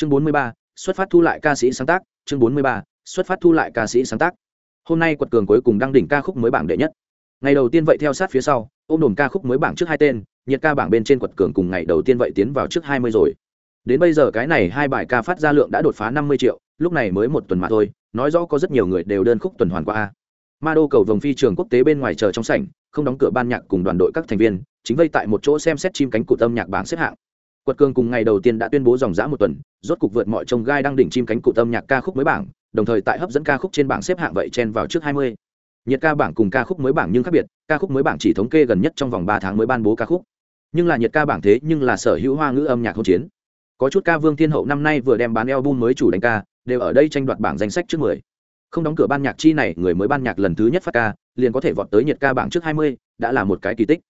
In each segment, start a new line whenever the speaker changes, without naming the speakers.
chương bốn mươi ba, xuất phát thu lại ca sĩ sáng tác. Chương bốn mươi ba, xuất phát thu lại ca sĩ sáng tác. Hôm nay quật cường cuối cùng đăng đỉnh ca khúc mới bảng đệ nhất. Ngày đầu tiên vậy theo sát phía sau, ôm đồn ca khúc mới bảng trước hai tên, nhiệt ca bảng bên trên quật cường cùng ngày đầu tiên vậy tiến vào trước hai mươi rồi. Đến bây giờ cái này hai bài ca phát ra lượng đã đột phá năm mươi triệu, lúc này mới một tuần mà thôi, nói rõ có rất nhiều người đều đơn khúc tuần hoàn qua a. Ma đô cầu vòng phi trường quốc tế bên ngoài chờ trong sảnh, không đóng cửa ban nhạc cùng đoàn đội các thành viên, chính vây tại một chỗ xem xét chim cánh cụt âm nhạc bảng xếp hạng quật cường cùng ngày đầu tiên đã tuyên bố dòng giã một tuần, rốt cục vượt mọi trông gai đang đỉnh chim cánh cụt âm nhạc ca khúc mới bảng, đồng thời tại hấp dẫn ca khúc trên bảng xếp hạng vậy chen vào trước hai mươi. Nhiệt ca bảng cùng ca khúc mới bảng nhưng khác biệt, ca khúc mới bảng chỉ thống kê gần nhất trong vòng ba tháng mới ban bố ca khúc. Nhưng là nhiệt ca bảng thế nhưng là sở hữu hoa ngữ âm nhạc hỗn chiến. Có chút ca vương thiên hậu năm nay vừa đem bán album mới chủ đánh ca, đều ở đây tranh đoạt bảng danh sách trước mười. Không đóng cửa ban nhạc chi này, người mới ban nhạc lần thứ nhất phát ca, liền có thể vọt tới nhiệt ca bảng trước hai mươi, đã là một cái kỳ tích.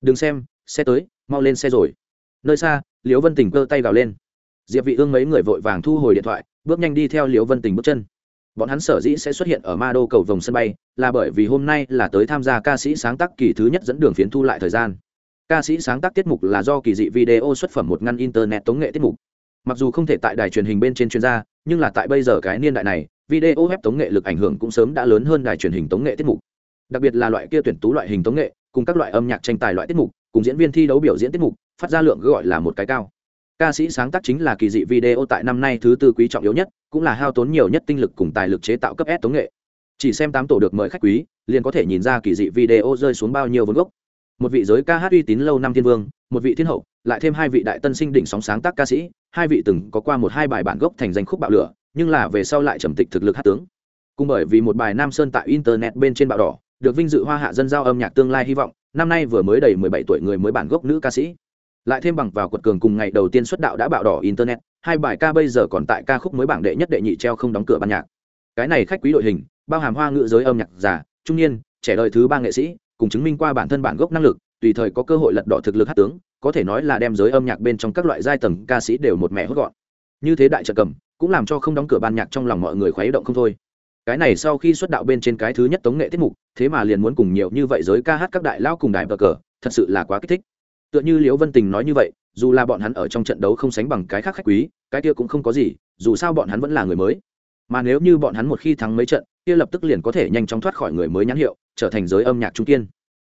Đừng xem, xe tới, mau lên xe rồi. Nơi xa liễu vân tình cơ tay vào lên. Diệp vị ương mấy người vội vàng thu hồi điện thoại, bước nhanh đi theo liễu vân tình bước chân. Bọn hắn sở dĩ sẽ xuất hiện ở ma đô cầu vòng sân bay, là bởi vì hôm nay là tới tham gia ca sĩ sáng tác kỳ thứ nhất dẫn đường phiến thu lại thời gian. Ca sĩ sáng tác tiết mục là do kỳ dị video xuất phẩm một ngăn internet tống nghệ tiết mục. Mặc dù không thể tại đài truyền hình bên trên chuyên gia, nhưng là tại bây giờ cái niên đại này, video web tống nghệ lực ảnh hưởng cũng sớm đã lớn hơn đài truyền hình tống nghệ tiết mục. Đặc biệt là loại kia tuyển tú loại hình tống nghệ, cùng các loại âm nhạc tranh tài loại tiết mục, cùng diễn viên thi đấu biểu diễn tiết mục phát ra lượng gọi là một cái cao. Ca sĩ sáng tác chính là kỳ dị video tại năm nay thứ tư quý trọng yếu nhất, cũng là hao tốn nhiều nhất tinh lực cùng tài lực chế tạo cấp s tống nghệ. Chỉ xem tám tổ được mời khách quý, liền có thể nhìn ra kỳ dị video rơi xuống bao nhiêu vốn gốc. Một vị giới ca hát uy tín lâu năm thiên vương, một vị thiên hậu, lại thêm hai vị đại tân sinh đỉnh sóng sáng tác ca sĩ, hai vị từng có qua một hai bài bản gốc thành danh khúc bạo lửa, nhưng là về sau lại trầm tịch thực lực hát tướng. Cùng bởi vì một bài nam sơn tại internet bên trên bạo đỏ, được vinh dự hoa hạ dân giao âm nhạc tương lai hy vọng, năm nay vừa mới đầy mười bảy tuổi người mới bản gốc nữ ca sĩ lại thêm bằng vào quật cường cùng ngày đầu tiên xuất đạo đã bạo đỏ internet, hai bài ca bây giờ còn tại ca khúc mới bảng đệ nhất đệ nhị treo không đóng cửa ban nhạc. Cái này khách quý đội hình, bao hàm hoa ngữ giới âm nhạc già trung niên, trẻ đời thứ ba nghệ sĩ, cùng chứng minh qua bản thân bản gốc năng lực, tùy thời có cơ hội lật đỏ thực lực hát tướng, có thể nói là đem giới âm nhạc bên trong các loại giai tầng ca sĩ đều một mẹ hốt gọn. Như thế đại trợ cầm, cũng làm cho không đóng cửa ban nhạc trong lòng mọi người khuấy động không thôi. Cái này sau khi xuất đạo bên trên cái thứ nhất tống nghệ tiết mục, thế mà liền muốn cùng nhiều như vậy giới ca hát các đại lao cùng đại bờ cờ, thật sự là quá kích thích tựa như liễu vân tình nói như vậy, dù là bọn hắn ở trong trận đấu không sánh bằng cái khác khách quý, cái kia cũng không có gì, dù sao bọn hắn vẫn là người mới. Mà nếu như bọn hắn một khi thắng mấy trận, kia lập tức liền có thể nhanh chóng thoát khỏi người mới nhãn hiệu, trở thành giới âm nhạc trung kiên.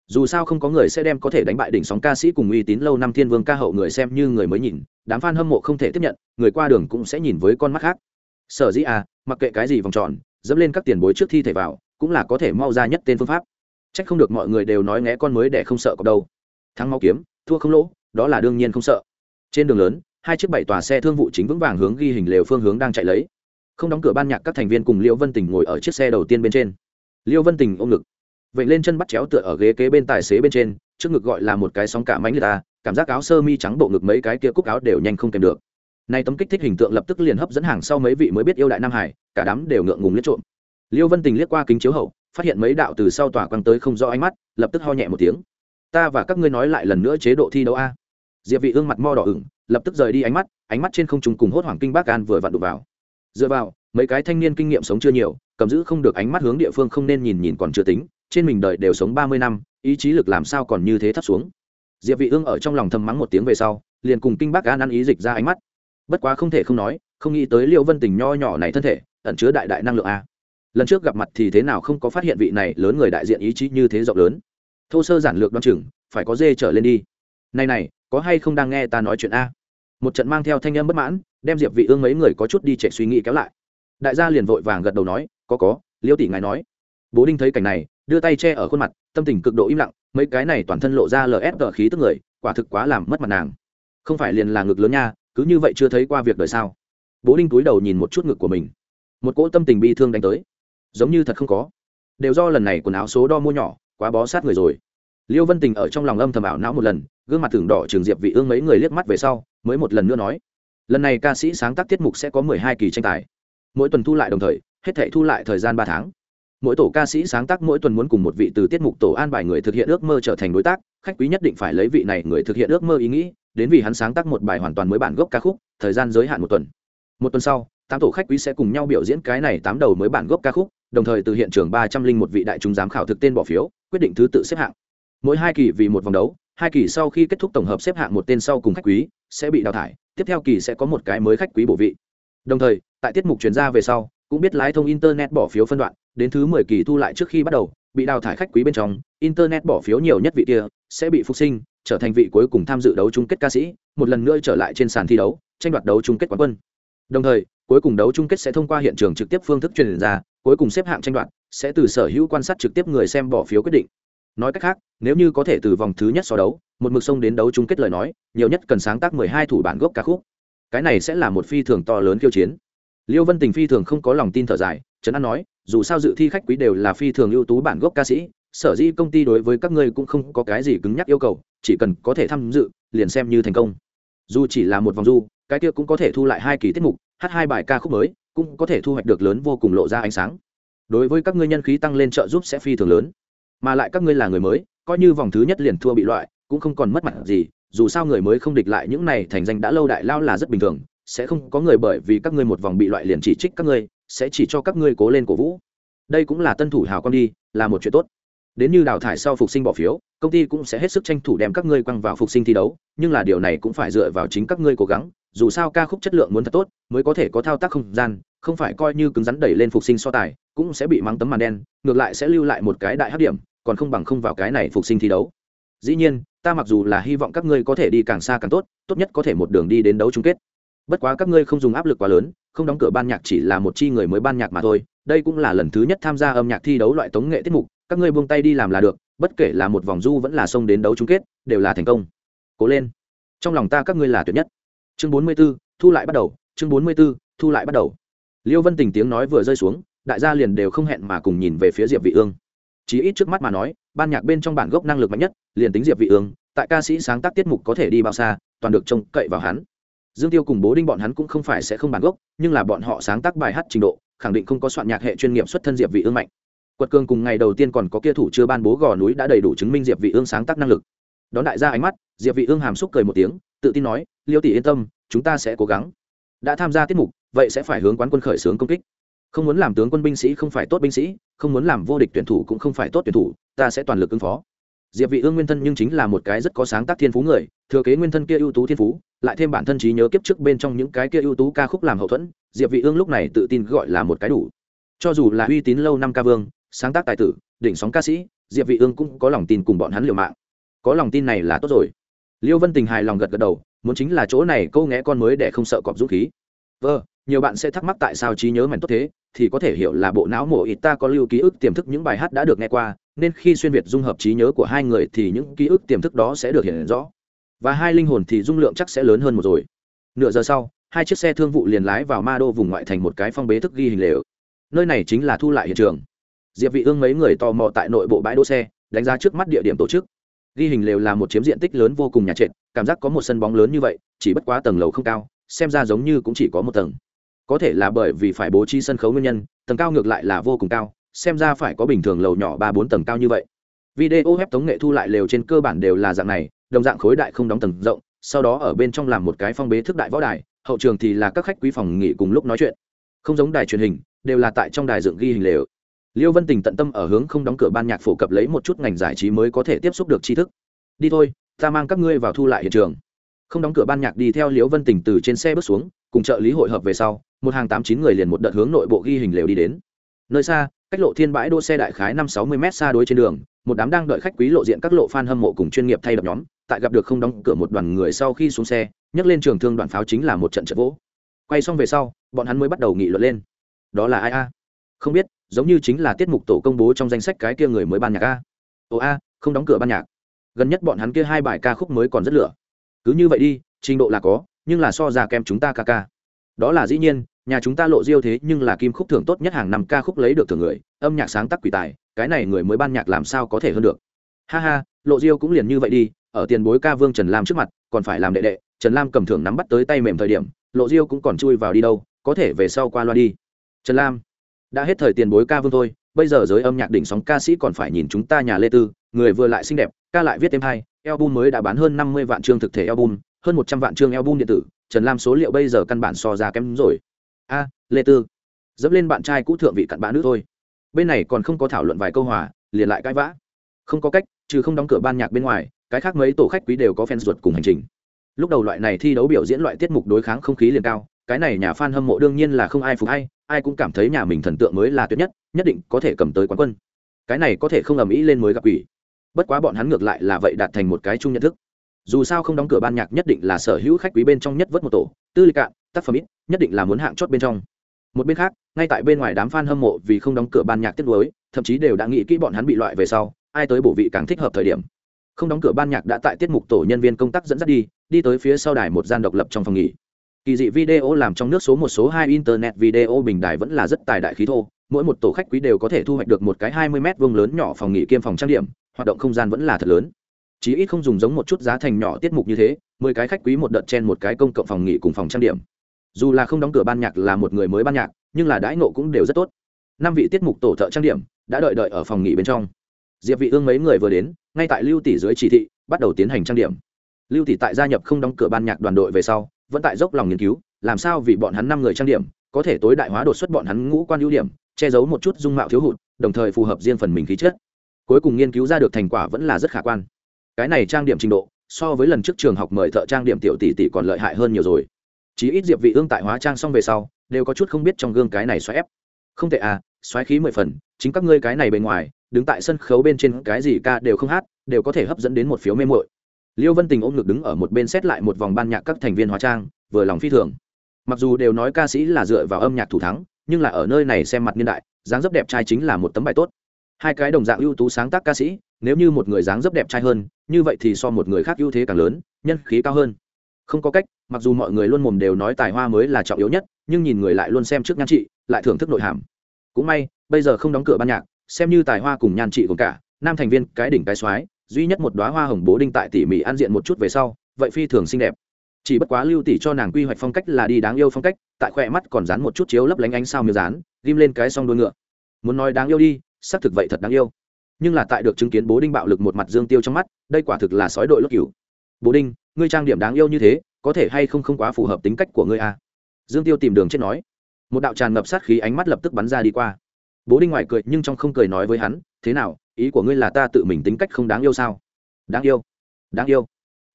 Dù sao không có người sẽ đem có thể đánh bại đỉnh sóng ca sĩ cùng uy tín lâu năm thiên vương ca hậu người xem như người mới nhìn, đám f a n hâm mộ không thể tiếp nhận, người qua đường cũng sẽ nhìn với con mắt khác. Sở dĩ à mặc kệ cái gì vòng tròn, dẫm lên các tiền bối trước thi thể vào, cũng là có thể mau ra nhất tên phương pháp. C h ắ c không được mọi người đều nói nghe con mới để không sợ có đâu. Thắng mau kiếm thua không lỗ, đó là đương nhiên không sợ. Trên đường lớn, hai chiếc bảy tòa xe thương vụ chính vững vàng hướng ghi hình lều phương hướng đang chạy lấy. Không đóng cửa ban nhạc các thành viên cùng liễu vân tình ngồi ở chiếc xe đầu tiên bên trên. Liễu vân tình ôm ngực vậy lên chân bắt chéo tựa ở ghế kế bên tài xế bên trên, trước ngực gọi là một cái sóng cả mánh người ta, cảm giác áo sơ mi trắng bộ ngực mấy cái kia cúc áo đều nhanh không kèm được. Nay tấm kích thích hình tượng lập tức liền hấp dẫn hàng sau mấy vị mới biết yêu đại nam hải, cả đám đều ngượng ngùng liếc trộm. Liêu vân tình liếc qua kính chiếu hậu, phát hiện mấy đạo từ sau tòa quăng tới không rõ ánh mắt, lập tức ho nhẹ một tiếng ta và các ngươi nói lại lần nữa chế độ thi đấu a. Diệp vị ương mặt mo đỏ ửng, lập tức rời đi ánh mắt ánh mắt trên không trung cùng hốt hoảng kinh bác an vừa vặn đụng vào. Dựa vào, mấy cái thanh niên kinh nghiệm sống chưa nhiều, cầm giữ không được ánh mắt hướng địa phương không nên nhìn nhìn còn chưa tính, trên mình đời đều sống ba mươi năm, ý chí lực làm sao còn như thế thấp xuống. Diệp vị ương ở trong lòng thầm mắng một tiếng về sau, liền cùng kinh bác an ăn ý dịch ra ánh mắt. Bất quá không thể không nói, không nghĩ tới liêu vân tình nho nhỏ này thân thể, ẩn chứa đại đại năng lượng a. Lần trước gặp mặt thì thế nào không có phát hiện vị này lớn người đại diện ý chí như thế rộng lớn thô sơ giản lược đoan chừng, phải có dê trở lên đi. Này này, có hay không đang nghe ta nói chuyện a? Một trận mang theo thanh âm bất mãn, đem diệp vị ương mấy người có chút đi chạy suy nghĩ kéo lại. Đại gia liền vội vàng gật đầu nói, có có, liêu tỷ ngài nói. Bố đinh thấy cảnh này, đưa tay che ở khuôn mặt, tâm tình cực độ im lặng, mấy cái này toàn thân lộ ra lsg khí tức người, quả thực quá làm mất mặt nàng. Không phải liền là ngực lớn nha, cứ như vậy chưa thấy qua việc đời sao? Bố đinh túi đầu nhìn một chút ngực của mình. Một cỗ tâm tình bi thương đánh tới. Giống như thật không có. Đều do lần này quần áo số đo mua nhỏ quá bó sát người rồi. Liêu vân tình ở trong lòng âm thầm ảo não một lần, gương mặt tưởng đỏ trường diệp vị ương mấy người liếc mắt về sau, mới một lần nữa nói, lần này ca sĩ sáng tác tiết mục sẽ có mười hai kỳ tranh tài. Mỗi tuần thu lại đồng thời, hết thảy thu lại thời gian ba tháng. Mỗi tổ ca sĩ sáng tác mỗi tuần muốn cùng một vị từ tiết mục tổ an bài người thực hiện ước mơ trở thành đối tác, khách quý nhất định phải lấy vị này người thực hiện ước mơ ý nghĩ, đến vì hắn sáng tác một bài hoàn toàn mới bản gốc ca khúc, thời gian giới hạn một tuần. Một tuần sau, tám tổ khách quý sẽ cùng nhau biểu diễn cái này tám đầu mới bản gốc ca khúc đồng thời từ hiện trường ba trăm linh một vị đại chúng giám khảo thực tên bỏ phiếu, quyết định thứ tự xếp hạng. Mỗi hai kỳ vì một vòng đấu, hai kỳ sau khi kết thúc tổng hợp xếp hạng một tên sau cùng khách quý sẽ bị đào thải, tiếp theo kỳ sẽ có một cái mới khách quý bổ vị. Đồng thời, tại tiết mục chuyển ra về sau, cũng biết lái thông internet bỏ phiếu phân đoạn, đến thứ mười kỳ thu lại trước khi bắt đầu, bị đào thải khách quý bên trong, internet bỏ phiếu nhiều nhất vị kia sẽ bị phục sinh, trở thành vị cuối cùng tham dự đấu chung kết ca sĩ, một lần nữa trở lại trên sàn thi đấu, tranh đoạt đấu chung kết quán quân đồng thời, cuối cùng đấu chung kết sẽ thông qua hiện trường trực tiếp phương thức truyền ra, cuối cùng xếp hạng tranh đoạt sẽ từ sở hữu quan sát trực tiếp người xem bỏ phiếu quyết định. Nói cách khác, nếu như có thể từ vòng thứ nhất so đấu, một mực sông đến đấu chung kết lời nói, nhiều nhất cần sáng tác mười hai thủ bản gốc ca khúc. Cái này sẽ là một phi thường to lớn khiêu chiến. Liêu vân tình phi thường không có lòng tin thở dài, trấn an nói, dù sao dự thi khách quý đều là phi thường ưu tú bản gốc ca sĩ, sở dĩ công ty đối với các ngươi cũng không có cái gì cứng nhắc yêu cầu, chỉ cần có thể tham dự, liền xem như thành công. Dù chỉ là một vòng du cái kia cũng có thể thu lại hai kỳ tiết mục, hát hai bài ca khúc mới, cũng có thể thu hoạch được lớn vô cùng lộ ra ánh sáng. Đối với các ngươi nhân khí tăng lên trợ giúp sẽ phi thường lớn. Mà lại các ngươi là người mới, coi như vòng thứ nhất liền thua bị loại, cũng không còn mất mặt gì, dù sao người mới không địch lại những này thành danh đã lâu đại lao là rất bình thường, sẽ không có người bởi vì các ngươi một vòng bị loại liền chỉ trích các ngươi, sẽ chỉ cho các ngươi cố lên cổ vũ. Đây cũng là tân thủ hào con đi, là một chuyện tốt. Đến như đào thải sau phục sinh bỏ phiếu, công ty cũng sẽ hết sức tranh thủ đem các ngươi quăng vào phục sinh thi đấu, nhưng là điều này cũng phải dựa vào chính các ngươi cố gắng dù sao ca khúc chất lượng muốn thật tốt, mới có thể có thao tác không gian, không phải coi như cứng rắn đẩy lên phục sinh so tài, cũng sẽ bị mắng tấm màn đen, ngược lại sẽ lưu lại một cái đại hấp điểm, còn không bằng không vào cái này phục sinh thi đấu. Dĩ nhiên, ta mặc dù là hy vọng các ngươi có thể đi càng xa càng tốt tốt nhất có thể một đường đi đến đấu chung kết. Bất quá các ngươi không dùng áp lực quá lớn, không đóng cửa ban nhạc chỉ là một chi người mới ban nhạc mà thôi, đây cũng là lần thứ nhất tham gia âm nhạc thi đấu loại tống nghệ tiết mục, các ngươi buông tay đi làm là được, bất kể là một vòng du vẫn là xông đến đấu chung kết, đều là thành công. Cố lên. Trong lòng ta các ngươi là tuyệt nhất chương bốn mươi 44, thu lại bắt đầu chương bốn mươi 44, thu lại bắt đầu. Liêu vân tình tiếng nói vừa rơi xuống đại gia liền đều không hẹn mà cùng nhìn về phía diệp vị ương. Chỉ ít trước mắt mà nói ban nhạc bên trong bản gốc năng lực mạnh nhất liền tính diệp vị ương tại ca sĩ sáng tác tiết mục có thể đi bao xa toàn được trông cậy vào hắn. Dương tiêu cùng bố đinh bọn hắn cũng không phải sẽ không bản gốc nhưng là bọn họ sáng tác bài hát trình độ khẳng định không có soạn nhạc hệ chuyên nghiệp xuất thân diệp vị ương mạnh. Quật cường cùng ngày đầu tiên còn có kia thủ chưa ban bố gò núi đã đầy đủ chứng minh diệp vị ương sáng tác năng lực. Đón đại gia ánh mắt diệp vị ương hàm xúc cười một tiếng tự tin nói, liêu tỷ yên tâm, chúng ta sẽ cố gắng. Đã tham gia tiết mục, vậy sẽ phải hướng quán quân khởi xướng công kích. Không muốn làm tướng quân binh sĩ không phải tốt binh sĩ, không muốn làm vô địch tuyển thủ cũng không phải tốt tuyển thủ, ta sẽ toàn lực ứng phó. Diệp vị ương nguyên thân nhưng chính là một cái rất có sáng tác thiên phú người, thừa kế nguyên thân kia ưu tú thiên phú, lại thêm bản thân trí nhớ kiếp trước bên trong những cái kia ưu tú ca khúc làm hậu thuẫn, diệp vị ương lúc này tự tin gọi là một cái đủ. Cho dù là uy tín lâu năm ca vương, sáng tác tài tử, đỉnh sóng ca sĩ, diệp vị ương cũng có lòng tin cùng bọn hắn liều mạng. Có lòng tin này là tốt rồi liêu vân tình hài lòng gật gật đầu, muốn chính là chỗ này câu ngẽ con mới để không sợ cọp dũng khí. Vâng nhiều bạn sẽ thắc mắc tại sao trí nhớ mảnh tốt thế, thì có thể hiểu là bộ não mổ ít ta có lưu ký ức tiềm thức những bài hát đã được nghe qua, nên khi xuyên việt dung hợp trí nhớ của hai người thì những ký ức tiềm thức đó sẽ được hiện rõ. Và hai linh hồn thì dung lượng chắc sẽ lớn hơn một rồi. Nửa giờ sau, hai chiếc xe thương vụ liền lái vào ma đô vùng ngoại thành một cái phong bế thức ghi hình lều. Nơi này chính là thu lại hiện trường. Diệp vị ương mấy người tò mò tại nội bộ bãi đỗ xe, đánh giá trước mắt địa điểm tổ chức ghi hình lều là một chiếm diện tích lớn vô cùng nhà trệt, cảm giác có một sân bóng lớn như vậy, chỉ bất quá tầng lầu không cao, xem ra giống như cũng chỉ có một tầng. Có thể là bởi vì phải bố trí sân khấu nguyên nhân, tầng cao ngược lại là vô cùng cao, xem ra phải có bình thường lầu nhỏ ba bốn tầng cao như vậy. Video hép tống nghệ thu lại lều trên cơ bản đều là dạng này, đồng dạng khối đại không đóng tầng rộng, sau đó ở bên trong làm một cái phong bế thức đại võ đài, hậu trường thì là các khách quý phòng nghỉ cùng lúc nói chuyện. Không giống đài truyền hình, đều là tại trong đài dựng ghi hình lều liêu vân tình tận tâm ở hướng không đóng cửa ban nhạc phổ cập lấy một chút ngành giải trí mới có thể tiếp xúc được tri thức. Đi thôi, ta mang các ngươi vào thu lại hiện trường. Không đóng cửa ban nhạc đi theo liễu vân tình từ trên xe bước xuống, cùng trợ lý hội hợp về sau, một hàng tám chín người liền một đợt hướng nội bộ ghi hình lều đi đến. Nơi xa, cách lộ thiên bãi đỗ xe đại khái năm sáu mươi m xa đối trên đường, một đám đang đợi khách quý lộ diện các lộ fan hâm mộ cùng chuyên nghiệp thay đập nhóm, tại gặp được không đóng cửa một đoàn người sau khi xuống xe, nhấc lên trường thương đoạn pháo chính là một trận trận vỗ. Quay xong về sau, bọn hắn mới bắt đầu nghị luận lên. Đó là ai a? Không biết giống như chính là tiết mục tổ công bố trong danh sách cái kia người mới ban nhạc a. Ồ a, không đóng cửa ban nhạc. Gần nhất bọn hắn kia hai bài ca khúc mới còn rất lửa. Cứ như vậy đi, trình độ là có, nhưng là so ra kem chúng ta ca ca. Đó là dĩ nhiên, nhà chúng ta lộ diêu thế nhưng là kim khúc thưởng tốt nhất hàng năm ca khúc lấy được thưởng người, âm nhạc sáng tác quỷ tài, cái này người mới ban nhạc làm sao có thể hơn được. Ha ha, lộ diêu cũng liền như vậy đi, ở tiền bối ca vương trần lam trước mặt, còn phải làm đệ đệ, trần lam cầm thưởng nắm bắt tới tay mềm thời điểm, lộ diêu cũng còn chui vào đi đâu, có thể về sau qua loa đi. Trần lam đã hết thời tiền bối ca vương thôi, bây giờ giới âm nhạc đỉnh sóng ca sĩ còn phải nhìn chúng ta nhà lê tư, người vừa lại xinh đẹp, ca lại viết thêm hai, album mới đã bán hơn năm mươi vạn chương thực thể album, hơn một trăm vạn chương album điện tử, trần lam số liệu bây giờ căn bản so ra kém rồi. A, lê tư, dẫm lên bạn trai cũ thượng vị cặn bã nữ thôi. Bên này còn không có thảo luận vài câu hòa, liền lại cãi vã. Không có cách, trừ không đóng cửa ban nhạc bên ngoài, cái khác mấy tổ khách quý đều có fan ruột cùng hành trình. Lúc đầu loại này thi đấu biểu diễn loại tiết mục đối kháng không khí liền cao, cái này nhà fan hâm mộ đương nhiên là không ai phục hay ai cũng cảm thấy nhà mình thần tượng mới là tuyệt nhất nhất định có thể cầm tới quán quân. Cái này có thể không ầm ĩ lên mới gặp quỷ. Bất quá bọn hắn ngược lại là vậy đạt thành một cái chung nhận thức. Dù sao không đóng cửa ban nhạc nhất định là sở hữu khách quý bên trong nhất vớt một tổ, tư lịch cạn, tác phẩm ít, nhất định là muốn hạng chót bên trong. Một bên khác, ngay tại bên ngoài đám f a n hâm mộ vì không đóng cửa ban nhạc tiếp nối thậm chí đều đã nghĩ kỹ bọn hắn bị loại về sau, ai tới bổ vị càng thích hợp thời điểm. Không đóng cửa ban nhạc đã tại tiết mục tổ nhân viên công tác dẫn dắt đi đi tới phía sau đài một gian độc lập trong phòng nghỉ kỳ dị video làm trong nước số một số hai internet video bình đài vẫn là rất tài đại khí thô. Mỗi một tổ khách quý đều có thể thu hoạch được một cái hai mươi m vuông lớn nhỏ phòng nghỉ kiêm phòng trang điểm, hoạt động không gian vẫn là thật lớn. Chí ít không dùng giống một chút giá thành nhỏ tiết mục như thế, mười cái khách quý một đợt chen một cái công cộng phòng nghỉ cùng phòng trang điểm. Dù là không đóng cửa ban nhạc là một người mới ban nhạc, nhưng là đãi nộ cũng đều rất tốt. Năm vị tiết mục tổ thợ trang điểm đã đợi đợi ở phòng nghỉ bên trong. Diệp vị ương mấy người vừa đến, ngay tại lưu tỷ dưới chỉ thị, bắt đầu tiến hành trang điểm. Lưu tỷ tại gia nhập không đóng cửa ban nhạc đoàn đội về sau vẫn tại dốc lòng nghiên cứu, làm sao vì bọn hắn năm người trang điểm, có thể tối đại hóa đột xuất bọn hắn ngũ quan ưu điểm, che giấu một chút dung mạo thiếu hụt, đồng thời phù hợp riêng phần mình khí chất. Cuối cùng nghiên cứu ra được thành quả vẫn là rất khả quan. Cái này trang điểm trình độ, so với lần trước trường học mời thợ trang điểm tiểu tỷ tỷ còn lợi hại hơn nhiều rồi. Chí ít diệp vị ương tại hóa trang xong về sau, đều có chút không biết trong gương cái này xoáy ép. Không tệ à xoáy khí mười phần, chính các ngươi cái này bề ngoài, đứng tại sân khấu bên trên cái gì ca đều không hát, đều có thể hấp dẫn đến một phiếu mê muội liêu vân tình ôm ngực đứng ở một bên xét lại một vòng ban nhạc các thành viên hóa trang, vừa lòng phi thường. Mặc dù đều nói ca sĩ là dựa vào âm nhạc thủ thắng, nhưng là ở nơi này xem mặt niên đại, dáng dấp đẹp trai chính là một tấm bài tốt. Hai cái đồng dạng ưu tú sáng tác ca sĩ, nếu như một người dáng dấp đẹp trai hơn, như vậy thì so một người khác ưu thế càng lớn, nhân khí cao hơn. Không có cách, mặc dù mọi người luôn mồm đều nói tài hoa mới là trọng yếu nhất, nhưng nhìn người lại luôn xem trước nhan trị, lại thưởng thức nội hàm. Cũng may, bây giờ không đóng cửa ban nhạc, xem như tài hoa cùng nhan trị cùng cả, nam thành viên cái đỉnh cái soái duy nhất một đoá hoa hồng bố đinh tại tỉ mỉ ăn diện một chút về sau, vậy phi thường xinh đẹp. Chỉ bất quá lưu tỷ cho nàng quy hoạch phong cách là đi đáng yêu phong cách, tại khoe mắt còn dán một chút chiếu lấp lánh ánh sao miêu dán, ghim lên cái song đuôi ngựa. Muốn nói đáng yêu đi, xác thực vậy thật đáng yêu. Nhưng là tại được chứng kiến bố đinh bạo lực một mặt dương tiêu trong mắt, đây quả thực là sói đội lốt cửu bố đinh, ngươi trang điểm đáng yêu như thế, có thể hay không không quá phù hợp tính cách của ngươi à? dương tiêu tìm đường chết nói. Một đạo tràn ngập sát khí ánh mắt lập tức bắn ra đi qua. Bố đinh ngoài cười nhưng trong không cười nói với hắn, thế nào ý của ngươi là ta tự mình tính cách không đáng yêu sao? Đáng yêu đáng yêu,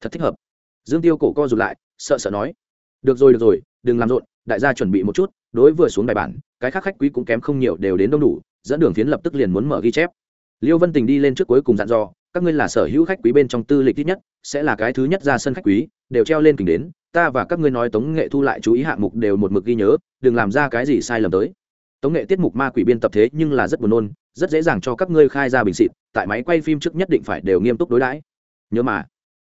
thật thích hợp. Dương tiêu cổ co rụt lại, sợ sợ nói, được rồi được rồi, đừng làm rộn, đại gia chuẩn bị một chút, đối vừa xuống bài bản, cái khác khách quý cũng kém không nhiều đều đến đông đủ, dẫn đường phiến lập tức liền muốn mở ghi chép. Liêu vân tình đi lên trước cuối cùng dặn dò, các ngươi là sở hữu khách quý bên trong tư lịch ít nhất, sẽ là cái thứ nhất ra sân khách quý, đều treo lên kình đến, ta và các ngươi nói tống nghệ thu lại chú ý hạng mục đều một mực ghi nhớ, đừng làm ra cái gì sai lầm tới. Tống nghệ tiết mục ma quỷ biên tập thế nhưng là rất buồn nôn rất dễ dàng cho các ngươi khai ra bình xịt, tại máy quay phim trước nhất định phải đều nghiêm túc đối đãi. Nhớ mà.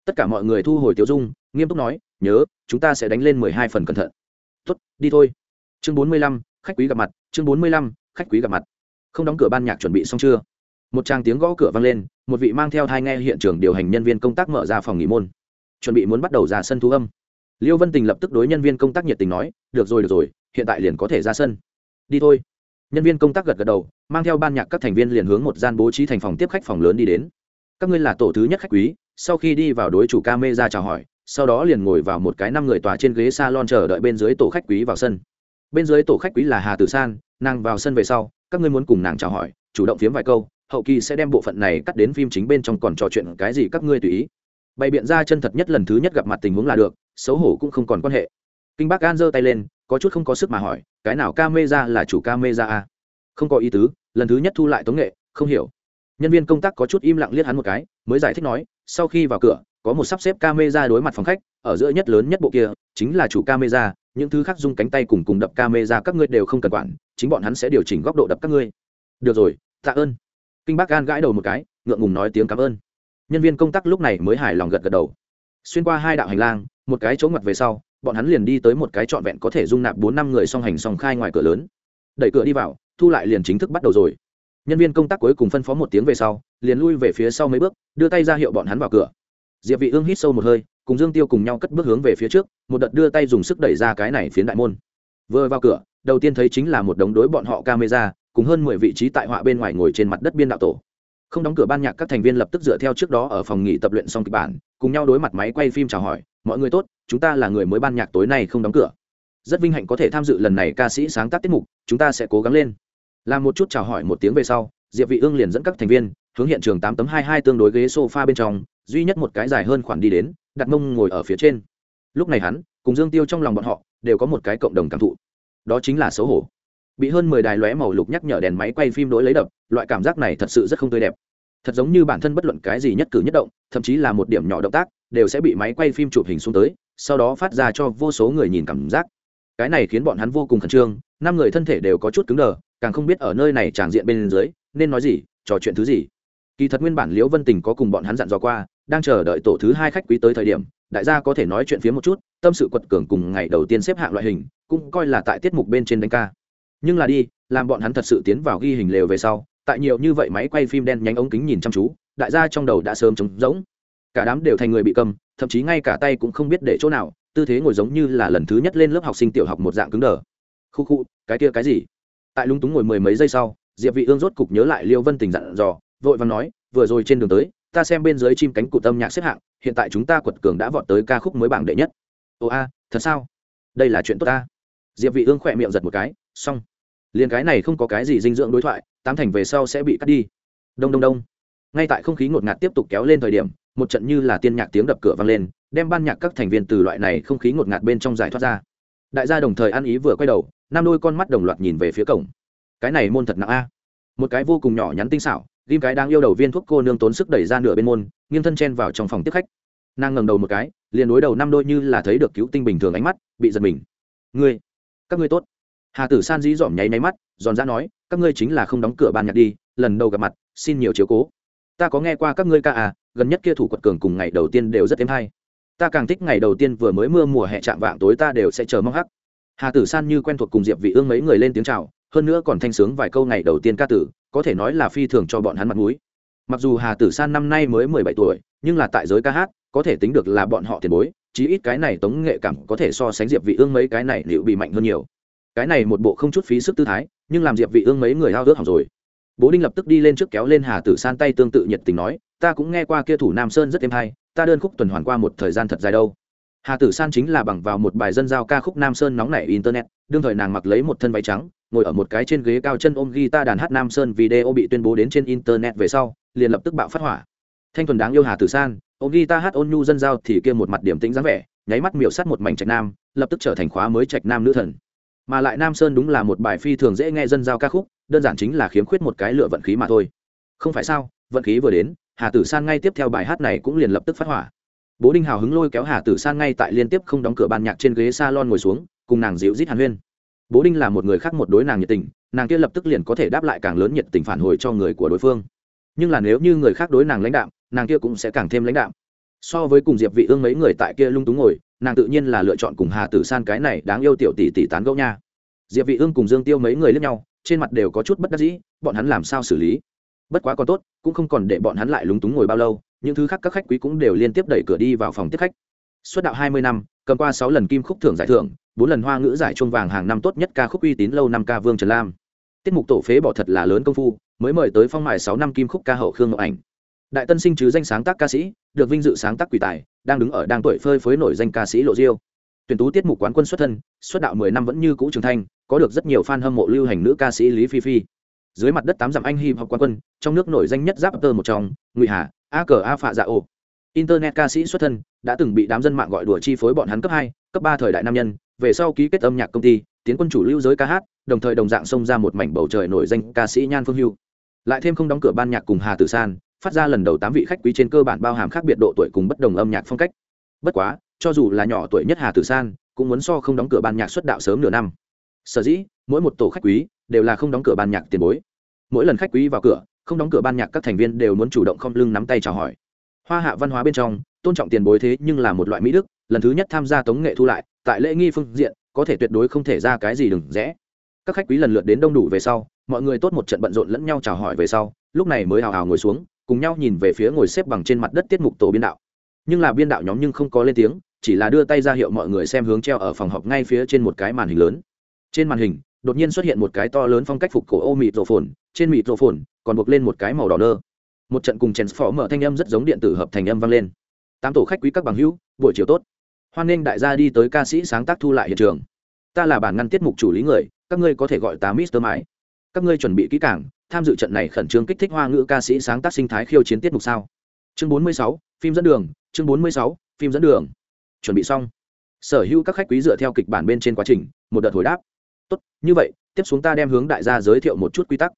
Tất cả mọi người thu hồi tiêu dung, nghiêm túc nói, nhớ, chúng ta sẽ đánh lên mười hai phần cẩn thận. Tuất đi thôi. Chương bốn mươi lăm, khách quý gặp mặt, chương bốn mươi lăm, khách quý gặp mặt. Không đóng cửa ban nhạc chuẩn bị xong chưa? Một tràng tiếng gõ cửa vang lên, một vị mang theo thai nghe hiện trường điều hành nhân viên công tác mở ra phòng nghỉ môn. Chuẩn bị muốn bắt đầu ra sân thu âm. Liêu vân tình lập tức đối nhân viên công tác nhiệt tình nói, được rồi được rồi, hiện tại liền có thể ra sân. Đi thôi nhân viên công tác gật gật đầu, mang theo ban nhạc các thành viên liền hướng một gian bố trí thành phòng tiếp khách phòng lớn đi đến. Các ngươi là tổ thứ nhất khách quý, sau khi đi vào đối chủ ca mê ra chào hỏi, sau đó liền ngồi vào một cái năm người tòa trên ghế s a lon chờ đợi bên dưới tổ khách quý vào sân. Bên dưới tổ khách quý là hà tử san, nàng vào sân về sau, các ngươi muốn cùng nàng chào hỏi, chủ động phiếm vài câu, hậu kỳ sẽ đem bộ phận này cắt đến phim chính bên trong còn trò chuyện cái gì các ngươi tùy ý. Bày biện ra chân thật nhất lần thứ nhất gặp mặt tình huống là được, xấu hổ cũng không còn quan hệ. Kinh bác gan giơ tay lên có chút không có sức mà hỏi, cái nào ca mê ra là chủ ca mê ra à? không có ý tứ, lần thứ nhất thu lại tống nghệ, không hiểu. Nhân viên công tác có chút im lặng liếc hắn một cái, mới giải thích nói, sau khi vào cửa, có một sắp xếp ca mê ra đối mặt phòng khách, ở giữa nhất lớn nhất bộ kia, chính là chủ ca mê ra những thứ khác dùng cánh tay cùng cùng đập ca mê ra các ngươi đều không cần quản, chính bọn hắn sẽ điều chỉnh góc độ đập các ngươi. Được rồi, tạ ơn. Kinh bác gan gãi đầu một cái, ngượng ngùng nói tiếng cảm ơn. Nhân viên công tác lúc này mới hài lòng gật gật đầu. Xuyên qua hai đạo hành lang, một cái chỗ ngặt về sau bọn hắn liền đi tới một cái trọn vẹn có thể dung nạp bốn năm người song hành song khai ngoài cửa lớn. Đẩy cửa đi vào, thu lại liền chính thức bắt đầu rồi. Nhân viên công tác cuối cùng phân phó một tiếng về sau, liền lui về phía sau mấy bước, đưa tay ra hiệu bọn hắn vào cửa. Diệp vị ương hít sâu một hơi, cùng dương tiêu cùng nhau cất bước hướng về phía trước, một đợt đưa tay dùng sức đẩy ra cái này phiến đại môn. Vừa vào cửa, đầu tiên thấy chính là một đống đối bọn họ camera, cùng hơn mười vị trí tại họa bên ngoài ngồi trên mặt đất biên đạo tổ. Không đóng cửa ban nhạc, các thành viên lập tức dựa theo trước đó ở phòng nghỉ tập luyện xong kịch bản, cùng nhau đối mặt máy quay phim chào hỏi mọi người tốt, chúng ta là người mới ban nhạc tối nay không đóng cửa. Rất vinh hạnh có thể tham dự lần này ca sĩ sáng tác tiết mục, chúng ta sẽ cố gắng lên. Làm một chút chào hỏi một tiếng về sau, diệp vị ương liền dẫn các thành viên, hướng hiện trường tám tấm hai hai tương đối ghế sofa bên trong, duy nhất một cái dài hơn khoản đi đến, đặt mông ngồi ở phía trên. Lúc này hắn, cùng dương tiêu trong lòng bọn họ, đều có một cái cộng đồng cảm thụ. Đó chính là xấu hổ. Bị hơn mười đài lóe màu lục nhắc nhở đèn máy quay phim đối lấy đập, loại cảm giác này thật sự rất không tươi đẹp. Thật giống như bản thân bất luận cái gì nhất cử nhất động, thậm chí là một điểm nhỏ động tác đều sẽ bị máy quay phim chụp hình xuống tới, sau đó phát ra cho vô số người nhìn cảm giác. Cái này khiến bọn hắn vô cùng khẩn trương, năm người thân thể đều có chút cứng đờ, càng không biết ở nơi này tràng diện bên dưới, nên nói gì, trò chuyện thứ gì. Kỳ thật nguyên bản liễu vân tình có cùng bọn hắn dặn dò qua, đang chờ đợi tổ thứ hai khách quý tới thời điểm, đại gia có thể nói chuyện phía một chút, tâm sự quật cường cùng ngày đầu tiên xếp hạng loại hình, cũng coi là tại tiết mục bên trên đánh ca. Nhưng là đi, làm bọn hắn thật sự tiến vào ghi hình lều về sau, tại nhiều như vậy máy quay phim đen nhánh ống kính nhìn chăm chú, đại gia trong đầu đã sớm trống rỗng cả đám đều thành người bị cầm, thậm chí ngay cả tay cũng không biết để chỗ nào, tư thế ngồi giống như là lần thứ nhất lên lớp học sinh tiểu học một dạng cứng đờ. Khu khu, cái kia cái gì? Tại lúng túng ngồi mười mấy giây sau, diệp vị ương rốt cục nhớ lại liêu vân tình dặn dò, vội vàng nói, vừa rồi trên đường tới, ta xem bên dưới chim cánh cụt âm nhạc xếp hạng, hiện tại chúng ta quật cường đã vọt tới ca khúc mới bảng đệ nhất. Ồ a, thật sao? Đây là chuyện tốt ta. Diệp vị ương khỏe miệng giật một cái, xong. Liền cái này không có cái gì dinh dưỡng đối thoại, tám thành về sau sẽ bị cắt đi. Đông đông đông. Ngay tại không khí ngột ngạt tiếp tục kéo lên thời điểm một trận như là tiên nhạc tiếng đập cửa vang lên, đem ban nhạc các thành viên từ loại này không khí ngột ngạt bên trong giải thoát ra. Đại gia đồng thời ăn ý vừa quay đầu, năm đôi con mắt đồng loạt nhìn về phía cổng. Cái này môn thật nặng a. Một cái vô cùng nhỏ nhắn tinh xảo, ghim cái đang yêu đầu viên thuốc cô nương tốn sức đẩy ra nửa bên môn, nghiêng thân chen vào trong phòng tiếp khách. Nàng ngầm đầu một cái, liền đối đầu năm đôi như là thấy được cứu tinh bình thường ánh mắt, bị giật mình. Ngươi, các ngươi tốt. Hà tử san dí dỏm nháy máy mắt, giòn ra nói, các ngươi chính là không đóng cửa ban nhạc đi, lần đầu gặp mặt, xin nhiều chiếu cố. Ta có nghe qua các ngươi ca à gần nhất kia thủ quật cường cùng ngày đầu tiên đều rất êm hay. Ta càng thích ngày đầu tiên vừa mới mưa mùa hè chạm vạng tối ta đều sẽ chờ mong hắc. Hà tử san như quen thuộc cùng diệp vị ương mấy người lên tiếng chào, hơn nữa còn thanh sướng vài câu ngày đầu tiên ca tử, có thể nói là phi thường cho bọn hắn mặt mũi. Mặc dù hà tử san năm nay mới 17 tuổi, nhưng là tại giới ca hát, có thể tính được là bọn họ tiền bối, chí ít cái này tống nghệ cảm có thể so sánh diệp vị ương mấy cái này liệu bị mạnh hơn nhiều. Cái này một bộ không chút phí sức tư thái, nhưng làm diệp vị ương mấy người hao ước hỏng rồi bố đinh lập tức đi lên trước kéo lên hà tử san tay tương tự nhiệt tình nói, ta cũng nghe qua kia thủ nam sơn rất êm hay, ta đơn khúc tuần hoàn qua một thời gian thật dài đâu. Hà tử san chính là bằng vào một bài dân giao ca khúc nam sơn nóng nảy internet, đương thời nàng mặc lấy một thân váy trắng, ngồi ở một cái trên ghế cao chân ôm guitar đàn hát nam sơn video bị tuyên bố đến trên internet về sau, liền lập tức bạo phát hỏa. Thanh thuần đáng yêu hà tử san, ôm guitar hát ôn nhu dân giao thì kia một mặt điểm tĩnh dáng vẻ, nháy mắt miểu sát một mảnh trạch nam, lập tức trở thành khóa mới trạch nam nữ thần. Mà lại nam sơn đúng là một bài phi thường dễ nghe dân giao ca khúc đơn giản chính là khiếm khuyết một cái lựa vận khí mà thôi. Không phải sao, vận khí vừa đến, hà tử san ngay tiếp theo bài hát này cũng liền lập tức phát hỏa. Bố đinh hào hứng lôi kéo hà tử san ngay tại liên tiếp không đóng cửa ban nhạc trên ghế s a lon ngồi xuống, cùng nàng dịu rít hàn huyên. Bố đinh là một người khác một đối nàng nhiệt tình, nàng kia lập tức liền có thể đáp lại càng lớn nhiệt tình phản hồi cho người của đối phương. Nhưng là nếu như người khác đối nàng lãnh đạm, nàng kia cũng sẽ càng thêm lãnh đạm. So với cùng diệp vị ương mấy người tại kia lung túng ngồi, nàng tự nhiên là lựa chọn cùng hà tử san cái này đáng yêu tiểu tỷ tỷ tán gẫu nha. Diệp vị ương cùng dương tiêu mấy người lẫn nhau trên mặt đều có chút bất đắc dĩ, bọn hắn làm sao xử lý? Bất quá còn tốt, cũng không còn để bọn hắn lại lúng túng ngồi bao lâu, những thứ khác các khách quý cũng đều liên tiếp đẩy cửa đi vào phòng tiếp khách. Suốt đạo hai mươi năm, cầm qua sáu lần kim khúc thưởng giải thưởng, bốn lần hoa ngữ giải chuông vàng hàng năm tốt nhất ca khúc uy tín lâu năm ca vương trần lam. Tiết mục tổ phế bỏ thật là lớn công phu, mới mời tới phong mại sáu năm kim khúc ca hậu khương ngọc ảnh. Đại tân sinh chứ danh sáng tác ca sĩ, được vinh dự sáng tác quỷ tài, đang đứng ở đang tuổi phơi phới nổi danh ca sĩ lộ diêu tuyển tú tiết mục quán quân xuất thân, xuất đạo mười năm vẫn như cũ trưởng thành, có được rất nhiều fan hâm mộ lưu hành nữ ca sĩ lý phi phi. Dưới mặt đất tám dặm anh hip hop quán quân, trong nước nổi danh nhất giáp tơ một trong, ngụy hà, a cờ, a phạ dạ ô. Internet ca sĩ xuất thân, đã từng bị đám dân mạng gọi đùa chi phối bọn hắn cấp hai, cấp ba thời đại nam nhân, về sau ký kết âm nhạc công ty, tiến quân chủ lưu giới ca hát, đồng thời đồng dạng xông ra một mảnh bầu trời nổi danh ca sĩ nhan phương hưu. Lại thêm không đóng cửa ban nhạc cùng hà tử san, phát ra lần đầu tám vị khách quý trên cơ bản bao hàm khác biệt độ tuổi cùng bất đồng âm nhạc phong cách. Bất quá cho dù là nhỏ tuổi nhất hà tử san, cũng muốn so không đóng cửa ban nhạc xuất đạo sớm nửa năm. Sở dĩ, mỗi một tổ khách quý đều là không đóng cửa ban nhạc tiền bối. Mỗi lần khách quý vào cửa, không đóng cửa ban nhạc các thành viên đều muốn chủ động không lưng nắm tay chào hỏi. Hoa hạ văn hóa bên trong, tôn trọng tiền bối thế nhưng là một loại mỹ đức, lần thứ nhất tham gia tống nghệ thu lại, tại lễ nghi phương diện, có thể tuyệt đối không thể ra cái gì đừng rẽ. Các khách quý lần lượt đến đông đủ về sau, mọi người tốt một trận bận rộn lẫn nhau chào hỏi về sau, lúc này mới hào hào ngồi xuống, cùng nhau nhìn về phía ngồi xếp bằng trên mặt đất tiết mục tổ biên đạo. Nhưng là biên đạo nhóm nhưng không có lên tiếng chỉ là đưa tay ra hiệu mọi người xem hướng treo ở phòng họp ngay phía trên một cái màn hình lớn. Trên màn hình đột nhiên xuất hiện một cái to lớn phong cách phục cổ ô mịt rổ phồn trên mịt rổ phồn còn buộc lên một cái màu đỏ nơ. Một trận cùng chèn phó mở thanh âm rất giống điện tử hợp thành âm vang lên. Tám tổ khách quý các bằng hữu buổi chiều tốt. Hoan nghênh đại gia đi tới ca sĩ sáng tác thu lại hiện trường. Ta là bản ngăn tiết mục chủ lý người các ngươi có thể gọi ta mister mãi các ngươi chuẩn bị kỹ càng tham dự trận này khẩn trương kích thích hoa ngữ ca sĩ sáng tác sinh thái khiêu chiến tiết mục sao? Chương 46, phim dẫn đường chương 46, phim dẫn đường chuẩn bị xong sở hữu các khách quý dựa theo kịch bản bên trên quá trình một đợt hồi đáp tốt như vậy tiếp xuống ta đem hướng đại gia giới thiệu một chút quy tắc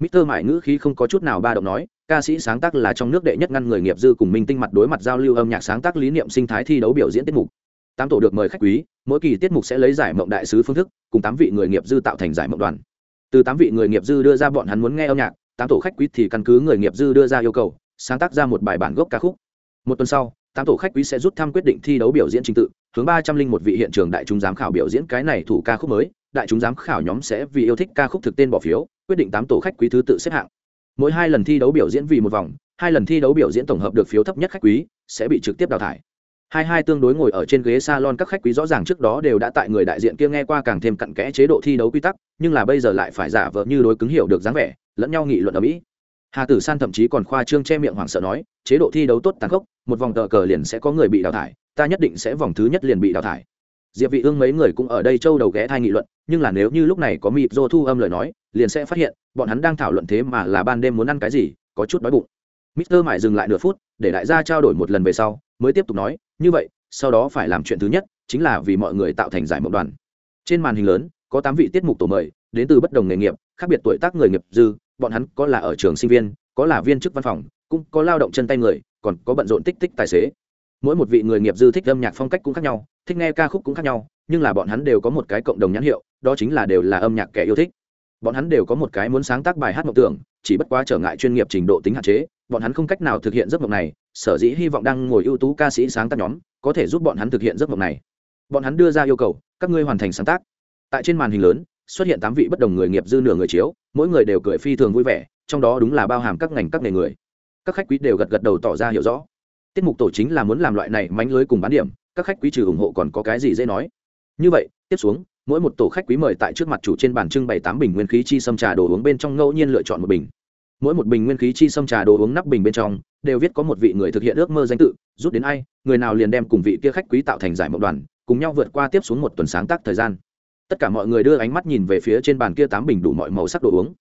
Mr. Mại ngữ khí không có chút nào ba động nói, ca sĩ sáng tác là trong nước đệ nhất ngăn người nghiệp dư cùng minh tinh mặt đối mặt giao lưu âm nhạc sáng tác lý niệm sinh thái thi đấu biểu diễn tiết mục. Tám tổ được mời khách quý, mỗi kỳ tiết mục sẽ lấy giải mộng đại sứ phương thức, cùng tám vị người nghiệp dư tạo thành giải mộng đoàn. Từ tám vị người nghiệp dư đưa ra bọn hắn muốn nghe âm nhạc, tám tổ khách quý thì căn cứ người nghiệp dư đưa ra yêu cầu, sáng tác ra một bài bản gốc ca khúc. Một tuần sau, tám tổ khách quý sẽ rút thăm quyết định thi đấu biểu diễn trình tự, hướng ba trăm linh một vị hiện trường đại chúng giám khảo biểu diễn cái này thủ ca khúc mới, đại chúng giám khảo nhóm sẽ vì yêu thích ca khúc thực tên bỏ phiếu, quyết định tám tổ khách quý thứ tự xếp hạng. Mỗi hai lần thi đấu biểu diễn vì một vòng hai lần thi đấu biểu diễn tổng hợp được phiếu thấp nhất khách quý sẽ bị trực tiếp đào thải. Hai hai tương đối ngồi ở trên ghế salon các khách quý rõ ràng trước đó đều đã tại người đại diện kia nghe qua càng thêm cặn kẽ chế độ thi đấu quy tắc nhưng là bây giờ lại phải giả vờ như đối cứng hiểu được dáng vẻ lẫn nhau nghị luận ở mỹ hà tử san thậm chí còn khoa trương che miệng hoảng sợ nói, chế độ thi đấu tốt tàn khốc, một vòng tờ cờ liền sẽ có người bị đào thải, ta nhất định sẽ vòng thứ nhất liền bị đào thải. Diệp vị ương mấy người cũng ở đây châu đầu ghé thai nghị luận, nhưng là nếu như lúc này có mịp dô thu âm lời nói, liền sẽ phát hiện, bọn hắn đang thảo luận thế mà là ban đêm muốn ăn cái gì, có chút đói bụng. Mister mải dừng lại nửa phút, để đại gia trao đổi một lần về sau, mới tiếp tục nói, như vậy, sau đó phải làm chuyện thứ nhất, chính là vì mọi người tạo thành giải mộng đoàn. Trên màn hình lớn, có tám vị tiết mục tổ mời, đến từ bất đồng nghề nghiệp, khác biệt tuổi tác người nghiệp dư bọn hắn có là ở trường sinh viên, có là viên chức văn phòng, cũng có lao động chân tay người, còn có bận rộn tích tích tài xế. Mỗi một vị người nghiệp dư thích âm nhạc phong cách cũng khác nhau, thích nghe ca khúc cũng khác nhau, nhưng là bọn hắn đều có một cái cộng đồng nhãn hiệu, đó chính là đều là âm nhạc kẻ yêu thích. Bọn hắn đều có một cái muốn sáng tác bài hát mộng tưởng, chỉ bất quá trở ngại chuyên nghiệp trình độ tính hạn chế, bọn hắn không cách nào thực hiện giấc mộng này, sở dĩ hy vọng đang ngồi ưu tú ca sĩ sáng tác nhóm, có thể giúp bọn hắn thực hiện giấc mộng này. Bọn hắn đưa ra yêu cầu, các ngươi hoàn thành sáng tác. Tại trên màn hình lớn xuất hiện tám vị bất đồng người nghiệp dư nửa người chiếu, mỗi người đều cười phi thường vui vẻ, trong đó đúng là bao hàm các ngành các nghề người. Các khách quý đều gật gật đầu tỏ ra hiểu rõ. Tiết mục tổ chính là muốn làm loại này mánh lưới cùng bán điểm, các khách quý trừ ủng hộ còn có cái gì dễ nói. Như vậy, tiếp xuống, mỗi một tổ khách quý mời tại trước mặt chủ trên bàn trưng bày tám bình nguyên khí chi xâm trà đồ uống bên trong ngẫu nhiên lựa chọn một bình. Mỗi một bình nguyên khí chi xâm trà đồ uống nắp bình bên trong, đều viết có một vị người thực hiện ước mơ danh tự, rút đến ai, người nào liền đem cùng vị kia khách quý tạo thành giải mộng đoàn, cùng nhau vượt qua tiếp xuống một tuần sáng tác thời gian tất cả mọi người đưa ánh mắt nhìn về phía trên bàn kia tám bình đủ mọi màu sắc đồ uống.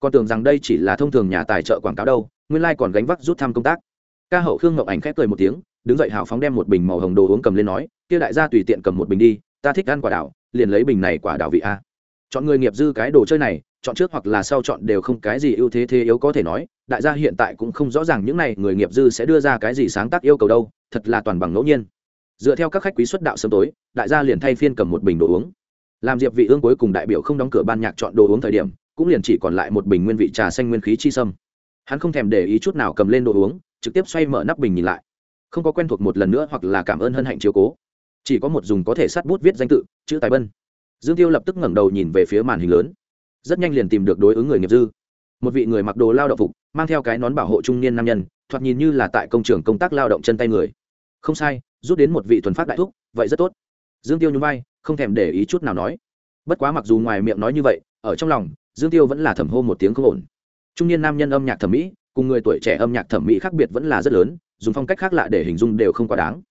Còn tưởng rằng đây chỉ là thông thường nhà tài trợ quảng cáo đâu, nguyên lai、like、còn gánh vác rút thăm công tác. Ca hậu khương ngọc ảnh khép cười một tiếng, đứng dậy hào phóng đem một bình màu hồng đồ uống cầm lên nói, kia đại gia tùy tiện cầm một bình đi, ta thích ăn quả đảo, liền lấy bình này quả đảo vị a. Chọn người nghiệp dư cái đồ chơi này, chọn trước hoặc là sau chọn đều không cái gì ưu thế thế yếu có thể nói, đại gia hiện tại cũng không rõ ràng những này người nghiệp dư sẽ đưa ra cái gì sáng tác yêu cầu đâu, thật là toàn bằng ngẫu nhiên. Dựa theo các khách quý xuất đạo sớm tối, đại gia liền thay phiên cầm một bình đồ uống làm diệp vị ương cuối cùng đại biểu không đóng cửa ban nhạc chọn đồ uống thời điểm, cũng liền chỉ còn lại một bình nguyên vị trà xanh nguyên khí chi sâm. Hắn không thèm để ý chút nào cầm lên đồ uống, trực tiếp xoay mở nắp bình nhìn lại. Không có quen thuộc một lần nữa hoặc là cảm ơn hân hạnh chiếu cố. Chỉ có một dùng có thể sát bút viết danh tự, chữ tài bân. Dương tiêu lập tức ngẩng đầu nhìn về phía màn hình lớn. Rất nhanh liền tìm được đối ứng người nghiệp dư. Một vị người mặc đồ lao động phục, mang theo cái nón bảo hộ trung niên nam nhân, thoạt nhìn như là tại công trường công tác lao động chân tay người. Không sai, rút đến một vị thuần phát đại thúc, vậy rất tốt. Dương tiêu nhún vai không thèm để ý chút nào nói. Bất quá mặc dù ngoài miệng nói như vậy, ở trong lòng, dương tiêu vẫn là thầm hô một tiếng không ổn. Trung niên nam nhân âm nhạc thẩm mỹ, cùng người tuổi trẻ âm nhạc thẩm mỹ khác biệt vẫn là rất lớn, dùng phong cách khác lạ để hình dung đều không quá đáng.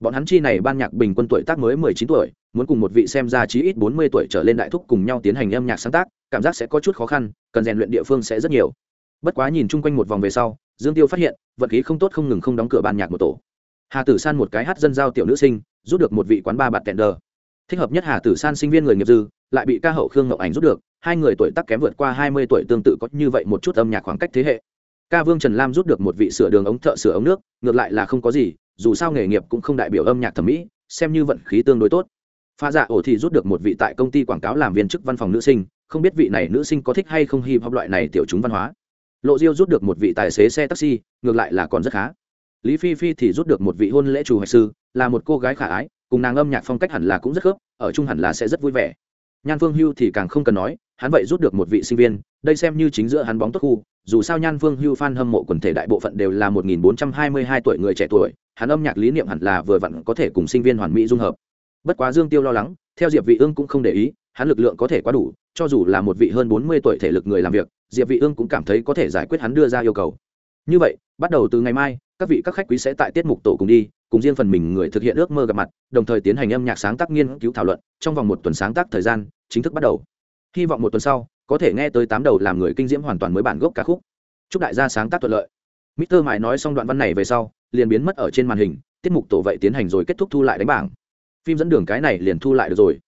Bọn hắn chi này ban nhạc bình quân tuổi tác mới mười chín tuổi, muốn cùng một vị xem ra chí ít bốn mươi tuổi trở lên đại thúc cùng nhau tiến hành âm nhạc sáng tác, cảm giác sẽ có chút khó khăn, cần rèn luyện địa phương sẽ rất nhiều. Bất quá nhìn chung quanh một vòng về sau, dương tiêu phát hiện vật khí không tốt không ngừng không đóng cửa ban nhạc một tổ. Hà tử san một cái hát dân giao tiểu nữ sinh, rút được một vị quán ba bạt tẹn đờ thích hợp nhất hà tử san sinh viên người nghiệp dư, lại bị ca hậu khương ngọc ảnh rút được, hai người tuổi tác kém vượt qua hai mươi tuổi tương tự có như vậy một chút âm nhạc khoảng cách thế hệ. Ca vương trần lam rút được một vị sửa đường ống thợ sửa ống nước, ngược lại là không có gì, dù sao nghề nghiệp cũng không đại biểu âm nhạc thẩm mỹ, xem như vận khí tương đối tốt. Pha dạ ổ thì rút được một vị tại công ty quảng cáo làm viên chức văn phòng nữ sinh, không biết vị này nữ sinh có thích hay không hip hop loại này tiểu chúng văn hóa. Lộ diêu rút được một vị tài xế xe taxi, ngược lại là còn rất khá. Lý phi phi thì rút được một vị hôn lễ chủ hoạch sư, là một cô gái khả ái cùng nàng âm nhạc phong cách hẳn là cũng rất khớp, ở chung hẳn là sẽ rất vui vẻ. Nhan phương hưu thì càng không cần nói, hắn vậy rút được một vị sinh viên, đây xem như chính giữa hắn bóng tốt khu, dù sao nhan phương hưu f hâm mộ quần thể đại bộ phận đều là một nghìn bốn trăm hai mươi hai tuổi người trẻ tuổi, hắn âm nhạc lý niệm hẳn là vừa vặn có thể cùng sinh viên hoàn mỹ dung hợp. Bất quá dương tiêu lo lắng, theo diệp vị ương cũng không để ý, hắn lực lượng có thể quá đủ, cho dù là một vị hơn bốn mươi tuổi thể lực người làm việc, diệp vị ương cũng cảm thấy có thể giải quyết hắn đưa ra yêu cầu. Như vậy, bắt đầu từ ngày mai, các vị các khách quý sẽ tại tiết mục tổ cùng đi cùng riêng phần mình người thực hiện ước mơ gặp mặt đồng thời tiến hành âm nhạc sáng tác nghiên cứu thảo luận. Trong vòng một tuần sáng tác thời gian chính thức bắt đầu. Hy vọng một tuần sau có thể nghe tới tám đầu làm người kinh diễm hoàn toàn mới bản gốc ca khúc. Chúc đại gia sáng tác thuận lợi. Mr. Mại nói xong đoạn văn này về sau, liền biến mất ở trên màn hình, tiết mục tổ vậy tiến hành rồi kết thúc thu lại đánh bảng. phim dẫn đường cái này liền thu lại được rồi.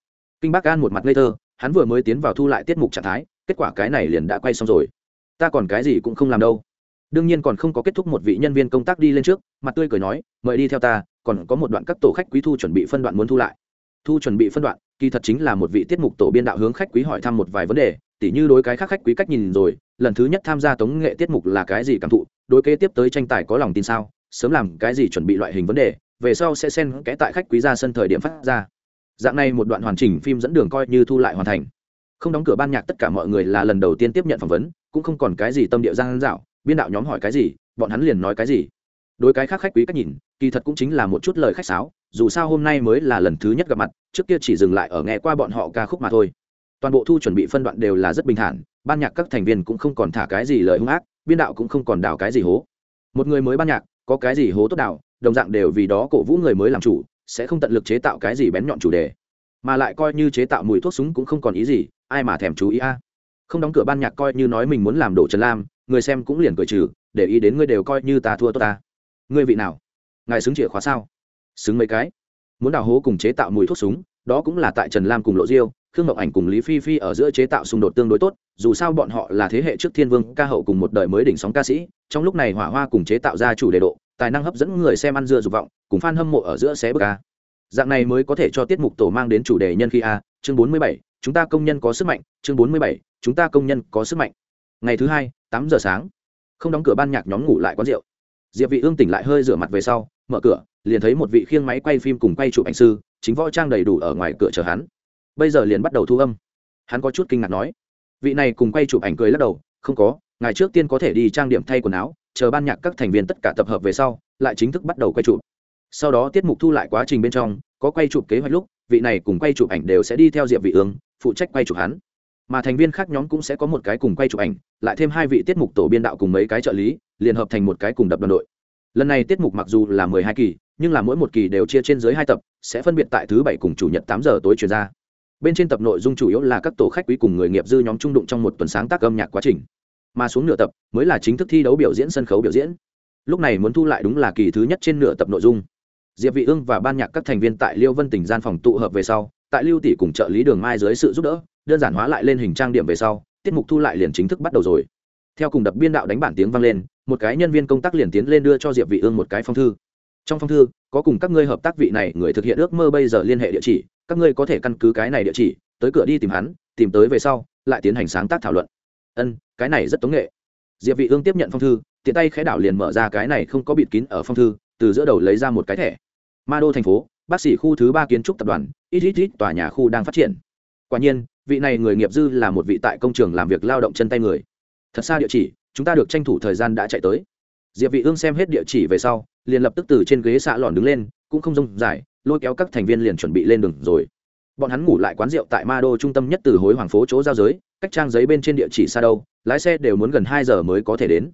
Kinh bắc an một mặt ngây thơ hắn vừa mới tiến vào thu lại tiết mục trạng thái kết quả cái này liền đã quay xong rồi. Ta còn cái gì cũng không làm đâu đương nhiên còn không có kết thúc một vị nhân viên công tác đi lên trước, mặt tươi cười nói, mời đi theo ta, còn có một đoạn các tổ khách quý thu chuẩn bị phân đoạn muốn thu lại. Thu chuẩn bị phân đoạn, kỳ thật chính là một vị tiết mục tổ biên đạo hướng khách quý hỏi thăm một vài vấn đề, tỉ như đối cái khác khách quý cách nhìn rồi, lần thứ nhất tham gia tống nghệ tiết mục là cái gì cảm thụ, đối kế tiếp tới tranh tài có lòng tin sao, sớm làm cái gì chuẩn bị loại hình vấn đề, về sau sẽ xen kẽ tại khách quý ra sân thời điểm phát ra. Dạng này một đoạn hoàn chỉnh phim dẫn đường coi như thu lại hoàn thành. Không đóng cửa ban nhạc tất cả mọi người là lần đầu tiên tiếp nhận phỏng vấn, cũng không còn cái gì tâm địa giang dạo biên đạo nhóm hỏi cái gì, bọn hắn liền nói cái gì. Đối cái khác khách quý cách nhìn, kỳ thật cũng chính là một chút lời khách sáo, dù sao hôm nay mới là lần thứ nhất gặp mặt, trước kia chỉ dừng lại ở nghe qua bọn họ ca khúc mà thôi. Toàn bộ thu chuẩn bị phân đoạn đều là rất bình thản, ban nhạc các thành viên cũng không còn thả cái gì lời hung ác, biên đạo cũng không còn đào cái gì hố. Một người mới ban nhạc, có cái gì hố tốt đào, đồng dạng đều vì đó cổ vũ người mới làm chủ, sẽ không tận lực chế tạo cái gì bén nhọn chủ đề. Mà lại coi như chế tạo mùi thuốc súng cũng không còn ý gì, ai mà thèm chú ý a. Không đóng cửa ban nhạc coi như nói mình muốn làm đổ trần lam người xem cũng liền cười trừ, để ý đến ngươi đều coi như ta thua tốt ta. Ngươi vị nào? Ngài xứng chìa khóa sao? Xứng mấy cái? Muốn đào hố cùng chế tạo mùi thuốc súng, đó cũng là tại trần lam cùng lộ diêu, khương ngọc ảnh cùng lý phi phi ở giữa chế tạo xung đột tương đối tốt, dù sao bọn họ là thế hệ trước thiên vương, ca hậu cùng một đời mới đỉnh sóng ca sĩ, trong lúc này hỏa hoa cùng chế tạo ra chủ đề độ, tài năng hấp dẫn người xem ăn dưa dục vọng, cùng f a n hâm mộ ở giữa xé bờ ca dạng này mới có thể cho tiết mục tổ mang đến chủ đề nhân khi a, chương bốn mươi bảy, chúng ta công nhân có sức mạnh, chương bốn mươi bảy, chúng ta công nhân có sức mạnh. Ngày thứ hai tám giờ sáng. Không đóng cửa ban nhạc nhóm ngủ lại quán rượu. Diệp vị ương tỉnh lại hơi rửa mặt về sau, mở cửa, liền thấy một vị khiêng máy quay phim cùng quay chụp ảnh sư, chính võ trang đầy đủ ở ngoài cửa chờ hắn. Bây giờ liền bắt đầu thu âm. Hắn có chút kinh ngạc nói, vị này cùng quay chụp ảnh cười lắc đầu, không có ngày trước tiên có thể đi trang điểm thay quần áo, chờ ban nhạc các thành viên tất cả tập hợp về sau, lại chính thức bắt đầu quay chụp. Sau đó tiết mục thu lại quá trình bên trong, có quay chụp kế hoạch lúc, vị này cùng quay chụp ảnh đều sẽ đi theo diệp vị ương, phụ trách quay chụp hắn mà thành viên khác nhóm cũng sẽ có một cái cùng quay chụp ảnh, lại thêm hai vị tiết mục tổ biên đạo cùng mấy cái trợ lý, liền hợp thành một cái cùng đập đoàn đội. Lần này tiết mục mặc dù là mười hai kỳ, nhưng là mỗi một kỳ đều chia trên dưới hai tập, sẽ phân biệt tại thứ bảy cùng chủ nhật tám giờ tối truyền ra. Bên trên tập nội dung chủ yếu là các tổ khách quý cùng người nghiệp dư nhóm trung đụng trong một tuần sáng tác âm nhạc quá trình. Mà xuống nửa tập mới là chính thức thi đấu biểu diễn sân khấu biểu diễn. Lúc này muốn thu lại đúng là kỳ thứ nhất trên nửa tập nội dung. Diệp vị ương và ban nhạc các thành viên tại liêu vân tỉnh gian phòng tụ hợp về sau, tại lưu tỷ cùng trợ lý đường mai dưới sự giúp đỡ đơn giản hóa lại lên hình trang điểm về sau, tiết mục thu lại liền chính thức bắt đầu rồi. Theo cùng đập biên đạo đánh bản tiếng vang lên, một cái nhân viên công tác liền tiến lên đưa cho diệp vị ương một cái phong thư. Trong phong thư, có cùng các ngươi hợp tác vị này người thực hiện ước mơ bây giờ liên hệ địa chỉ, các ngươi có thể căn cứ cái này địa chỉ, tới cửa đi tìm hắn, tìm tới về sau, lại tiến hành sáng tác thảo luận. Ân, cái này rất tống nghệ. Diệp vị ương tiếp nhận phong thư, tiện tay khẽ đảo liền mở ra cái này không có bịt kín ở phong thư, từ giữa đầu lấy ra một cái thẻ. Ma đô thành phố, bác sĩ khu thứ ba kiến trúc tập đoàn ít ít ít tòa nhà khu đang phát triển. Quả nhiên vị này người nghiệp dư là một vị tại công trường làm việc lao động chân tay người. Thật xa địa chỉ, chúng ta được tranh thủ thời gian đã chạy tới. Diệp vị ương xem hết địa chỉ về sau, liền lập tức từ trên ghế xạ lòn đứng lên, cũng không rông dài, lôi kéo các thành viên liền chuẩn bị lên đường rồi. Bọn hắn ngủ lại quán rượu tại ma đô trung tâm nhất từ hối hoàng phố chỗ giao giới, cách trang giấy bên trên địa chỉ xa đâu, lái xe đều muốn gần hai giờ mới có thể đến.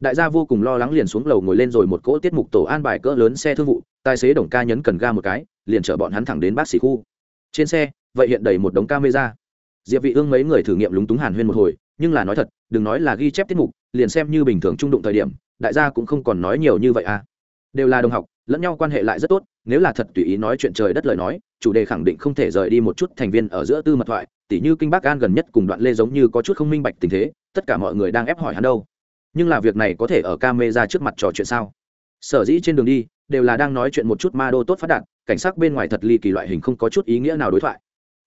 Đại gia vô cùng lo lắng liền xuống lầu ngồi lên rồi một cỗ tiết mục tổ an bài cỡ lớn xe thương vụ, tài xế đồng ca nhấn cần ga một cái, liền chở bọn hắn thẳng đến bác sĩ khu. Trên xe, vậy hiện đầy một đống camera diệp vị ương mấy người thử nghiệm lúng túng hàn huyên một hồi, nhưng là nói thật, đừng nói là ghi chép tiết mục, liền xem như bình thường trung đụng thời điểm, đại gia cũng không còn nói nhiều như vậy à. Đều là đồng học, lẫn nhau quan hệ lại rất tốt, nếu là thật tùy ý nói chuyện trời đất lời nói, chủ đề khẳng định không thể rời đi một chút thành viên ở giữa tư mật thoại, tỉ như kinh bắc an gần nhất cùng đoạn lê giống như có chút không minh bạch tình thế, tất cả mọi người đang ép hỏi hắn đâu. Nhưng là việc này có thể ở camera trước mặt trò chuyện sao? Sở dĩ trên đường đi, đều là đang nói chuyện một chút ma đô tốt phát đạt, cảnh sát bên ngoài thật ly kỳ loại hình không có chút ý nghĩa nào đối thoại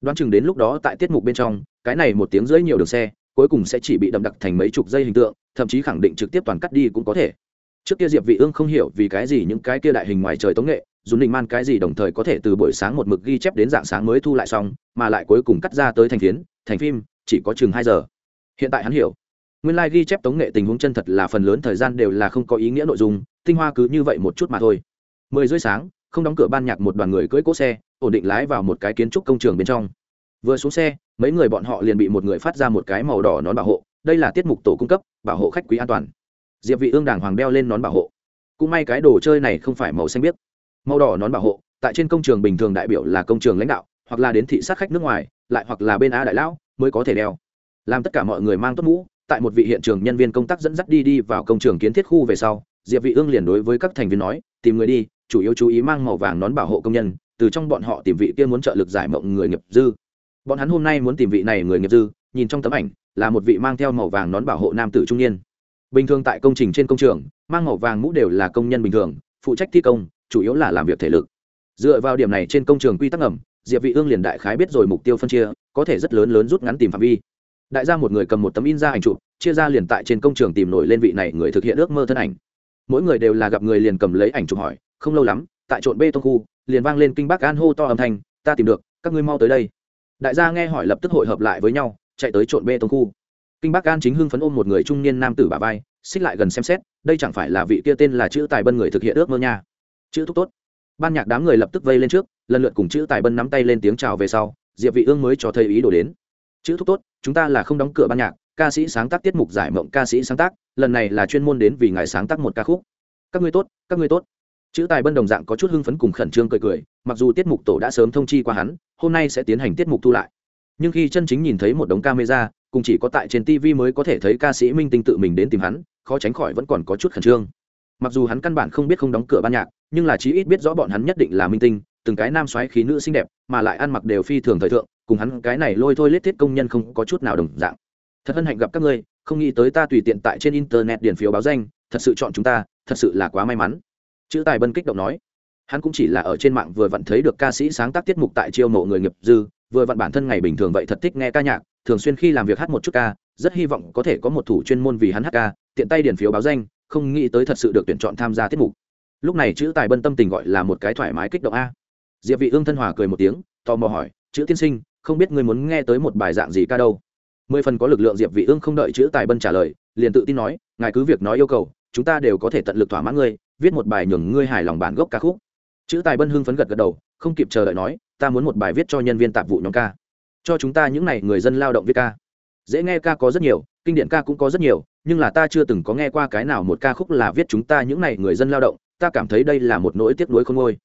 đoán chừng đến lúc đó tại tiết mục bên trong, cái này một tiếng rưỡi nhiều đường xe, cuối cùng sẽ chỉ bị đậm đặc thành mấy chục giây hình tượng, thậm chí khẳng định trực tiếp toàn cắt đi cũng có thể. Trước kia diệp vị ương không hiểu vì cái gì những cái kia đại hình ngoài trời tống nghệ dùng định man cái gì đồng thời có thể từ buổi sáng một mực ghi chép đến dạng sáng mới thu lại xong, mà lại cuối cùng cắt ra tới thành phiến, thành phim, chỉ có chừng hai giờ. Hiện tại hắn hiểu. Nguyên lai like ghi chép tống nghệ tình huống chân thật là phần lớn thời gian đều là không có ý nghĩa nội dung, tinh hoa cứ như vậy một chút mà thôi. Mười rưỡi sáng, không đóng cửa ban nhạc một đoàn người cưỡi cỗ xe ổn định lái vào một cái kiến trúc công trường bên trong. Vừa xuống xe, mấy người bọn họ liền bị một người phát ra một cái màu đỏ nón bảo hộ, đây là tiết mục tổ cung cấp, bảo hộ khách quý an toàn. Diệp vị ương đàng hoàng đeo lên nón bảo hộ. Cũng may cái đồ chơi này không phải màu xanh biếc. Màu đỏ nón bảo hộ, tại trên công trường bình thường đại biểu là công trường lãnh đạo, hoặc là đến thị sát khách nước ngoài, lại hoặc là bên á đại lão mới có thể đeo. Làm tất cả mọi người mang tốt mũ, tại một vị hiện trường nhân viên công tác dẫn dắt đi đi vào công trường kiến thiết khu về sau, diệp vị ương liền đối với các thành viên nói, tìm người đi, chủ yếu chú ý mang màu vàng nón bảo hộ công nhân từ trong bọn họ tìm vị kia muốn trợ lực giải mộng người nghiệp dư. Bọn hắn hôm nay muốn tìm vị này người nghiệp dư, nhìn trong tấm ảnh, là một vị mang theo màu vàng nón bảo hộ nam tử trung niên. Bình thường tại công trình trên công trường, mang màu vàng mũ đều là công nhân bình thường, phụ trách thi công, chủ yếu là làm việc thể lực. Dựa vào điểm này trên công trường quy tắc ẩm diệp vị ương liền đại khái biết rồi mục tiêu phân chia, có thể rất lớn lớn rút ngắn tìm phạm vi. Đại gia một người cầm một tấm in ra ảnh chụp, chia ra liền tại trên công trường tìm nổi lên vị này người thực hiện ước mơ thân ảnh. Mỗi người đều là gặp người liền cầm lấy ảnh chụp hỏi, không lâu lắm, tại trộn bê tông khu liền vang lên kinh bác an hô to âm thanh, ta tìm được, các ngươi mau tới đây. Đại gia nghe hỏi lập tức hội hợp lại với nhau, chạy tới trộn bê tông khu. Kinh bác an chính hưng phấn ôm một người trung niên nam tử bà vai, xích lại gần xem xét, đây chẳng phải là vị kia tên là chữ tài bân người thực hiện ước mơ nha? Chữ thúc tốt. Ban nhạc đám người lập tức vây lên trước, lần lượt cùng chữ tài bân nắm tay lên tiếng chào về sau, diệp vị ương mới cho thấy ý đồ đến. Chữ thúc tốt, chúng ta là không đóng cửa ban nhạc, ca sĩ sáng tác tiết mục giải mộng ca sĩ sáng tác, lần này là chuyên môn đến vì ngài sáng tác một ca khúc. Các ngươi tốt, các ngươi tốt chữ tài bân đồng dạng có chút hưng phấn cùng khẩn trương cười cười, mặc dù tiết mục tổ đã sớm thông chi qua hắn, hôm nay sẽ tiến hành tiết mục thu lại. Nhưng khi chân chính nhìn thấy một đống camera, cùng chỉ có tại trên tv mới có thể thấy ca sĩ minh tinh tự mình đến tìm hắn, khó tránh khỏi vẫn còn có chút khẩn trương. Mặc dù hắn căn bản không biết không đóng cửa ban nhạc, nhưng là chí ít biết rõ bọn hắn nhất định là minh tinh, từng cái nam xoáy khí nữ xinh đẹp, mà lại ăn mặc đều phi thường thời thượng, cùng hắn cái này lôi thôi lết thiết công nhân không có chút nào đồng dạng. Thật hân hạnh gặp các ngươi, không nghĩ tới ta tùy tiện tại trên internet điền phiếu báo danh, thật sự chọn chúng ta, thật sự là quá may mắn chữ tài bân kích động nói, hắn cũng chỉ là ở trên mạng vừa vặn thấy được ca sĩ sáng tác tiết mục tại chiêu mộ người nghiệp dư, vừa vặn bản thân ngày bình thường vậy thật thích nghe ca nhạc, thường xuyên khi làm việc hát một chút ca, rất hy vọng có thể có một thủ chuyên môn vì hắn hát ca, tiện tay điền phiếu báo danh, không nghĩ tới thật sự được tuyển chọn tham gia tiết mục. Lúc này chữ tài bân tâm tình gọi là một cái thoải mái kích động a. Diệp vị ương thân hòa cười một tiếng, tò mò hỏi, chữ tiên sinh, không biết ngươi muốn nghe tới một bài dạng gì ca đâu? Mười phần có lực lượng diệp vị ương không đợi chữ tài bân trả lời, liền tự tin nói, ngài cứ việc nói yêu cầu, chúng ta đều có thể tận lực thỏa mãn ngươi viết một bài nhường ngươi hài lòng bản gốc ca khúc. Chữ tài bân hưng phấn gật gật đầu, không kịp chờ đợi nói, ta muốn một bài viết cho nhân viên tạp vụ nhóm ca. Cho chúng ta những này người dân lao động viết ca. Dễ nghe ca có rất nhiều, kinh điển ca cũng có rất nhiều, nhưng là ta chưa từng có nghe qua cái nào một ca khúc là viết chúng ta những này người dân lao động. Ta cảm thấy đây là một nỗi tiếc nuối không ngôi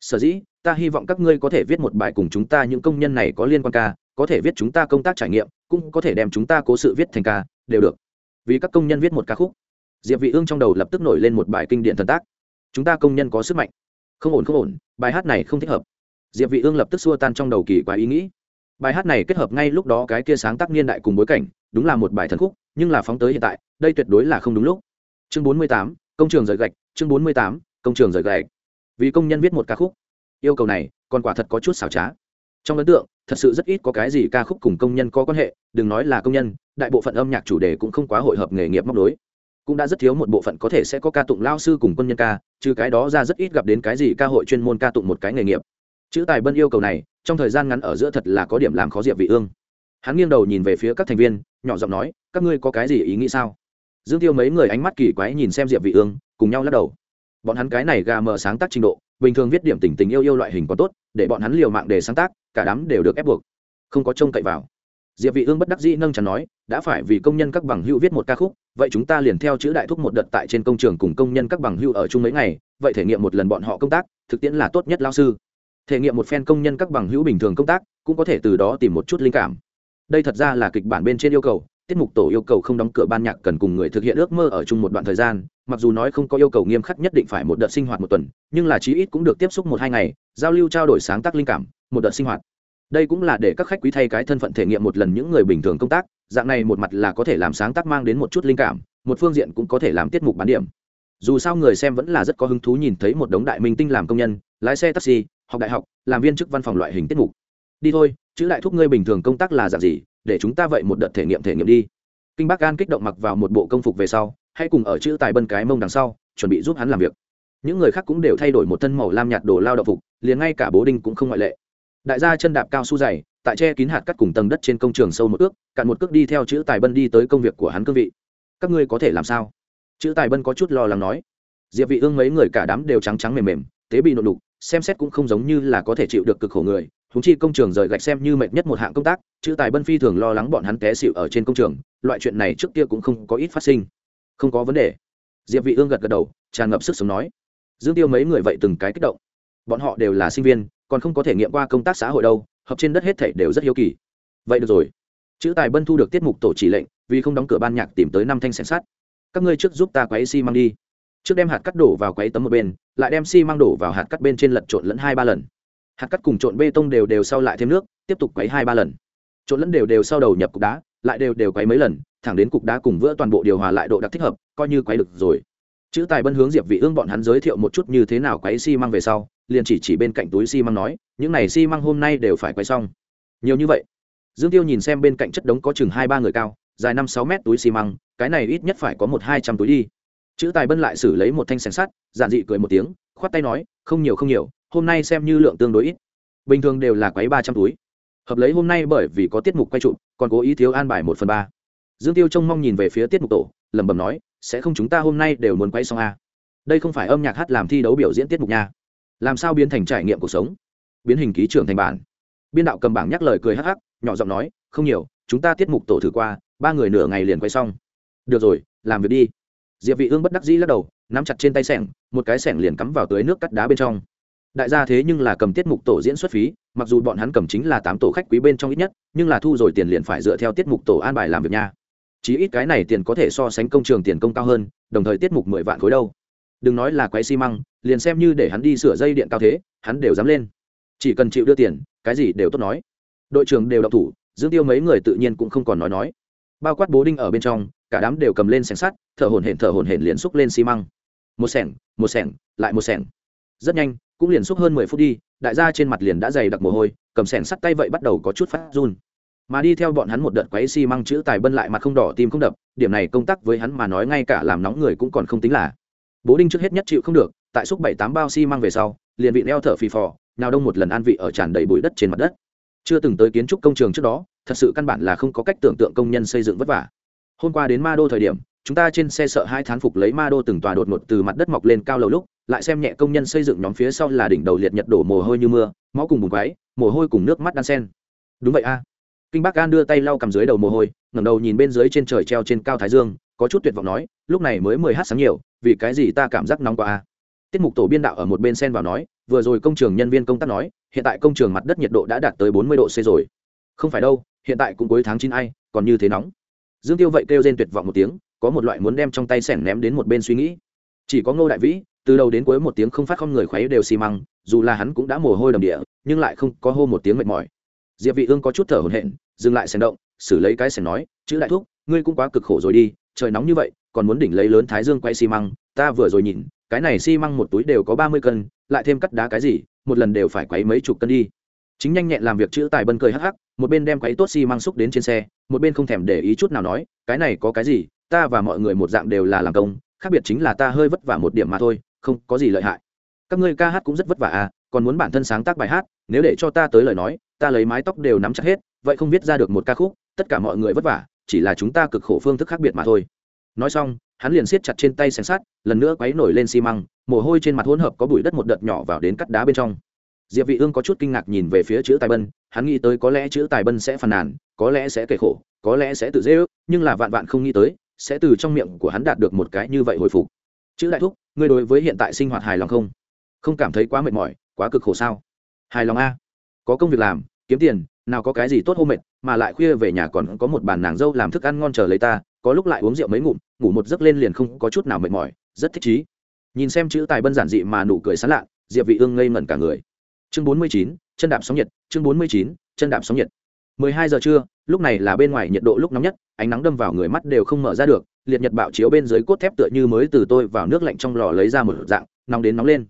sở dĩ, ta hy vọng các ngươi có thể viết một bài cùng chúng ta những công nhân này có liên quan ca, có thể viết chúng ta công tác trải nghiệm, cũng có thể đem chúng ta cố sự viết thành ca, đều được. Vì các công nhân viết một ca khúc diệp vị ương trong đầu lập tức nổi lên một bài kinh điển thần tác. Chúng ta công nhân có sức mạnh. Không ổn không ổn bài hát này không thích hợp. Diệp vị ương lập tức xua tan trong đầu kỳ quái ý nghĩ. Bài hát này kết hợp ngay lúc đó cái kia sáng tác niên đại cùng bối cảnh đúng là một bài thần khúc nhưng là phóng tới hiện tại đây tuyệt đối là không đúng lúc. Chương 48, công trường rời gạch chương 48, công trường rời gạch. Vì công nhân viết một ca khúc. Yêu cầu này còn quả thật có chút xảo trá. Trong ấn tượng thật sự rất ít có cái gì ca khúc cùng công nhân có quan hệ đừng nói là công nhân đại bộ phận âm nhạc chủ đề cũng không quá hội hợp nghề nghiệp móc nối cũng đã rất thiếu một bộ phận có thể sẽ có ca tụng lao sư cùng quân nhân ca, trừ cái đó ra rất ít gặp đến cái gì ca hội chuyên môn ca tụng một cái nghề nghiệp. Chữ tài bân yêu cầu này, trong thời gian ngắn ở giữa thật là có điểm làm khó diệp vị ương. Hắn nghiêng đầu nhìn về phía các thành viên, nhỏ giọng nói, các ngươi có cái gì ý nghĩ sao? Dương tiêu mấy người ánh mắt kỳ quái nhìn xem diệp vị ương, cùng nhau lắc đầu. Bọn hắn cái này gà mờ sáng tác trình độ, bình thường viết điểm tình tình yêu yêu loại hình có tốt, để bọn hắn liều mạng để sáng tác, cả đám đều được ép buộc. Không có trông cậy vào diệp vị ương bất đắc dĩ nâng chán nói, đã phải vì công nhân các bằng hữu viết một ca khúc, vậy chúng ta liền theo chữ đại thúc một đợt tại trên công trường cùng công nhân các bằng hữu ở chung mấy ngày, vậy thể nghiệm một lần bọn họ công tác, thực tiễn là tốt nhất lao sư. Thể nghiệm một phen công nhân các bằng hữu bình thường công tác, cũng có thể từ đó tìm một chút linh cảm. Đây thật ra là kịch bản bên trên yêu cầu, tiết mục tổ yêu cầu không đóng cửa ban nhạc cần cùng người thực hiện ước mơ ở chung một đoạn thời gian, mặc dù nói không có yêu cầu nghiêm khắc nhất định phải một đợt sinh hoạt một tuần, nhưng là chí ít cũng được tiếp xúc một hai ngày, giao lưu trao đổi sáng tác linh cảm, một đợt sinh hoạt đây cũng là để các khách quý thay cái thân phận thể nghiệm một lần những người bình thường công tác, dạng này một mặt là có thể làm sáng tác mang đến một chút linh cảm, một phương diện cũng có thể làm tiết mục bán điểm. Dù sao người xem vẫn là rất có hứng thú nhìn thấy một đống đại minh tinh làm công nhân, lái xe taxi, học đại học, làm viên chức văn phòng loại hình tiết mục. Đi thôi, chữ lại thúc ngươi bình thường công tác là dạng gì, để chúng ta vậy một đợt thể nghiệm thể nghiệm đi. Kinh bắc an kích động mặc vào một bộ công phục về sau, hãy cùng ở chữ tài bân cái mông đằng sau, chuẩn bị giúp hắn làm việc. Những người khác cũng đều thay đổi một thân màu lam nhạt đồ lao động phục, liền ngay cả bố đinh cũng không ngoại lệ đại gia chân đạp cao su dày, tại che kín hạt cắt cùng tầng đất trên công trường sâu một ước, cạn một cước đi theo chữ tài bân đi tới công việc của hắn cương vị. Các ngươi có thể làm sao? Chữ tài bân có chút lo lắng nói. Diệp vị ương mấy người cả đám đều trắng trắng mềm mềm, tế bị nộn đục xem xét cũng không giống như là có thể chịu được cực khổ người húng chi công trường rời gạch xem như mệt nhất một hạng công tác, chữ tài bân phi thường lo lắng bọn hắn té xịu ở trên công trường, loại chuyện này trước kia cũng không có ít phát sinh. Không có vấn đề. Diệp vị ương gật gật đầu, tràn ngập sức sống nói. Dương tiêu mấy người vậy từng cái kích động bọn họ đều là sinh viên, còn không có thể nghiệm qua công tác xã hội đâu, hợp trên đất hết thảy đều rất hiếu kỳ. Vậy được rồi. Chữ tài bân thu được tiết mục tổ chỉ lệnh, vì không đóng cửa ban nhạc tìm tới năm thanh xem sắt. Các ngươi trước giúp ta quấy xi măng đi. Trước đem hạt cắt đổ vào quấy tấm một bên, lại đem xi măng đổ vào hạt cắt bên trên lật trộn lẫn hai ba lần. Hạt cắt cùng trộn bê tông đều đều sau lại thêm nước, tiếp tục quấy hai ba lần. Trộn lẫn đều đều sau đầu nhập cục đá, lại đều đều quấy mấy lần, thẳng đến cục đá cùng vữa toàn bộ điều hòa lại độ đặc thích hợp, coi như quấy được rồi. Chữ tài bân hướng diệp vị ương bọn hắn giới thiệu một chút như thế nào quấy xi măng về sau liền chỉ chỉ bên cạnh túi xi măng nói, những này xi măng hôm nay đều phải quay xong. Nhiều như vậy, dương tiêu nhìn xem bên cạnh chất đống có chừng hai ba người cao, dài năm sáu mét túi xi măng, cái này ít nhất phải có một hai trăm túi đi. Chữ tài bân lại xử lấy một thanh sẻng sắt, giản dị cười một tiếng, khoát tay nói, không nhiều không nhiều, hôm nay xem như lượng tương đối ít. Bình thường đều là quấy ba trăm túi. Hợp lấy hôm nay bởi vì có tiết mục quay trụ, còn cố ý thiếu an bài một phần ba. Dương tiêu trông mong nhìn về phía tiết mục tổ, lẩm bẩm nói, sẽ không chúng ta hôm nay đều muốn quay xong à. đây không phải âm nhạc hát làm thi đấu biểu diễn tiết mục nha làm sao biến thành trải nghiệm cuộc sống? Biến hình ký trưởng thành bản. Biên đạo cầm bảng nhắc lời cười hắc hắc, nhỏ giọng nói, không nhiều, chúng ta tiết mục tổ thử qua, ba người nửa ngày liền quay xong. Được rồi, làm việc đi. Diệp vị ương bất đắc dĩ lắc đầu, nắm chặt trên tay sẻng, một cái sẻng liền cắm vào tưới nước cắt đá bên trong. Đại gia thế nhưng là cầm tiết mục tổ diễn xuất phí, mặc dù bọn hắn cầm chính là tám tổ khách quý bên trong ít nhất, nhưng là thu rồi tiền liền phải dựa theo tiết mục tổ an bài làm việc nha. Chí ít cái này tiền có thể so sánh công trường tiền công cao hơn, đồng thời tiết mục mười vạn khối đâu đừng nói là quái xi măng, liền xem như để hắn đi sửa dây điện cao thế, hắn đều dám lên. Chỉ cần chịu đưa tiền, cái gì đều tốt nói. Đội trưởng đều đọc thủ, dương tiêu mấy người tự nhiên cũng không còn nói nói. Bao quát bố đinh ở bên trong, cả đám đều cầm lên sẻng sắt, thở hổn hển thở hổn hển liền xúc lên xi măng. Một sẻng một sẻng, lại một sẻng. Rất nhanh, cũng liền xúc hơn mười phút đi, đại gia trên mặt liền đã dày đặc mồ hôi, cầm sẻng sắt tay vậy bắt đầu có chút phát run. Mà đi theo bọn hắn một đợt quấy xi măng chữ tài bân lại mặt không đỏ, tim không đập, điểm này công tác với hắn mà nói ngay cả làm nóng người cũng còn không tính là bố đinh trước hết nhất chịu không được, tại xúc bảy tám bao xi măng về sau, liền vị neo thở phì phò, nào đông một lần an vị ở tràn đầy bụi đất trên mặt đất. Chưa từng tới kiến trúc công trường trước đó, thật sự căn bản là không có cách tưởng tượng công nhân xây dựng vất vả. Hôm qua đến ma đô thời điểm, chúng ta trên xe sợ hai thán phục lấy ma đô từng tòa đột ngột từ mặt đất mọc lên cao lầu lúc, lại xem nhẹ công nhân xây dựng nhóm phía sau là đỉnh đầu liệt nhật đổ mồ hôi như mưa, máu cùng bùng quáy mồ hôi cùng nước mắt đan sen. Đúng vậy a. Kinh bác gan đưa tay lau cầm dưới đầu mồ hôi, ngẩng đầu nhìn bên dưới trên trời treo trên cao thái dương có chút tuyệt vọng nói, lúc này mới mười h sáng nhiều, vì cái gì ta cảm giác nóng quá a? Tiết mục tổ biên đạo ở một bên sen vào nói, vừa rồi công trường nhân viên công tác nói, hiện tại công trường mặt đất nhiệt độ đã đạt tới bốn mươi độ c rồi. Không phải đâu, hiện tại cũng cuối tháng chín ai, còn như thế nóng. Dương tiêu vậy kêu rên tuyệt vọng một tiếng, có một loại muốn đem trong tay sẻng ném đến một bên suy nghĩ. Chỉ có ngô đại vĩ, từ đầu đến cuối một tiếng không phát không người khoáy đều xi măng, dù là hắn cũng đã mồ hôi đầm địa, nhưng lại không có hô một tiếng mệt mỏi. Diệp vị ương có chút thở hổn hển, dừng lại sẻng động, xử lấy cái sẻng nói, chữ đại thúc, ngươi cũng quá cực khổ rồi đi trời nóng như vậy, còn muốn đỉnh lấy lớn thái dương quay xi măng, ta vừa rồi nhìn, cái này xi măng một túi đều có ba mươi cân, lại thêm cắt đá cái gì, một lần đều phải quấy mấy chục cân đi. Chính nhanh nhẹn làm việc chữ tài bân cười hắc hắc, một bên đem quấy tốt xi măng xúc đến trên xe, một bên không thèm để ý chút nào nói, cái này có cái gì, ta và mọi người một dạng đều là làm công, khác biệt chính là ta hơi vất vả một điểm mà thôi, không có gì lợi hại. Các ngươi ca hát cũng rất vất vả à còn muốn bản thân sáng tác bài hát, nếu để cho ta tới lời nói, ta lấy mái tóc đều nắm chặt hết, vậy không viết ra được một ca khúc, tất cả mọi người vất vả chỉ là chúng ta cực khổ phương thức khác biệt mà thôi. Nói xong, hắn liền siết chặt trên tay xẻng sắt, lần nữa quấy nổi lên xi măng, mồ hôi trên mặt hỗn hợp có bụi đất một đợt nhỏ vào đến cắt đá bên trong. Diệp vị ương có chút kinh ngạc nhìn về phía chữ tài bân, hắn nghĩ tới có lẽ chữ tài bân sẽ phàn nàn, có lẽ sẽ kể khổ, có lẽ sẽ tự dễ ước, nhưng là vạn vạn không nghĩ tới, sẽ từ trong miệng của hắn đạt được một cái như vậy hồi phục. Chữ đại thúc, ngươi đối với hiện tại sinh hoạt hài lòng không? Không cảm thấy quá mệt mỏi, quá cực khổ sao? Hài lòng a. Có công việc làm, kiếm tiền nào có cái gì tốt hôm mệt mà lại khuya về nhà còn có một bàn nàng dâu làm thức ăn ngon chờ lấy ta có lúc lại uống rượu mấy ngụm ngủ một giấc lên liền không có chút nào mệt mỏi rất thích chí nhìn xem chữ tài bân giản dị mà nụ cười sán lạ diệp vị ương ngây ngẩn cả người. Chương 49, chân đạp sóng nhiệt chương 49, chân đạp sóng nhiệt. 12 giờ trưa lúc này là bên ngoài nhiệt độ lúc nóng nhất ánh nắng đâm vào người mắt đều không mở ra được liệt nhật bạo chiếu bên dưới cốt thép tựa như mới từ tôi vào nước lạnh trong lò lấy ra một dạng nóng đến nóng lên.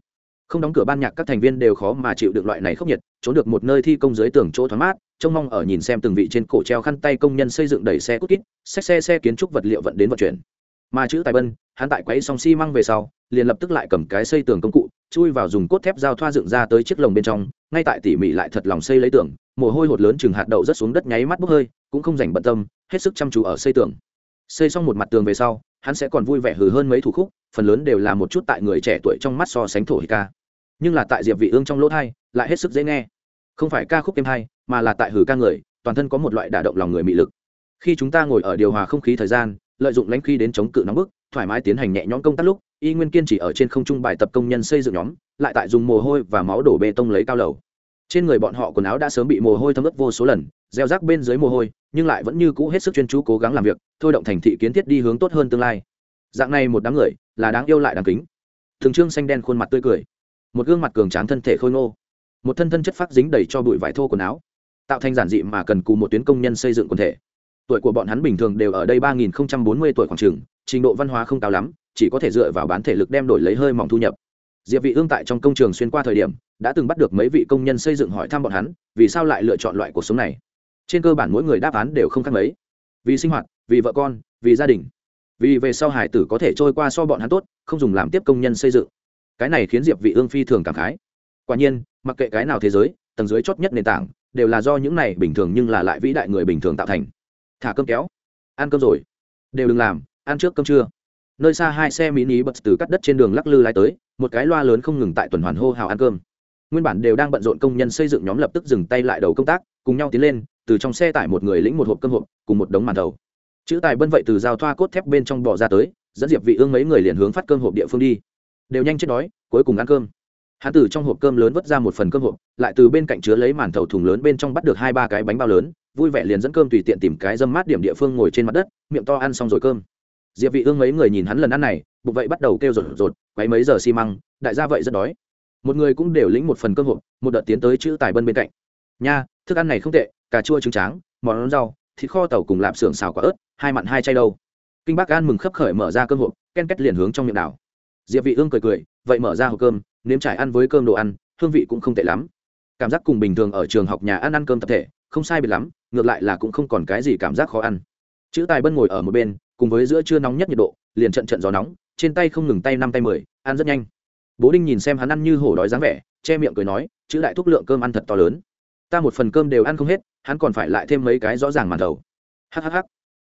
Không đóng cửa ban nhạc các thành viên đều khó mà chịu được loại này khốc nhiệt trốn được một nơi thi công dưới tường chỗ thoáng mát trông mong ở nhìn xem từng vị trên cổ treo khăn tay công nhân xây dựng đẩy xe cút kít, xách xe xe kiến trúc vật liệu vận đến vận chuyển. Mà chữ tài bân, hắn tại quấy xong xi măng về sau, liền lập tức lại cầm cái xây tường công cụ, chui vào dùng cốt thép giao thoa dựng ra tới chiếc lồng bên trong, ngay tại tỉ mỉ lại thật lòng xây lấy tường, mồ hôi hột lớn chừng hạt đậu rất xuống đất nháy mắt bốc hơi, cũng không dành bận tâm, hết sức chăm chú ở xây tường. Xây xong một mặt tường về sau, hắn sẽ còn vui vẻ hừ hơn mấy thủ khúc, phần lớn đều là một chút tại người trẻ tuổi trong mắt so sánh thổ hi ca. Nhưng là tại diệp vị ương trong lỗ thai, lại hết sức dễ nghe không phải ca khúc êm hay, mà là tại hử ca người, toàn thân có một loại đả động lòng người mị lực. Khi chúng ta ngồi ở điều hòa không khí thời gian, lợi dụng lãnh khí đến chống cự nóng bức, thoải mái tiến hành nhẹ nhõm công tác lúc, y nguyên kiên chỉ ở trên không trung bài tập công nhân xây dựng nhóm, lại tại dùng mồ hôi và máu đổ bê tông lấy cao lầu. Trên người bọn họ quần áo đã sớm bị mồ hôi thấm ướt vô số lần, gieo rác bên dưới mồ hôi, nhưng lại vẫn như cũ hết sức chuyên chú cố gắng làm việc, thôi động thành thị kiến thiết đi hướng tốt hơn tương lai. Dạng này một đám người, là đáng yêu lại đáng kính. Thường trương xanh đen khuôn mặt tươi cười. Một gương mặt cường tráng thân thể khôi ngô một thân thân chất phát dính đầy cho bụi vải thô quần áo, tạo thành giản dị mà cần cù một tuyến công nhân xây dựng quần thể. Tuổi của bọn hắn bình thường đều ở đây ba nghìn bốn mươi tuổi khoảng trường trình độ văn hóa không cao lắm, chỉ có thể dựa vào bán thể lực đem đổi lấy hơi mỏng thu nhập. Diệp vị ương tại trong công trường xuyên qua thời điểm, đã từng bắt được mấy vị công nhân xây dựng hỏi thăm bọn hắn, vì sao lại lựa chọn loại cuộc sống này. Trên cơ bản mỗi người đáp án đều không khác mấy. Vì sinh hoạt, vì vợ con, vì gia đình. Vì về sau hải tử có thể trôi qua so bọn hắn tốt, không dùng làm tiếp công nhân xây dựng. Cái này khiến diệp vị ương phi thường cảm khái. Quả nhiên mặc kệ cái nào thế giới, tầng dưới chót nhất nền tảng, đều là do những này bình thường nhưng là lại vĩ đại người bình thường tạo thành. Thả cơm kéo. Ăn cơm rồi. Đều đừng làm, ăn trước cơm trưa. Nơi xa hai xe mini bật từ cắt đất trên đường lắc lư lái tới, một cái loa lớn không ngừng tại tuần hoàn hô hào ăn cơm. Nguyên bản đều đang bận rộn công nhân xây dựng nhóm lập tức dừng tay lại đầu công tác, cùng nhau tiến lên, từ trong xe tải một người lĩnh một hộp cơm hộp, cùng một đống màn đầu. Chữ tài bân vậy từ giao thoa cốt thép bên trong bỏ ra tới, dẫn diệp vị ương mấy người liền hướng phát cơm hộp địa phương đi. Đều nhanh chết đói, cuối cùng ăn cơm hắn từ trong hộp cơm lớn vứt ra một phần cơm hộp, lại từ bên cạnh chứa lấy màn thầu thùng lớn bên trong bắt được hai ba cái bánh bao lớn, vui vẻ liền dẫn cơm tùy tiện tìm cái dâm mát điểm địa phương ngồi trên mặt đất, miệng to ăn xong rồi cơm. Diệp vị ương mấy người nhìn hắn lần ăn này, bụng vậy bắt đầu kêu rột rột, quấy mấy giờ xi măng, đại gia vậy rất đói. Một người cũng đều lĩnh một phần cơm hộp, một đợt tiến tới chữ tài bân bên cạnh. Nha, thức ăn này không tệ, cà chua trứng tráng, món rau, thịt kho tàu cùng lạp xưởng xào quả ớt, hai mặn hai chay đâu. Kinh bác an mừng khấp khởi mở ra cơm hộp, ken kết liền hướng trong miệng đảo diệp vị ương cười cười, vậy mở ra hộp cơm, nếm trải ăn với cơm đồ ăn, hương vị cũng không tệ lắm. Cảm giác cùng bình thường ở trường học nhà ăn ăn cơm tập thể, không sai biệt lắm, ngược lại là cũng không còn cái gì cảm giác khó ăn. Chữ tài bân ngồi ở một bên, cùng với giữa trưa nóng nhất nhiệt độ, liền trận trận gió nóng, trên tay không ngừng tay năm tay mười, ăn rất nhanh. Bố đinh nhìn xem hắn ăn như hổ đói dáng vẻ, che miệng cười nói, chữ đại thúc lượng cơm ăn thật to lớn. Ta một phần cơm đều ăn không hết, hắn còn phải lại thêm mấy cái rõ ràng màn thầu. Hhh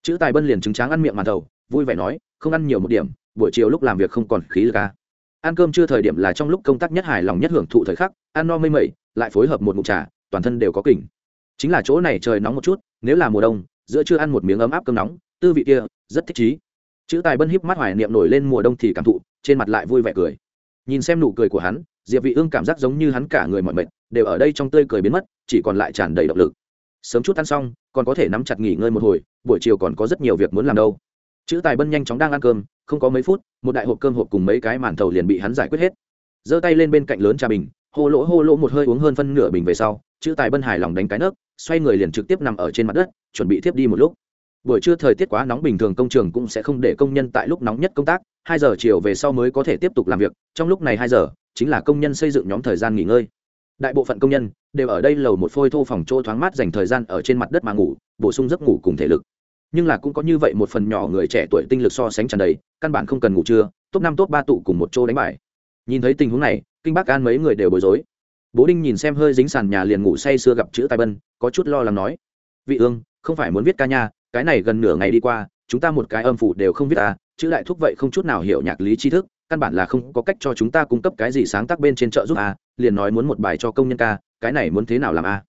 chữ tài bân liền trứng tráng ăn miệng màn thầu, vui vẻ nói, không ăn nhiều một điểm buổi chiều lúc làm việc không còn khí lực à. ăn cơm chưa thời điểm là trong lúc công tác nhất hài lòng nhất hưởng thụ thời khắc, ăn no mây mẩy, lại phối hợp một mụn trà, toàn thân đều có kỉnh. Chính là chỗ này trời nóng một chút, nếu là mùa đông, giữa chưa ăn một miếng ấm áp cơm nóng, tư vị kia rất thích chí chữ tài bân híp mắt hoài niệm nổi lên mùa đông thì cảm thụ, trên mặt lại vui vẻ cười. Nhìn xem nụ cười của hắn, diệp vị ương cảm giác giống như hắn cả người mọi mệt, đều ở đây trong tươi cười biến mất, chỉ còn lại tràn đầy động lực. Sớm chút ăn xong, còn có thể nắm chặt nghỉ ngơi một hồi, buổi chiều còn có rất nhiều việc muốn làm đâu chữ tài bân nhanh chóng đang ăn cơm, không có mấy phút, một đại hộp cơm hộp cùng mấy cái màn thầu liền bị hắn giải quyết hết. Giơ tay lên bên cạnh lớn trà bình, hô lỗ hô lỗ một hơi uống hơn phân nửa bình về sau, chữ tài bân hài lòng đánh cái nước xoay người liền trực tiếp nằm ở trên mặt đất, chuẩn bị tiếp đi một lúc. Buổi trưa thời tiết quá nóng bình thường công trường cũng sẽ không để công nhân tại lúc nóng nhất công tác, hai giờ chiều về sau mới có thể tiếp tục làm việc, trong lúc này hai giờ, chính là công nhân xây dựng nhóm thời gian nghỉ ngơi. Đại bộ phận công nhân đều ở đây lầu một phôi thô phòng chỗ thoáng mát dành thời gian ở trên mặt đất mà ngủ, bổ sung giấc ngủ cùng thể lực nhưng là cũng có như vậy một phần nhỏ người trẻ tuổi tinh lực so sánh tràn đầy, căn bản không cần ngủ trưa, top năm, top ba tụ cùng một chỗ đánh bài. Nhìn thấy tình huống này, kinh bác an mấy người đều bối rối. Bố đinh nhìn xem hơi dính sàn nhà liền ngủ say sưa gặp chữ tài bân, có chút lo lắng nói, vị ương, không phải muốn viết ca nha, cái này gần nửa ngày đi qua, chúng ta một cái âm phủ đều không viết à chữ đại thúc vậy không chút nào hiểu nhạc lý tri thức, căn bản là không có cách cho chúng ta cung cấp cái gì sáng tác bên trên chợ giúp à liền nói muốn một bài cho công nhân ca, cái này muốn thế nào làm à?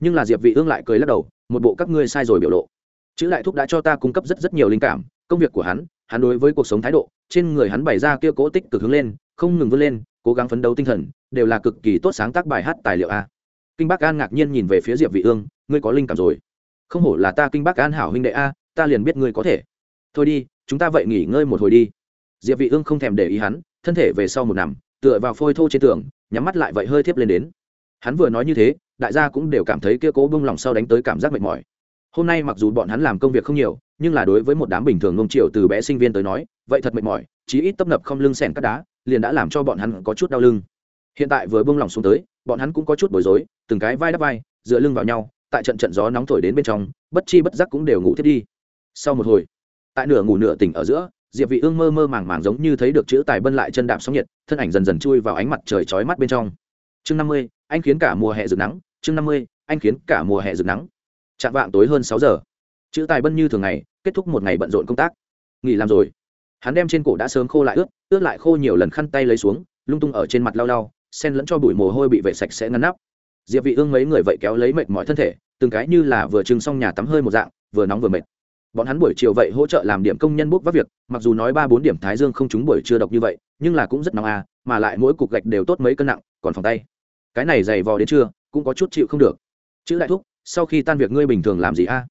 Nhưng là diệp vị ương lại cười lắc đầu, một bộ các ngươi sai rồi biểu lộ chữ đại thúc đã cho ta cung cấp rất rất nhiều linh cảm, công việc của hắn hắn đối với cuộc sống thái độ, trên người hắn bày ra kia cố tích cực hướng lên, không ngừng vươn lên, cố gắng phấn đấu tinh thần, đều là cực kỳ tốt sáng tác bài hát tài liệu a. Kinh bắc an ngạc nhiên nhìn về phía diệp vị ương, ngươi có linh cảm rồi. Không hổ là ta kinh bắc an hảo huynh đệ a, ta liền biết ngươi có thể. Thôi đi, chúng ta vậy nghỉ ngơi một hồi đi. Diệp vị ương không thèm để ý hắn, thân thể về sau một nằm, tựa vào phôi thô trên tường, nhắm mắt lại vậy hơi thiếp lên đến. Hắn vừa nói như thế, đại gia cũng đều cảm thấy kia cố buông lòng sau đánh tới cảm giác mệt mỏi hôm nay mặc dù bọn hắn làm công việc không nhiều nhưng là đối với một đám bình thường nông triệu từ bé sinh viên tới nói vậy thật mệt mỏi chí ít tấp nập không lưng sẻn cắt đá liền đã làm cho bọn hắn có chút đau lưng. Hiện tại vừa buông lòng xuống tới bọn hắn cũng có chút bối rối từng cái vai đắp vai dựa lưng vào nhau tại trận trận gió nóng thổi đến bên trong bất chi bất giác cũng đều ngủ thiết đi. Sau một hồi tại nửa ngủ nửa tỉnh ở giữa diệp vị ương mơ mơ màng màng giống như thấy được chữ tài bân lại chân đạp sóng nhiệt thân ảnh dần dần chui vào ánh mặt trời chói mắt bên trong. Chương 50, anh khiến cả mùa hè rực nắng. Chương 50, anh khiến cả mùa hè rực nắng chạm vạng tối hơn sáu giờ. Chữ tài bân như thường ngày, kết thúc một ngày bận rộn công tác. Nghỉ làm rồi. Hắn đem trên cổ đã sớm khô lại ướt ướt lại khô nhiều lần khăn tay lấy xuống, lung tung ở trên mặt lau lau, sen lẫn cho bụi mồ hôi bị vệ sạch sẽ ngăn nắp. Diệp vị ương mấy người vậy kéo lấy mệt mỏi thân thể, từng cái như là vừa trưng xong nhà tắm hơi một dạng, vừa nóng vừa mệt. Bọn hắn buổi chiều vậy hỗ trợ làm điểm công nhân bốc vác việc, mặc dù nói ba bốn điểm thái dương không trúng buổi trưa độc như vậy, nhưng là cũng rất nóng à mà lại mỗi cục gạch đều tốt mấy cân nặng, còn phòng tay. Cái này dày vò đến trưa, cũng có chút chịu không được. Chữ đại thúc sau khi tan việc ngươi bình thường làm gì a?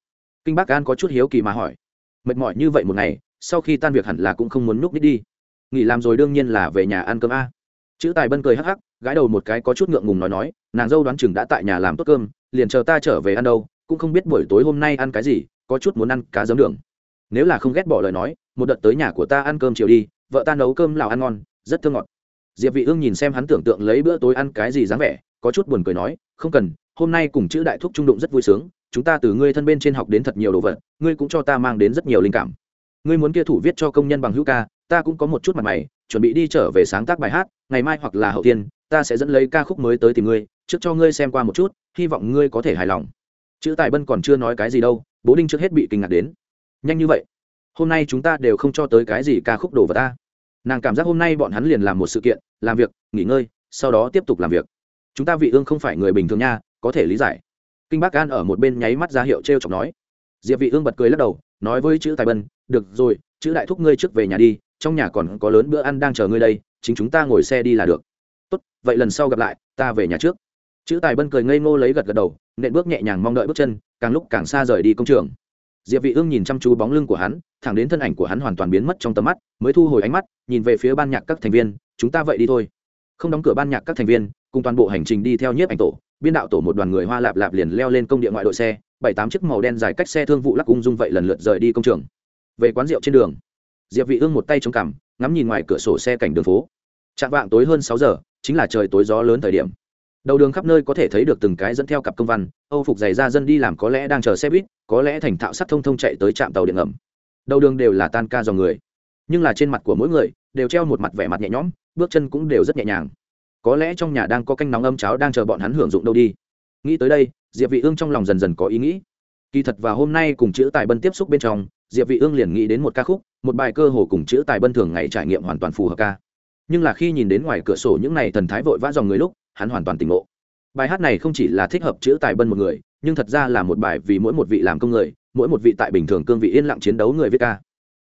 Kinh bác an có chút hiếu kỳ mà hỏi. Mệt mỏi như vậy một ngày, sau khi tan việc hẳn là cũng không muốn núp nít đi. Nghỉ làm rồi đương nhiên là về nhà ăn cơm a. Chữ tài bân cười hắc hắc gái đầu một cái có chút ngượng ngùng nói nói, nàng dâu đoán chừng đã tại nhà làm tốt cơm, liền chờ ta trở về ăn đâu, cũng không biết buổi tối hôm nay ăn cái gì, có chút muốn ăn cá giấm đường. Nếu là không ghét bỏ lời nói, một đợt tới nhà của ta ăn cơm chiều đi, vợ ta nấu cơm lào ăn ngon, rất thơm ngọt. Diệp vị ương nhìn xem hắn tưởng tượng lấy bữa tối ăn cái gì dáng vẻ, có chút buồn cười nói, không cần hôm nay cùng chữ đại thúc trung đụng rất vui sướng, chúng ta từ ngươi thân bên trên học đến thật nhiều đồ vật, ngươi cũng cho ta mang đến rất nhiều linh cảm. Ngươi muốn kia thủ viết cho công nhân bằng hữu ca, ta cũng có một chút mặt mày, chuẩn bị đi trở về sáng tác bài hát, ngày mai hoặc là hậu tiên, ta sẽ dẫn lấy ca khúc mới tới tìm ngươi, trước cho ngươi xem qua một chút, hy vọng ngươi có thể hài lòng. Chữ tài bân còn chưa nói cái gì đâu, bố đinh trước hết bị kinh ngạc đến. Nhanh như vậy, hôm nay chúng ta đều không cho tới cái gì ca khúc đồ vào ta. Nàng cảm giác hôm nay bọn hắn liền làm một sự kiện, làm việc, nghỉ ngơi, sau đó tiếp tục làm việc. Chúng ta vị ương không phải người bình thường nha có thể lý giải. Kinh bác an ở một bên nháy mắt ra hiệu t r e o chọc nói. Diệp vị ương bật cười lắc đầu, nói với chữ tài bân, được rồi, chữ đại thúc ngươi trước về nhà đi, trong nhà còn có lớn bữa ăn đang chờ ngươi đây, chính chúng ta ngồi xe đi là được. Tốt, vậy lần sau gặp lại, ta về nhà trước. Chữ tài bân cười ngây ngô lấy gật gật đầu, nện bước nhẹ nhàng mong đợi bước chân, càng lúc càng xa rời đi công trường. Diệp vị ương nhìn chăm chú bóng lưng của hắn, thẳng đến thân ảnh của hắn hoàn toàn biến mất trong tầm mắt, mới thu hồi ánh mắt, nhìn về phía ban nhạc các thành viên, chúng ta vậy đi thôi. Không đóng cửa ban nhạc các thành viên, cùng toàn bộ hành trình đi theo nhiếp ảnh tổ biên đạo tổ một đoàn người hoa lạp lạp liền leo lên công địa ngoại đội xe, bảy tám chiếc màu đen dài cách xe thương vụ lắc ung dung vậy lần lượt rời đi công trường. Về quán rượu trên đường, diệp vị ương một tay chống cằm, ngắm nhìn ngoài cửa sổ xe cảnh đường phố. Trạng vạng tối hơn sáu giờ, chính là trời tối gió lớn thời điểm. Đầu đường khắp nơi có thể thấy được từng cái dẫn theo cặp công văn, âu phục giày ra dân đi làm có lẽ đang chờ xe buýt, có lẽ thành thạo sắt thông thông chạy tới trạm tàu điện ngầm. Đầu đường đều là tan ca dòng người, nhưng là trên mặt của mỗi người đều treo một mặt vẻ mặt nhẹ nhõm, bước chân cũng đều rất nhẹ nhàng có lẽ trong nhà đang có canh nóng âm cháo đang chờ bọn hắn hưởng dụng đâu đi. Nghĩ tới đây, diệp vị ương trong lòng dần dần có ý nghĩ. Kỳ thật và hôm nay cùng chữ tài bân tiếp xúc bên trong, diệp vị ương liền nghĩ đến một ca khúc, một bài cơ hồ cùng chữ tài bân thường ngày trải nghiệm hoàn toàn phù hợp ca. Nhưng là khi nhìn đến ngoài cửa sổ những này thần thái vội vã dòng người lúc, hắn hoàn toàn tỉnh ngộ. Bài hát này không chỉ là thích hợp chữ tài bân một người, nhưng thật ra là một bài vì mỗi một vị làm công người, mỗi một vị tại bình thường cương vị yên lặng chiến đấu người viết ca.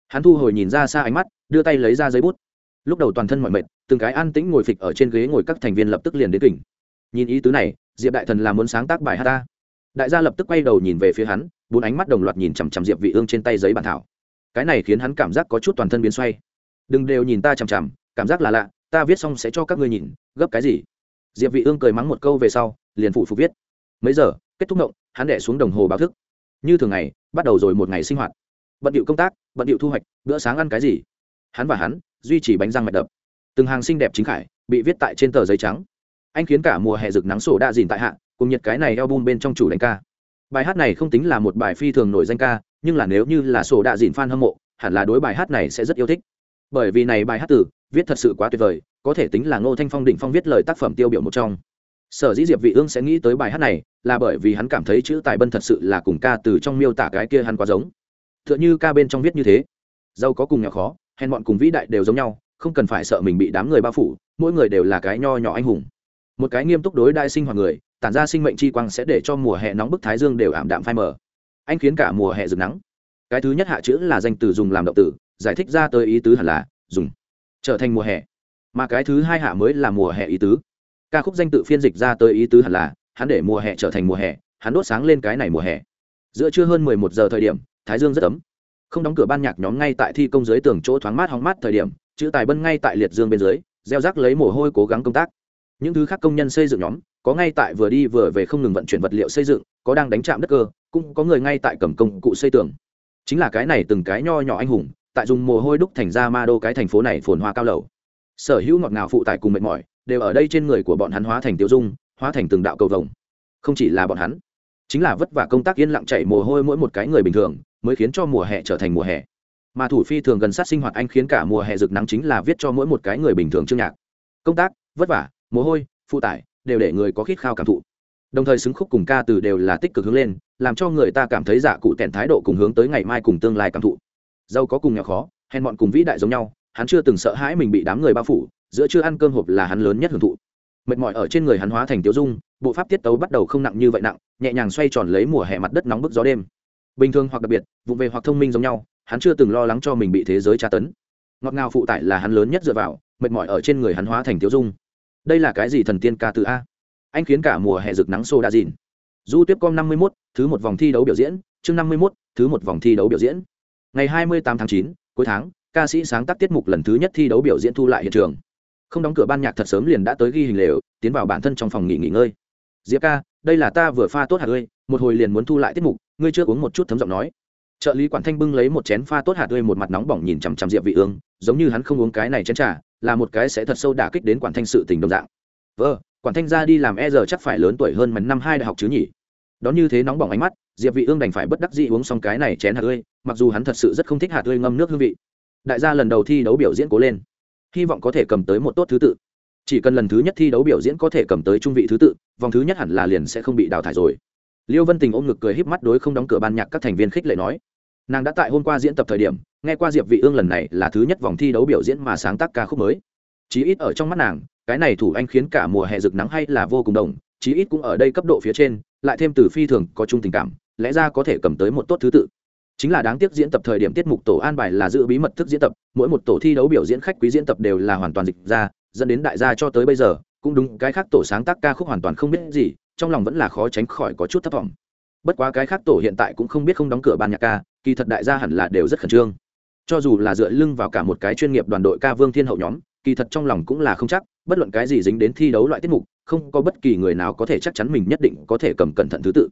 Hắn thu hồi nhìn ra xa ánh mắt, đưa tay lấy ra giấy bút. Lúc đầu toàn thân mọi mệt từng cái an tĩnh ngồi phịch ở trên ghế ngồi các thành viên lập tức liền đến kỉnh. Nhìn ý tứ này, diệp đại thần là muốn sáng tác bài hát ta. Đại gia lập tức quay đầu nhìn về phía hắn, bốn ánh mắt đồng loạt nhìn chằm chằm diệp vị ương trên tay giấy bản thảo. Cái này khiến hắn cảm giác có chút toàn thân biến xoay. Đừng đều nhìn ta chằm chằm, cảm giác là lạ, ta viết xong sẽ cho các ngươi nhìn, gấp cái gì? Diệp vị ương cười mắng một câu về sau, liền phụ phục viết. Mấy giờ, kết thúc động hắn đẻ xuống đồng hồ báo thức. Như thường ngày, bắt đầu rồi một ngày sinh hoạt. Bận điệu công tác, bận điệu thu hoạch, bữa sáng ăn cái gì? Hắn và hắn, duy trì bánh răng mạch đập từng hàng xinh đẹp chính khải bị viết tại trên tờ giấy trắng. Anh khiến cả mùa hè rực nắng sổ đa dìn tại hạ, cùng nhiệt cái này album bên trong chủ đánh ca. Bài hát này không tính là một bài phi thường nổi danh ca, nhưng là nếu như là sổ đa dìn fan hâm mộ, hẳn là đối bài hát này sẽ rất yêu thích. Bởi vì này bài hát tử viết thật sự quá tuyệt vời, có thể tính là ngô thanh phong đỉnh phong viết lời tác phẩm tiêu biểu một trong. Sở dĩ diệp vị ương sẽ nghĩ tới bài hát này, là bởi vì hắn cảm thấy chữ tài bân thật sự là cùng ca từ trong miêu tả cái kia hắn quá giống. Tựa như ca bên trong viết như thế. Giàu có cùng nghèo khó, hèn bọn cùng vĩ đại đều giống nhau không cần phải sợ mình bị đám người bao phủ, mỗi người đều là cái nho nhỏ anh hùng. Một cái nghiêm túc đối đại sinh hoạt người, tản ra sinh mệnh chi quang sẽ để cho mùa hè nóng bức thái dương đều ảm đạm phai mờ. Anh khiến cả mùa hè rực nắng. Cái thứ nhất hạ chữ là danh từ dùng làm động từ, giải thích ra tới ý tứ hẳn là dùng. Trở thành mùa hè. Mà cái thứ hai hạ mới là mùa hè ý tứ. Ca khúc danh tự phiên dịch ra tới ý tứ hẳn là, hắn để mùa hè trở thành mùa hè, hắn đốt sáng lên cái này mùa hè. Giữa trưa hơn mười một giờ thời điểm, thái dương rất ấm. Không đóng cửa ban nhạc nhóm ngay tại thi công dưới tường chỗ thoáng mát hóng mát thời điểm chữ tài bân ngay tại liệt dương bên dưới, gieo rác lấy mồ hôi cố gắng công tác. Những thứ khác công nhân xây dựng nhóm, có ngay tại vừa đi vừa về không ngừng vận chuyển vật liệu xây dựng, có đang đánh chạm đất cơ, cũng có người ngay tại cầm công cụ xây tường. Chính là cái này từng cái nho nhỏ anh hùng, tại dùng mồ hôi đúc thành ra ma đô cái thành phố này phồn hoa cao lầu. Sở hữu ngọt ngào phụ tải cùng mệt mỏi, đều ở đây trên người của bọn hắn hóa thành tiêu dung, hóa thành từng đạo cầu vồng. Không chỉ là bọn hắn, chính là vất vả công tác yên lặng chảy mồ hôi mỗi một cái người bình thường, mới khiến cho mùa hè trở thành mùa hè mà thủ phi thường gần sát sinh hoạt anh khiến cả mùa hè rực nắng chính là viết cho mỗi một cái người bình thường chương nhạc. Công tác, vất vả, mồ hôi, phụ tải, đều để người có khít khao cảm thụ. Đồng thời xứng khúc cùng ca từ đều là tích cực hướng lên, làm cho người ta cảm thấy giả cụ tẹn thái độ cùng hướng tới ngày mai cùng tương lai cảm thụ. Dâu có cùng nhỏ khó, hèn bọn cùng vĩ đại giống nhau, hắn chưa từng sợ hãi mình bị đám người bao phủ, giữa chưa ăn cơm hộp là hắn lớn nhất hưởng thụ. Mệt mỏi ở trên người hắn hóa thành tiêu dung, bộ pháp tiết tấu bắt đầu không nặng như vậy nặng, nhẹ nhàng xoay tròn lấy mùa hè mặt đất nóng bức gió đêm. Bình thường hoặc đặc biệt vụ về hoặc thông minh giống nhau hắn chưa từng lo lắng cho mình bị thế giới tra tấn. Ngọt ngào phụ tải là hắn lớn nhất dựa vào, mệt mỏi ở trên người hắn hóa thành tiêu dung. Đây là cái gì thần tiên ca từ a? Anh khiến cả mùa hè rực nắng xô đa dìn. Du tiếp com năm mươi mốt, thứ một vòng thi đấu biểu diễn, chương năm mươi mốt, thứ một vòng thi đấu biểu diễn. Ngày hai mươi tám tháng chín, cuối tháng, ca sĩ sáng tác tiết mục lần thứ nhất thi đấu biểu diễn thu lại hiện trường. Không đóng cửa ban nhạc thật sớm liền đã tới ghi hình lều, tiến vào bản thân trong phòng nghỉ nghỉ ngơi. Diệp ca, đây là ta vừa pha tốt hạt ngươi một hồi liền muốn thu lại tiết mục, ngươi chưa uống một chút thấm giọng nói trợ lý quản thanh bưng lấy một chén pha tốt hạt tươi một mặt nóng bỏng nhìn chằm chằm diệp vị ương, giống như hắn không uống cái này chén trà, là một cái sẽ thật sâu đả kích đến quản thanh sự tình đồng dạng. Vâng quản thanh ra đi làm e giờ chắc phải lớn tuổi hơn mấy năm hai đại học chứ nhỉ? Đó như thế nóng bỏng ánh mắt, diệp vị ương đành phải bất đắc dĩ uống xong cái này chén hạt tươi, mặc dù hắn thật sự rất không thích hạt tươi ngâm nước hương vị. Đại gia lần đầu thi đấu biểu diễn cố lên. Hy vọng có thể cầm tới một tốt thứ tự. Chỉ cần lần thứ nhất thi đấu biểu diễn có thể cầm tới trung vị thứ tự, vòng thứ nhất hẳn là liền sẽ không bị đào thải rồi liêu vân tình ôm ngực cười híp mắt đối không đóng cửa ban nhạc các thành viên khích lệ nói, nàng đã tại hôm qua diễn tập thời điểm, nghe qua diệp vị ương lần này là thứ nhất vòng thi đấu biểu diễn mà sáng tác ca khúc mới. Chí ít ở trong mắt nàng, cái này thủ anh khiến cả mùa hè rực nắng hay là vô cùng đồng, chí ít cũng ở đây cấp độ phía trên, lại thêm từ phi thường có chung tình cảm, lẽ ra có thể cầm tới một tốt thứ tự. Chính là đáng tiếc diễn tập thời điểm tiết mục tổ an bài là giữ bí mật thức diễn tập, mỗi một tổ thi đấu biểu diễn khách quý diễn tập đều là hoàn toàn dịch ra, dẫn đến đại gia cho tới bây giờ, cũng đúng, cái khác tổ sáng tác ca khúc hoàn toàn không biết gì trong lòng vẫn là khó tránh khỏi có chút thất vọng bất quá cái khác tổ hiện tại cũng không biết không đóng cửa ban nhạc ca, kỳ thật đại gia hẳn là đều rất khẩn trương. Cho dù là dựa lưng vào cả một cái chuyên nghiệp đoàn đội ca vương thiên hậu nhóm, kỳ thật trong lòng cũng là không chắc, bất luận cái gì dính đến thi đấu loại tiết mục, không có bất kỳ người nào có thể chắc chắn mình nhất định có thể cầm cẩn thận thứ tự.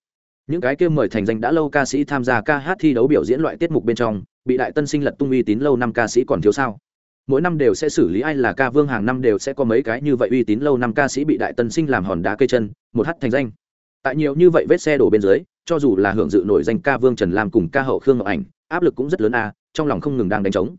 Những cái kia mời thành danh đã lâu ca sĩ tham gia ca hát thi đấu biểu diễn loại tiết mục bên trong, bị đại tân sinh lật tung uy tín lâu năm ca sĩ còn thiếu sao? Mỗi năm đều sẽ xử lý ai là ca vương hàng năm đều sẽ có mấy cái như vậy uy tín lâu năm ca sĩ bị đại tân sinh làm hòn đá cây chân, một hát thành danh. Tại nhiều như vậy vết xe đổ bên dưới, cho dù là hưởng dự nổi danh ca vương trần lam cùng ca hậu khương ngọc ảnh, áp lực cũng rất lớn a, trong lòng không ngừng đang đánh trống.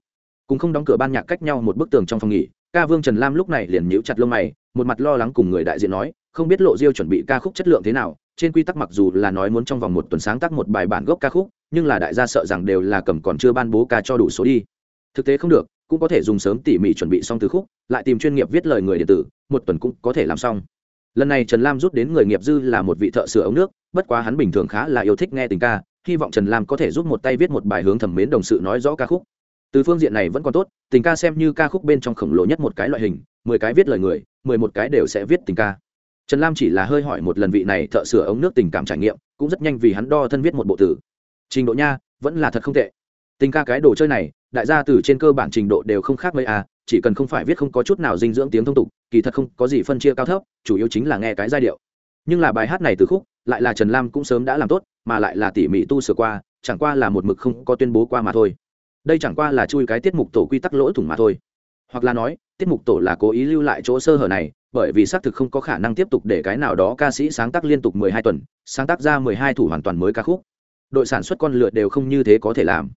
Cùng không đóng cửa ban nhạc cách nhau một bức tường trong phòng nghỉ, ca vương trần lam lúc này liền nhíu chặt lông mày, một mặt lo lắng cùng người đại diện nói, không biết lộ diêu chuẩn bị ca khúc chất lượng thế nào, trên quy tắc mặc dù là nói muốn trong vòng một tuần sáng tác một bài bản gốc ca khúc, nhưng là đại gia sợ rằng đều là cầm còn chưa ban bố ca cho đủ số đi. Thực tế không được cũng có thể dùng sớm tỉ mỉ chuẩn bị xong từ khúc, lại tìm chuyên nghiệp viết lời người điện tử, một tuần cũng có thể làm xong. Lần này trần lam rút đến người nghiệp dư là một vị thợ sửa ống nước, bất quá hắn bình thường khá là yêu thích nghe tình ca, hy vọng trần lam có thể giúp một tay viết một bài hướng thẩm mến đồng sự nói rõ ca khúc. Từ phương diện này vẫn còn tốt, tình ca xem như ca khúc bên trong khổng lồ nhất một cái loại hình, mười cái viết lời người, mười một cái đều sẽ viết tình ca. Trần lam chỉ là hơi hỏi một lần vị này thợ sửa ống nước tình cảm trải nghiệm, cũng rất nhanh vì hắn đo thân viết một bộ tử. Trình độ nha, vẫn là thật không tệ. Tình ca cái đồ chơi này đại gia từ trên cơ bản trình độ đều không khác mấy à chỉ cần không phải viết không có chút nào dinh dưỡng tiếng thông tục, kỳ thật không có gì phân chia cao thấp, chủ yếu chính là nghe cái giai điệu. Nhưng là bài hát này từ khúc, lại là trần lam cũng sớm đã làm tốt, mà lại là tỉ mỉ tu sửa qua, chẳng qua là một mực không có tuyên bố qua mà thôi. Đây chẳng qua là chui cái tiết mục tổ quy tắc lỗ thủng mà thôi. Hoặc là nói, tiết mục tổ là cố ý lưu lại chỗ sơ hở này, bởi vì xác thực không có khả năng tiếp tục để cái nào đó ca sĩ sáng tác liên tục mười hai tuần, sáng tác ra mười hai thủ hoàn toàn mới ca khúc. Đội sản xuất con lượt đều không như thế có thể làm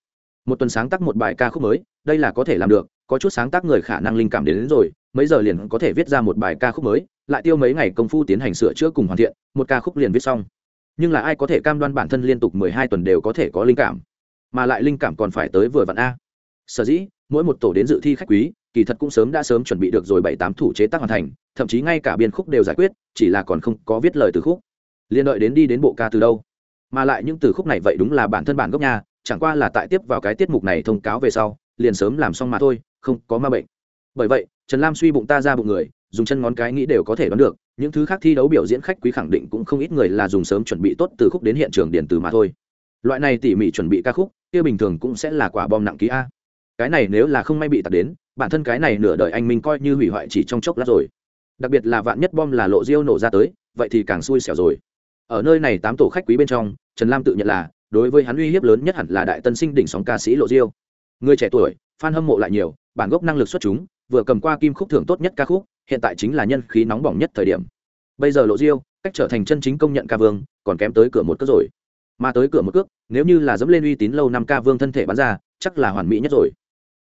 một tuần sáng tác một bài ca khúc mới đây là có thể làm được có chút sáng tác người khả năng linh cảm đến, đến rồi mấy giờ liền có thể viết ra một bài ca khúc mới lại tiêu mấy ngày công phu tiến hành sửa chữa cùng hoàn thiện một ca khúc liền viết xong. Nhưng là ai có thể cam đoan bản thân liên tục mười hai tuần đều có thể có linh cảm? Mà lại linh cảm còn phải tới vừa vặn a. Sở dĩ mỗi một tổ đến dự thi khách quý kỳ thật cũng sớm đã sớm chuẩn bị được rồi bảy tám thủ chế tác hoàn thành thậm chí ngay cả biên khúc đều giải quyết chỉ là còn không có viết lời từ khúc. Liên đợi đến đi đến bộ ca từ đâu? Mà lại những từ khúc này vậy đúng là bản thân bản gốc nhà chẳng qua là tại tiếp vào cái tiết mục này thông cáo về sau, liền sớm làm xong mà thôi, không có ma bệnh. Bởi vậy, trần lam suy bụng ta ra bụng người, dùng chân ngón cái nghĩ đều có thể đoán được, những thứ khác thi đấu biểu diễn khách quý khẳng định cũng không ít người là dùng sớm chuẩn bị tốt từ khúc đến hiện trường điện từ mà thôi. Loại này tỉ mỉ chuẩn bị ca khúc, kia bình thường cũng sẽ là quả bom nặng ký a. Cái này nếu là không may bị tạt đến, bản thân cái này nửa đời anh minh coi như hủy hoại chỉ trong chốc lát rồi. Đặc biệt là vạn nhất bom là lộ diêu nổ ra tới, vậy thì càng xui xẻo rồi. Ở nơi này tám tổ khách quý bên trong, trần lam tự nhận là đối với hắn uy hiếp lớn nhất hẳn là đại tân sinh đỉnh sóng ca sĩ lộ diêu. Người trẻ tuổi, fan hâm mộ lại nhiều, bản gốc năng lực xuất chúng, vừa cầm qua kim khúc thưởng tốt nhất ca khúc, hiện tại chính là nhân khí nóng bỏng nhất thời điểm. Bây giờ lộ diêu, cách trở thành chân chính công nhận ca vương, còn kém tới cửa một cước rồi. Mà tới cửa một cước, nếu như là dẫm lên uy tín lâu năm ca vương thân thể bán ra, chắc là hoàn mỹ nhất rồi.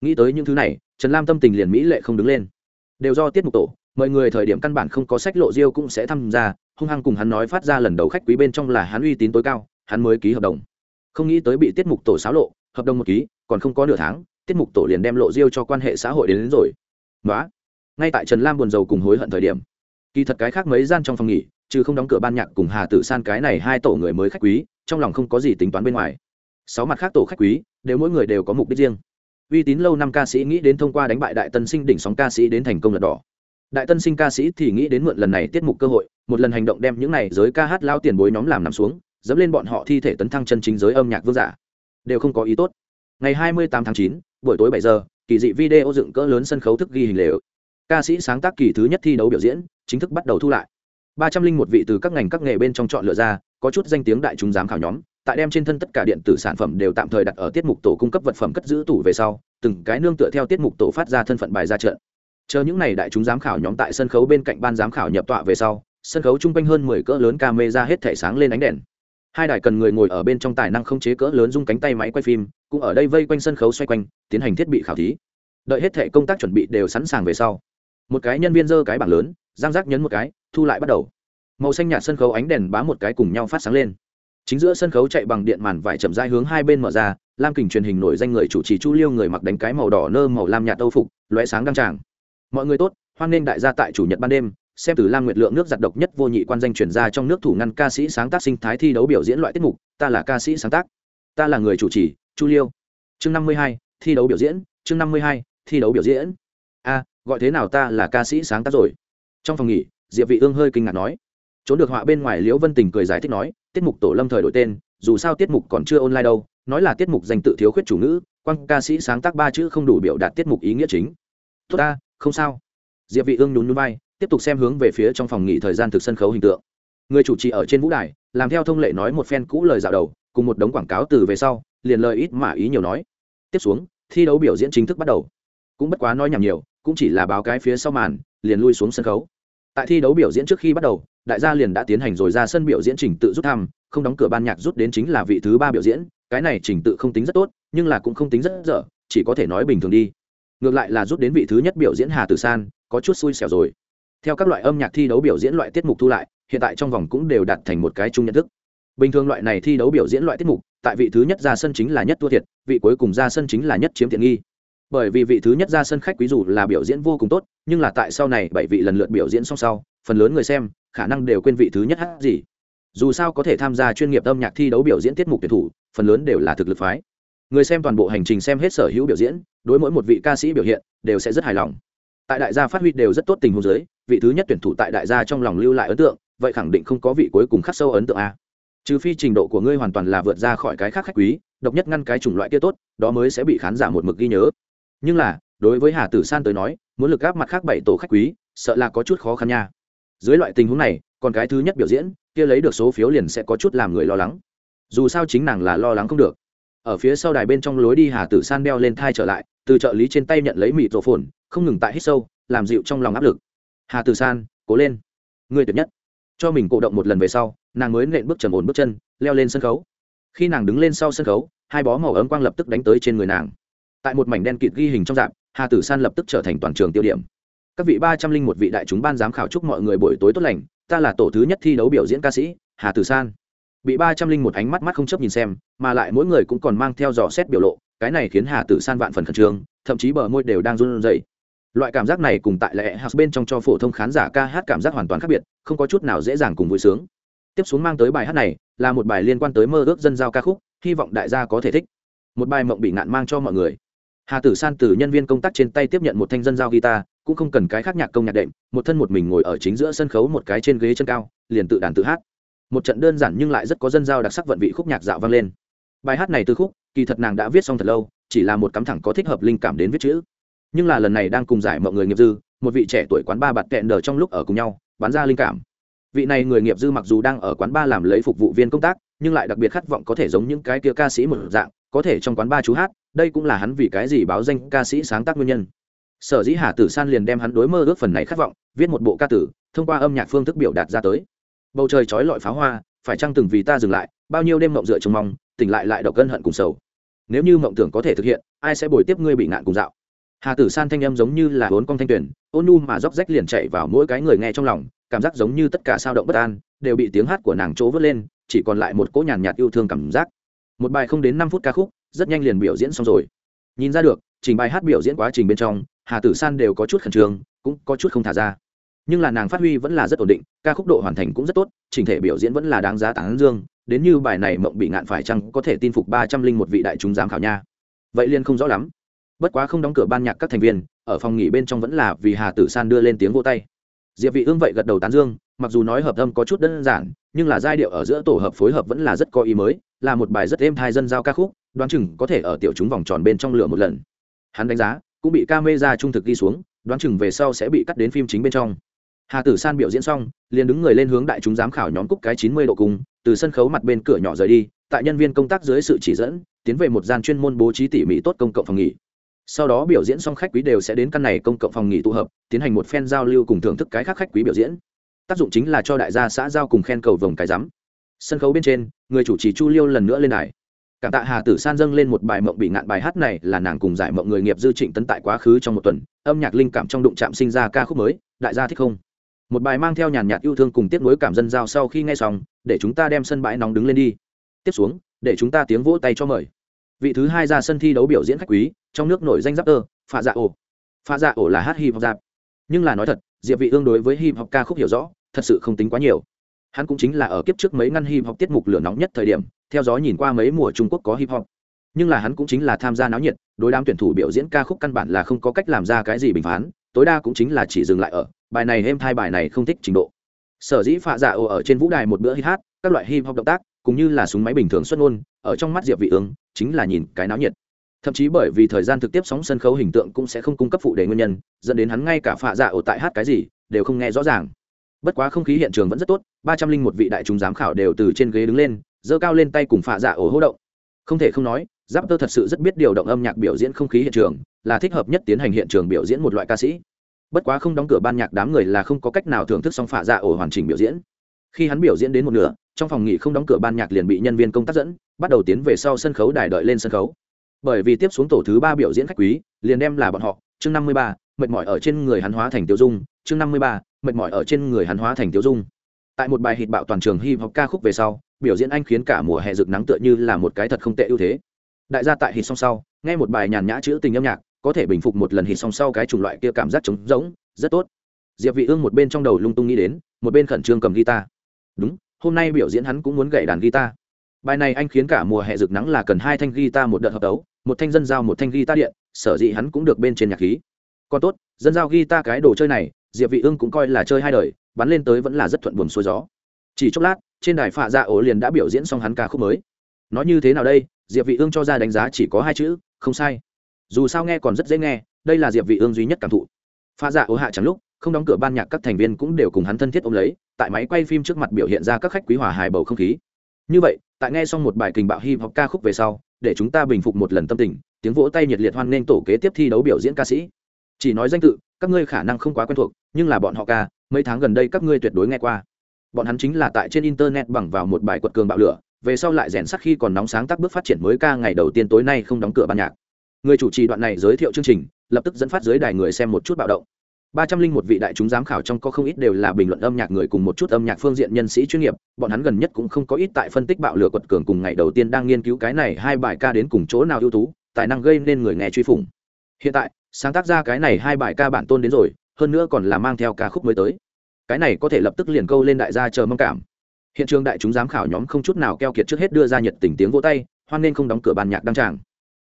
Nghĩ tới những thứ này, trần lam tâm tình liền mỹ lệ không đứng lên. Đều do tiết mục tổ, mọi người thời điểm căn bản không có sách lộ diêu cũng sẽ tham gia, hung hăng cùng hắn nói phát ra lần đầu khách quý bên trong là hắn uy tín tối cao, hắn mới ký hợp đồng không nghĩ tới bị tiết mục tổ xáo lộ hợp đồng một ký còn không có nửa tháng tiết mục tổ liền đem lộ diêu cho quan hệ xã hội đến, đến rồi. Nói ngay tại trần lam buồn rầu cùng hối hận thời điểm kỳ thật cái khác mấy gian trong phòng nghỉ chứ không đóng cửa ban nhạc cùng hà tử san cái này hai tổ người mới khách quý trong lòng không có gì tính toán bên ngoài. Sáu mặt khác tổ khách quý đều mỗi người đều có mục đích riêng. Uy tín lâu năm ca sĩ nghĩ đến thông qua đánh bại đại tân sinh đỉnh sóng ca sĩ đến thành công lật đỏ. Đại tân sinh ca sĩ thì nghĩ đến mượn lần này tiết mục cơ hội một lần hành động đem những này giới ca hát lao tiền bối nhóm làm nằm xuống dẫm lên bọn họ thi thể tấn thăng chân chính giới âm nhạc vương giả. Đều không có ý tốt. Ngày 28 tháng 9, buổi tối 7 giờ kỳ dị video dựng cỡ lớn sân khấu thức ghi hình lều. Ca sĩ sáng tác kỳ thứ nhất thi đấu biểu diễn chính thức bắt đầu thu lại. ba trăm linh một vị từ các ngành các nghề bên trong chọn lựa ra có chút danh tiếng đại chúng giám khảo nhóm tại đem trên thân tất cả điện tử sản phẩm đều tạm thời đặt ở tiết mục tổ cung cấp vật phẩm cất giữ tủ về sau từng cái nương tựa theo tiết mục tổ phát ra thân phận bài ra trận. Chờ những n à y đại chúng giám khảo nhóm tại sân khấu bên cạnh ban giám khảo nhập tọa về sau sân khấu chung quanh hơn mười cỡ lớn ca mê ra hết thể sáng lên ánh đèn hai đài cần người ngồi ở bên trong tài năng không chế cỡ lớn dung cánh tay máy quay phim, cũng ở đây vây quanh sân khấu xoay quanh, tiến hành thiết bị khảo thí. Đợi hết thể công tác chuẩn bị đều sẵn sàng về sau, một cái nhân viên dơ cái bảng lớn giang giác nhấn một cái, thu lại bắt đầu. Màu xanh nhạt sân khấu ánh đèn bám một cái cùng nhau phát sáng lên. Chính giữa sân khấu chạy bằng điện màn vải chậm rãi hướng hai bên mở ra, lam kình truyền hình nổi danh người chủ trì chu liêu người mặc đánh cái màu đỏ nơ màu lam nhạt âu phục loé sáng đăng tràng. Mọi người tốt, hoan nghênh đại gia tại chủ nhật ban đêm xem từ lam nguyệt lượng nước giặt độc nhất vô nhị quan danh chuyển ra trong nước thủ ngăn ca sĩ sáng tác sinh thái thi đấu biểu diễn loại tiết mục, ta là ca sĩ sáng tác. Ta là người chủ trì, chu liêu. Chương năm mươi hai, thi đấu biểu diễn, chương năm mươi hai, thi đấu biểu diễn. A, gọi thế nào ta là ca sĩ sáng tác rồi? Trong phòng nghỉ, diệp vị ương hơi kinh ngạc nói. Trốn được họa bên ngoài liễu vân tình cười giải thích nói, tiết mục tổ lâm thời đổi tên, dù sao tiết mục còn chưa online đâu, nói là tiết mục danh tự thiếu khuyết chủ ngữ, quan ca sĩ sáng tác ba chữ không đủ biểu đạt tiết mục ý nghĩa chính. Tốt ta, không sao. Diệp vị ương nhún nhún vai tiếp tục xem hướng về phía trong phòng nghỉ thời gian thực sân khấu hình tượng. Người chủ trì ở trên vũ đài, làm theo thông lệ nói một phen cũ lời dạo đầu, cùng một đống quảng cáo từ về sau, liền lời ít mà ý nhiều nói. Tiếp xuống, thi đấu biểu diễn chính thức bắt đầu. Cũng bất quá nói nhảm nhiều, cũng chỉ là báo cái phía sau màn, liền lui xuống sân khấu. Tại thi đấu biểu diễn trước khi bắt đầu, đại gia liền đã tiến hành rồi ra sân biểu diễn trình tự rút thăm, không đóng cửa ban nhạc rút đến chính là vị thứ ba biểu diễn, cái này trình tự không tính rất tốt, nhưng là cũng không tính rất dở, chỉ có thể nói bình thường đi. Ngược lại là rút đến vị thứ nhất biểu diễn hà tử san, có chút xui xẻo rồi theo các loại âm nhạc thi đấu biểu diễn loại tiết mục thu lại, hiện tại trong vòng cũng đều đạt thành một cái chung nhận thức. Bình thường loại này thi đấu biểu diễn loại tiết mục, tại vị thứ nhất ra sân chính là nhất thua thiệt, vị cuối cùng ra sân chính là nhất chiếm tiện nghi. Bởi vì vị thứ nhất ra sân khách quý dù là biểu diễn vô cùng tốt, nhưng là tại sau này bảy vị lần lượt biểu diễn song sau, phần lớn người xem khả năng đều quên vị thứ nhất hát gì. Dù sao có thể tham gia chuyên nghiệp âm nhạc thi đấu biểu diễn tiết mục tuyển thủ, phần lớn đều là thực lực phái. Người xem toàn bộ hành trình xem hết sở hữu biểu diễn, đối mỗi một vị ca sĩ biểu hiện, đều sẽ rất hài lòng. Tại đại gia phát huy đều rất tốt tình huống giới vị thứ nhất tuyển thủ tại đại gia trong lòng lưu lại ấn tượng, vậy khẳng định không có vị cuối cùng khắc sâu ấn tượng a. Trừ phi trình độ của ngươi hoàn toàn là vượt ra khỏi cái khác khách quý, độc nhất ngăn cái chủng loại kia tốt, đó mới sẽ bị khán giả một mực ghi nhớ. Nhưng là, đối với hà tử san tới nói, muốn lực gáp mặt khác bảy tổ khách quý, sợ là có chút khó khăn nha. Dưới loại tình huống này, còn cái thứ nhất biểu diễn, kia lấy được số phiếu liền sẽ có chút làm người lo lắng. Dù sao chính nàng là lo lắng không được. Ở phía sau đài bên trong lối đi hà tử san đeo lên thai trở lại, từ trợ lý trên tay nhận lấy mịt rổ phồn, không ngừng tại hít sâu, làm dịu trong lòng áp lực hà tử san, cố lên. Người tuyệt nhất. Cho mình cổ động một lần về sau, nàng mới nện bước trầm ổn bước chân, leo lên sân khấu. Khi nàng đứng lên sau sân khấu, hai bó màu ấm quang lập tức đánh tới trên người nàng. Tại một mảnh đen kịt ghi hình trong dạp, hà tử san lập tức trở thành toàn trường tiêu điểm. Các vị ba trăm linh một vị đại chúng ban giám khảo chúc mọi người buổi tối tốt lành, ta là tổ thứ nhất thi đấu biểu diễn ca sĩ, hà tử san. Bị ba trăm linh một ánh mắt mắt không chấp nhìn xem, mà lại mỗi người cũng còn mang theo dò xét biểu lộ, cái này khiến hà tử san vạn phần khẩn trương, thậm chí bờ môi đều đang run rẩy loại cảm giác này cùng tại lệ hạt bên trong cho phổ thông khán giả ca hát cảm giác hoàn toàn khác biệt, không có chút nào dễ dàng cùng vui sướng. Tiếp xuống mang tới bài hát này, là một bài liên quan tới mơ ước dân giao ca khúc, hy vọng đại gia có thể thích. Một bài mộng bị ngạn mang cho mọi người. Hà tử san từ nhân viên công tác trên tay tiếp nhận một thanh dân giao guitar, cũng không cần cái khác nhạc công nhạc đệm, một thân một mình ngồi ở chính giữa sân khấu một cái trên ghế chân cao, liền tự đàn tự hát. Một trận đơn giản nhưng lại rất có dân giao đặc sắc vận vị khúc nhạc dạo vang lên. Bài hát này từ khúc, kỳ thật nàng đã viết xong thật lâu, chỉ là một cắm thẳng có thích hợp linh cảm đến viết chữ nhưng là lần này đang cùng giải mọi người nghiệp dư, một vị trẻ tuổi quán ba bạt kẹn đờ trong lúc ở cùng nhau, bán ra linh cảm. Vị này người nghiệp dư mặc dù đang ở quán ba làm lấy phục vụ viên công tác, nhưng lại đặc biệt khát vọng có thể giống những cái kia ca sĩ một dạng, có thể trong quán ba chú hát, đây cũng là hắn vì cái gì báo danh ca sĩ sáng tác nguyên nhân. Sở dĩ hà tử san liền đem hắn đối mơ ước phần này khát vọng, viết một bộ ca tử, thông qua âm nhạc phương thức biểu đạt ra tới. Bầu trời trói lọi pháo hoa, phải chăng từng vì ta dừng lại, bao nhiêu đêm mộng dựa trông mong, tỉnh lại lại độc cân hận cùng sầu. Nếu như mộng tưởng có thể thực hiện, ai sẽ bồi tiếp ngươi bị ngạn cùng dạo? Hà tử san thanh âm giống như là bốn con thanh tuyển, ôn nu mà róc rách liền chạy vào mỗi cái người nghe trong lòng, cảm giác giống như tất cả sao động bất an, đều bị tiếng hát của nàng chỗ vớt lên, chỉ còn lại một cỗ nhàn nhạt yêu thương cảm giác. Một bài không đến năm phút ca khúc, rất nhanh liền biểu diễn xong rồi. Nhìn ra được, trình bài hát biểu diễn quá trình bên trong, hà tử san đều có chút khẩn trương, cũng có chút không thả ra. Nhưng là nàng phát huy vẫn là rất ổn định, ca khúc độ hoàn thành cũng rất tốt, trình thể biểu diễn vẫn là đáng giá tán dương, đến như bài này mộng bị ngạn phải chăng có thể tin phục ba trăm linh một vị đại chúng giám khảo nha. Vậy liên không rõ lắm bất quá không đóng cửa ban nhạc các thành viên, ở phòng nghỉ bên trong vẫn là vì hà tử san đưa lên tiếng vô tay. Diệp vị ương vậy gật đầu tán dương, mặc dù nói hợp âm có chút đơn giản, nhưng là giai điệu ở giữa tổ hợp phối hợp vẫn là rất có ý mới, là một bài rất êm thai dân giao ca khúc, đoán chừng có thể ở tiểu chúng vòng tròn bên trong lửa một lần. Hắn đánh giá, cũng bị camera trung thực ghi xuống, đoán chừng về sau sẽ bị cắt đến phim chính bên trong. Hà tử san biểu diễn xong, liền đứng người lên hướng đại chúng giám khảo nhóm cúc cái chín mươi độ cùng, từ sân khấu mặt bên cửa nhỏ rời đi, tại nhân viên công tác dưới sự chỉ dẫn, tiến về một gian chuyên môn bố trí tỉ mỉ tốt công cộng phòng nghỉ sau đó biểu diễn xong khách quý đều sẽ đến căn này công cộng phòng nghỉ tụ hợp, tiến hành một phen giao lưu cùng thưởng thức cái khác khách quý biểu diễn. Tác dụng chính là cho đại gia xã giao cùng khen cầu vồng cái rắm. Sân khấu bên trên, người chủ trì chu liêu lần nữa lên đài. Cảm tạ hà tử san dâng lên một bài mộng bị ngạn bài hát này là nàng cùng giải mộng người nghiệp dư trịnh tấn tại quá khứ trong một tuần, âm nhạc linh cảm trong đụng chạm sinh ra ca khúc mới, đại gia thích không. Một bài mang theo nhàn nhạt yêu thương cùng tiếp nối cảm dân giao sau khi nghe xong, để chúng ta đem sân bãi nóng đứng lên đi. Tiếp xuống, để chúng ta tiếng vỗ tay cho mời. Vị thứ hai ra sân thi đấu biểu diễn khách quý trong nước nổi danh giáp tơ pha dạ ổ. Pha dạ ổ là hát hip hop giáp. Nhưng là nói thật, diệp vị ương đối với hip hop ca khúc hiểu rõ, thật sự không tính quá nhiều. Hắn cũng chính là ở kiếp trước mấy ngăn hip hop tiết mục lửa nóng nhất thời điểm, theo dõi nhìn qua mấy mùa trung quốc có hip hop. Nhưng là hắn cũng chính là tham gia náo nhiệt, đối đám tuyển thủ biểu diễn ca khúc căn bản là không có cách làm ra cái gì bình phán, tối đa cũng chính là chỉ dừng lại ở, bài này êm thai bài này không thích trình độ. Sở dĩ phạ dạ ồ ở trên vũ đài một bữa hít hát, các loại hip hop động tác, cũng như là súng máy bình thường xuất ngôn, ở trong mắt diệp vị ương, chính là nhìn cái náo nhiệt thậm chí bởi vì thời gian thực tiếp sóng sân khấu hình tượng cũng sẽ không cung cấp phụ đề nguyên nhân, dẫn đến hắn ngay cả phạ dạ ồ tại hát cái gì, đều không nghe rõ ràng. Bất quá không khí hiện trường vẫn rất tốt, ba trăm linh một vị đại chúng giám khảo đều từ trên ghế đứng lên, giơ cao lên tay cùng phạ dạ ồ hô động. Không thể không nói, giáp tơ thật sự rất biết điều động âm nhạc biểu diễn không khí hiện trường, là thích hợp nhất tiến hành hiện trường biểu diễn một loại ca sĩ. Bất quá không đóng cửa ban nhạc đám người là không có cách nào thưởng thức xong phạ dạ ổ hoàn chỉnh biểu diễn. Khi hắn biểu diễn đến một nửa, trong phòng nghỉ không đóng cửa ban nhạc liền bị nhân viên công tác dẫn, bắt đầu tiến về sau sân khấu đài đợi lên sân khấu bởi vì tiếp xuống tổ thứ ba biểu diễn khách quý, liền đem là bọn họ, chương năm mươi ba, mệt mỏi ở trên người hắn hóa thành tiêu dung, chương năm mươi ba, mệt mỏi ở trên người hắn hóa thành tiêu dung. Tại một bài hit bạo toàn trường hip hop ca khúc về sau, biểu diễn anh khiến cả mùa hè rực nắng tựa như là một cái thật không tệ ưu thế. Đại gia tại hit song sau, nghe một bài nhàn nhã chữ tình âm nhạc, có thể bình phục một lần hit song sau cái chủng loại kia cảm giác trống rỗng, rất tốt. Diệp vị ương một bên trong đầu lung tung nghĩ đến, một bên khẩn trương cầm guitar. Đúng, hôm nay biểu diễn hắn cũng muốn gảy đàn guitar. Bài này anh khiến cả mùa hè rực nắng là cần hai thanh guitar một đợt hợp tấu một thanh dân giao một thanh guitar điện, sở dĩ hắn cũng được bên trên nhạc khí. Còn tốt, dân giao guitar cái đồ chơi này, diệp vị ương cũng coi là chơi hai đời, bắn lên tới vẫn là rất thuận buồm xuôi gió. Chỉ chốc lát, trên đài phạ dạ ổ liền đã biểu diễn xong hắn ca khúc mới. Nói như thế nào đây? Diệp vị ương cho ra đánh giá chỉ có hai chữ, không sai. Dù sao nghe còn rất dễ nghe, đây là diệp vị ương duy nhất cảm thụ. Pha dạ ố hạ chẳng lúc, không đóng cửa ban nhạc các thành viên cũng đều cùng hắn thân thiết ôm lấy, tại máy quay phim trước mặt biểu hiện ra các khách quý hòa hài bầu không khí. Như vậy, tại nghe xong một bài kình bạo hip hop ca khúc về sau để chúng ta bình phục một lần tâm tình, tiếng vỗ tay nhiệt liệt hoan nghênh tổ kế tiếp thi đấu biểu diễn ca sĩ. Chỉ nói danh tự, các ngươi khả năng không quá quen thuộc, nhưng là bọn họ ca, mấy tháng gần đây các ngươi tuyệt đối nghe qua. Bọn hắn chính là tại trên internet bằng vào một bài quật cường bạo lửa, về sau lại rèn sắc khi còn nóng sáng tác bước phát triển mới ca ngày đầu tiên tối nay không đóng cửa ban nhạc. Người chủ trì đoạn này giới thiệu chương trình, lập tức dẫn phát dưới đài người xem một chút bạo động ba trăm linh một vị đại chúng giám khảo trong có không ít đều là bình luận âm nhạc người cùng một chút âm nhạc phương diện nhân sĩ chuyên nghiệp, bọn hắn gần nhất cũng không có ít tại phân tích bạo lửa quật cường cùng ngày đầu tiên đang nghiên cứu cái này hai bài ca đến cùng chỗ nào ưu tú, tài năng gây nên người nghe truy phủng. Hiện tại, sáng tác ra cái này hai bài ca bản tôn đến rồi, hơn nữa còn là mang theo ca khúc mới tới. Cái này có thể lập tức liền câu lên đại gia chờ mong cảm. Hiện trường đại chúng giám khảo nhóm không chút nào keo kiệt trước hết đưa ra nhiệt tình tiếng vỗ tay, hoan nên không đóng cửa bàn nhạc đăng tràng.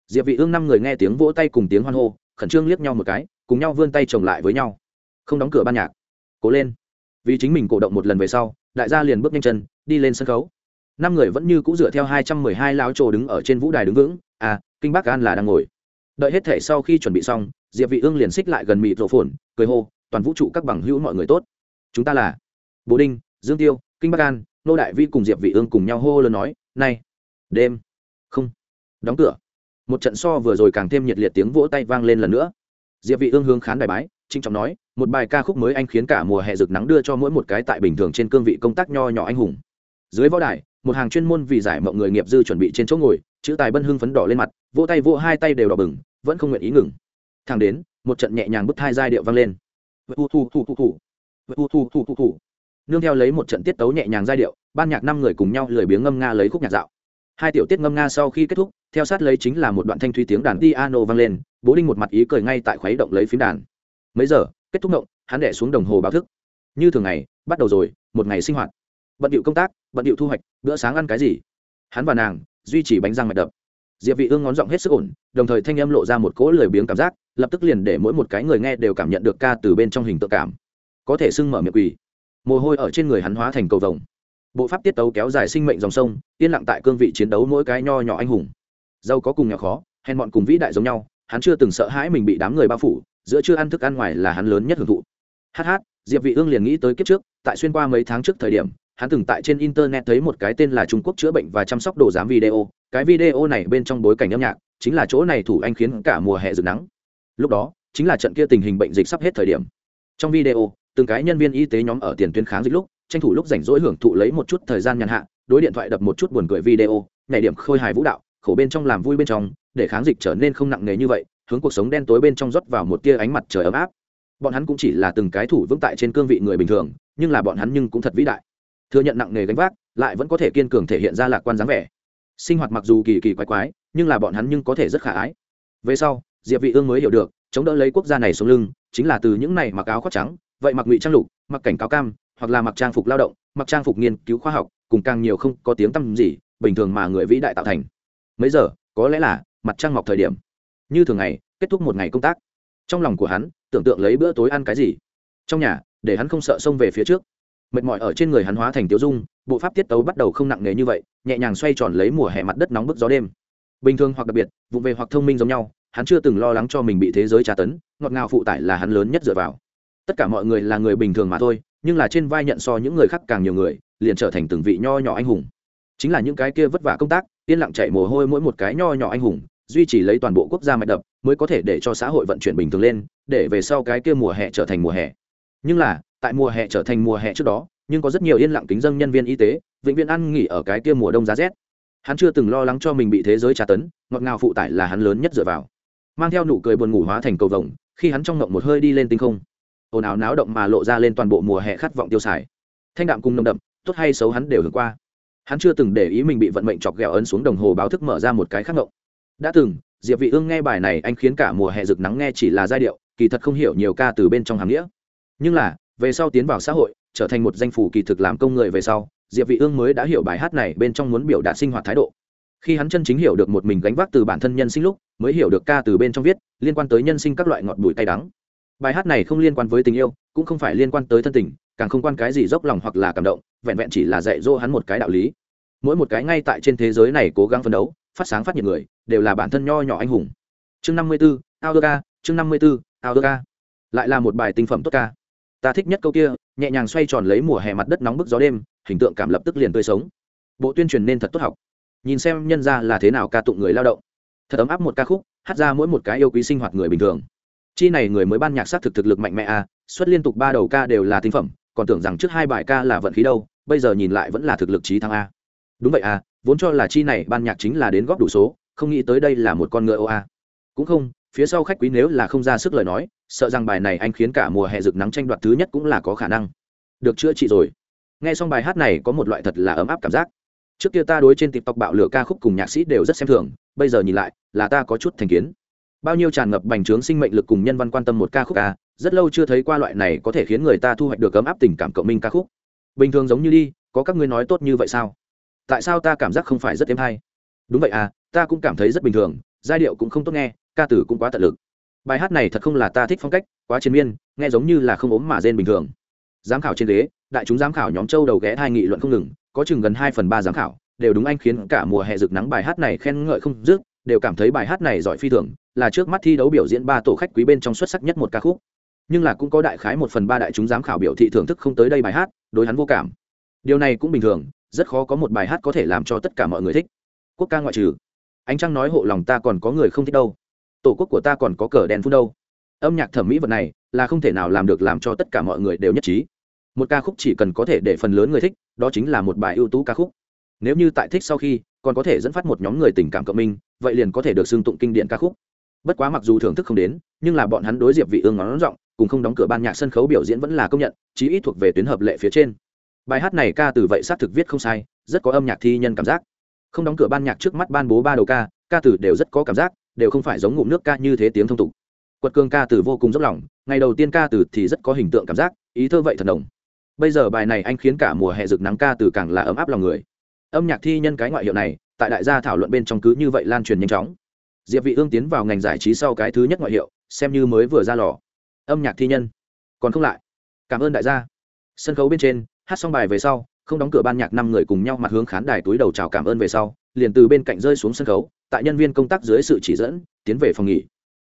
Diệp vị ương năm người nghe tiếng vỗ tay cùng tiếng hoan hô khẩn trương liếc nhau một cái, cùng nhau vươn tay chồng lại với nhau. Không đóng cửa ban nhạc. Cố lên. Vì chính mình cổ động một lần về sau, đại gia liền bước nhanh chân, đi lên sân khấu. Năm người vẫn như cũ dựa theo hai trăm mười hai lão trồ đứng ở trên vũ đài đứng vững. À kinh bắc an là đang ngồi. Đợi hết thể sau khi chuẩn bị xong, diệp vị ương liền xích lại gần mịt rổ phồn, cười hô, toàn vũ trụ các bằng hữu mọi người tốt. Chúng ta là bố đinh, dương tiêu, kinh bắc an, nô đại vi cùng diệp vị ương cùng nhau hô lớn nói, này, đêm. Không. Đóng cửa một trận so vừa rồi càng thêm nhiệt liệt tiếng vỗ tay vang lên lần nữa. Diệp vị ương hướng khán đài bái trinh trọng nói, một bài ca khúc mới anh khiến cả mùa hè rực nắng đưa cho mỗi một cái tại bình thường trên cương vị công tác nho nhỏ anh hùng. Dưới võ đài, một hàng chuyên môn vì giải mộng người nghiệp dư chuẩn bị trên chỗ ngồi, chữ tài bân hưng phấn đỏ lên mặt, vỗ tay vỗ hai tay đều đỏ bừng, vẫn không nguyện ý ngừng. Thang đến, một trận nhẹ nhàng bứt hai giai điệu vang lên. Nương theo lấy một trận tiết tấu nhẹ nhàng giai điệu, ban nhạc năm người cùng nhau lười biếng ngâm nga lấy khúc nhạc dạo hai tiểu tiết ngâm nga sau khi kết thúc, theo sát lấy chính là một đoạn thanh thúy tiếng đàn piano vang lên, bố đinh một mặt ý cười ngay tại khuấy động lấy phím đàn. Mấy giờ, kết thúc động, hắn đẻ xuống đồng hồ báo thức. Như thường ngày, bắt đầu rồi, một ngày sinh hoạt. Bận điệu công tác, bận điệu thu hoạch, bữa sáng ăn cái gì? Hắn và nàng, duy trì bánh răng mạch đập. Diệp vị ương ngón giọng hết sức ổn, đồng thời thanh âm lộ ra một cỗ lười biếng cảm giác, lập tức liền để mỗi một cái người nghe đều cảm nhận được ca từ bên trong hình tượng cảm. Có thể sưng mở miệng quỳ. Mồ hôi ở trên người hắn hóa thành cầu vồng bộ pháp tiết tấu kéo dài sinh mệnh dòng sông, yên lặng tại cương vị chiến đấu mỗi cái nho nhỏ anh hùng. Giàu có cùng nhỏ khó, hèn bọn cùng vĩ đại giống nhau, hắn chưa từng sợ hãi mình bị đám người bao phủ, giữa chưa ăn thức ăn ngoài là hắn lớn nhất hưởng thụ. Hh diệp vị ương liền nghĩ tới kiếp trước, tại xuyên qua mấy tháng trước thời điểm, hắn từng tại trên internet thấy một cái tên là trung quốc chữa bệnh và chăm sóc đồ giám video, cái video này bên trong bối cảnh âm nhạc, chính là chỗ này thủ anh khiến cả mùa hè rực nắng. Lúc đó, chính là trận kia tình hình bệnh dịch sắp hết thời điểm. Trong video, từng cái nhân viên y tế nhóm ở tiền tuyến kháng dịch lúc tranh thủ lúc rảnh rỗi hưởng thụ lấy một chút thời gian nhàn hạ, đối điện thoại đập một chút buồn cười video, nhảy điểm khôi hài vũ đạo, khổ bên trong làm vui bên trong, để kháng dịch trở nên không nặng nề như vậy, hướng cuộc sống đen tối bên trong rót vào một tia ánh mặt trời ấm áp. Bọn hắn cũng chỉ là từng cái thủ vững tại trên cương vị người bình thường, nhưng là bọn hắn nhưng cũng thật vĩ đại. Thừa nhận nặng nề gánh vác, lại vẫn có thể kiên cường thể hiện ra lạc quan dáng vẻ. Sinh hoạt mặc dù kỳ kỳ quái quái, nhưng là bọn hắn nhưng có thể rất khả ái. Về sau, diệp vị ương mới hiểu được, chống đỡ lấy quốc gia này xuống lưng, chính là từ những này mặc áo khoác trắng, vậy mặc ngụy trang lục, mặc cảnh cáo cam hoặc là mặc trang phục lao động, mặc trang phục nghiên cứu khoa học, cùng càng nhiều không có tiếng tăm gì, bình thường mà người vĩ đại tạo thành. Mấy giờ, có lẽ là mặt trăng mọc thời điểm. Như thường ngày, kết thúc một ngày công tác. Trong lòng của hắn, tưởng tượng lấy bữa tối ăn cái gì. Trong nhà, để hắn không sợ xông về phía trước. Mệt mỏi ở trên người hắn hóa thành tiêu dung, bộ pháp tiết tấu bắt đầu không nặng nề như vậy, nhẹ nhàng xoay tròn lấy mùa hè mặt đất nóng bức gió đêm. Bình thường hoặc đặc biệt vụ về hoặc thông minh giống nhau, hắn chưa từng lo lắng cho mình bị thế giới tra tấn, ngọt ngào phụ tải là hắn lớn nhất dựa vào. Tất cả mọi người là người bình thường mà thôi nhưng là trên vai nhận so những người khác càng nhiều người, liền trở thành từng vị nho nhỏ anh hùng. Chính là những cái kia vất vả công tác, yên lặng chạy mồ hôi mỗi một cái nho nhỏ anh hùng, duy trì lấy toàn bộ quốc gia mạch đập, mới có thể để cho xã hội vận chuyển bình thường lên, để về sau cái kia mùa hè trở thành mùa hè. Nhưng là, tại mùa hè trở thành mùa hè trước đó, nhưng có rất nhiều yên lặng kính dân nhân viên y tế, vĩnh viễn ăn nghỉ ở cái kia mùa đông giá rét. Hắn chưa từng lo lắng cho mình bị thế giới tra tấn, ngọt ngào phụ tải là hắn lớn nhất dựa vào. Mang theo nụ cười buồn ngủ hóa thành cầu vồng, khi hắn trong ngộng một hơi đi lên tinh không ồn ào náo động mà lộ ra lên toàn bộ mùa hè khát vọng tiêu xài. Thanh đạm cùng nồng đậm, tốt hay xấu hắn đều hưởng qua. Hắn chưa từng để ý mình bị vận mệnh chọc ghẹo ấn xuống đồng hồ báo thức mở ra một cái khắc ngộng. Đã từng, diệp vị ương nghe bài này anh khiến cả mùa hè rực nắng nghe chỉ là giai điệu, kỳ thật không hiểu nhiều ca từ bên trong hàm nghĩa. Nhưng là, về sau tiến vào xã hội, trở thành một danh phủ kỳ thực làm công người về sau, diệp vị ương mới đã hiểu bài hát này bên trong muốn biểu đạt sinh hoạt thái độ. Khi hắn chân chính hiểu được một mình gánh vác từ bản thân nhân sinh lúc, mới hiểu được ca từ bên trong viết, liên quan tới nhân sinh các loại ngọt bùi tay đắng bài hát này không liên quan với tình yêu cũng không phải liên quan tới thân tình càng không quan cái gì dốc lòng hoặc là cảm động vẹn vẹn chỉ là dạy dỗ hắn một cái đạo lý. Mỗi một cái ngay tại trên thế giới này cố gắng phấn đấu phát sáng phát nhiệt người đều là bản thân nho nhỏ anh hùng. Chương năm mươi 54, Audoga, chương năm mươi 54, Audoga. lại là một bài tinh phẩm tốt ca. Ta thích nhất câu kia nhẹ nhàng xoay tròn lấy mùa hè mặt đất nóng bức gió đêm hình tượng cảm lập tức liền tươi sống. Bộ tuyên truyền nên thật tốt học. Nhìn xem nhân ra là thế nào ca tụng người lao động. Thật ấm áp một ca khúc hát ra mỗi một cái yêu quý sinh hoạt người bình thường chi này người mới ban nhạc xác thực thực lực mạnh mẽ à xuất liên tục ba đầu ca đều là tinh phẩm, còn tưởng rằng trước hai bài ca là vận khí đâu, bây giờ nhìn lại vẫn là thực lực trí thăng a. Đúng vậy à vốn cho là chi này ban nhạc chính là đến góp đủ số, không nghĩ tới đây là một con ngựa ô a. Cũng không, phía sau khách quý nếu là không ra sức lời nói, sợ rằng bài này anh khiến cả mùa hè rực nắng tranh đoạt thứ nhất cũng là có khả năng. Được chữa trị rồi. Nghe xong bài hát này có một loại thật là ấm áp cảm giác. Trước kia ta đối trên tiktok bạo lửa ca khúc cùng nhạc sĩ đều rất xem thường, bây giờ nhìn lại, là ta có chút thành kiến bao nhiêu tràn ngập bành trướng sinh mệnh lực cùng nhân văn quan tâm một ca khúc ca rất lâu chưa thấy qua loại này có thể khiến người ta thu hoạch được ấm áp tình cảm cộng minh ca khúc. Bình thường giống như đi, có các ngươi nói tốt như vậy sao? Tại sao ta cảm giác không phải rất êm hay? Đúng vậy à ta cũng cảm thấy rất bình thường, giai điệu cũng không tốt nghe, ca tử cũng quá tận lực. Bài hát này thật không là ta thích phong cách, quá chiến miên, nghe giống như là không ốm mà rên bình thường. Giám khảo trên ghế, đại chúng giám khảo nhóm châu đầu ghé hai nghị luận không ngừng, có chừng gần hai phần ba giám khảo, đều đúng anh khiến cả mùa hè rực nắng bài hát này khen ngợi không dứt, đều cảm thấy bài hát này giỏi phi thường là trước mắt thi đấu biểu diễn ba tổ khách quý bên trong xuất sắc nhất một ca khúc. Nhưng là cũng có đại khái một phần ba đại chúng giám khảo biểu thị thưởng thức không tới đây bài hát, đối hắn vô cảm. Điều này cũng bình thường, rất khó có một bài hát có thể làm cho tất cả mọi người thích. Quốc ca ngoại trừ. Ánh trăng nói hộ lòng ta còn có người không thích đâu. Tổ quốc của ta còn có cờ đen phun đâu. Âm nhạc thẩm mỹ vật này là không thể nào làm được làm cho tất cả mọi người đều nhất trí. Một ca khúc chỉ cần có thể để phần lớn người thích, đó chính là một bài ưu tú ca khúc. Nếu như tại thích sau khi, còn có thể dẫn phát một nhóm người tình cảm cộng minh, vậy liền có thể được xưng tụng kinh điển ca khúc bất quá mặc dù thưởng thức không đến, nhưng là bọn hắn đối diệp vị ương ngón rộng cùng không đóng cửa ban nhạc sân khấu biểu diễn vẫn là công nhận, chí ít thuộc về tuyến hợp lệ phía trên. Bài hát này ca từ vậy xác thực viết không sai, rất có âm nhạc thi nhân cảm giác. Không đóng cửa ban nhạc trước mắt ban bố ba đầu ca ca từ đều rất có cảm giác, đều không phải giống ngụm nước ca như thế tiếng thông tục. Quật cường ca từ vô cùng dốc lòng, ngày đầu tiên ca từ thì rất có hình tượng cảm giác, ý thơ vậy thật đồng. Bây giờ bài này anh khiến cả mùa hè rực nắng ca từ càng là ấm áp lòng người. Âm nhạc thi nhân cái ngoại hiệu này, tại đại gia thảo luận bên trong cứ như vậy lan truyền nhanh chóng diệp vị ương tiến vào ngành giải trí sau cái thứ nhất ngoại hiệu, xem như mới vừa ra lò. Âm nhạc thi nhân. Còn không lại. Cảm ơn đại gia. Sân khấu bên trên, hát xong bài về sau, không đóng cửa ban nhạc năm người cùng nhau mặt hướng khán đài túi đầu chào cảm ơn về sau, liền từ bên cạnh rơi xuống sân khấu, tại nhân viên công tác dưới sự chỉ dẫn, tiến về phòng nghỉ.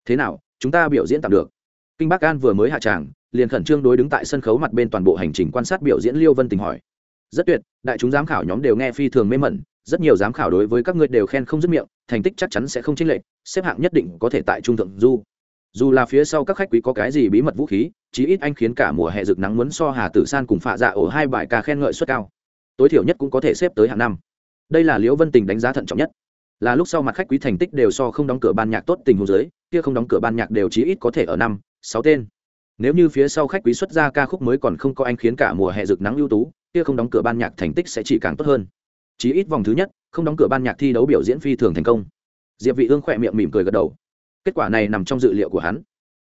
Thế nào, chúng ta biểu diễn tạm được. Kinh bắc an vừa mới hạ tràng, liền khẩn trương đối đứng tại sân khấu mặt bên toàn bộ hành trình quan sát biểu diễn liêu vân tình hỏi. Rất tuyệt, đại chúng giám khảo nhóm đều nghe phi thường mê mẩn rất nhiều giám khảo đối với các ngươi đều khen không dứt miệng thành tích chắc chắn sẽ không chênh lệch xếp hạng nhất định có thể tại trung thượng du. Dù là phía sau các khách quý có cái gì bí mật vũ khí chí ít anh khiến cả mùa hè rực nắng muốn so hà tử san cùng phạ dạ ổ hai bài ca khen ngợi suất cao. Tối thiểu nhất cũng có thể xếp tới hạng năm. Đây là liễu vân tình đánh giá thận trọng nhất. Là lúc sau mặt khách quý thành tích đều so không đóng cửa ban nhạc tốt tình huống dưới, kia không đóng cửa ban nhạc đều chí ít có thể ở năm sáu tên. Nếu như phía sau khách quý xuất ra ca khúc mới còn không có anh khiến cả mùa hè rực nắng ưu tú kia không đóng cửa ban nhạc thành tích sẽ chỉ càng tốt hơn chí ít vòng thứ nhất, không đóng cửa ban nhạc thi đấu biểu diễn phi thường thành công. Diệp vị ương khỏe miệng mỉm cười gật đầu. Kết quả này nằm trong dự liệu của hắn.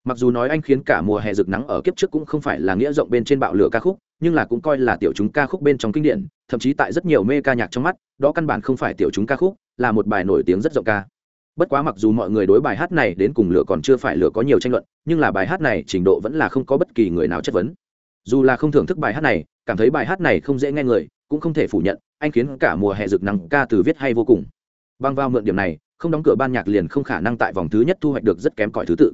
Mặc dù nói anh khiến cả mùa hè rực nắng ở kiếp trước cũng không phải là nghĩa rộng bên trên bạo lửa ca khúc, nhưng là cũng coi là tiểu chúng ca khúc bên trong kinh điển, thậm chí tại rất nhiều mê ca nhạc trong mắt, đó căn bản không phải tiểu chúng ca khúc, là một bài nổi tiếng rất rộng ca. Bất quá mặc dù mọi người đối bài hát này đến cùng lửa còn chưa phải lửa có nhiều tranh luận, nhưng là bài hát này trình độ vẫn là không có bất kỳ người nào chất vấn. Dù là không thưởng thức bài hát này, cảm thấy bài hát này không dễ nghe người, cũng không thể phủ nhận anh khiến cả mùa hè rực nắng ca từ viết hay vô cùng. Băng vào mượn điểm này, không đóng cửa ban nhạc liền không khả năng tại vòng thứ nhất thu hoạch được rất kém cỏi thứ tự.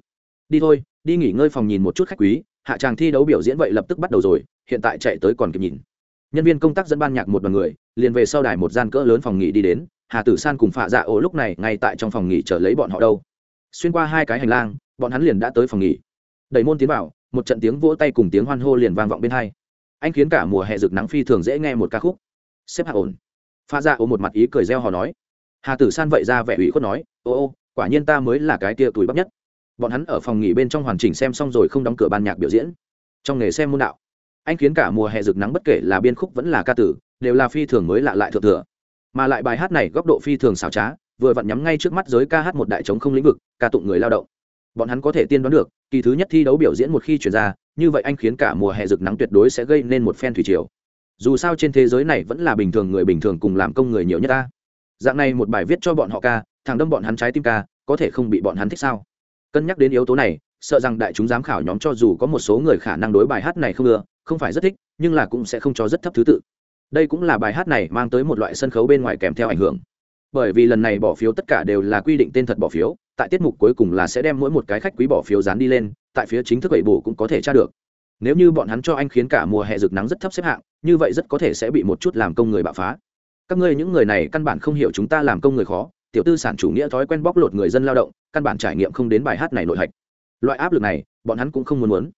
Đi thôi, đi nghỉ ngơi phòng nhìn một chút khách quý, hạ tràng thi đấu biểu diễn vậy lập tức bắt đầu rồi, hiện tại chạy tới còn kịp nhìn. Nhân viên công tác dẫn ban nhạc một đoàn người, liền về sau đài một gian cỡ lớn phòng nghỉ đi đến, hà tử san cùng phạ dạ ổ lúc này ngay tại trong phòng nghỉ chờ lấy bọn họ đâu. Xuyên qua hai cái hành lang, bọn hắn liền đã tới phòng nghỉ. Đẩy môn tiến vào, một trận tiếng vỗ tay cùng tiếng hoan hô liền vang vọng bên hai. Anh khiến cả mùa hè rực nắng phi thường dễ nghe một ca khúc xếp hạ ổn. Pha dạ ô một mặt ý cười reo hò nói. Hà tử san vậy ra vẻ ủy khuất nói, ô ô, quả nhiên ta mới là cái tia tuổi bắp nhất. Bọn hắn ở phòng nghỉ bên trong hoàn chỉnh xem xong rồi không đóng cửa ban nhạc biểu diễn. Trong nghề xem môn đạo, anh khiến cả mùa hè rực nắng bất kể là biên khúc vẫn là ca tử, đều là phi thường mới lạ lại thượng thừa. Mà lại bài hát này góc độ phi thường xảo trá, vừa vặn nhắm ngay trước mắt giới ca hát một đại trống không lĩnh vực, ca tụng người lao động. Bọn hắn có thể tiên đoán được, kỳ thứ nhất thi đấu biểu diễn một khi chuyển ra, như vậy anh khiến cả mùa hè rực nắng tuyệt đối sẽ gây nên một phen thủy triều dù sao trên thế giới này vẫn là bình thường người bình thường cùng làm công người nhiều nhất ta. Dạng này một bài viết cho bọn họ ca, thằng đâm bọn hắn trái tim ca, có thể không bị bọn hắn thích sao? Cân nhắc đến yếu tố này, sợ rằng đại chúng giám khảo nhóm cho dù có một số người khả năng đối bài hát này không ưa, không phải rất thích, nhưng là cũng sẽ không cho rất thấp thứ tự. Đây cũng là bài hát này mang tới một loại sân khấu bên ngoài kèm theo ảnh hưởng. Bởi vì lần này bỏ phiếu tất cả đều là quy định tên thật bỏ phiếu, tại tiết mục cuối cùng là sẽ đem mỗi một cái khách quý bỏ phiếu dán đi lên, tại phía chính thức bảy bổ cũng có thể tra được. Nếu như bọn hắn cho anh khiến cả mùa hè rực nắng rất thấp xếp hạng như vậy rất có thể sẽ bị một chút làm công người bạo phá. Các ngươi những người này căn bản không hiểu chúng ta làm công người khó, tiểu tư sản chủ nghĩa thói quen bóc lột người dân lao động, căn bản trải nghiệm không đến bài hát này nội hạch. Loại áp lực này, bọn hắn cũng không muốn muốn.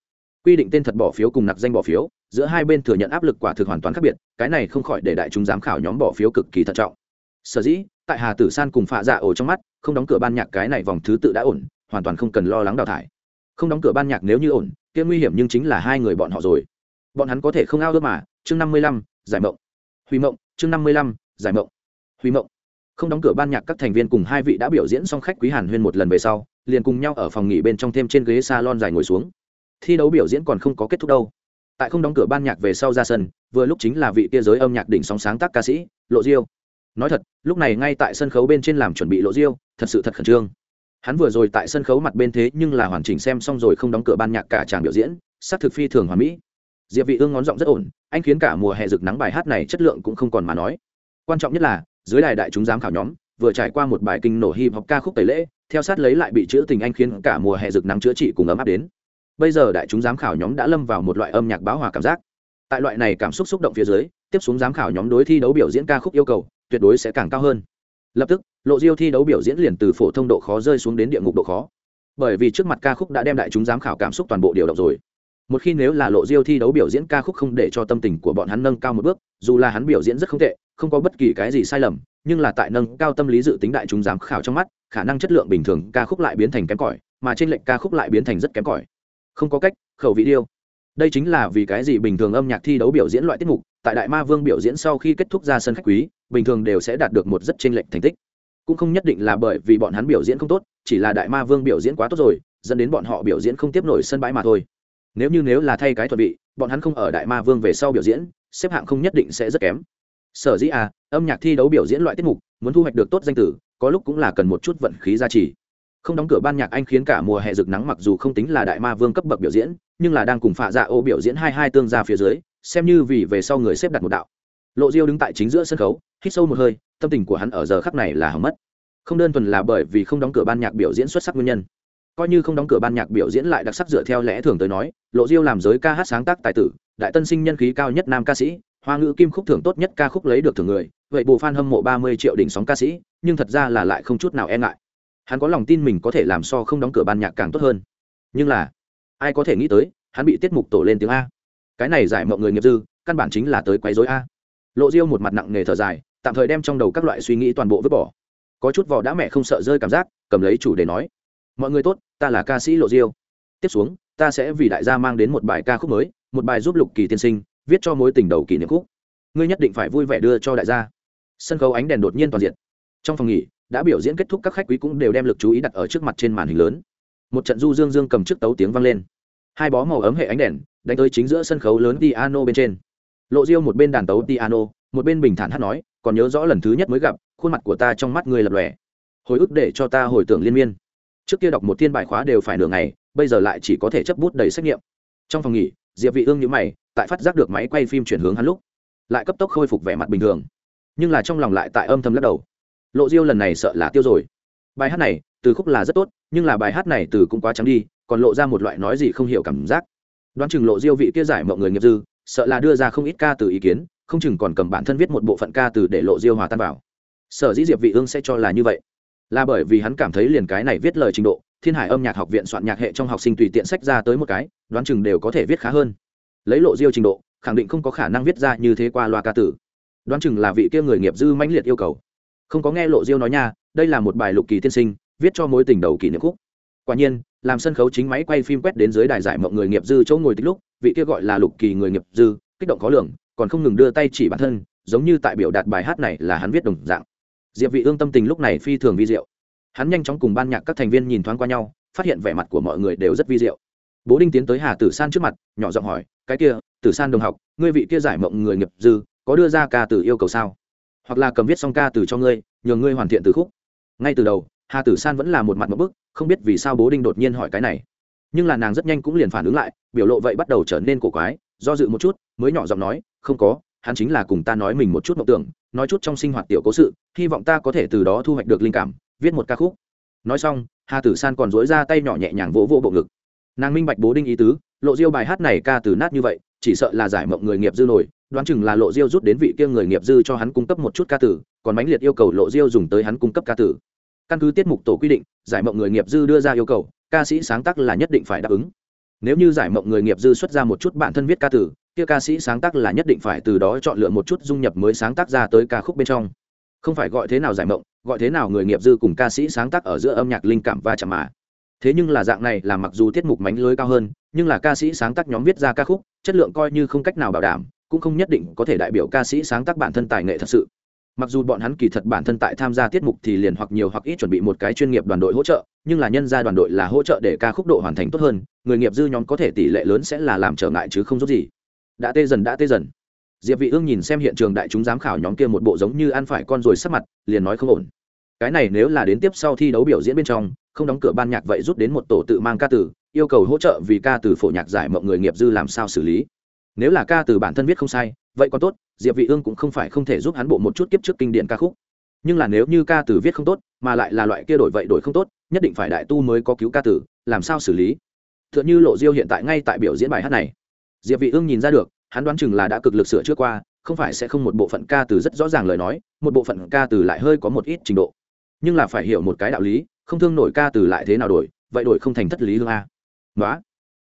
Quy định tên thật bỏ phiếu cùng nặc danh bỏ phiếu, giữa hai bên thừa nhận áp lực quả thực hoàn toàn khác biệt, cái này không khỏi để đại chúng giám khảo nhóm bỏ phiếu cực kỳ thận trọng. Sở dĩ, tại hà tử san cùng phạ dạ ổ trong mắt, không đóng cửa ban nhạc cái này vòng thứ tự đã ổn, hoàn toàn không cần lo lắng đào thải. Không đóng cửa ban nhạc nếu như ổn, kia nguy hiểm nhưng chính là hai người bọn họ rồi. Bọn hắn có thể không ao ước mà chương năm mươi lăm, giải mộng. Huy mộng, chương năm mươi lăm, giải mộng. Huy mộng. Không đóng cửa ban nhạc các thành viên cùng hai vị đã biểu diễn xong khách quý hàn huyên một lần về sau, liền cùng nhau ở phòng nghỉ bên trong thêm trên ghế salon dài ngồi xuống. Thi đấu biểu diễn còn không có kết thúc đâu. Tại không đóng cửa ban nhạc về sau ra sân, vừa lúc chính là vị kia giới âm nhạc đỉnh sóng sáng tác ca sĩ, lộ diêu. Nói thật, lúc này ngay tại sân khấu bên trên làm chuẩn bị lộ diêu, thật sự thật khẩn trương. Hắn vừa rồi tại sân khấu mặt bên thế nhưng là hoàn chỉnh xem xong rồi không đóng cửa ban nhạc cả tràng biểu diễn s thực phi thường hoàn mỹ diệp vị ương ngón giọng rất ổn, anh khiến cả mùa hè rực nắng bài hát này chất lượng cũng không còn mà nói. Quan trọng nhất là, dưới đài đại chúng giám khảo nhóm, vừa trải qua một bài kinh nổ hip hop ca khúc tẩy lễ, theo sát lấy lại bị chữ tình anh khiến cả mùa hè rực nắng chữa trị cùng ấm áp đến. Bây giờ đại chúng giám khảo nhóm đã lâm vào một loại âm nhạc báo hòa cảm giác. Tại loại này cảm xúc xúc động phía dưới, tiếp xuống giám khảo nhóm đối thi đấu biểu diễn ca khúc yêu cầu, tuyệt đối sẽ càng cao hơn. Lập tức, lộ diêu thi đấu biểu diễn liền từ phổ thông độ khó rơi xuống đến địa ngục độ khó. Bởi vì trước mặt ca khúc đã đem đại chúng giám khảo cảm xúc toàn bộ điều động rồi một khi nếu là lộ diêu thi đấu biểu diễn ca khúc không để cho tâm tình của bọn hắn nâng cao một bước, dù là hắn biểu diễn rất không tệ, không có bất kỳ cái gì sai lầm, nhưng là tại nâng cao tâm lý dự tính đại chúng giám khảo trong mắt, khả năng chất lượng bình thường ca khúc lại biến thành kém cỏi, mà trên lệnh ca khúc lại biến thành rất kém cỏi. Không có cách, khẩu vị điêu. Đây chính là vì cái gì bình thường âm nhạc thi đấu biểu diễn loại tiết mục, tại đại ma vương biểu diễn sau khi kết thúc ra sân khách quý, bình thường đều sẽ đạt được một rất chênh lệch thành tích. Cũng không nhất định là bởi vì bọn hắn biểu diễn không tốt, chỉ là đại ma vương biểu diễn quá tốt rồi, dẫn đến bọn họ biểu diễn không tiếp nổi sân bãi mà thôi nếu như nếu là thay cái thuận vị, bọn hắn không ở đại ma vương về sau biểu diễn, xếp hạng không nhất định sẽ rất kém. Sở dĩ à âm nhạc thi đấu biểu diễn loại tiết mục, muốn thu hoạch được tốt danh tử, có lúc cũng là cần một chút vận khí gia trì. Không đóng cửa ban nhạc anh khiến cả mùa hè rực nắng mặc dù không tính là đại ma vương cấp bậc biểu diễn, nhưng là đang cùng phạ dạ ô biểu diễn hai hai tương ra phía dưới, xem như vì về sau người xếp đặt một đạo. Lộ diêu đứng tại chính giữa sân khấu, hít sâu một hơi, tâm tình của hắn ở giờ khắc này là hỏng mất. Không đơn thuần là bởi vì không đóng cửa ban nhạc biểu diễn xuất sắc nguyên nhân coi như không đóng cửa ban nhạc biểu diễn lại đặc sắc dựa theo lẽ thường tới nói, lộ diêu làm giới ca hát sáng tác tài tử, đại tân sinh nhân khí cao nhất nam ca sĩ, hoa ngữ kim khúc thưởng tốt nhất ca khúc lấy được thưởng người, vậy bộ fan hâm mộ ba mươi triệu đỉnh sóng ca sĩ, nhưng thật ra là lại không chút nào e ngại. Hắn có lòng tin mình có thể làm so không đóng cửa ban nhạc càng tốt hơn. Nhưng là, ai có thể nghĩ tới, hắn bị tiết mục tổ lên tiếng a. Cái này giải mộng người nghiệp dư, căn bản chính là tới quấy rối a. Lộ diêu một mặt nặng nề thở dài, tạm thời đem trong đầu các loại suy nghĩ toàn bộ vứt bỏ. Có chút vỏ đã mẹ không sợ rơi cảm giác, cầm lấy chủ đề nói mọi người tốt, ta là ca sĩ lộ diêu. Tiếp xuống, ta sẽ vì đại gia mang đến một bài ca khúc mới, một bài giúp lục kỳ tiên sinh viết cho mối tình đầu kỷ niệm khúc. Ngươi nhất định phải vui vẻ đưa cho đại gia. Sân khấu ánh đèn đột nhiên toàn diện. Trong phòng nghỉ, đã biểu diễn kết thúc các khách quý cũng đều đem lực chú ý đặt ở trước mặt trên màn hình lớn. Một trận du dương dương cầm trước tấu tiếng vang lên. Hai bó màu ấm hệ ánh đèn đánh tới chính giữa sân khấu lớn piano bên trên. Lộ diêu một bên đàn tấu piano, một bên bình thản hát nói, còn nhớ rõ lần thứ nhất mới gặp, khuôn mặt của ta trong mắt người lập lòe. Hồi ức để cho ta hồi tưởng liên miên trước kia đọc một thiên bài khóa đều phải nửa ngày, bây giờ lại chỉ có thể chấp bút đầy xét nghiệm. Trong phòng nghỉ, diệp vị ương nhíu mày, tại phát giác được máy quay phim chuyển hướng hắn lúc, lại cấp tốc khôi phục vẻ mặt bình thường. Nhưng là trong lòng lại tại âm thầm lắc đầu. Lộ diêu lần này sợ là tiêu rồi. Bài hát này, từ khúc là rất tốt, nhưng là bài hát này từ cũng quá trắng đi, còn lộ ra một loại nói gì không hiểu cảm giác. Đoán chừng lộ diêu vị kia giải mọi người nghiệp dư, sợ là đưa ra không ít ca từ ý kiến, không chừng còn cầm bản thân viết một bộ phận ca từ để lộ diêu hòa tan vào. Sở dĩ diệp vị ương sẽ cho là như vậy là bởi vì hắn cảm thấy liền cái này viết lời trình độ, thiên hải âm nhạc học viện soạn nhạc hệ trong học sinh tùy tiện sách ra tới một cái, đoán chừng đều có thể viết khá hơn. Lấy lộ diêu trình độ, khẳng định không có khả năng viết ra như thế qua loa ca tử. Đoán chừng là vị kia người nghiệp dư mãnh liệt yêu cầu. Không có nghe lộ diêu nói nha, đây là một bài lục kỳ tiên sinh, viết cho mối tình đầu kỷ niệm khúc. Quả nhiên, làm sân khấu chính máy quay phim quét đến dưới đài giải mộng người nghiệp dư chỗ ngồi tích lúc, vị kia gọi là lục kỳ người nghiệp dư, kích động khó lường, còn không ngừng đưa tay chỉ bản thân, giống như tại biểu đạt bài hát này là hắn viết đồng dạng diệp vị ương tâm tình lúc này phi thường vi diệu. Hắn nhanh chóng cùng ban nhạc các thành viên nhìn thoáng qua nhau, phát hiện vẻ mặt của mọi người đều rất vi diệu. Bố đinh tiến tới hà tử san trước mặt, nhỏ giọng hỏi, cái kia, tử san đồng học, ngươi vị kia giải mộng người nghiệp dư, có đưa ra ca từ yêu cầu sao? Hoặc là cầm viết xong ca từ cho ngươi nhờ ngươi hoàn thiện từ khúc. Ngay từ đầu, hà tử san vẫn là một mặt một bức, không biết vì sao bố đinh đột nhiên hỏi cái này. Nhưng là nàng rất nhanh cũng liền phản ứng lại, biểu lộ vậy bắt đầu trở nên cổ quái, do dự một chút, mới nhỏ giọng nói, không có hắn chính là cùng ta nói mình một chút mộng tưởng, nói chút trong sinh hoạt tiểu cố sự, hy vọng ta có thể từ đó thu hoạch được linh cảm, viết một ca khúc. Nói xong, hà tử san còn dối ra tay nhỏ nhẹ nhàng vỗ vỗ bộ ngực. Nàng minh bạch bố đinh ý tứ, lộ diêu bài hát này ca từ nát như vậy, chỉ sợ là giải mộng người nghiệp dư nổi, đoán chừng là lộ diêu rút đến vị kia người nghiệp dư cho hắn cung cấp một chút ca tử còn mãnh liệt yêu cầu lộ diêu dùng tới hắn cung cấp ca tử căn cứ tiết mục tổ quy định, giải mộng người nghiệp dư đưa ra yêu cầu, ca sĩ sáng tác là nhất định phải đáp ứng. Nếu như giải mộng người nghiệp dư xuất ra một chút bản thân viết ca tử kia ca sĩ sáng tác là nhất định phải từ đó chọn lựa một chút dung nhập mới sáng tác ra tới ca khúc bên trong. Không phải gọi thế nào giải mộng, gọi thế nào người nghiệp dư cùng ca sĩ sáng tác ở giữa âm nhạc linh cảm và chạm mà. Thế nhưng là dạng này là mặc dù tiết mục mánh lưới cao hơn, nhưng là ca sĩ sáng tác nhóm viết ra ca khúc, chất lượng coi như không cách nào bảo đảm, cũng không nhất định có thể đại biểu ca sĩ sáng tác bản thân tài nghệ thật sự. Mặc dù bọn hắn kỳ thật bản thân tại tham gia tiết mục thì liền hoặc nhiều hoặc ít chuẩn bị một cái chuyên nghiệp đoàn đội hỗ trợ, nhưng là nhân gia đoàn đội là hỗ trợ để ca khúc độ hoàn thành tốt hơn, người nghiệp dư nhóm có thể tỷ lệ lớn sẽ là làm trở ngại chứ không giúp gì đã tê dần đã tê dần. Diệp vị ương nhìn xem hiện trường đại chúng giám khảo nhóm kia một bộ giống như ăn phải con rồi sắc mặt liền nói không ổn. Cái này nếu là đến tiếp sau thi đấu biểu diễn bên trong không đóng cửa ban nhạc vậy rút đến một tổ tự mang ca từ, yêu cầu hỗ trợ vì ca từ phổ nhạc giải mộng người nghiệp dư làm sao xử lý. Nếu là ca từ bản thân viết không sai vậy còn tốt diệp vị ương cũng không phải không thể giúp hắn bộ một chút kiếp trước kinh điển ca khúc. Nhưng là nếu như ca từ viết không tốt mà lại là loại kia đổi vậy đổi không tốt nhất định phải đại tu mới có cứu ca từ, làm sao xử lý? Tựa như lộ diêu hiện tại ngay tại biểu diễn bài hát này diệp vị ương nhìn ra được, hắn đoán chừng là đã cực lực sửa chữa qua, không phải sẽ không một bộ phận ca từ rất rõ ràng lời nói, một bộ phận ca từ lại hơi có một ít trình độ. Nhưng là phải hiểu một cái đạo lý, không thương nổi ca từ lại thế nào đổi, vậy đổi không thành thất lý hương a. Nói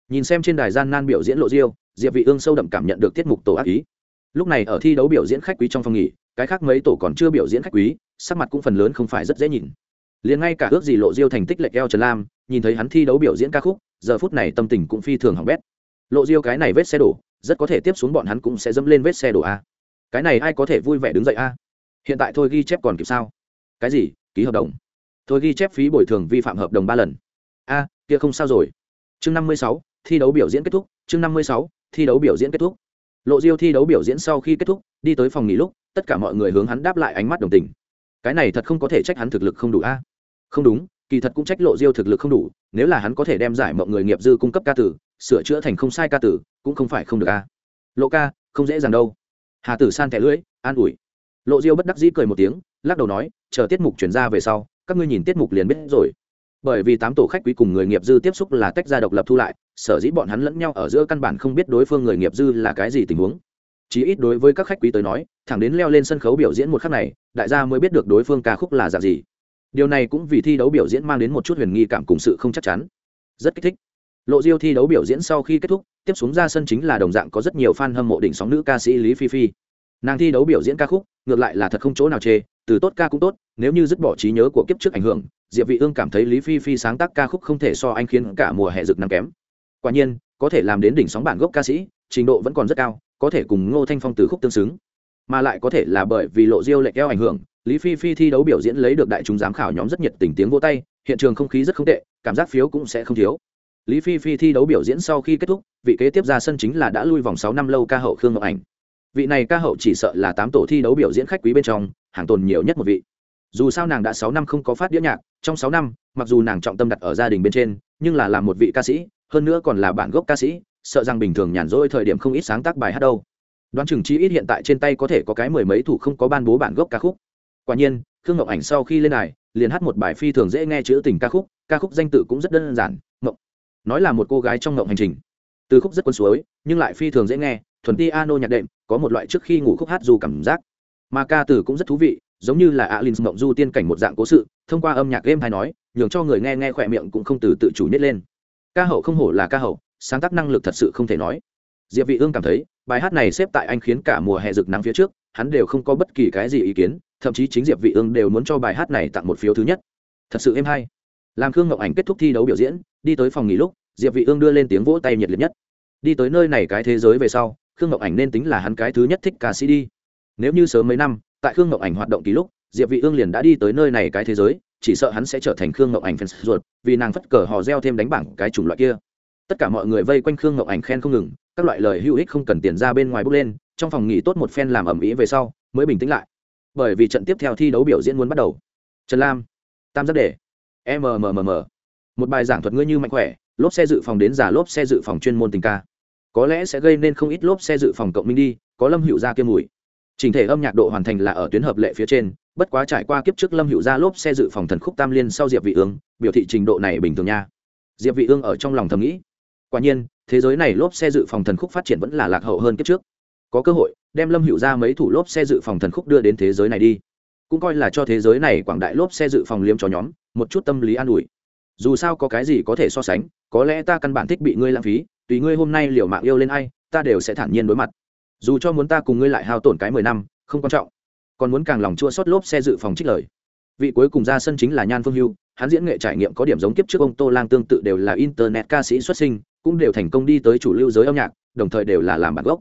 nhìn xem trên đài gian nan biểu diễn lộ diêu diệp vị ương sâu đậm cảm nhận được tiết mục tổ ác ý. Lúc này ở thi đấu biểu diễn khách quý trong phòng nghỉ, cái khác mấy tổ còn chưa biểu diễn khách quý, sắc mặt cũng phần lớn không phải rất dễ nhìn. Liền ngay cả ước gì lộ diêu thành tích lệch eo trần lam, nhìn thấy hắn thi đấu biểu diễn ca khúc, giờ phút này tâm tình cũng phi thường hỏng bét lộ diêu cái này vết xe đổ, rất có thể tiếp xuống bọn hắn cũng sẽ dẫm lên vết xe đổ a. Cái này ai có thể vui vẻ đứng dậy a? Hiện tại thôi ghi chép còn kịp sao? Cái gì? Ký hợp đồng. Thôi ghi chép phí bồi thường vi phạm hợp đồng ba lần. A, kia không sao rồi. Chương năm mươi sáu, thi đấu biểu diễn kết thúc. Chương năm mươi sáu, thi đấu biểu diễn kết thúc. Lộ diêu thi đấu biểu diễn sau khi kết thúc, đi tới phòng nghỉ lúc, tất cả mọi người hướng hắn đáp lại ánh mắt đồng tình. Cái này thật không có thể trách hắn thực lực không đủ a. Không đúng, kỳ thật cũng trách lộ diêu thực lực không đủ, nếu là hắn có thể đem giải mọi người nghiệp dư cung cấp ca tử sửa chữa thành không sai ca tử, cũng không phải không được a. Lộ ca, không dễ dàng đâu. Hà tử san thẻ lưỡi, an ủi. Lộ diêu bất đắc dĩ cười một tiếng, lắc đầu nói, chờ tiết mục chuyển ra về sau, các ngươi nhìn tiết mục liền biết rồi. Bởi vì tám tổ khách quý cùng người nghiệp dư tiếp xúc là tách ra độc lập thu lại, sở dĩ bọn hắn lẫn nhau ở giữa căn bản không biết đối phương người nghiệp dư là cái gì tình huống. Chí ít đối với các khách quý tới nói, thẳng đến leo lên sân khấu biểu diễn một khắc này, đại gia mới biết được đối phương ca khúc là dạng gì. Điều này cũng vì thi đấu biểu diễn mang đến một chút huyền nghi cảm cùng sự không chắc chắn. Rất kích thích lộ diêu thi đấu biểu diễn sau khi kết thúc, tiếp xuống ra sân chính là đồng dạng có rất nhiều fan hâm mộ đỉnh sóng nữ ca sĩ lý phi phi. Nàng thi đấu biểu diễn ca khúc, ngược lại là thật không chỗ nào chê, từ tốt ca cũng tốt, nếu như dứt bỏ trí nhớ của kiếp trước ảnh hưởng, diệp vị ương cảm thấy lý phi phi sáng tác ca khúc không thể so anh khiến cả mùa hè rực nắng kém. Quả nhiên, có thể làm đến đỉnh sóng bản gốc ca sĩ, trình độ vẫn còn rất cao, có thể cùng ngô thanh phong từ khúc tương xứng. Mà lại có thể là bởi vì lộ diêu lệch eo ảnh hưởng, lý phi phi thi đấu biểu diễn lấy được đại chúng giám khảo nhóm rất nhiệt tình tiếng vô tay, hiện trường không khí rất không tệ, cảm giác phiếu cũng sẽ không thiếu lý phi phi thi đấu biểu diễn sau khi kết thúc, vị kế tiếp ra sân chính là đã lui vòng sáu năm lâu ca hậu khương ngọc ảnh. Vị này ca hậu chỉ sợ là tám tổ thi đấu biểu diễn khách quý bên trong, hàng tồn nhiều nhất một vị. Dù sao nàng đã sáu năm không có phát đĩa nhạc, trong sáu năm, mặc dù nàng trọng tâm đặt ở gia đình bên trên, nhưng là làm một vị ca sĩ, hơn nữa còn là bản gốc ca sĩ, sợ rằng bình thường nhàn rỗi thời điểm không ít sáng tác bài hát đâu. Đoán chừng chi ít hiện tại trên tay có thể có cái mười mấy thủ không có ban bố bản gốc ca khúc. Quả nhiên, khương ngọc ảnh sau khi lên đài, liền hát một bài phi thường dễ nghe chữ tình ca khúc ca khúc danh tự cũng rất đơn giản mộng nói là một cô gái trong ngộng hành trình. Từ khúc rất quân suối, nhưng lại phi thường dễ nghe, thuần ti ano nhạc đệm, có một loại trước khi ngủ khúc hát dù cảm giác. Mà ca từ cũng rất thú vị, giống như là alin ngộng du tiên cảnh một dạng cố sự, thông qua âm nhạc game hay nói, nhường cho người nghe nghe khỏe miệng cũng không từ tự chủ nhét lên. Ca hậu không hổ là ca hậu, sáng tác năng lực thật sự không thể nói. Diệp vị ương cảm thấy, bài hát này xếp tại anh khiến cả mùa hè rực nắng phía trước, hắn đều không có bất kỳ cái gì ý kiến, thậm chí chính diệp vị ương đều muốn cho bài hát này tặng một phiếu thứ nhất. Thật sự êm hay. Làm khương ngọc ảnh kết thúc thi đấu biểu diễn đi tới phòng nghỉ lúc, diệp vị ương đưa lên tiếng vỗ tay nhiệt liệt nhất. Đi tới nơi này cái thế giới về sau, khương ngọc ảnh nên tính là hắn cái thứ nhất thích ca sĩ đi. Nếu như sớm mấy năm, tại khương ngọc ảnh hoạt động ký lúc, diệp vị ương liền đã đi tới nơi này cái thế giới, chỉ sợ hắn sẽ trở thành khương ngọc ảnh fans ruột, vì nàng phất cờ hò reo thêm đánh bảng cái chủng loại kia. Tất cả mọi người vây quanh khương ngọc ảnh khen không ngừng, các loại lời hữu ích không cần tiền ra bên ngoài bước lên, trong phòng nghỉ tốt một phen làm ẩm ý về sau, mới bình tĩnh lại. Bởi vì trận tiếp theo thi đấu biểu diễn muốn bắt đầu. Trần lam, tam giác đề mmmm một bài giảng thuật ngươi như mạnh khỏe, lốp xe dự phòng đến giả lốp xe dự phòng chuyên môn tình ca. Có lẽ sẽ gây nên không ít lốp xe dự phòng cộng minh đi, có lâm hữu gia kiêm mùi. Trình thể âm nhạc độ hoàn thành là ở tuyến hợp lệ phía trên, bất quá trải qua kiếp trước lâm hữu gia lốp xe dự phòng thần khúc tam liên sau diệp vị ương, biểu thị trình độ này bình thường nha. Diệp vị ương ở trong lòng thầm nghĩ. Quả nhiên, thế giới này lốp xe dự phòng thần khúc phát triển vẫn là lạc hậu hơn kiếp trước. Có cơ hội, đem lâm hữu gia mấy thủ lốp xe dự phòng thần khúc đưa đến thế giới này đi. Cũng coi là cho thế giới này quảng đại lốp xe dự phòng liếm cho nhóm, một chút tâm lý an ủi dù sao có cái gì có thể so sánh, có lẽ ta căn bản thích bị ngươi lãng phí, tùy ngươi hôm nay liều mạng yêu lên ai, ta đều sẽ thản nhiên đối mặt. Dù cho muốn ta cùng ngươi lại hao tổn cái mười năm, không quan trọng. Còn muốn càng lòng chua xót lốp xe dự phòng trích lời. Vị cuối cùng ra sân chính là nhan phương hưu, hắn diễn nghệ trải nghiệm có điểm giống kiếp trước ông tô lang tương tự đều là internet ca sĩ xuất sinh, cũng đều thành công đi tới chủ lưu giới âm nhạc, đồng thời đều là làm bản gốc.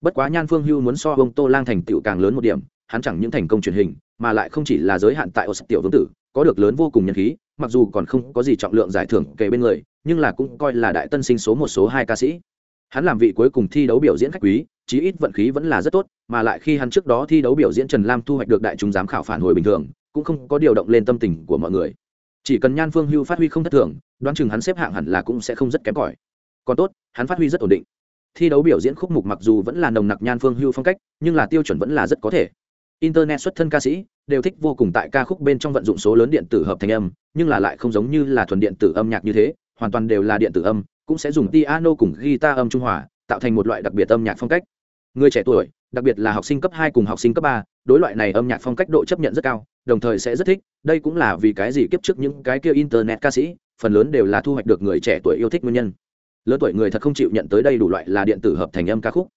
Bất quá nhan phương hưu muốn so ông tô lang thành tựu càng lớn một điểm, hắn chẳng những thành công truyền hình, mà lại không chỉ là giới hạn tại ô tiểu vương tử, có được lớn vô cùng nhân khí mặc dù còn không có gì trọng lượng giải thưởng kề bên người, nhưng là cũng coi là đại tân sinh số một, số hai ca sĩ. Hắn làm vị cuối cùng thi đấu biểu diễn khách quý, chí ít vận khí vẫn là rất tốt, mà lại khi hắn trước đó thi đấu biểu diễn trần lam thu hoạch được đại chúng giám khảo phản hồi bình thường, cũng không có điều động lên tâm tình của mọi người. Chỉ cần nhan phương hưu phát huy không thất thường, đoán chừng hắn xếp hạng hẳn là cũng sẽ không rất kém cỏi. Còn tốt, hắn phát huy rất ổn định. Thi đấu biểu diễn khúc mục mặc dù vẫn là nồng nặc nhan phương hưu phong cách, nhưng là tiêu chuẩn vẫn là rất có thể. Internet xuất thân ca sĩ đều thích vô cùng tại ca khúc bên trong vận dụng số lớn điện tử hợp thành âm, nhưng là lại không giống như là thuần điện tử âm nhạc như thế, hoàn toàn đều là điện tử âm, cũng sẽ dùng piano cùng guitar âm trung hòa, tạo thành một loại đặc biệt âm nhạc phong cách. Người trẻ tuổi, đặc biệt là học sinh cấp hai cùng học sinh cấp ba, đối loại này âm nhạc phong cách độ chấp nhận rất cao, đồng thời sẽ rất thích, đây cũng là vì cái gì kiếp trước những cái kia internet ca sĩ, phần lớn đều là thu hoạch được người trẻ tuổi yêu thích nguyên nhân. Lớn tuổi người thật không chịu nhận tới đây đủ loại là điện tử hợp thành âm ca khúc.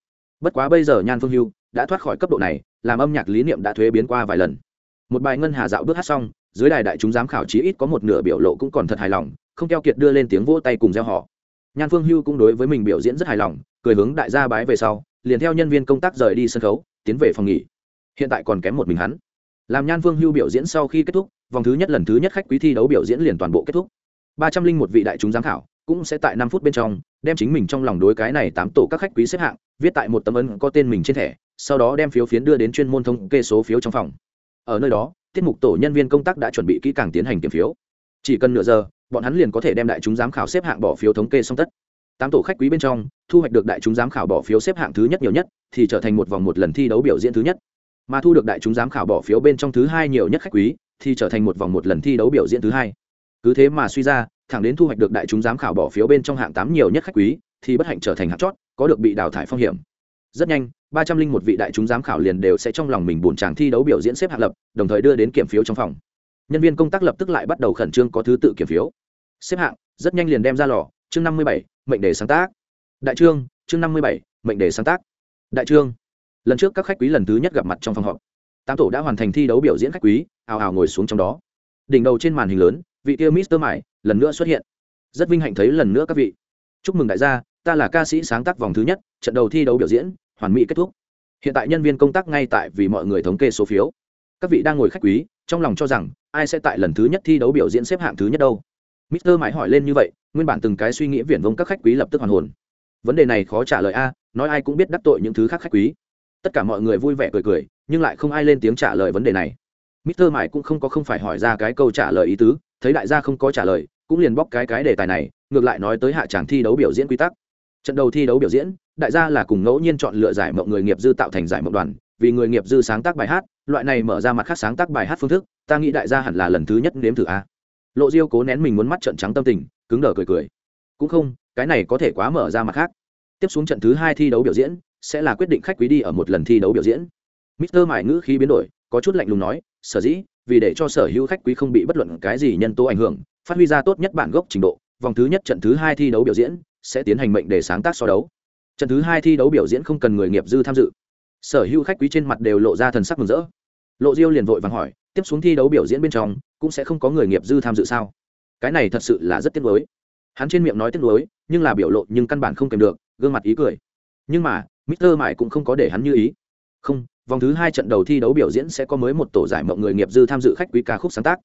Bất quá bây giờ nhan phương hưu đã thoát khỏi cấp độ này, làm âm nhạc lý niệm đã thuế biến qua vài lần một bài ngân hà dạo bước hát xong, dưới đài đại chúng giám khảo chí ít có một nửa biểu lộ cũng còn thật hài lòng, không keo kiệt đưa lên tiếng vỗ tay cùng gieo họ nhan phương hưu cũng đối với mình biểu diễn rất hài lòng, cười hướng đại gia bái về sau, liền theo nhân viên công tác rời đi sân khấu, tiến về phòng nghỉ. Hiện tại còn kém một mình hắn. Làm nhan phương hưu biểu diễn sau khi kết thúc, vòng thứ nhất lần thứ nhất khách quý thi đấu biểu diễn liền toàn bộ kết thúc. Ba trăm linh một vị đại chúng giám khảo cũng sẽ tại năm phút bên trong, đem chính mình trong lòng đối cái này tám tổ các khách quý xếp hạng, viết tại một tấm ấn có tên mình trên thẻ, sau đó đem phiếu phiến đưa đến chuyên môn thống kê số phiếu trong phòng ở nơi đó, tiết mục tổ nhân viên công tác đã chuẩn bị kỹ càng tiến hành kiểm phiếu. Chỉ cần nửa giờ, bọn hắn liền có thể đem đại chúng giám khảo xếp hạng bỏ phiếu thống kê xong tất. Tám tổ khách quý bên trong, thu hoạch được đại chúng giám khảo bỏ phiếu xếp hạng thứ nhất nhiều nhất, thì trở thành một vòng một lần thi đấu biểu diễn thứ nhất. Mà thu được đại chúng giám khảo bỏ phiếu bên trong thứ hai nhiều nhất khách quý, thì trở thành một vòng một lần thi đấu biểu diễn thứ hai. Cứ thế mà suy ra, thẳng đến thu hoạch được đại chúng giám khảo bỏ phiếu bên trong hạng tám nhiều nhất khách quý, thì bất hạnh trở thành hạng chót, có được bị đào thải phong hiểm. Rất nhanh ba trăm linh một vị đại chúng giám khảo liền đều sẽ trong lòng mình buồn chàng thi đấu biểu diễn xếp hạng lập, đồng thời đưa đến kiểm phiếu trong phòng. Nhân viên công tác lập tức lại bắt đầu khẩn trương có thứ tự kiểm phiếu. Xếp hạng, rất nhanh liền đem ra lò, chương năm mươi bảy, mệnh đề sáng tác. Đại trương, chương năm mươi bảy, mệnh đề sáng tác. Đại trương. Lần trước các khách quý lần thứ nhất gặp mặt trong phòng họp. Tám tổ đã hoàn thành thi đấu biểu diễn khách quý, ào ào ngồi xuống trong đó. Đỉnh đầu trên màn hình lớn, vị kia mister mải lần nữa xuất hiện. Rất vinh hạnh thấy lần nữa các vị. Chúc mừng đại gia, ta là ca sĩ sáng tác vòng thứ nhất, trận đầu thi đấu biểu diễn hoàn mỹ kết thúc. Hiện tại nhân viên công tác ngay tại vì mọi người thống kê số phiếu. Các vị đang ngồi khách quý, trong lòng cho rằng ai sẽ tại lần thứ nhất thi đấu biểu diễn xếp hạng thứ nhất đâu? Mister mãi hỏi lên như vậy, nguyên bản từng cái suy nghĩ viển vông các khách quý lập tức hoàn hồn. Vấn đề này khó trả lời a, nói ai cũng biết đắc tội những thứ khác khách quý. Tất cả mọi người vui vẻ cười cười, nhưng lại không ai lên tiếng trả lời vấn đề này. Mister mãi cũng không có không phải hỏi ra cái câu trả lời ý tứ, thấy đại gia không có trả lời, cũng liền bóc cái cái đề tài này, ngược lại nói tới hạ tràng thi đấu biểu diễn quy tắc. Trận đầu thi đấu biểu diễn đại gia là cùng ngẫu nhiên chọn lựa giải mộng người nghiệp dư tạo thành giải mộng đoàn, vì người nghiệp dư sáng tác bài hát, loại này mở ra mặt khác sáng tác bài hát phương thức, ta nghĩ đại gia hẳn là lần thứ nhất nếm thử a. Lộ diêu cố nén mình muốn mắt trận trắng tâm tình, cứng đờ cười cười. Cũng không, cái này có thể quá mở ra mặt khác. Tiếp xuống trận thứ hai thi đấu biểu diễn, sẽ là quyết định khách quý đi ở một lần thi đấu biểu diễn. Mister mải ngữ khí biến đổi, có chút lạnh lùng nói, sở dĩ, vì để cho sở hữu khách quý không bị bất luận cái gì nhân tố ảnh hưởng, phát huy ra tốt nhất bản gốc trình độ, vòng thứ nhất trận thứ hai thi đấu biểu diễn, sẽ tiến hành mệnh để sáng tác so đấu trận thứ hai thi đấu biểu diễn không cần người nghiệp dư tham dự. Sở hữu khách quý trên mặt đều lộ ra thần sắc mừng rỡ. Lộ diêu liền vội vàng hỏi, tiếp xuống thi đấu biểu diễn bên trong, cũng sẽ không có người nghiệp dư tham dự sao? Cái này thật sự là rất tiếc nuối. Hắn trên miệng nói tiếc nuối, nhưng là biểu lộ nhưng căn bản không kèm được, gương mặt ý cười. Nhưng mà, mister mãi cũng không có để hắn như ý. Không, vòng thứ hai trận đầu thi đấu biểu diễn sẽ có mới một tổ giải mộng người nghiệp dư tham dự khách quý ca khúc sáng tác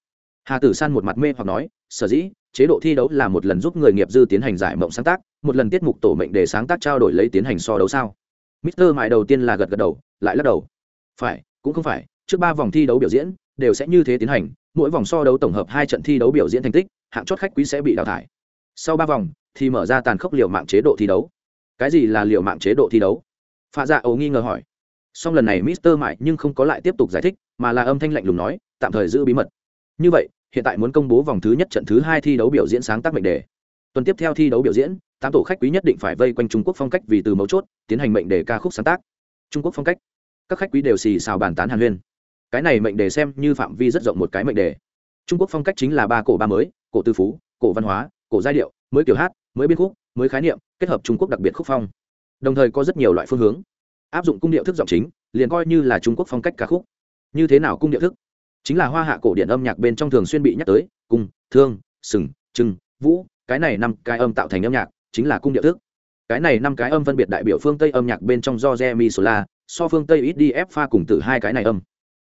hà tử san một mặt mê hoặc nói, sở dĩ, chế độ thi đấu là một lần giúp người nghiệp dư tiến hành giải mộng sáng tác, một lần tiết mục tổ mệnh để sáng tác trao đổi lấy tiến hành so đấu sao? Mister mãi đầu tiên là gật gật đầu, lại lắc đầu. Phải, cũng không phải, trước ba vòng thi đấu biểu diễn đều sẽ như thế tiến hành, mỗi vòng so đấu tổng hợp hai trận thi đấu biểu diễn thành tích, hạng chót khách quý sẽ bị đào thải. Sau ba vòng thì mở ra tàn khốc liệu mạng chế độ thi đấu. Cái gì là liệu mạng chế độ thi đấu? Pha dạ ấu nghi ngờ hỏi. Song lần này mister mãi nhưng không có lại tiếp tục giải thích, mà là âm thanh lạnh lùng nói, tạm thời giữ bí mật như vậy, hiện tại muốn công bố vòng thứ nhất trận thứ hai thi đấu biểu diễn sáng tác mệnh đề. Tuần tiếp theo thi đấu biểu diễn, tám tổ khách quý nhất định phải vây quanh trung quốc phong cách vì từ mấu chốt, tiến hành mệnh đề ca khúc sáng tác. Trung quốc phong cách. Các khách quý đều xì xào bàn tán hàn huyên. Cái này mệnh đề xem như phạm vi rất rộng một cái mệnh đề. Trung quốc phong cách chính là ba cổ ba mới, cổ tư phú, cổ văn hóa, cổ giai điệu, mới kiểu hát, mới biên khúc, mới khái niệm, kết hợp trung quốc đặc biệt khúc phong. Đồng thời có rất nhiều loại phương hướng. Áp dụng cung điệu thức giọng chính, liền coi như là trung quốc phong cách ca khúc. Như thế nào cung điệu thức? Chính là hoa hạ cổ điển âm nhạc bên trong thường xuyên bị nhắc tới, cung, thương, sừng, trưng, vũ, cái này năm cái âm tạo thành âm nhạc, chính là cung điệu thức. Cái này năm cái âm phân biệt đại biểu phương tây âm nhạc bên trong do re mi sola, so phương tây ít đi ép pha cùng từ hai cái này âm.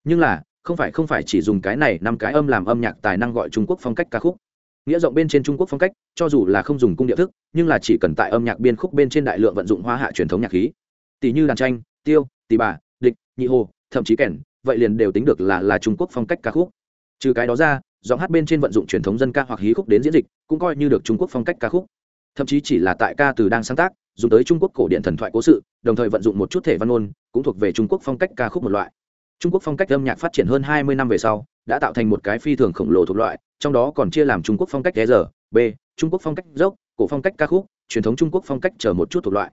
Nhưng là, không phải không phải chỉ dùng cái này năm cái âm làm âm nhạc tài năng gọi trung quốc phong cách ca khúc. Nghĩa rộng bên trên trung quốc phong cách, cho dù là không dùng cung địa thức, nhưng là chỉ cần tại âm nhạc biên khúc bên trên đại lượng vận dụng hoa hạ truyền thống nhạc khí. Tỷ như đàn tranh, tiêu tỷ bà, địch, nhị hồ, thậm chí kèn vậy liền đều tính được là là trung quốc phong cách ca khúc. Trừ cái đó ra, giọng hát bên trên vận dụng truyền thống dân ca hoặc hí khúc đến diễn dịch, cũng coi như được trung quốc phong cách ca khúc. Thậm chí chỉ là tại ca từ đang sáng tác, dùng tới trung quốc cổ điện thần thoại cố sự, đồng thời vận dụng một chút thể văn ôn cũng thuộc về trung quốc phong cách ca khúc một loại. Trung quốc phong cách âm nhạc phát triển hơn hai mươi năm về sau, đã tạo thành một cái phi thường khổng lồ thuộc loại, trong đó còn chia làm trung quốc phong cách r b, trung quốc phong cách dốc, cổ phong cách ca khúc, truyền thống trung quốc phong cách chờ một chút thuộc loại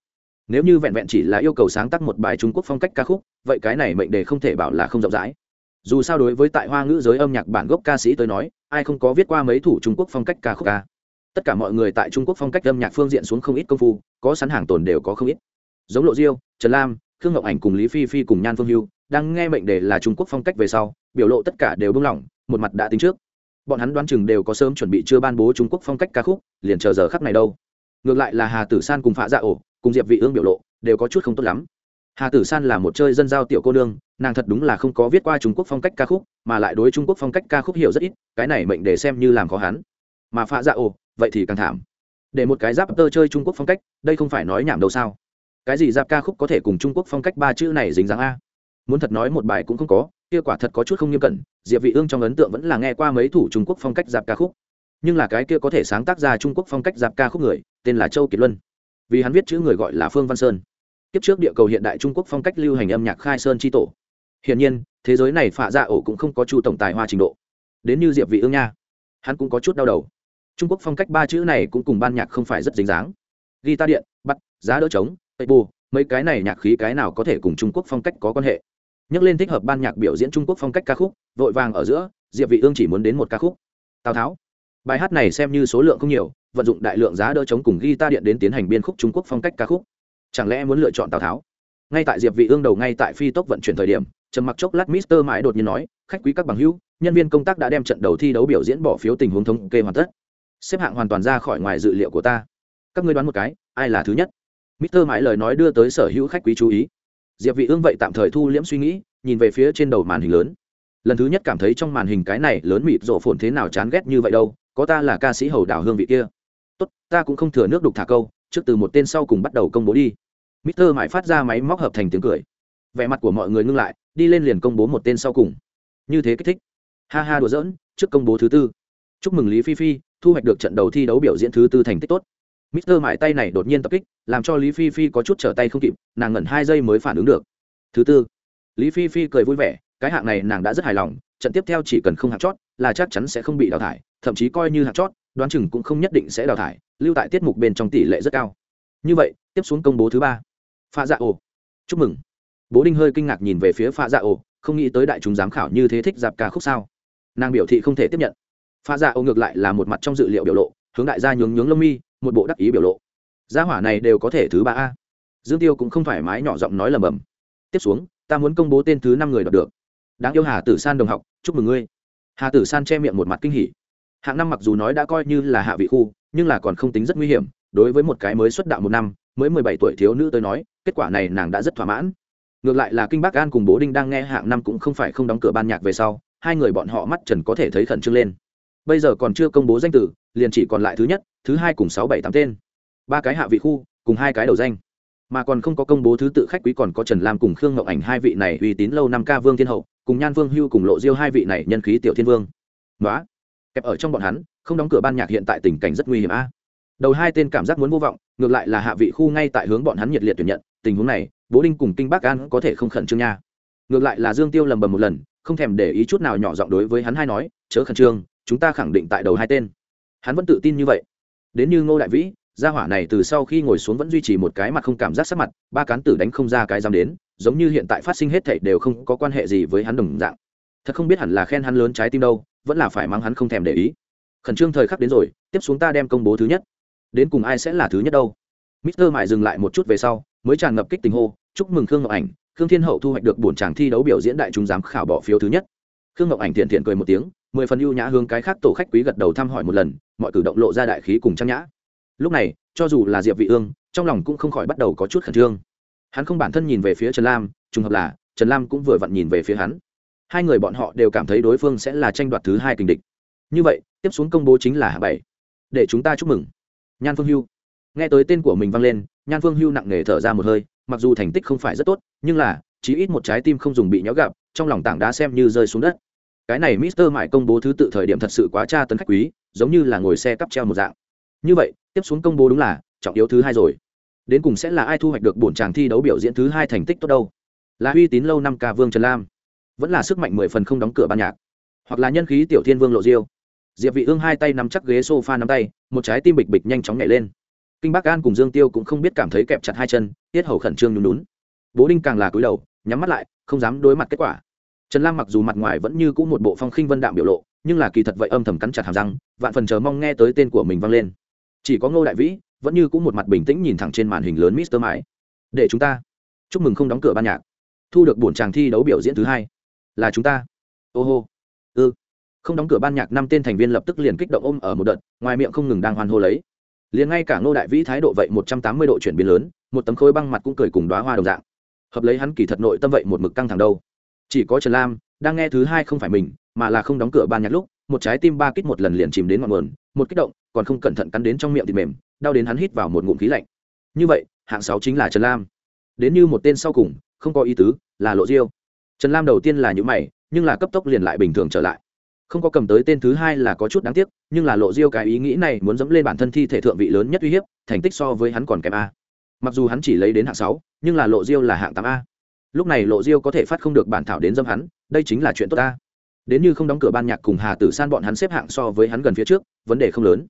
nếu như vẹn vẹn chỉ là yêu cầu sáng tác một bài trung quốc phong cách ca khúc, vậy cái này mệnh đề không thể bảo là không rộng rãi. Dù sao đối với tại hoa ngữ giới âm nhạc bản gốc ca sĩ tới nói, ai không có viết qua mấy thủ trung quốc phong cách ca khúc ca? Tất cả mọi người tại trung quốc phong cách âm nhạc phương diện xuống không ít công phu, có sẵn hàng tồn đều có không ít. Giống lộ diêu, trần lam, khương ngọc ảnh cùng lý phi phi cùng nhan phương hưu đang nghe mệnh đề là trung quốc phong cách về sau, biểu lộ tất cả đều bưng lỏng, một mặt đã tính trước. Bọn hắn đoán chừng đều có sớm chuẩn bị chưa ban bố trung quốc phong cách ca khúc, liền chờ giờ khắc này đâu. Ngược lại là hà tử san cùng phạ dạ ổ cùng diệp vị ương biểu lộ đều có chút không tốt lắm. Hà tử san là một chơi dân giao tiểu cô nương, nàng thật đúng là không có viết qua trung quốc phong cách ca khúc, mà lại đối trung quốc phong cách ca khúc hiểu rất ít, cái này mệnh để xem như làm khó hắn. Mà phạ dạ ồ, vậy thì càng thảm. Để một cái giáp tơ chơi trung quốc phong cách, đây không phải nói nhảm đâu sao? Cái gì giáp ca khúc có thể cùng trung quốc phong cách ba chữ này dính dáng a? Muốn thật nói một bài cũng không có, kia quả thật có chút không nghiêm cẩn, diệp vị ương trong ấn tượng vẫn là nghe qua mấy thủ trung quốc phong cách giáp ca khúc. Nhưng là cái kia có thể sáng tác ra trung quốc phong cách giáp ca khúc người, tên là châu kiệt luân vì hắn viết chữ người gọi là phương văn sơn. Kiếp trước địa cầu hiện đại trung quốc phong cách lưu hành âm nhạc khai sơn tri tổ. Hiển nhiên, thế giới này phạ dạ ổ cũng không có chu tổng tài hoa trình độ. Đến như diệp vị ương nha, hắn cũng có chút đau đầu. Trung quốc phong cách ba chữ này cũng cùng ban nhạc không phải rất dính dáng. Guitar điện bắt giá đỡ trống tây bù mấy cái này nhạc khí cái nào có thể cùng trung quốc phong cách có quan hệ? Nhắc lên thích hợp ban nhạc biểu diễn trung quốc phong cách ca khúc, vội vàng ở giữa, diệp vị ương chỉ muốn đến một ca khúc. Tào tháo bài hát này xem như số lượng không nhiều, vận dụng đại lượng giá đỡ chống cùng guitar điện đến tiến hành biên khúc trung quốc phong cách ca khúc. Chẳng lẽ muốn lựa chọn tào tháo? Ngay tại diệp vị ương đầu ngay tại phi tốc vận chuyển thời điểm, trầm mặc chốc lát mister mãi đột nhiên nói, khách quý các bằng hữu, nhân viên công tác đã đem trận đầu thi đấu biểu diễn bỏ phiếu tình huống thống kê hoàn tất. Xếp hạng hoàn toàn ra khỏi ngoài dự liệu của ta. Các ngươi đoán một cái, ai là thứ nhất? Mister mãi lời nói đưa tới sở hữu khách quý chú ý. Diệp vị ương vậy tạm thời thu liễm suy nghĩ, nhìn về phía trên đầu màn hình lớn. Lần thứ nhất cảm thấy trong màn hình cái này lớn mịt rộ phồn thế nào chán ghét như vậy đâu có ta là ca sĩ hầu đảo hương vị kia. Tốt, ta cũng không thừa nước đục thả câu, trước từ một tên sau cùng bắt đầu công bố đi. Mister mãi phát ra máy móc hợp thành tiếng cười. Vẻ mặt của mọi người ngưng lại, đi lên liền công bố một tên sau cùng. Như thế kích thích. Ha ha đùa giỡn, trước công bố thứ tư. Chúc mừng lý phi phi, thu hoạch được trận đầu thi đấu biểu diễn thứ tư thành tích tốt. Mister mãi tay này đột nhiên tập kích, làm cho lý phi phi có chút trở tay không kịp, nàng ngẩn hai giây mới phản ứng được. Thứ tư. Lý phi phi cười vui vẻ, cái hạng này nàng đã rất hài lòng, trận tiếp theo chỉ cần không hạt chót, là chắc chắn sẽ không bị đào thải thậm chí coi như hạt chót, đoán chừng cũng không nhất định sẽ đào thải, lưu tại tiết mục bên trong tỷ lệ rất cao. Như vậy, tiếp xuống công bố thứ ba. Pha dạ ồ. Chúc mừng. Bố đinh hơi kinh ngạc nhìn về phía pha dạ ồ, không nghĩ tới đại chúng giám khảo như thế thích dạp ca khúc sao. Nàng biểu thị không thể tiếp nhận. Pha dạ ồ ngược lại là một mặt trong dự liệu biểu lộ, hướng đại gia nhướng nhướng lông mi, một bộ đắc ý biểu lộ. Gia hỏa này đều có thể thứ ba a. Dương tiêu cũng không thoải mái nhỏ giọng nói lầm bầm. Tiếp xuống, ta muốn công bố tên thứ năm người đọc được. Đáng yêu hà tử san đồng học, chúc mừng ngươi. Hà tử san che miệng một mặt kinh hỉ hạng năm mặc dù nói đã coi như là hạ vị khu, nhưng là còn không tính rất nguy hiểm, đối với một cái mới xuất đạo một năm, mới mười bảy tuổi thiếu nữ tới nói, kết quả này nàng đã rất thỏa mãn. Ngược lại là kinh bắc an cùng bố đinh đang nghe hạng năm cũng không phải không đóng cửa ban nhạc về sau, hai người bọn họ mắt trần có thể thấy khẩn trương lên. Bây giờ còn chưa công bố danh tử, liền chỉ còn lại thứ nhất, thứ hai cùng sáu bảy tám tên. Ba cái hạ vị khu, cùng hai cái đầu danh. Mà còn không có công bố thứ tự khách quý còn có trần lam cùng khương ngậu ảnh hai vị này uy tín lâu năm ca vương thiên hậu, cùng nhan vương hưu cùng lộ diêu hai vị này nhân khí tiểu thiên vương. Nói kẹp ở trong bọn hắn, không đóng cửa ban nhạc hiện tại tình cảnh rất nguy hiểm a. Đầu hai tên cảm giác muốn vô vọng, ngược lại là hạ vị khu ngay tại hướng bọn hắn nhiệt liệt tuyển nhận, tình huống này, bố đinh cùng kinh bắc an có thể không khẩn trương nha. Ngược lại là dương tiêu lầm bầm một lần, không thèm để ý chút nào nhỏ giọng đối với hắn hai nói, chớ khẩn trương, chúng ta khẳng định tại đầu hai tên. Hắn vẫn tự tin như vậy. Đến như ngô đại vĩ, gia hỏa này từ sau khi ngồi xuống vẫn duy trì một cái mặt không cảm giác sắc mặt, ba cán tử đánh không ra cái dám đến, giống như hiện tại phát sinh hết thảy đều không có quan hệ gì với hắn đồng dạng thật không biết hẳn là khen hắn lớn trái tim đâu, vẫn là phải mắng hắn không thèm để ý. Khẩn trương thời khắc đến rồi, tiếp xuống ta đem công bố thứ nhất. Đến cùng ai sẽ là thứ nhất đâu? Mister mại dừng lại một chút về sau, mới tràn ngập kích tình hô, chúc mừng khương ngọc ảnh, khương thiên hậu thu hoạch được bổn tràng thi đấu biểu diễn đại chúng giám khảo bỏ phiếu thứ nhất. Khương ngọc ảnh thiện thiện cười một tiếng, mười phần ưu nhã hướng cái khác tổ khách quý gật đầu thăm hỏi một lần, mọi cử động lộ ra đại khí cùng trang nhã. Lúc này, cho dù là diệp vị ương, trong lòng cũng không khỏi bắt đầu có chút khẩn trương. Hắn không bản thân nhìn về phía trần lam, trùng hợp là trần lam cũng vừa vặn nhìn về phía hắn hai người bọn họ đều cảm thấy đối phương sẽ là tranh đoạt thứ hai kình địch. Như vậy, tiếp xuống công bố chính là hạng bảy. Để chúng ta chúc mừng. Nhan phương hưu. Nghe tới tên của mình vang lên, nhan phương hưu nặng nề thở ra một hơi, mặc dù thành tích không phải rất tốt, nhưng là, chí ít một trái tim không dùng bị nhó gặp, trong lòng tảng đá xem như rơi xuống đất. Cái này mister mãi công bố thứ tự thời điểm thật sự quá tra tấn khách quý, giống như là ngồi xe cắp treo một dạng. Như vậy, tiếp xuống công bố đúng là trọng yếu thứ hai rồi. Đến cùng sẽ là ai thu hoạch được bổn tràng thi đấu biểu diễn thứ hai thành tích tốt đâu? Là uy tín lâu năm ca vương trần lam vẫn là sức mạnh mười phần không đóng cửa ban nhạc. Hoặc là nhân khí tiểu thiên vương lộ diêu. Diệp vị ương hai tay nắm chắc ghế sofa nắm tay, một trái tim bịch bịch nhanh chóng nhảy lên. Kinh bắc an cùng dương tiêu cũng không biết cảm thấy kẹp chặt hai chân, tiết hầu khẩn trương nhún nhún. Bố đinh càng là cúi đầu, nhắm mắt lại, không dám đối mặt kết quả. Trần lam mặc dù mặt ngoài vẫn như cũ một bộ phong khinh vân đạm biểu lộ, nhưng là kỳ thật vậy âm thầm cắn chặt hàm răng, vạn phần chờ mong nghe tới tên của mình vang lên. Chỉ có ngô đại vĩ, vẫn như cũ một mặt bình tĩnh nhìn thẳng trên màn hình lớn mister mãi để chúng ta chúc mừng không đóng cửa ban nhạc. Thu được buổi tràng thi đấu biểu diễn thứ hai là chúng ta. Ô hô. Ư ừ. không đóng cửa ban nhạc năm tên thành viên lập tức liền kích động ôm ở một đợt, ngoài miệng không ngừng đang hoan hô lấy. Liền ngay cả ngô đại vĩ thái độ vậy một trăm tám mươi độ chuyển biến lớn, một tấm khối băng mặt cũng cười cùng đoá hoa đồng dạng. Hợp lấy hắn kỳ thật nội tâm vậy một mực căng thẳng đâu. Chỉ có trần lam, đang nghe thứ hai không phải mình, mà là không đóng cửa ban nhạc lúc, một trái tim ba kích một lần liền chìm đến ngọn nguồn, một kích động, còn không cẩn thận cắn đến trong miệng thịt mềm, đau đến hắn hít vào một ngụm khí lạnh. Như vậy, hạng sáu chính là trần lam. Đến như một tên sau cùng, không có ý tứ, là lộ diêu trần lam đầu tiên là những mày, nhưng là cấp tốc liền lại bình thường trở lại. Không có cầm tới tên thứ hai là có chút đáng tiếc, nhưng là lộ diêu cái ý nghĩ này muốn dẫm lên bản thân thi thể thượng vị lớn nhất uy hiếp, thành tích so với hắn còn kém a. Mặc dù hắn chỉ lấy đến hạng sáu, nhưng là lộ diêu là hạng tám a. Lúc này lộ diêu có thể phát không được bản thảo đến dâm hắn, đây chính là chuyện tốt ta đến như không đóng cửa ban nhạc cùng hà tử san bọn hắn xếp hạng so với hắn gần phía trước, vấn đề không lớn.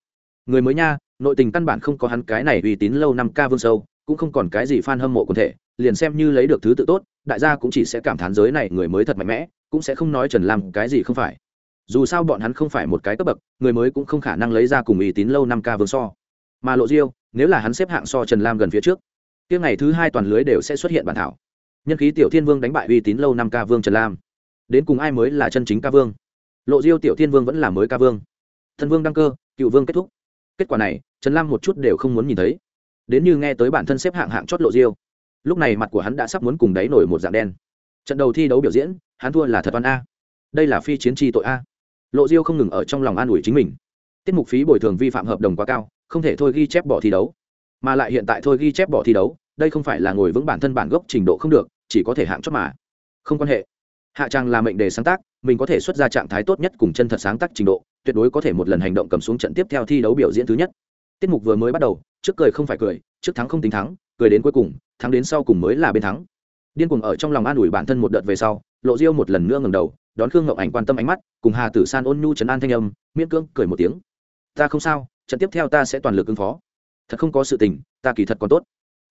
Người mới nha, nội tình căn bản không có hắn cái này uy tín lâu năm ca vương sâu, cũng không còn cái gì f a n hâm mộ quần thể liền xem như lấy được thứ tự tốt, đại gia cũng chỉ sẽ cảm thán giới này người mới thật mạnh mẽ, cũng sẽ không nói trần lam cái gì không phải. Dù sao bọn hắn không phải một cái cấp bậc, người mới cũng không khả năng lấy ra cùng uy tín lâu năm ca vương so. Mà lộ diêu, nếu là hắn xếp hạng so trần lam gần phía trước, kia ngày thứ hai toàn lưới đều sẽ xuất hiện bản thảo. Nhân khí tiểu thiên vương đánh bại uy tín lâu năm ca vương trần lam. Đến cùng ai mới là chân chính ca vương? Lộ diêu tiểu thiên vương vẫn là mới ca vương. Thân vương đăng cơ, cựu vương kết thúc. Kết quả này, trần lam một chút đều không muốn nhìn thấy. Đến như nghe tới bản thân xếp hạng hạng chót lộ diêu lúc này mặt của hắn đã sắp muốn cùng đáy nổi một dạng đen. Trận đầu thi đấu biểu diễn, hắn thua là thật oan a. Đây là phi chiến tri tội a. Lộ diêu không ngừng ở trong lòng an ủi chính mình. Tiết mục phí bồi thường vi phạm hợp đồng quá cao, không thể thôi ghi chép bỏ thi đấu. Mà lại hiện tại thôi ghi chép bỏ thi đấu, đây không phải là ngồi vững bản thân bản gốc trình độ không được, chỉ có thể hạng chót mà. Không quan hệ. Hạ trang là mệnh đề sáng tác, mình có thể xuất ra trạng thái tốt nhất cùng chân thật sáng tác trình độ, tuyệt đối có thể một lần hành động cầm xuống trận tiếp theo thi đấu biểu diễn thứ nhất. Tiết mục vừa mới bắt đầu trước cười không phải cười, trước thắng không tính thắng, cười đến cuối cùng, thắng đến sau cùng mới là bên thắng. Điên cuồng ở trong lòng an ủi bản thân một đợt về sau, lộ diêu một lần nữa ngầm đầu, đón khương ngậu ảnh quan tâm ánh mắt, cùng hà tử san ôn nhu trấn an thanh âm, miễn cưỡng cười một tiếng. Ta không sao, trận tiếp theo ta sẽ toàn lực ứng phó. Thật không có sự tình, ta kỳ thật còn tốt.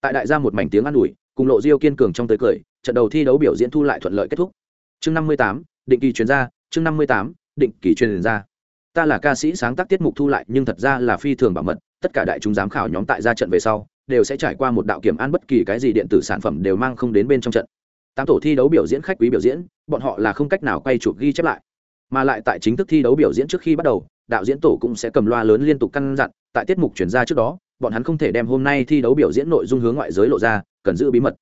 Tại đại gia một mảnh tiếng an ủi, cùng lộ diêu kiên cường trong tới cười, trận đầu thi đấu biểu diễn thu lại thuận lợi kết thúc. Chương năm mươi tám, định kỳ chuyên gia, chương năm mươi tám, định kỳ chuyên gia. Ta là ca sĩ sáng tác tiết mục thu lại, nhưng thật ra là phi thường bảo mật tất cả đại chúng giám khảo nhóm tại ra trận về sau, đều sẽ trải qua một đạo kiểm an bất kỳ cái gì điện tử sản phẩm đều mang không đến bên trong trận. Tám tổ thi đấu biểu diễn khách quý biểu diễn, bọn họ là không cách nào quay chụp ghi chép lại. Mà lại tại chính thức thi đấu biểu diễn trước khi bắt đầu, đạo diễn tổ cũng sẽ cầm loa lớn liên tục căn dặn, tại tiết mục chuyển ra trước đó, bọn hắn không thể đem hôm nay thi đấu biểu diễn nội dung hướng ngoại giới lộ ra, cần giữ bí mật.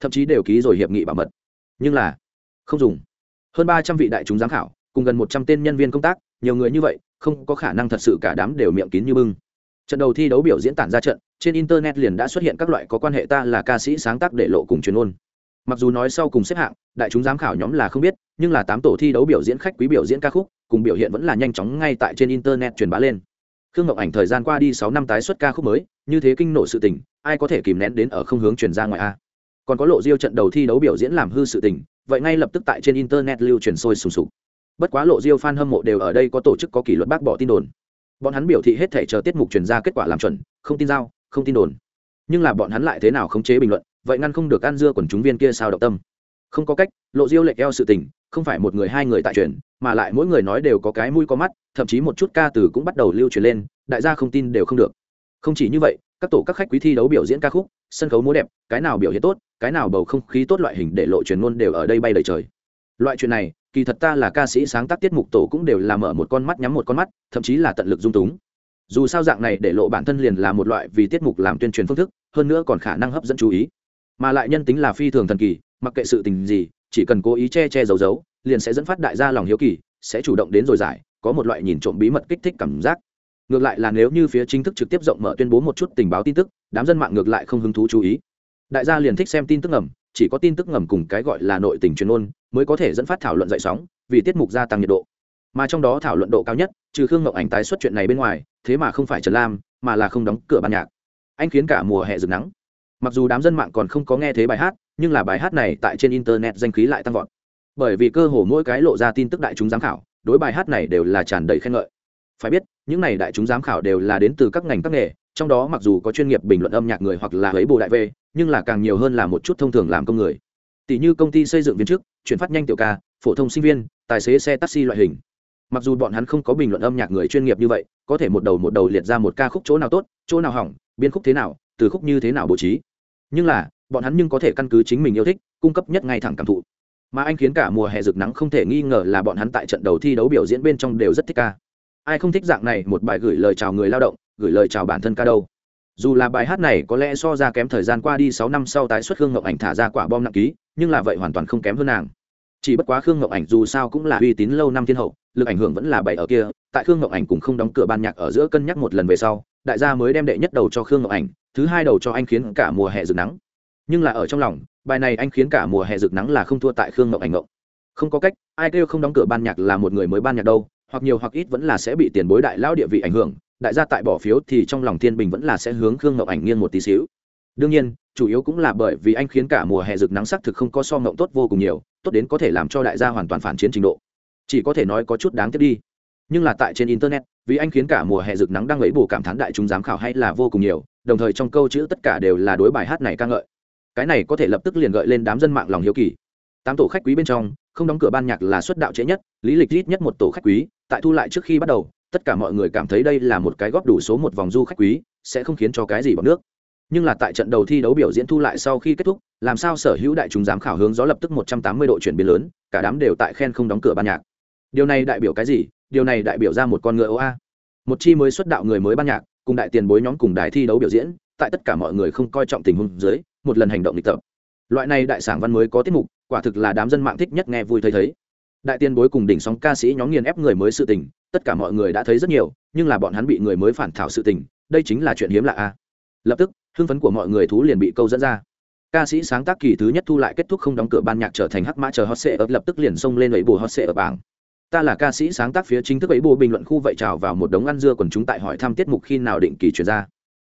Thậm chí đều ký rồi hiệp nghị bảo mật. Nhưng là, không dùng. Hơn ba trăm vị đại chúng giám khảo, cùng gần một trăm tên nhân viên công tác, nhiều người như vậy, không có khả năng thật sự cả đám đều miệng kín như bưng trận đầu thi đấu biểu diễn tản ra trận, trên internet liền đã xuất hiện các loại có quan hệ ta là ca sĩ sáng tác để lộ cùng truyền ôn mặc dù nói sau cùng xếp hạng, đại chúng giám khảo nhóm là không biết, nhưng là tám tổ thi đấu biểu diễn khách quý biểu diễn ca khúc, cùng biểu hiện vẫn là nhanh chóng ngay tại trên internet truyền bá lên. Khương ngọc ảnh thời gian qua đi sáu năm tái xuất ca khúc mới, như thế kinh nộ sự tình, ai có thể kìm nén đến ở không hướng truyền ra ngoài a? Còn có lộ diêu trận đầu thi đấu biểu diễn làm hư sự tình, vậy ngay lập tức tại trên internet lưu truyền sôi sùng sục. Bất quá lộ diêu fan hâm mộ đều ở đây có tổ chức có kỷ luật bác bỏ tin đồn bọn hắn biểu thị hết thể chờ tiết mục truyền ra kết quả làm chuẩn, không tin giao, không tin đồn. Nhưng là bọn hắn lại thế nào khống chế bình luận, vậy ngăn không được ăn dưa quần chúng viên kia sao động tâm. Không có cách, lộ diêu lệch eo sự tình, không phải một người hai người tại truyền, mà lại mỗi người nói đều có cái mũi có mắt, thậm chí một chút ca từ cũng bắt đầu lưu truyền lên, đại gia không tin đều không được. Không chỉ như vậy, các tổ các khách quý thi đấu biểu diễn ca khúc, sân khấu múa đẹp, cái nào biểu hiện tốt, cái nào bầu không khí tốt loại hình để lộ truyền ngôn đều ở đây bay đầy trời loại chuyện này, kỳ thật ta là ca sĩ sáng tác tiết mục tổ cũng đều là mở một con mắt, nhắm một con mắt, thậm chí là tận lực dung túng. Dù sao dạng này để lộ bản thân liền là một loại vì tiết mục làm tuyên truyền phương thức, hơn nữa còn khả năng hấp dẫn chú ý. Mà lại nhân tính là phi thường thần kỳ, mặc kệ sự tình gì, chỉ cần cố ý che che giấu giấu, liền sẽ dẫn phát đại gia lòng hiếu kỳ, sẽ chủ động đến rồi giải, có một loại nhìn trộm bí mật kích thích cảm giác. Ngược lại là nếu như phía chính thức trực tiếp rộng mở tuyên bố một chút tình báo tin tức, đám dân mạng ngược lại không hứng thú chú ý. Đại gia liền thích xem tin tức ngầm chỉ có tin tức ngầm cùng cái gọi là nội tình truyền môn mới có thể dẫn phát thảo luận dậy sóng, vì tiết mục gia tăng nhiệt độ. Mà trong đó thảo luận độ cao nhất, trừ khương ngọc ảnh tái xuất chuyện này bên ngoài, thế mà không phải trần lam, mà là không đóng cửa ban nhạc. Anh khiến cả mùa hè rực nắng. Mặc dù đám dân mạng còn không có nghe thấy bài hát, nhưng là bài hát này tại trên internet danh khí lại tăng vọt. Bởi vì cơ hồ mỗi cái lộ ra tin tức đại chúng giám khảo, đối bài hát này đều là tràn đầy khen ngợi. Phải biết, những này đại chúng giám khảo đều là đến từ các ngành các nghề, trong đó mặc dù có chuyên nghiệp bình luận âm nhạc người hoặc là ấy bồ đại v nhưng là càng nhiều hơn là một chút thông thường làm công người. Tỷ như công ty xây dựng viên chức, chuyển phát nhanh tiểu ca, phổ thông sinh viên, tài xế xe taxi loại hình. Mặc dù bọn hắn không có bình luận âm nhạc người chuyên nghiệp như vậy, có thể một đầu một đầu liệt ra một ca khúc chỗ nào tốt, chỗ nào hỏng, biên khúc thế nào, từ khúc như thế nào bố trí. Nhưng là, bọn hắn nhưng có thể căn cứ chính mình yêu thích, cung cấp nhất ngay thẳng cảm thụ. Mà anh khiến cả mùa hè rực nắng không thể nghi ngờ là bọn hắn tại trận đầu thi đấu biểu diễn bên trong đều rất thích ca. Ai không thích dạng này, một bài gửi lời chào người lao động, gửi lời chào bản thân ca đâu dù là bài hát này có lẽ so ra kém thời gian qua đi sáu năm sau tái xuất khương ngọc ảnh thả ra quả bom nặng ký, nhưng là vậy hoàn toàn không kém hơn nàng. Chỉ bất quá khương ngọc ảnh dù sao cũng là uy tín lâu năm thiên hậu, lực ảnh hưởng vẫn là bảy ở kia, tại khương ngọc ảnh cũng không đóng cửa ban nhạc ở giữa cân nhắc một lần về sau, đại gia mới đem đệ nhất đầu cho khương ngọc ảnh, thứ hai đầu cho anh khiến cả mùa hè rực nắng. Nhưng là ở trong lòng, bài này anh khiến cả mùa hè rực nắng là không thua tại khương ngọc ảnh ngộng. Không có cách, ai kêu không đóng cửa ban nhạc là một người mới ban nhạc đâu, hoặc nhiều hoặc ít vẫn là sẽ bị tiền bối đại lao địa vị ảnh hưởng đại gia tại bỏ phiếu thì trong lòng thiên bình vẫn là sẽ hướng khương ngậu ảnh nghiêng một tí xíu. Đương nhiên, chủ yếu cũng là bởi vì anh khiến cả mùa hè rực nắng sắc thực không có so ngộng tốt vô cùng nhiều, tốt đến có thể làm cho đại gia hoàn toàn phản chiến trình độ. Chỉ có thể nói có chút đáng tiếc đi. Nhưng là tại trên internet, vì anh khiến cả mùa hè rực nắng đang lấy bù cảm thán đại chúng giám khảo hay là vô cùng nhiều, đồng thời trong câu chữ tất cả đều là đối bài hát này ca ngợi. Cái này có thể lập tức liền gợi lên đám dân mạng lòng hiếu kỳ. Tám tổ khách quý bên trong, không đóng cửa ban nhạc là xuất đạo trễ nhất, lý lịch ít nhất một tổ khách quý, tại thu lại trước khi bắt đầu tất cả mọi người cảm thấy đây là một cái góp đủ số một vòng du khách quý, sẽ không khiến cho cái gì bằng nước. Nhưng là tại trận đầu thi đấu biểu diễn thu lại sau khi kết thúc, làm sao sở hữu đại chúng giám khảo hướng gió lập tức một trăm tám mươi độ chuyển biến lớn, cả đám đều tại khen không đóng cửa ban nhạc. Điều này đại biểu cái gì? Điều này đại biểu ra một con ngựa ô a. Một chi mới xuất đạo người mới ban nhạc, cùng đại tiền bối nhóm cùng đài thi đấu biểu diễn, tại tất cả mọi người không coi trọng tình huống dưới, một lần hành động lịch tập. Loại này đại sảng văn mới có tiết mục, quả thực là đám dân mạng thích nhất nghe vui thấy thấy đại tiên bối cùng đỉnh sóng ca sĩ nhóm nghiền ép người mới sự tình, tất cả mọi người đã thấy rất nhiều, nhưng là bọn hắn bị người mới phản thảo sự tình, đây chính là chuyện hiếm lạ a. Lập tức, hưng phấn của mọi người thú liền bị câu dẫn ra. Ca sĩ sáng tác kỳ thứ nhất thu lại kết thúc không đóng cửa ban nhạc trở thành hắc mã chờ hot sệ ấp, lập tức liền xông lên ấy bù hot sệ ở bảng. Ta là ca sĩ sáng tác phía chính thức ấy bù bình luận khu vậy trào vào một đống ăn dưa còn chúng tại hỏi thăm tiết mục khi nào định kỳ chuyển ra.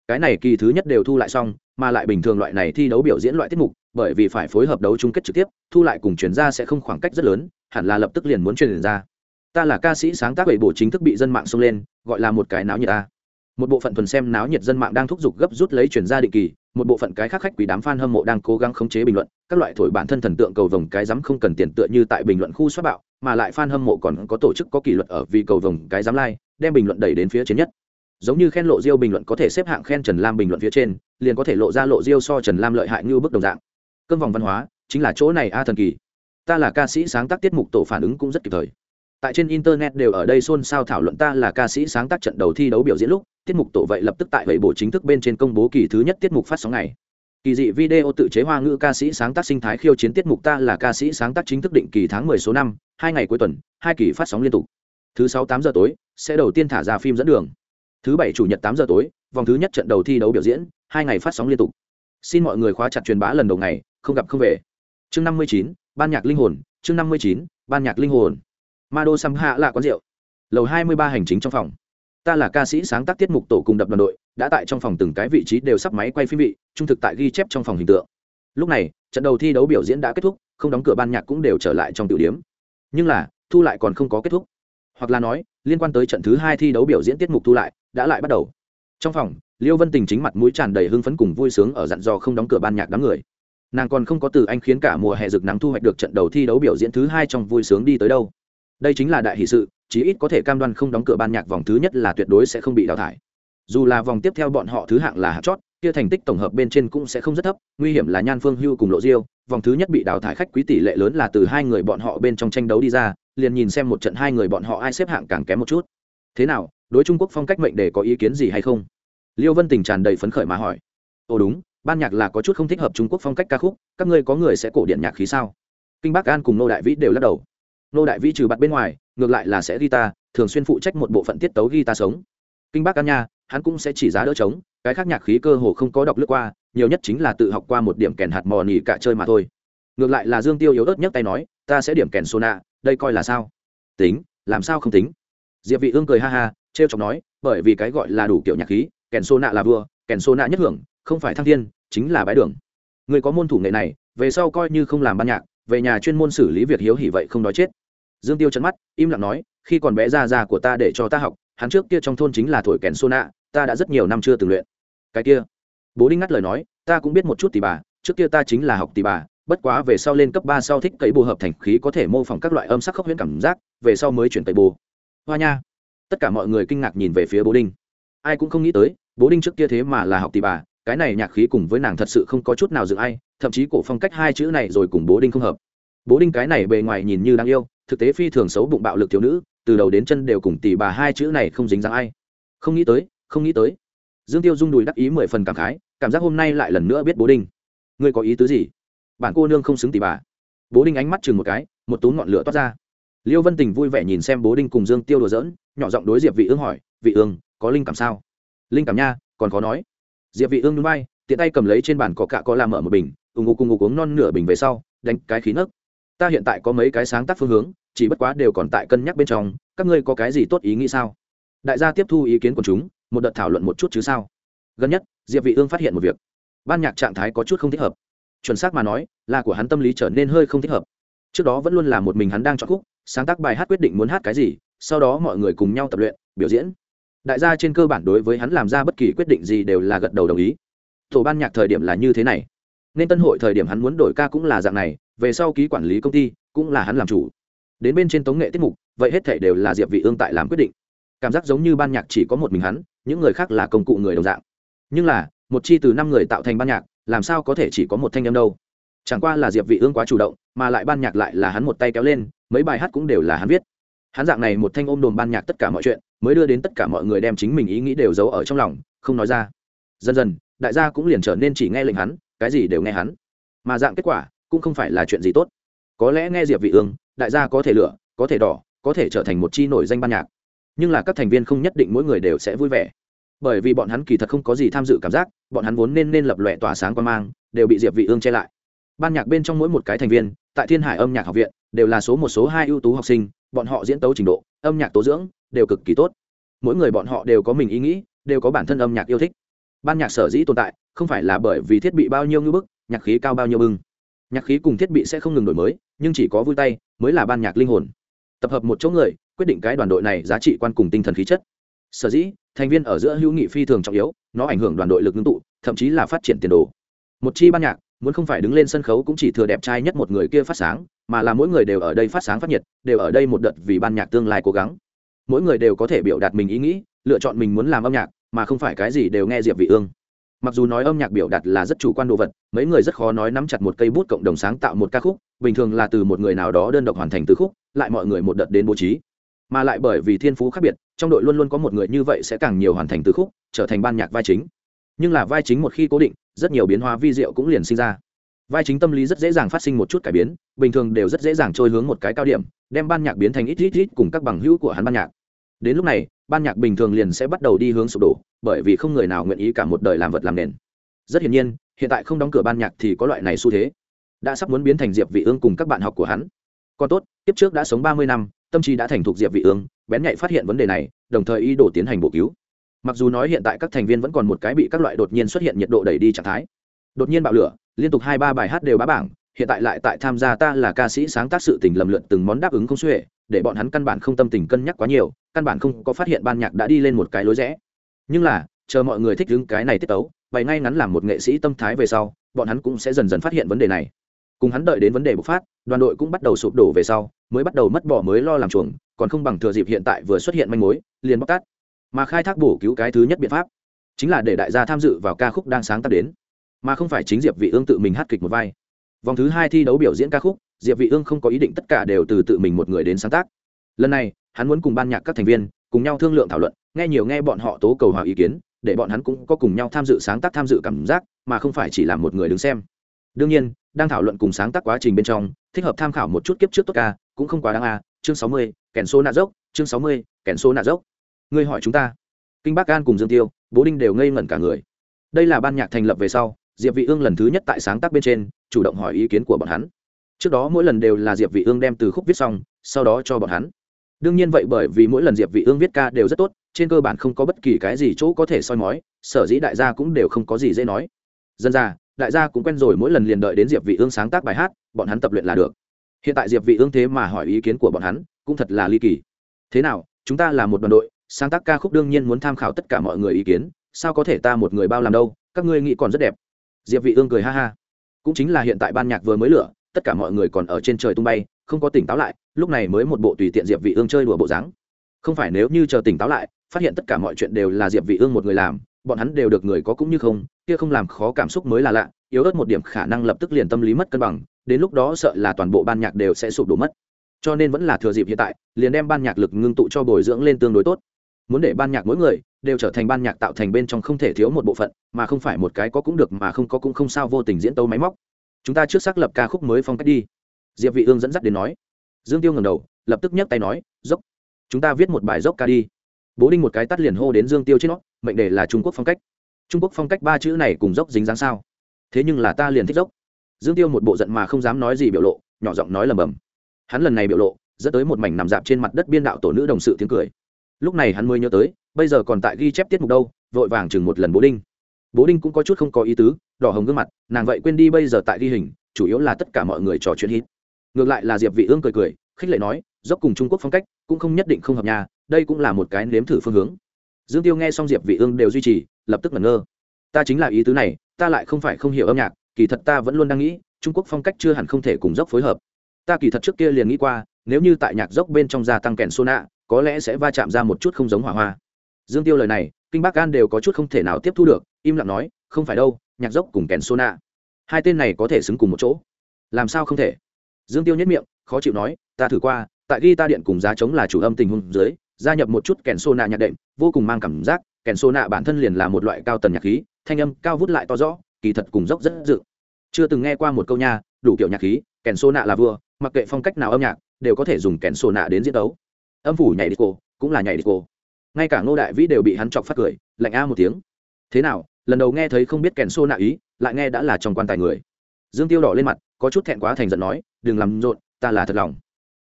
Cái này kỳ thứ nhất đều thu lại xong, mà lại bình thường loại này thi đấu biểu diễn loại tiết mục, bởi vì phải phối hợp đấu chung kết trực tiếp, thu lại cùng chuyển ra sẽ không khoảng cách rất lớn hẳn là lập tức liền muốn truyền ra. Ta là ca sĩ sáng tác bảy bộ chính thức bị dân mạng xông lên, gọi là một cái náo nhiệt ta. Một bộ phận thuần xem náo nhiệt dân mạng đang thúc giục gấp rút lấy chuyển ra định kỳ, một bộ phận cái khác khách quý đám fan hâm mộ đang cố gắng khống chế bình luận, các loại thổi bản thân thần tượng cầu vồng cái dám không cần tiền tựa như tại bình luận khu xoát bạo, mà lại fan hâm mộ còn có tổ chức có kỷ luật ở vì cầu vồng cái dám like, đem bình luận đẩy đến phía trên nhất. Giống như khen lộ diêu bình luận có thể xếp hạng khen trần lam bình luận phía trên, liền có thể lộ ra lộ diêu so trần lam lợi hại như bức đồng dạng. Cơn vòng văn hóa chính là chỗ này a thần kỳ ta là ca sĩ sáng tác tiết mục tổ phản ứng cũng rất kịp thời. Tại trên internet đều ở đây xôn xao thảo luận ta là ca sĩ sáng tác trận đầu thi đấu biểu diễn lúc, tiết mục tổ vậy lập tức tại vậy bộ chính thức bên trên công bố kỳ thứ nhất tiết mục phát sóng này kỳ dị video tự chế hoa ngữ ca sĩ sáng tác sinh thái khiêu chiến tiết mục ta là ca sĩ sáng tác chính thức định kỳ tháng 10 số năm, hai ngày cuối tuần, hai kỳ phát sóng liên tục. Thứ sáu tám giờ tối, sẽ đầu tiên thả ra phim dẫn đường. Thứ bảy chủ nhật tám giờ tối, vòng thứ nhất trận đầu thi đấu biểu diễn, hai ngày phát sóng liên tục. Xin mọi người khóa chặt truyền bá lần đầu ngày, không gặp không về. Chương năm mươi chín ban nhạc linh hồn, chương năm mươi chín, ban nhạc linh hồn. Ma đô xăm hạ là quán rượu. Lầu hai mươi ba hành chính trong phòng. Ta là ca sĩ sáng tác tiết mục tổ cùng đập đoàn đội, đã tại trong phòng từng cái vị trí đều sắp máy quay phim vị, trung thực tại ghi chép trong phòng hình tượng. Lúc này, trận đầu thi đấu biểu diễn đã kết thúc, không đóng cửa ban nhạc cũng đều trở lại trong tiểu điếm nhưng là, thu lại còn không có kết thúc. Hoặc là nói, liên quan tới trận thứ hai thi đấu biểu diễn tiết mục thu lại, đã lại bắt đầu. Trong phòng, liêu vân tình chính mặt mũi tràn đầy hưng phấn cùng vui sướng ở dặn dò không đóng cửa ban nhạc đám người nàng còn không có từ anh khiến cả mùa hè rực nắng thu hoạch được trận đầu thi đấu biểu diễn thứ hai trong vui sướng đi tới đâu. Đây chính là đại hỷ sự, chí ít có thể cam đoan không đóng cửa ban nhạc vòng thứ nhất là tuyệt đối sẽ không bị đào thải. Dù là vòng tiếp theo bọn họ thứ hạng là hạt chót, kia thành tích tổng hợp bên trên cũng sẽ không rất thấp, nguy hiểm là nhan phương hưu cùng lộ diêu, vòng thứ nhất bị đào thải khách quý tỷ lệ lớn là từ hai người bọn họ bên trong tranh đấu đi ra, liền nhìn xem một trận hai người bọn họ ai xếp hạng càng kém một chút. Thế nào, đối trung quốc phong cách mệnh để có ý kiến gì hay không? Liêu vân tình tràn đầy phấn khởi mà hỏi. Ồ đúng ban nhạc là có chút không thích hợp trung quốc phong cách ca khúc, các ngươi có người sẽ cổ điện nhạc khí sao? Kinh bắc an cùng nô đại vĩ đều lắc đầu. Nô đại vĩ trừ bặt bên ngoài, ngược lại là sẽ guitar, thường xuyên phụ trách một bộ phận tiết tấu guitar sống. Kinh bắc an nha, hắn cũng sẽ chỉ giá đỡ trống, cái khác nhạc khí cơ hồ không có đọc lướt qua, nhiều nhất chính là tự học qua một điểm kèn hạt mò nỉ cả chơi mà thôi. Ngược lại là dương tiêu yếu ớt nhất tay nói, ta sẽ điểm kèn sona, đây coi là sao? Tính, làm sao không tính? Diệp vị ương cười ha ha, trêu chọc nói, bởi vì cái gọi là đủ kiểu nhạc khí, kèn sona là vua, kèn sona nhất hưởng không phải thăng thiên, chính là bái đường. Người có môn thủ nghệ này, về sau coi như không làm ban nhạc, về nhà chuyên môn xử lý việc hiếu hỉ vậy không nói chết. Dương tiêu chấn mắt, im lặng nói, khi còn bé ra già của ta để cho ta học, hắn trước kia trong thôn chính là thổi kèn sona, ta đã rất nhiều năm chưa từng luyện. Cái kia. Bố đinh ngắt lời nói, ta cũng biết một chút tỷ bà, trước kia ta chính là học tỷ bà, bất quá về sau lên cấp ba sau thích cấy bồ hợp thành khí có thể mô phỏng các loại âm sắc khốc huyễn cảm giác, về sau mới chuyển cấy bồ. Hoa nha. Tất cả mọi người kinh ngạc nhìn về phía bố đinh. Ai cũng không nghĩ tới, bố đinh trước kia thế mà là học tỷ bà cái này nhạc khí cùng với nàng thật sự không có chút nào dựng ai thậm chí cổ phong cách hai chữ này rồi cùng bố đinh không hợp. Bố đinh cái này bề ngoài nhìn như đáng yêu thực tế phi thường xấu bụng bạo lực thiếu nữ từ đầu đến chân đều cùng tỷ bà hai chữ này không dính dáng ai. Không nghĩ tới không nghĩ tới. Dương tiêu dung đùi đắc ý mười phần cảm khái cảm giác hôm nay lại lần nữa biết bố đinh. Ngươi có ý tứ gì? Bản cô nương không xứng tỷ bà. Bố đinh ánh mắt chừng một cái một tú ngọn lửa toát ra. Liêu vân tình vui vẻ nhìn xem bố đinh cùng dương tiêu đùa giỡn, nhỏ giọng đối diệp vị ương hỏi vị ương có linh cảm sao? Linh cảm nha còn khó nói diệp vị ương núi bay tiện tay cầm lấy trên bàn có cạ có làm mở một bình ung ung cùng uống non nửa bình về sau, đánh cái khí nấc. Ta hiện tại có mấy cái sáng tác phương hướng, chỉ bất quá đều còn tại cân nhắc bên trong, các ngươi có cái gì tốt ý nghĩ sao? Đại gia tiếp thu ý kiến của chúng, một đợt thảo luận một chút chứ sao? Gần nhất, diệp vị ương phát hiện một việc. Ban nhạc trạng thái có chút không thích hợp. Chuẩn xác mà nói, là của hắn tâm lý trở nên hơi không thích hợp. Trước đó vẫn luôn là một mình hắn đang chọn khúc, sáng tác bài hát quyết định muốn hát cái gì, sau đó mọi người cùng nhau tập luyện, biểu diễn đại gia trên cơ bản đối với hắn làm ra bất kỳ quyết định gì đều là gật đầu đồng ý. Tổ ban nhạc thời điểm là như thế này. Nên tân hội thời điểm hắn muốn đổi ca cũng là dạng này, về sau ký quản lý công ty cũng là hắn làm chủ. Đến bên trên tống nghệ tiết mục, vậy hết thể đều là diệp vị ương tại làm quyết định. Cảm giác giống như ban nhạc chỉ có một mình hắn, những người khác là công cụ người đồng dạng. Nhưng là, một chi từ năm người tạo thành ban nhạc, làm sao có thể chỉ có một thanh âm đâu? Chẳng qua là diệp vị ương quá chủ động, mà lại ban nhạc lại là hắn một tay kéo lên, mấy bài hát cũng đều là hắn viết. Hắn dạng này một thanh ôm đồn ban nhạc tất cả mọi chuyện mới đưa đến tất cả mọi người đem chính mình ý nghĩ đều giấu ở trong lòng, không nói ra. Dần dần, đại gia cũng liền trở nên chỉ nghe lệnh hắn, cái gì đều nghe hắn. Mà dạng kết quả, cũng không phải là chuyện gì tốt. Có lẽ nghe diệp vị ương, đại gia có thể lựa có thể đỏ, có thể trở thành một chi nổi danh ban nhạc. Nhưng là các thành viên không nhất định mỗi người đều sẽ vui vẻ. Bởi vì bọn hắn kỳ thật không có gì tham dự cảm giác, bọn hắn vốn nên nên lập lòe tỏa sáng quan mang, đều bị diệp vị ương che lại. Ban nhạc bên trong mỗi một cái thành viên, tại thiên hải âm nhạc học viện, đều là số một, số hai ưu tú học sinh, bọn họ diễn tấu trình độ, âm nhạc tố dưỡng đều cực kỳ tốt. Mỗi người bọn họ đều có mình ý nghĩ, đều có bản thân âm nhạc yêu thích. Ban nhạc sở dĩ tồn tại, không phải là bởi vì thiết bị bao nhiêu ngư bức, nhạc khí cao bao nhiêu bưng. Nhạc khí cùng thiết bị sẽ không ngừng đổi mới, nhưng chỉ có vui tay mới là ban nhạc linh hồn. Tập hợp một chỗ người, quyết định cái đoàn đội này giá trị quan cùng tinh thần khí chất. Sở dĩ, thành viên ở giữa hữu nghị phi thường trọng yếu, nó ảnh hưởng đoàn đội lực ngưng tụ, thậm chí là phát triển tiền đồ. Một chi ban nhạc, muốn không phải đứng lên sân khấu cũng chỉ thừa đẹp trai nhất một người kia phát sáng, mà là mỗi người đều ở đây phát sáng phát nhiệt, đều ở đây một đợt vì ban nhạc tương lai cố gắng mỗi người đều có thể biểu đạt mình ý nghĩ, lựa chọn mình muốn làm âm nhạc, mà không phải cái gì đều nghe diệp vị ương. Mặc dù nói âm nhạc biểu đạt là rất chủ quan đồ vật, mấy người rất khó nói nắm chặt một cây bút cộng đồng sáng tạo một ca khúc, bình thường là từ một người nào đó đơn độc hoàn thành từ khúc, lại mọi người một đợt đến bố trí. Mà lại bởi vì thiên phú khác biệt, trong đội luôn luôn có một người như vậy sẽ càng nhiều hoàn thành từ khúc, trở thành ban nhạc vai chính. Nhưng là vai chính một khi cố định, rất nhiều biến hóa vi diệu cũng liền sinh ra. Vai chính tâm lý rất dễ dàng phát sinh một chút cải biến, bình thường đều rất dễ dàng trôi hướng một cái cao điểm đem ban nhạc biến thành ít ít ít cùng các bằng hữu của hắn ban nhạc. Đến lúc này, ban nhạc bình thường liền sẽ bắt đầu đi hướng sụp đổ, bởi vì không người nào nguyện ý cả một đời làm vật làm nền. Rất hiển nhiên, hiện tại không đóng cửa ban nhạc thì có loại này xu thế. Đã sắp muốn biến thành diệp vị ương cùng các bạn học của hắn. Còn tốt tiếp trước đã sống ba mươi năm, tâm trí đã thành thục diệp vị ương, bén nhạy phát hiện vấn đề này, đồng thời ý đồ tiến hành bổ cứu. Mặc dù nói hiện tại các thành viên vẫn còn một cái bị các loại đột nhiên xuất hiện nhiệt độ đẩy đi trạng thái. Đột nhiên bạo lửa, liên tục hai ba bài hát đều bá bảng hiện tại lại tại tham gia ta là ca sĩ sáng tác sự tình lầm lượn từng món đáp ứng không xuể, để bọn hắn căn bản không tâm tình cân nhắc quá nhiều, căn bản không có phát hiện ban nhạc đã đi lên một cái lối rẽ. Nhưng là, chờ mọi người thích đứng cái này tiết tấu, bày ngay ngắn làm một nghệ sĩ tâm thái về sau, bọn hắn cũng sẽ dần dần phát hiện vấn đề này. Cùng hắn đợi đến vấn đề bộc phát, đoàn đội cũng bắt đầu sụp đổ về sau, mới bắt đầu mất bỏ mới lo làm chuồng, còn không bằng thừa dịp hiện tại vừa xuất hiện manh mối, liền bóc tát. Mà khai thác bổ cứu cái thứ nhất biện pháp, chính là để đại gia tham dự vào ca khúc đang sáng tác đến. Mà không phải chính diệp vị ương tự mình hát kịch một vai vòng thứ hai thi đấu biểu diễn ca khúc, diệp vị ương không có ý định tất cả đều từ tự mình một người đến sáng tác. Lần này, hắn muốn cùng ban nhạc các thành viên cùng nhau thương lượng thảo luận, nghe nhiều nghe bọn họ tố cầu hòa ý kiến, để bọn hắn cũng có cùng nhau tham dự sáng tác tham dự cảm giác, mà không phải chỉ là một người đứng xem. Đương nhiên, đang thảo luận cùng sáng tác quá trình bên trong, thích hợp tham khảo một chút kiếp trước tốt ca, cũng không quá đáng a, chương sáu mươi, kèn số nạ dốc, chương sáu mươi, kèn số nạ dốc. Ngươi hỏi chúng ta. Kinh bắc an cùng dương tiêu, bố đinh đều ngây ngẩn cả người. Đây là ban nhạc thành lập về sau, diệp vị ương lần thứ nhất tại sáng tác bên trên chủ động hỏi ý kiến của bọn hắn. Trước đó mỗi lần đều là diệp vị ương đem từ khúc viết xong, sau đó cho bọn hắn. Đương nhiên vậy bởi vì mỗi lần diệp vị ương viết ca đều rất tốt, trên cơ bản không có bất kỳ cái gì chỗ có thể soi mói, sở dĩ đại gia cũng đều không có gì dễ nói. Dân ra, đại gia cũng quen rồi mỗi lần liền đợi đến diệp vị ương sáng tác bài hát, bọn hắn tập luyện là được. Hiện tại diệp vị ương thế mà hỏi ý kiến của bọn hắn, cũng thật là ly kỳ. Thế nào, chúng ta là một đoàn đội, sáng tác ca khúc đương nhiên muốn tham khảo tất cả mọi người ý kiến, sao có thể ta một người bao làm đâu, các ngươi nghĩ còn rất đẹp. Diệp vị ương cười ha ha cũng chính là hiện tại ban nhạc vừa mới lửa, tất cả mọi người còn ở trên trời tung bay, không có tỉnh táo lại, lúc này mới một bộ tùy tiện diệp vị ương chơi đùa bộ dáng. Không phải nếu như chờ tỉnh táo lại, phát hiện tất cả mọi chuyện đều là diệp vị ương một người làm, bọn hắn đều được người có cũng như không, kia không làm khó cảm xúc mới là lạ, yếu ớt một điểm khả năng lập tức liền tâm lý mất cân bằng, đến lúc đó sợ là toàn bộ ban nhạc đều sẽ sụp đổ mất. Cho nên vẫn là thừa dịp hiện tại, liền đem ban nhạc lực ngưng tụ cho bồi dưỡng lên tương đối tốt muốn để ban nhạc mỗi người đều trở thành ban nhạc tạo thành bên trong không thể thiếu một bộ phận, mà không phải một cái có cũng được mà không có cũng không sao vô tình diễn tấu máy móc. Chúng ta trước xác lập ca khúc mới phong cách đi. Diệp vị ương dẫn dắt đến nói. Dương tiêu ngẩng đầu, lập tức nhấc tay nói, dốc, chúng ta viết một bài dốc ca đi. Bố đinh một cái tắt liền hô đến dương tiêu trên nó mệnh đề là trung quốc phong cách. Trung quốc phong cách ba chữ này cùng dốc dính dáng sao? Thế nhưng là ta liền thích dốc. Dương tiêu một bộ giận mà không dám nói gì biểu lộ, nhỏ giọng nói lầm bầm. Hắn lần này biểu lộ, dẫn tới một mảnh nằm dạp trên mặt đất biên đạo tổ nữ đồng sự tiếng cười lúc này hắn mới nhớ tới, bây giờ còn tại ghi chép tiết mục đâu, vội vàng chừng một lần bố đinh. Bố đinh cũng có chút không có ý tứ, đỏ hồng gương mặt, nàng vậy quên đi bây giờ tại ghi hình, chủ yếu là tất cả mọi người trò chuyện hít. Ngược lại là diệp vị ương cười cười, khích lệ nói, dốc cùng trung quốc phong cách, cũng không nhất định không hợp nhà, đây cũng là một cái nếm thử phương hướng. Dương tiêu nghe xong diệp vị ương đều duy trì, lập tức ngẩn ngơ. Ta chính là ý tứ này, ta lại không phải không hiểu âm nhạc, kỳ thật ta vẫn luôn đang nghĩ, trung quốc phong cách chưa hẳn không thể cùng dốc phối hợp. Ta kỳ thật trước kia liền nghĩ qua, nếu như tại nhạc dốc bên trong gia tăng kèn sô nạ có lẽ sẽ va chạm ra một chút không giống hỏa hoa. Dương tiêu lời này, kinh bác gan đều có chút không thể nào tiếp thu được, im lặng nói, không phải đâu, nhạc dốc cùng kèn sô nạ hai tên này có thể xứng cùng một chỗ. Làm sao không thể? Dương tiêu nhất miệng, khó chịu nói, ta thử qua, tại ghi ta điện cùng giá chống là chủ âm tình huống dưới, gia nhập một chút kèn sô nạ nhạc đệm, vô cùng mang cảm giác, kèn sô nạ bản thân liền là một loại cao tần nhạc khí, thanh âm cao vút lại to rõ, kỳ thật cùng dốc rất dự. Chưa từng nghe qua một câu nha, đủ kiểu nhạc khí, kèn sô nạ là vua mặc kệ phong cách nào âm nhạc, đều có thể dùng kèn sô nạ đến diễn đấu âm phủ nhảy đi cô, cũng là nhảy đi cô. Ngay cả ngô đại vĩ đều bị hắn chọc phát cười, lạnh a một tiếng. Thế nào, lần đầu nghe thấy không biết kèn xô nạ ý, lại nghe đã là trong quan tài người. Dương tiêu đỏ lên mặt, có chút thẹn quá thành giận nói, đừng làm rộn, ta là thật lòng.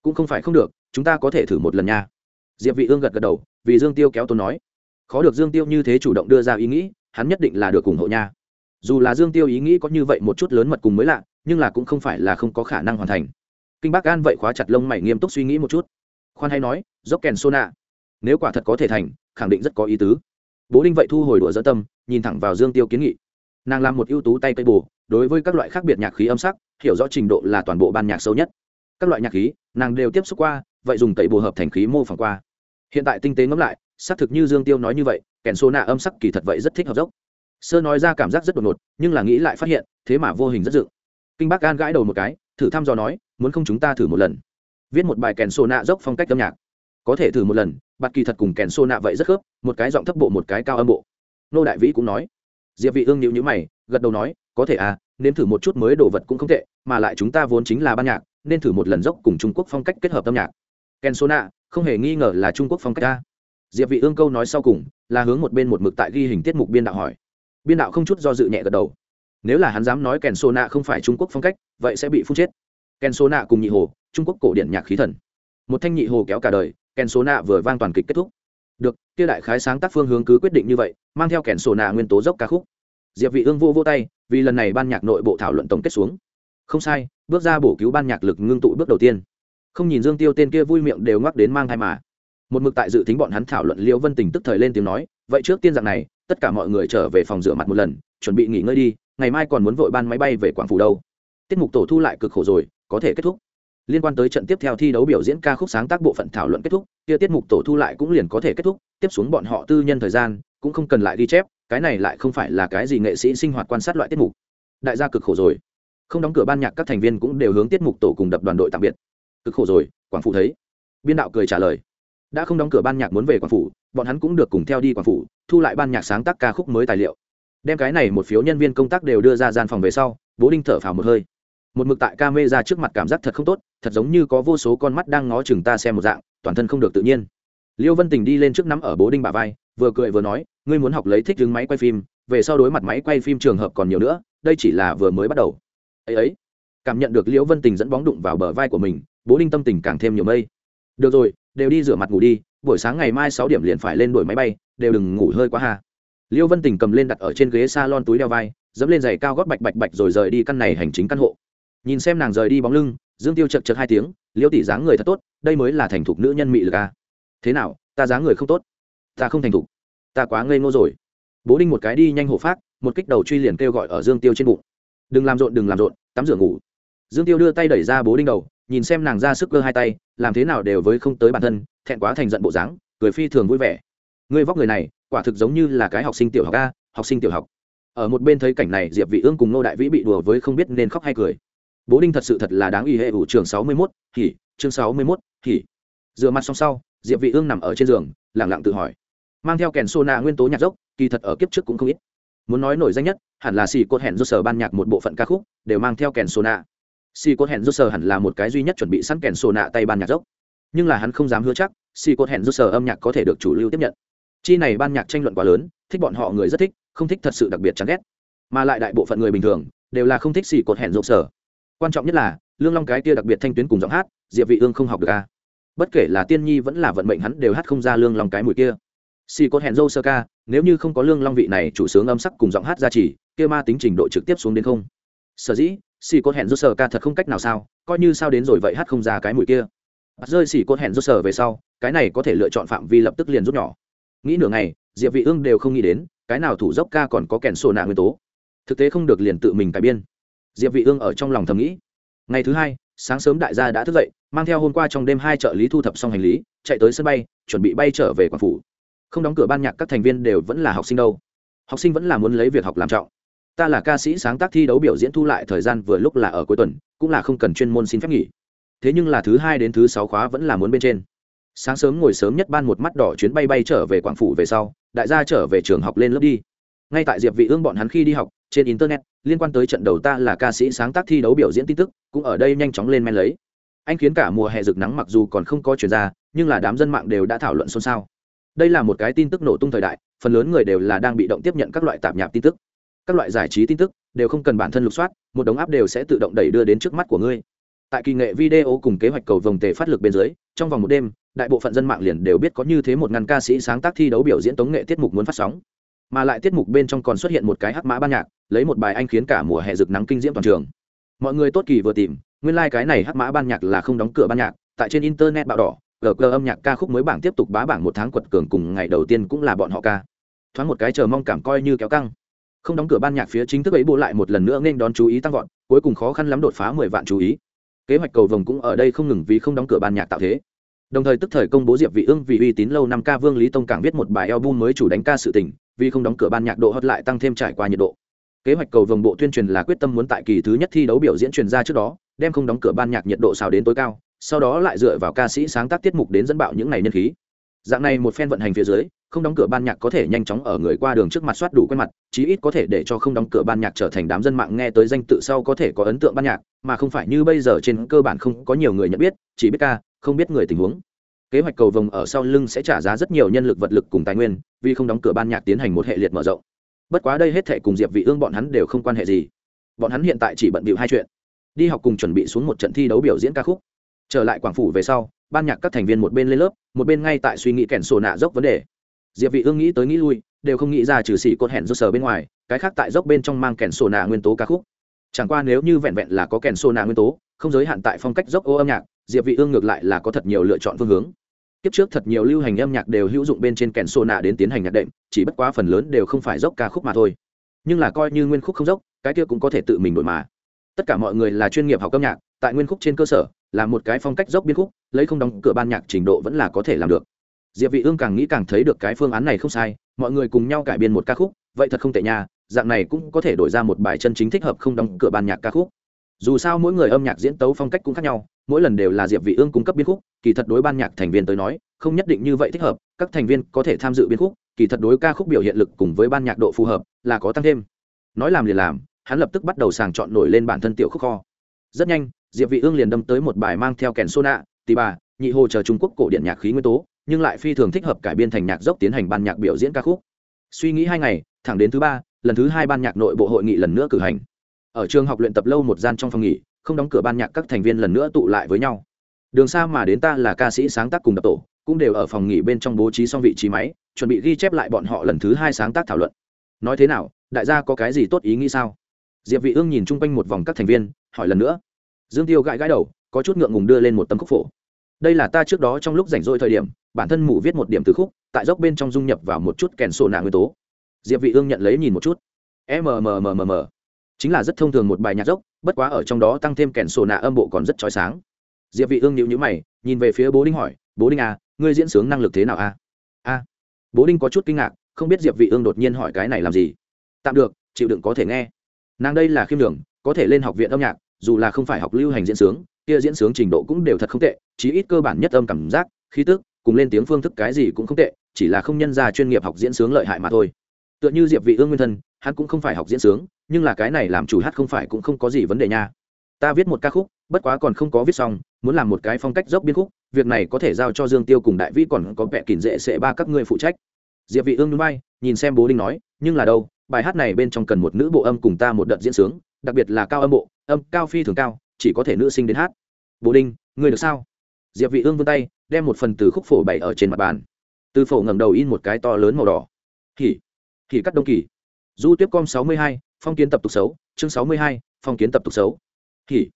Cũng không phải không được, chúng ta có thể thử một lần nha. Diệp vị ương gật gật đầu, vì dương tiêu kéo tôi nói. Khó được dương tiêu như thế chủ động đưa ra ý nghĩ, hắn nhất định là được ủng hộ nha. Dù là dương tiêu ý nghĩ có như vậy một chút lớn mật cùng mới lạ, nhưng là cũng không phải là không có khả năng hoàn thành. Kinh bác an vậy khóa chặt lông mày nghiêm túc suy nghĩ một chút khoan hay nói, dốc kèn sô nạ. Nếu quả thật có thể thành, khẳng định rất có ý tứ. Bố đinh vậy thu hồi đùa dỡ tâm, nhìn thẳng vào dương tiêu kiến nghị. Nàng làm một ưu tú tay cây bù đối với các loại khác biệt nhạc khí âm sắc, hiểu rõ trình độ là toàn bộ ban nhạc sâu nhất. Các loại nhạc khí, nàng đều tiếp xúc qua, vậy dùng tẩy bù hợp thành khí mô phỏng qua. Hiện tại tinh tế ngẫm lại, xác thực như dương tiêu nói như vậy, kèn sô nạ âm sắc kỳ thật vậy rất thích hợp dốc. Sơ nói ra cảm giác rất đột ngột, nhưng là nghĩ lại phát hiện, thế mà vô hình rất dựng. Kinh bác gan gãi đầu một cái, thử thăm dò nói, muốn không chúng ta thử một lần viết một bài kèn sô nạ dốc phong cách âm nhạc. Có thể thử một lần, bạt kỳ thật cùng kèn sô nạ vậy rất khớp, một cái giọng thấp bộ, một cái cao âm bộ. Nô đại vĩ cũng nói. Diệp vị ương nhíu nhíu mày, gật đầu nói, có thể à nên thử một chút mới đồ vật cũng không tệ, mà lại chúng ta vốn chính là ban nhạc, nên thử một lần dốc cùng trung quốc phong cách kết hợp âm nhạc. Kèn sô nạ không hề nghi ngờ là trung quốc phong cách a. Diệp vị ương câu nói sau cùng, là hướng một bên một mực tại ghi hình tiết mục biên đạo hỏi. Biên đạo không chút do dự nhẹ gật đầu. Nếu là hắn dám nói kèn sô nạ không phải trung quốc phong cách, vậy sẽ bị phun chết kèn sô nạ cùng nhị hồ, trung quốc cổ điển nhạc khí thần. Một thanh nhị hồ kéo cả đời kèn sô nạ vừa vang toàn kịch kết thúc. Được, kia đại khái sáng tác phương hướng cứ quyết định như vậy, mang theo kèn sô nạ nguyên tố dốc ca khúc. Diệp vị ương vô vô tay, vì lần này ban nhạc nội bộ thảo luận tổng kết xuống. Không sai, bước ra bổ cứu ban nhạc lực ngưng tụ bước đầu tiên. Không nhìn dương tiêu tên kia vui miệng đều ngoắc đến mang thai mà. Một mực tại dự tính bọn hắn thảo luận liễu vân tình tức thời lên tiếng nói, vậy trước tiên dạng này, tất cả mọi người trở về phòng rửa mặt một lần, chuẩn bị nghỉ ngơi đi, ngày mai còn muốn vội ban máy bay về quảng phủ đâu. Tiết mục tổ thu lại cực khổ rồi có thể kết thúc. Liên quan tới trận tiếp theo thi đấu biểu diễn ca khúc sáng tác bộ phận thảo luận kết thúc, kia tiết mục tổ thu lại cũng liền có thể kết thúc, tiếp xuống bọn họ tư nhân thời gian cũng không cần lại ghi chép, cái này lại không phải là cái gì nghệ sĩ sinh hoạt quan sát loại tiết mục. Đại gia cực khổ rồi. Không đóng cửa ban nhạc các thành viên cũng đều hướng tiết mục tổ cùng đập đoàn đội tạm biệt. Cực khổ rồi, quảng phụ thấy. Biên đạo cười trả lời. Đã không đóng cửa ban nhạc muốn về quảng phủ bọn hắn cũng được cùng theo đi quảng phủ thu lại ban nhạc sáng tác ca khúc mới tài liệu. Đem cái này một phiếu nhân viên công tác đều đưa ra gian phòng về sau, bố đinh thở phào một hơi một mực tại ca mê ra trước mặt cảm giác thật không tốt, thật giống như có vô số con mắt đang ngó chừng ta xem một dạng, toàn thân không được tự nhiên. Liêu vân tình đi lên trước nắm ở bố đinh bà vai, vừa cười vừa nói, ngươi muốn học lấy thích đứng máy quay phim, về sau đối mặt máy quay phim trường hợp còn nhiều nữa, đây chỉ là vừa mới bắt đầu. Ấy ấy, cảm nhận được liễu vân tình dẫn bóng đụng vào bờ vai của mình, bố đinh tâm tình càng thêm nhiều mây. Được rồi, đều đi rửa mặt ngủ đi, buổi sáng ngày mai sáu điểm liền phải lên đuổi máy bay, đều đừng ngủ hơi quá hà liêu vân tình cầm lên đặt ở trên ghế s a lon túi đeo vai, dẫm lên giày cao gót bạch bạch bạch rồi rời đi căn này hành chính căn hộ nhìn xem nàng rời đi bóng lưng, dương tiêu chật chật hai tiếng, liêu tỷ dáng người thật tốt, đây mới là thành thục nữ nhân mị lực à. thế nào, ta dáng người không tốt? Ta không thành thục. Ta quá ngây ngô rồi. Bố đinh một cái đi nhanh hộ phát, một kích đầu truy liền kêu gọi ở dương tiêu trên bụng. Đừng làm rộn, đừng làm rộn, tắm rửa ngủ. Dương tiêu đưa tay đẩy ra bố đinh đầu, nhìn xem nàng ra sức cơ hai tay, làm thế nào đều với không tới bản thân, thẹn quá thành giận bộ dáng, cười phi thường vui vẻ. Người vóc người này, quả thực giống như là cái học sinh tiểu học a, học sinh tiểu học. Ở một bên thấy cảnh này, diệp vị ương cùng nô đại vĩ bị đùa với không biết nên khóc hay cười bố đinh thật sự thật là đáng ủy hệ ủ trường 61, thì chương 61, thì rửa mặt xong sau diệp vị ương nằm ở trên giường lặng lặng tự hỏi. Mang theo kèn sô-na nguyên tố nhạc dốc kỳ thật ở kiếp trước cũng không ít. Muốn nói nổi danh nhất hẳn là xì cốt hẹn do sở ban nhạc một bộ phận ca khúc đều mang theo kèn sô-na. xì cốt hẹn do sở hẳn là một cái duy nhất chuẩn bị sẵn kèn sô-na tay ban nhạc dốc. Nhưng là hắn không dám hứa chắc xì cốt hẹn do sở âm nhạc có thể được chủ lưu tiếp nhận. Chi này ban nhạc tranh luận quá lớn thích bọn họ người rất thích không thích thật sự đặc biệt chán ghét. Mà lại đại bộ phận người bình thường đều là không thích xì cột hẹn rộp sở quan trọng nhất là, lương long cái kia đặc biệt thanh tuyến cùng giọng hát, diệp vị ương không học được a bất kể là tiên nhi vẫn là vận mệnh hắn đều hát không ra lương long cái mùi kia. Xì có hẹn dâu sơ ca, nếu như không có lương long vị này chủ sướng âm sắc cùng giọng hát ra chỉ kia ma tính trình độ trực tiếp xuống đến không? Sở dĩ, xì có hẹn dâu sơ ca thật không cách nào sao, coi như sao đến rồi vậy hát không ra cái mùi kia. Bắt rơi xỉ cốt hẹn rút sở về sau, cái này có thể lựa chọn phạm vi lập tức liền rút nhỏ. Nghĩ nửa ngày, diệp vị ương đều không nghĩ đến, cái nào thủ dốc ca còn có kèn sổ nạ nguyên tố. Thực tế không được liền tự mình cải biên diệp vị ương ở trong lòng thầm nghĩ. Ngày thứ hai, sáng sớm đại gia đã thức dậy, mang theo hôm qua trong đêm hai trợ lý thu thập xong hành lý, chạy tới sân bay, chuẩn bị bay trở về quảng phủ. Không đóng cửa ban nhạc các thành viên đều vẫn là học sinh đâu. Học sinh vẫn là muốn lấy việc học làm trọng. Ta là ca sĩ sáng tác thi đấu biểu diễn thu lại thời gian vừa lúc là ở cuối tuần, cũng là không cần chuyên môn xin phép nghỉ. Thế nhưng là thứ hai đến thứ sáu khóa vẫn là muốn bên trên. Sáng sớm ngồi sớm nhất ban một mắt đỏ chuyến bay bay trở về quảng phủ về sau, đại gia trở về trường học lên lớp đi. Ngay tại diệp vị ương bọn hắn khi đi học trên internet, liên quan tới trận đầu ta là ca sĩ sáng tác thi đấu biểu diễn tin tức, cũng ở đây nhanh chóng lên men lấy. Anh khiến cả mùa hè rực nắng mặc dù còn không có chuyển ra, nhưng là đám dân mạng đều đã thảo luận xôn xao. Đây là một cái tin tức nổ tung thời đại, phần lớn người đều là đang bị động tiếp nhận các loại tạp nhạp tin tức. Các loại giải trí tin tức đều không cần bản thân lục soát, một đống áp đều sẽ tự động đẩy đưa đến trước mắt của ngươi. Tại kỳ nghệ video cùng kế hoạch cầu vồng tề phát lực bên dưới, trong vòng một đêm, đại bộ phận dân mạng liền đều biết có như thế một ngàn ca sĩ sáng tác thi đấu biểu diễn tống nghệ tiết mục muốn phát sóng mà lại tiết mục bên trong còn xuất hiện một cái hắc mã ban nhạc, lấy một bài anh khiến cả mùa hè rực nắng kinh diễm toàn trường. Mọi người tốt kỳ vừa tìm, nguyên lai、like、cái này hắc mã ban nhạc là không đóng cửa ban nhạc, tại trên internet bạo đỏ gg âm nhạc ca khúc mới bảng tiếp tục bá bảng một tháng quật cường cùng ngày đầu tiên cũng là bọn họ ca. Thoáng một cái chờ mong cảm coi như kéo căng. Không đóng cửa ban nhạc phía chính thức ấy bộ lại một lần nữa nên đón chú ý tăng vọt, cuối cùng khó khăn lắm đột phá mười vạn chú ý. Kế hoạch cầu vồng cũng ở đây không ngừng vì không đóng cửa ban nhạc tạo thế. Đồng thời tức thời công bố diệp vị ương vì uy tín lâu năm ca vương lý tông càng viết một bài album mới chủ đánh ca sự tình vì không đóng cửa ban nhạc độ hot lại tăng thêm trải qua nhiệt độ. Kế hoạch cầu vồng bộ tuyên truyền là quyết tâm muốn tại kỳ thứ nhất thi đấu biểu diễn truyền ra trước đó, đem không đóng cửa ban nhạc nhiệt độ xào đến tối cao, sau đó lại dựa vào ca sĩ sáng tác tiết mục đến dẫn bạo những ngày nhân khí. Dạng này một phen vận hành phía dưới, không đóng cửa ban nhạc có thể nhanh chóng ở người qua đường trước mặt soát đủ quen mặt, chí ít có thể để cho không đóng cửa ban nhạc trở thành đám dân mạng nghe tới danh tự sau có thể có ấn tượng ban nhạc, mà không phải như bây giờ trên cơ bản không có nhiều người nhận biết, chỉ biết ca, không biết người tình huống kế hoạch cầu vồng ở sau lưng sẽ trả giá rất nhiều nhân lực vật lực cùng tài nguyên, vì không đóng cửa ban nhạc tiến hành một hệ liệt mở rộng. Bất quá đây hết thể cùng diệp vị ương bọn hắn đều không quan hệ gì. Bọn hắn hiện tại chỉ bận bịu hai chuyện. Đi học cùng chuẩn bị xuống một trận thi đấu biểu diễn ca khúc. Trở lại quảng phủ về sau, ban nhạc các thành viên một bên lên lớp, một bên ngay tại suy nghĩ kèn sổ nạ dốc vấn đề. Diệp vị ương nghĩ tới nghĩ lui, đều không nghĩ ra trừ xỉ cột hẹn do sở bên ngoài, cái khác tại dốc bên trong mang kèn sổ nạ nguyên tố ca khúc. Chẳng qua nếu như vẹn vẹn là có kèn sổ nạ nguyên tố, không giới hạn tại phong cách dốc ô âm nhạc, diệp vị ương ngược lại là có thật nhiều lựa chọn phương hướng. Tiếp trước thật nhiều lưu hành âm nhạc đều hữu dụng bên trên kèn sô nạ đến tiến hành nhạc đệm, chỉ bất quá phần lớn đều không phải dốc ca khúc mà thôi. Nhưng là coi như nguyên khúc không dốc, cái kia cũng có thể tự mình đổi mà. Tất cả mọi người là chuyên nghiệp học âm nhạc, tại nguyên khúc trên cơ sở, là một cái phong cách dốc biên khúc, lấy không đóng cửa ban nhạc trình độ vẫn là có thể làm được. Diệp Vị Ương càng nghĩ càng thấy được cái phương án này không sai, mọi người cùng nhau cải biên một ca khúc, vậy thật không tệ nha, dạng này cũng có thể đổi ra một bài chân chính thích hợp không đóng cửa ban nhạc ca khúc. Dù sao mỗi người âm nhạc diễn tấu phong cách cũng khác nhau, mỗi lần đều là Diệp Vị Ương cung cấp biên khúc, kỳ thật đối ban nhạc thành viên tới nói, không nhất định như vậy thích hợp các thành viên có thể tham dự biên khúc kỳ thật đối ca khúc biểu hiện lực cùng với ban nhạc độ phù hợp là có tăng thêm nói làm liền làm hắn lập tức bắt đầu sàng chọn nổi lên bản thân tiểu khúc kho rất nhanh diệp vị ương liền đâm tới một bài mang theo kèn sô nạ tì bà nhị hồ chờ trung quốc cổ điển nhạc khí nguyên tố nhưng lại phi thường thích hợp cải biên thành nhạc dốc tiến hành ban nhạc biểu diễn ca khúc suy nghĩ hai ngày thẳng đến thứ ba lần thứ hai ban nhạc nội bộ hội nghị lần nữa cử hành ở trường học luyện tập lâu một gian trong phòng nghỉ không đóng cửa ban nhạc các thành viên lần nữa tụ lại với nhau. Đường xa mà đến ta là ca sĩ sáng tác cùng đập tổ, cũng đều ở phòng nghỉ bên trong bố trí xong vị trí máy, chuẩn bị ghi chép lại bọn họ lần thứ hai sáng tác thảo luận. Nói thế nào, đại gia có cái gì tốt ý nghĩ sao? Diệp vị ương nhìn chung quanh một vòng các thành viên, hỏi lần nữa. Dương tiêu gãi gãi đầu, có chút ngượng ngùng đưa lên một tấm khúc phổ. Đây là ta trước đó trong lúc rảnh rỗi thời điểm, bản thân mù viết một điểm từ khúc, tại dốc bên trong dung nhập vào một chút kèn sổ nạ nguyên tố. Diệp vị ương nhận lấy nhìn một chút. Mmmmm chính là rất thông thường một bài nhạc dốc bất quá ở trong đó tăng thêm kèn sổ nạ âm bộ còn rất chói sáng. Diệp vị ương nhíu nhíu mày, nhìn về phía bố đinh hỏi, bố đinh à ngươi diễn sướng năng lực thế nào a a. Bố đinh có chút kinh ngạc, không biết diệp vị ương đột nhiên hỏi cái này làm gì. Tạm được, chịu đựng có thể nghe. Nàng đây là khiêm đường, có thể lên học viện âm nhạc, dù là không phải học lưu hành diễn sướng, kia diễn sướng trình độ cũng đều thật không tệ, chí ít cơ bản nhất âm cảm giác, khí tức, cùng lên tiếng phương thức cái gì cũng không tệ, chỉ là không nhân ra chuyên nghiệp học diễn sướng lợi hại mà thôi tựa như diệp vị ương nguyên thân, hắn cũng không phải học diễn sướng, nhưng là cái này làm chủ hát không phải cũng không có gì vấn đề nha. Ta viết một ca khúc, bất quá còn không có viết xong, muốn làm một cái phong cách dốc biên khúc, việc này có thể giao cho dương tiêu cùng đại vĩ còn có vẻ kỉn dễ sẽ ba các ngươi phụ trách. Diệp vị ương núi bay nhìn xem bố đinh nói, nhưng là đâu, bài hát này bên trong cần một nữ bộ âm cùng ta một đợt diễn sướng, đặc biệt là cao âm bộ, âm cao phi thường cao, chỉ có thể nữ sinh đến hát. Bố đinh, ngươi được sao? Diệp vị ương vươn tay, đem một phần từ khúc phổ bày ở trên mặt bàn. Từ phổ ngẩng đầu in một cái to lớn màu đỏ. Hỉ thì cắt đông kỳ. Du tiếp com 62, phong kiến tập tục xấu. Chương 62, phong kiến tập tục xấu. Thì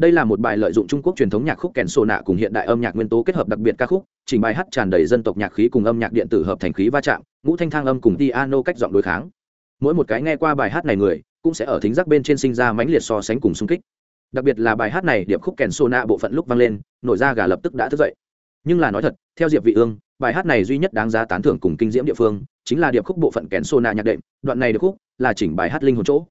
đây là một bài lợi dụng trung quốc truyền thống nhạc khúc kèn sô nạ cùng hiện đại âm nhạc nguyên tố kết hợp đặc biệt ca khúc. Trình bài hát tràn đầy dân tộc nhạc khí cùng âm nhạc điện tử hợp thành khí va chạm ngũ thanh thang âm cùng piano cách giọng đối kháng. Mỗi một cái nghe qua bài hát này người cũng sẽ ở thính giác bên trên sinh ra mãnh liệt so sánh cùng xung kích. Đặc biệt là bài hát này điệp khúc kèn sô nạ bộ phận lúc vang lên nổi ra gà lập tức đã thức dậy. Nhưng là nói thật theo diệp vị ương bài hát này duy nhất đáng giá tán thưởng cùng kinh diễm địa phương chính là điệp khúc bộ phận kén sô nạ nhạc đệm, đoạn này điệp khúc là chỉnh bài hát linh hồn chỗ.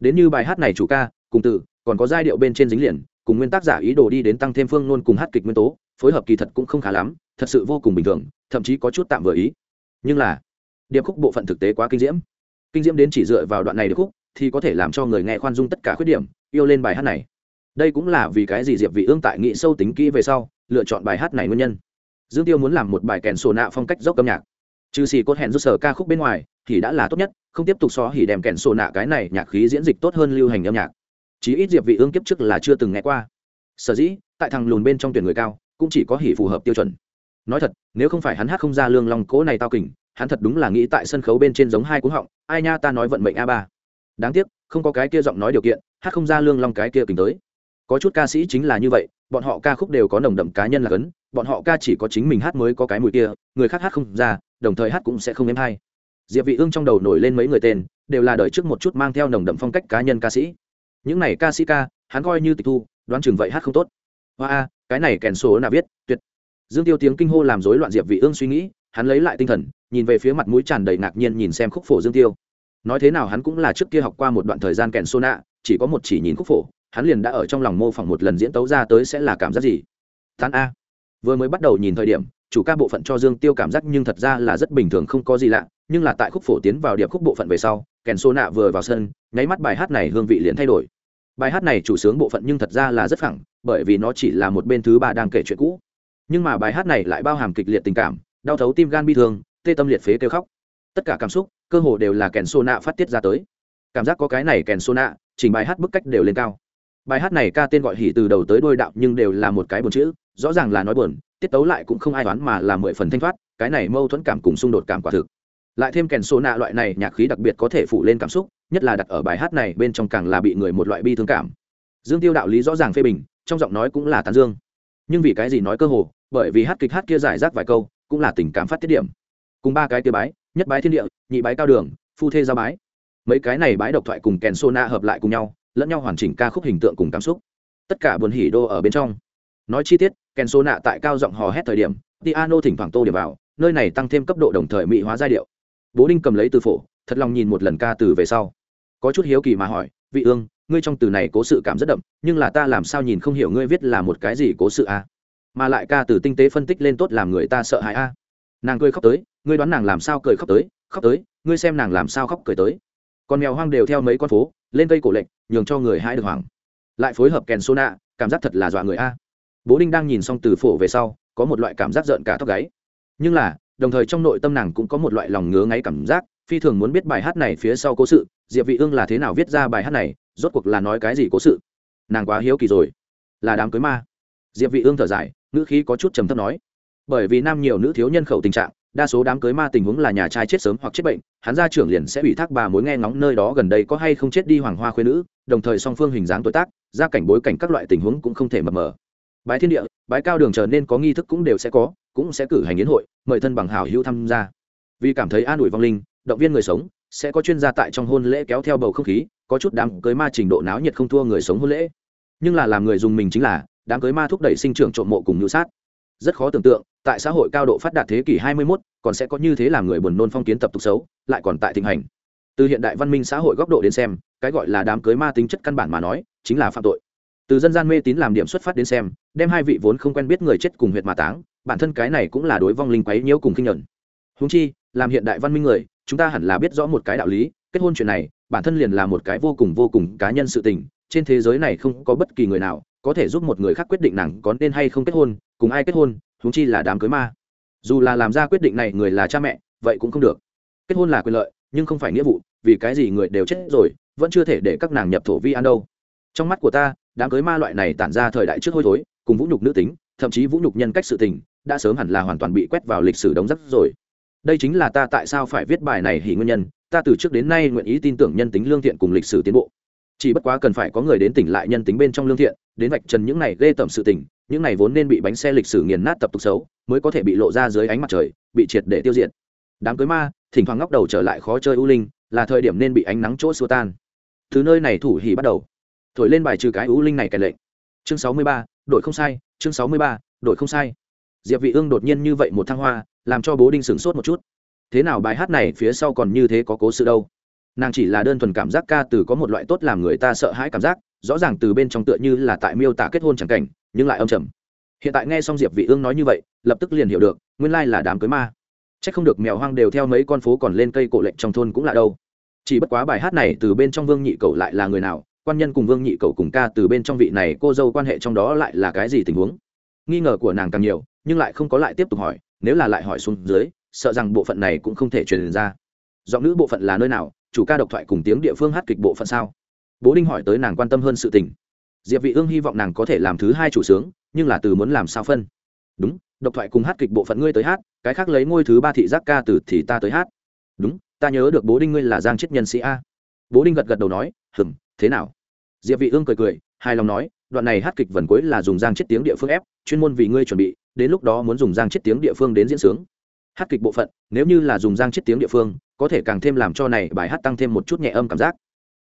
Đến như bài hát này chủ ca, cùng từ, còn có giai điệu bên trên dính liền, cùng nguyên tác giả ý đồ đi đến tăng thêm phương luôn cùng hát kịch nguyên tố, phối hợp kỳ thật cũng không khá lắm, thật sự vô cùng bình thường, thậm chí có chút tạm vừa ý. Nhưng là, điệp khúc bộ phận thực tế quá kinh diễm. Kinh diễm đến chỉ dựa vào đoạn này điệp khúc thì có thể làm cho người nghe khoan dung tất cả khuyết điểm, yêu lên bài hát này. Đây cũng là vì cái gì diệp vị ương tại nghị sâu tính kỹ về sau, lựa chọn bài hát này nguyên nhân. Dương tiêu muốn làm một bài kèn sổ nạ phong cách dốc âm nhạc trừ xì cốt hẹn rút sở ca khúc bên ngoài, thì đã là tốt nhất, không tiếp tục so hỉ đem kèn sổ nạ cái này nhạc khí diễn dịch tốt hơn lưu hành âm nhạc. Chí ít diệp vị ương kiếp trước là chưa từng nghe qua. Sở dĩ, tại thằng lùn bên trong tuyển người cao, cũng chỉ có hỉ phù hợp tiêu chuẩn. Nói thật, nếu không phải hắn hát không ra lương long cố này tao kình, hắn thật đúng là nghĩ tại sân khấu bên trên giống hai cú họng, ai nha, ta nói vận mệnh a ba. Đáng tiếc, không có cái kia giọng nói điều kiện, hát không ra lương long cái kia kình tới. Có chút ca sĩ chính là như vậy, bọn họ ca khúc đều có nồng đậm cá nhân là cấn, bọn họ ca chỉ có chính mình hát mới có cái mùi kia, người khác hát không ra đồng thời hát cũng sẽ không êm hay. Diệp vị ương trong đầu nổi lên mấy người tên, đều là đợi trước một chút mang theo nồng đậm phong cách cá nhân ca sĩ. Những này ca sĩ ca, hắn coi như tịch thu, đoán chừng vậy hát không tốt. Hoa a, cái này kèn số là viết, tuyệt. Dương tiêu tiếng kinh hô làm rối loạn diệp vị ương suy nghĩ, hắn lấy lại tinh thần, nhìn về phía mặt mũi tràn đầy ngạc nhiên nhìn xem khúc phổ dương tiêu. Nói thế nào hắn cũng là trước kia học qua một đoạn thời gian kèn sô nạ, chỉ có một chỉ nhìn khúc phổ, hắn liền đã ở trong lòng mô phỏng một lần diễn tấu ra tới sẽ là cảm giác gì. Tán a. Vừa mới bắt đầu nhìn thời điểm chủ ca bộ phận cho dương tiêu cảm giác nhưng thật ra là rất bình thường không có gì lạ, nhưng là tại khúc phổ tiến vào điệp khúc bộ phận về sau, kèn Xô nạ vừa vào sân, nháy mắt bài hát này hương vị liền thay đổi. Bài hát này chủ sướng bộ phận nhưng thật ra là rất phẳng, bởi vì nó chỉ là một bên thứ ba đang kể chuyện cũ. Nhưng mà bài hát này lại bao hàm kịch liệt tình cảm, đau thấu tim gan bi thương, tê tâm liệt phế kêu khóc. Tất cả cảm xúc, cơ hồ đều là kèn Xô nạ phát tiết ra tới. Cảm giác có cái này kèn Xô nạ chỉnh bài hát bức cách đều lên cao. Bài hát này ca tên gọi hỉ từ đầu tới đôi đạo nhưng đều là một cái buồn chữ, rõ ràng là nói buồn tiết tấu lại cũng không ai đoán mà là mười phần thanh thoát, cái này mâu thuẫn cảm cùng xung đột cảm quả thực. Lại thêm kèn sô nạ loại này nhạc khí đặc biệt có thể phụ lên cảm xúc, nhất là đặt ở bài hát này bên trong càng là bị người một loại bi thương cảm. Dương tiêu đạo lý rõ ràng phê bình, trong giọng nói cũng là tán dương. Nhưng vì cái gì nói cơ hồ, bởi vì hát kịch hát kia giải rác vài câu, cũng là tình cảm phát tiết điểm. Cùng ba cái kia bái, nhất bái thiên địa, nhị bái cao đường, phu thê giao bái. Mấy cái này bái độc thoại cùng kèn sô na hợp lại cùng nhau, lẫn nhau hoàn chỉnh ca khúc hình tượng cùng cảm xúc. Tất cả buồn hỉ đô ở bên trong. Nói chi tiết kèn số nạ tại cao giọng hò hét thời điểm piano thỉnh thoảng tô điểm vào, nơi này tăng thêm cấp độ đồng thời mỹ hóa giai điệu. Bố đinh cầm lấy từ phổ, thật lòng nhìn một lần ca từ về sau. Có chút hiếu kỳ mà hỏi, vị ương, ngươi trong từ này cố sự cảm rất đậm, nhưng là ta làm sao nhìn không hiểu ngươi viết là một cái gì cố sự a? À? mà lại ca từ tinh tế phân tích lên tốt làm người ta sợ hãi a. À? nàng cười khóc tới, ngươi đoán nàng làm sao cười khóc tới khóc tới, ngươi xem nàng làm sao khóc cười tới. Con mèo hoang đều theo mấy con phố, lên cây cổ lệnh nhường cho người hai được hoảng. Lại phối hợp kèn sô nạ, cảm giác thật là dọa người a bố đinh đang nhìn xong từ phổ về sau, có một loại cảm giác giận cả tóc gáy. Nhưng là, đồng thời trong nội tâm nàng cũng có một loại lòng ngứa ngáy cảm giác, phi thường muốn biết bài hát này phía sau cố sự, diệp vị ương là thế nào viết ra bài hát này, rốt cuộc là nói cái gì cố sự? Nàng quá hiếu kỳ rồi. Là đám cưới ma. Diệp vị ương thở dài, ngữ khí có chút trầm thấp nói. Bởi vì nam nhiều nữ thiếu nhân khẩu tình trạng, đa số đám cưới ma tình huống là nhà trai chết sớm hoặc chết bệnh, hắn gia trưởng liền sẽ ủy thác bà mối nghe ngóng nơi đó gần đây có hay không chết đi hoàng hoa khuyên nữ, đồng thời song phương hình dáng tuổi tác, gia cảnh bối cảnh các loại tình huống cũng không thể mập mờ bái thiên địa bái cao đường trở nên có nghi thức cũng đều sẽ có cũng sẽ cử hành yến hội mời thân bằng hảo hữu tham gia. Vì cảm thấy an ủi vong linh động viên người sống sẽ có chuyên gia tại trong hôn lễ kéo theo bầu không khí có chút đám cưới ma trình độ náo nhiệt không thua người sống hôn lễ. Nhưng là làm người dùng mình chính là đám cưới ma thúc đẩy sinh trưởng trộm mộ cùng nhu sát. Rất khó tưởng tượng tại xã hội cao độ phát đạt thế kỷ 21, còn sẽ có như thế làm người buồn nôn phong kiến tập tục xấu lại còn tại thịnh hành. Từ hiện đại văn minh xã hội góc độ đến xem cái gọi là đám cưới ma tính chất căn bản mà nói chính là phạm tội từ dân gian mê tín làm điểm xuất phát đến xem, đem hai vị vốn không quen biết người chết cùng huyệt mà táng, bản thân cái này cũng là đối vong linh quấy nhiễu cùng kinh nhận húng chi, làm hiện đại văn minh người, chúng ta hẳn là biết rõ một cái đạo lý, kết hôn chuyện này, bản thân liền là một cái vô cùng vô cùng cá nhân sự tình, trên thế giới này không có bất kỳ người nào có thể giúp một người khác quyết định nàng có nên hay không kết hôn, cùng ai kết hôn húng chi là đám cưới ma. Dù là làm ra quyết định này người là cha mẹ, vậy cũng không được. Kết hôn là quyền lợi, nhưng không phải nghĩa vụ, vì cái gì người đều chết rồi, vẫn chưa thể để các nàng nhập thổ vi ăn đâu. Trong mắt của ta đám cưới ma loại này tản ra thời đại trước hôi thối, cùng vũ nhục nữ tính, thậm chí vũ nhục nhân cách sự tình, đã sớm hẳn là hoàn toàn bị quét vào lịch sử đống rắc rồi. Đây chính là ta tại sao phải viết bài này hỉ nguyên nhân, ta từ trước đến nay nguyện ý tin tưởng nhân tính lương thiện cùng lịch sử tiến bộ. Chỉ bất quá cần phải có người đến tỉnh lại nhân tính bên trong lương thiện, đến vạch trần những này ghê tởm sự tình, những này vốn nên bị bánh xe lịch sử nghiền nát tập tục xấu, mới có thể bị lộ ra dưới ánh mặt trời, bị triệt để tiêu diệt. Đám cưới ma, thỉnh thoảng ngóc đầu trở lại khó chơi u linh, là thời điểm nên bị ánh nắng chỗ xua tan. Từ nơi này thủ hỉ bắt đầu thổi lên bài trừ cái ưu linh này kèn lệnh. Chương sáu mươi ba đội không sai, chương sáu mươi ba đội không sai. Diệp vị ương đột nhiên như vậy một thăng hoa, làm cho bố đinh sửng sốt một chút. Thế nào bài hát này phía sau còn như thế có cố sự đâu? Nàng chỉ là đơn thuần cảm giác ca từ có một loại tốt làm người ta sợ hãi cảm giác, rõ ràng từ bên trong tựa như là tại miêu tả kết hôn chẳng cảnh, nhưng lại âm trầm. Hiện tại nghe xong diệp vị ương nói như vậy, lập tức liền hiểu được, nguyên lai là đám cưới ma. Chắc không được mèo hoang đều theo mấy con phố còn lên cây cổ lệnh trong thôn cũng là đâu. Chỉ bất quá bài hát này từ bên trong vương nhị cầu lại là người nào quan nhân cùng vương nhị cầu cùng ca từ bên trong vị này cô dâu quan hệ trong đó lại là cái gì tình huống? Nghi ngờ của nàng càng nhiều, nhưng lại không có lại tiếp tục hỏi, nếu là lại hỏi xuống dưới, sợ rằng bộ phận này cũng không thể truyền ra. Giọng nữ bộ phận là nơi nào? Chủ ca độc thoại cùng tiếng địa phương hát kịch bộ phận sao? Bố đinh hỏi tới nàng quan tâm hơn sự tình. Diệp vị ương hy vọng nàng có thể làm thứ hai chủ sướng, nhưng là từ muốn làm sao phân? Đúng, độc thoại cùng hát kịch bộ phận ngươi tới hát, cái khác lấy ngôi thứ ba thị giác ca từ thì ta tới hát. Đúng, ta nhớ được bố đinh ngươi là giang chết nhân sĩ a. Bố đinh gật gật đầu nói, hừm, thế nào? Diệp vị ương cười cười, hài lòng nói, đoạn này hát kịch vần cuối là dùng giang chết tiếng địa phương ép, chuyên môn vì ngươi chuẩn bị, đến lúc đó muốn dùng giang chết tiếng địa phương đến diễn sướng. Hát kịch bộ phận, nếu như là dùng giang chết tiếng địa phương, có thể càng thêm làm cho này bài hát tăng thêm một chút nhẹ âm cảm giác.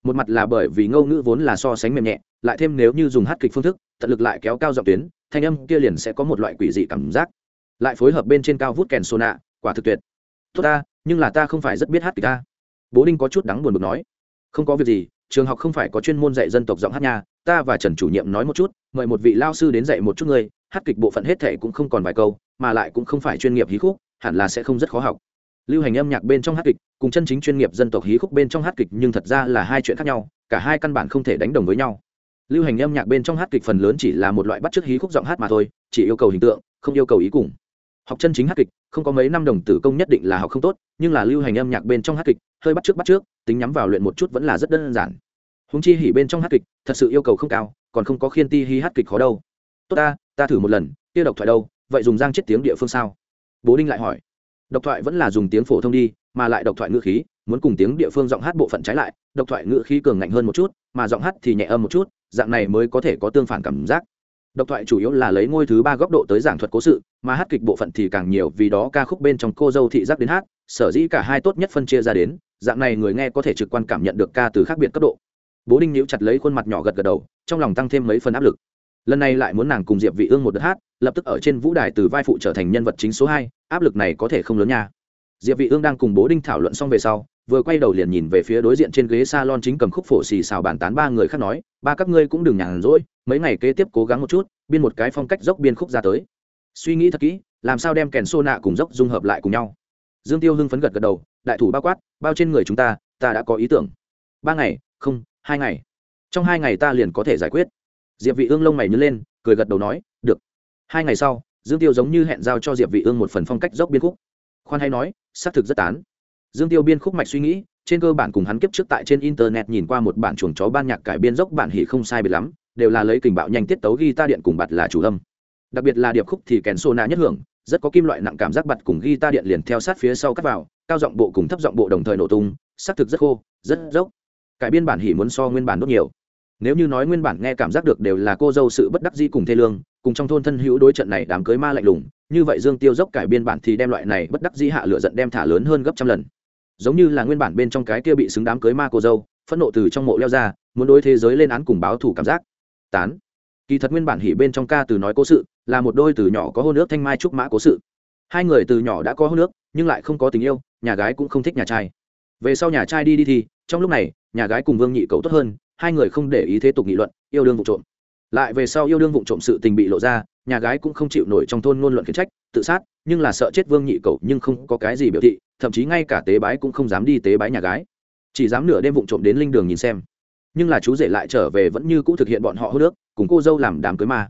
Một mặt là bởi vì ngâu ngữ vốn là so sánh mềm nhẹ, lại thêm nếu như dùng hát kịch phương thức, tận lực lại kéo cao giọng tuyến, thanh âm kia liền sẽ có một loại quỷ dị cảm giác. Lại phối hợp bên trên cao vút kèn sô nạ, quả thực tuyệt. Tốt ta, nhưng là ta không phải rất biết hát kịch ta. Bố đinh có chút đắng buồn bực nói. Không có việc gì trường học không phải có chuyên môn dạy dân tộc giọng hát nha, ta và trần chủ nhiệm nói một chút, mời một vị lao sư đến dạy một chút người hát kịch bộ phận hết thể cũng không còn vài câu, mà lại cũng không phải chuyên nghiệp hí khúc, hẳn là sẽ không rất khó học. Lưu hành âm nhạc bên trong hát kịch, cùng chân chính chuyên nghiệp dân tộc hí khúc bên trong hát kịch nhưng thật ra là hai chuyện khác nhau, cả hai căn bản không thể đánh đồng với nhau. Lưu hành âm nhạc bên trong hát kịch phần lớn chỉ là một loại bắt chước hí khúc giọng hát mà thôi, chỉ yêu cầu hình tượng, không yêu cầu ý cùng. Học chân chính hát kịch, không có mấy năm đồng tử công nhất định là học không tốt, nhưng là lưu hành âm nhạc bên trong hát kịch hơi bắt trước bắt trước, tính nhắm vào luyện một chút vẫn là rất đơn giản. Húng chi hỉ bên trong hát kịch, thật sự yêu cầu không cao, còn không có khiên ti hi hát kịch khó đâu. Tốt ta ta thử một lần, kia độc thoại đâu, vậy dùng giang chết tiếng địa phương sao? Bố đinh lại hỏi. Độc thoại vẫn là dùng tiếng phổ thông đi, mà lại độc thoại ngữ khí, muốn cùng tiếng địa phương giọng hát bộ phận trái lại, độc thoại ngữ khí cường ngạnh hơn một chút, mà giọng hát thì nhẹ âm một chút, dạng này mới có thể có tương phản cảm giác. Độc thoại chủ yếu là lấy ngôi thứ ba góc độ tới giảng thuật cố sự, mà hát kịch bộ phận thì càng nhiều vì đó ca khúc bên trong cô dâu thị giác đến hát, sở dĩ cả hai tốt nhất phân chia ra đến dạng này người nghe có thể trực quan cảm nhận được ca từ khác biệt cấp độ. Bố đinh níu chặt lấy khuôn mặt nhỏ gật gật đầu, trong lòng tăng thêm mấy phần áp lực. Lần này lại muốn nàng cùng diệp vị ương một đợt hát, lập tức ở trên vũ đài từ vai phụ trở thành nhân vật chính số hai, áp lực này có thể không lớn nha. Diệp vị ương đang cùng bố đinh thảo luận xong về sau, vừa quay đầu liền nhìn về phía đối diện trên ghế salon chính cầm khúc phổ xì xào bàn tán ba người khác nói, ba các ngươi cũng đừng nhàn rỗi, mấy ngày kế tiếp cố gắng một chút, biên một cái phong cách dốc biên khúc ra tới. Suy nghĩ thật kỹ, làm sao đem kèn xô nạ cùng dốc dung hợp lại cùng nhau. Dương tiêu hưng phấn gật gật đầu đại thủ bao quát, bao trên người chúng ta ta đã có ý tưởng. Ba ngày, không, hai ngày. Trong hai ngày ta liền có thể giải quyết. Diệp vị ương lông mày nhướng lên, cười gật đầu nói, được. Hai ngày sau, dương tiêu giống như hẹn giao cho diệp vị ương một phần phong cách dốc biên khúc. Khoan hay nói, xác thực rất tán. Dương tiêu biên khúc mạch suy nghĩ, trên cơ bản cùng hắn kiếp trước tại trên internet nhìn qua một bản chuồng chó ban nhạc cải biên dốc bản hỉ không sai biệt lắm, đều là lấy kình bạo nhanh tiết tấu guitar điện cùng bật là chủ âm. Đặc biệt là điệp khúc thì kèn sô nhất hưởng, rất có kim loại nặng cảm giác bật cùng guitar điện liền theo sát phía sau cắt vào cao giọng bộ cùng thấp giọng bộ đồng thời nổ tung xác thực rất khô rất dốc. Cải biên bản hỉ muốn so nguyên bản đốt nhiều. Nếu như nói nguyên bản nghe cảm giác được đều là cô dâu sự bất đắc dĩ cùng thê lương cùng trong thôn thân hữu đối trận này đám cưới ma lạnh lùng như vậy dương tiêu dốc cải biên bản thì đem loại này bất đắc dĩ hạ lửa giận đem thả lớn hơn gấp trăm lần. Giống như là nguyên bản bên trong cái kia bị xứng đám cưới ma cô dâu phẫn nộ từ trong mộ leo ra muốn đối thế giới lên án cùng báo thủ cảm giác. Tán. Kỳ thật nguyên bản hỉ bên trong ca từ nói cố sự là một đôi từ nhỏ có hôn nước thanh mai trúc mã cố sự hai người từ nhỏ đã có hôn nước nhưng lại không có tình yêu, nhà gái cũng không thích nhà trai. Về sau nhà trai đi đi thì, trong lúc này, nhà gái cùng vương nhị cầu tốt hơn, hai người không để ý thế tục nghị luận, yêu đương vụ trộm. Lại về sau yêu đương vụ trộm sự tình bị lộ ra, nhà gái cũng không chịu nổi trong thôn ngôn luận khiển trách, tự sát, nhưng là sợ chết vương nhị cầu nhưng không có cái gì biểu thị, thậm chí ngay cả tế bái cũng không dám đi tế bái nhà gái. Chỉ dám nửa đêm vụ trộm đến linh đường nhìn xem. Nhưng là chú rể lại trở về vẫn như cũ thực hiện bọn họ hô nước cùng cô dâu làm đám cưới ma.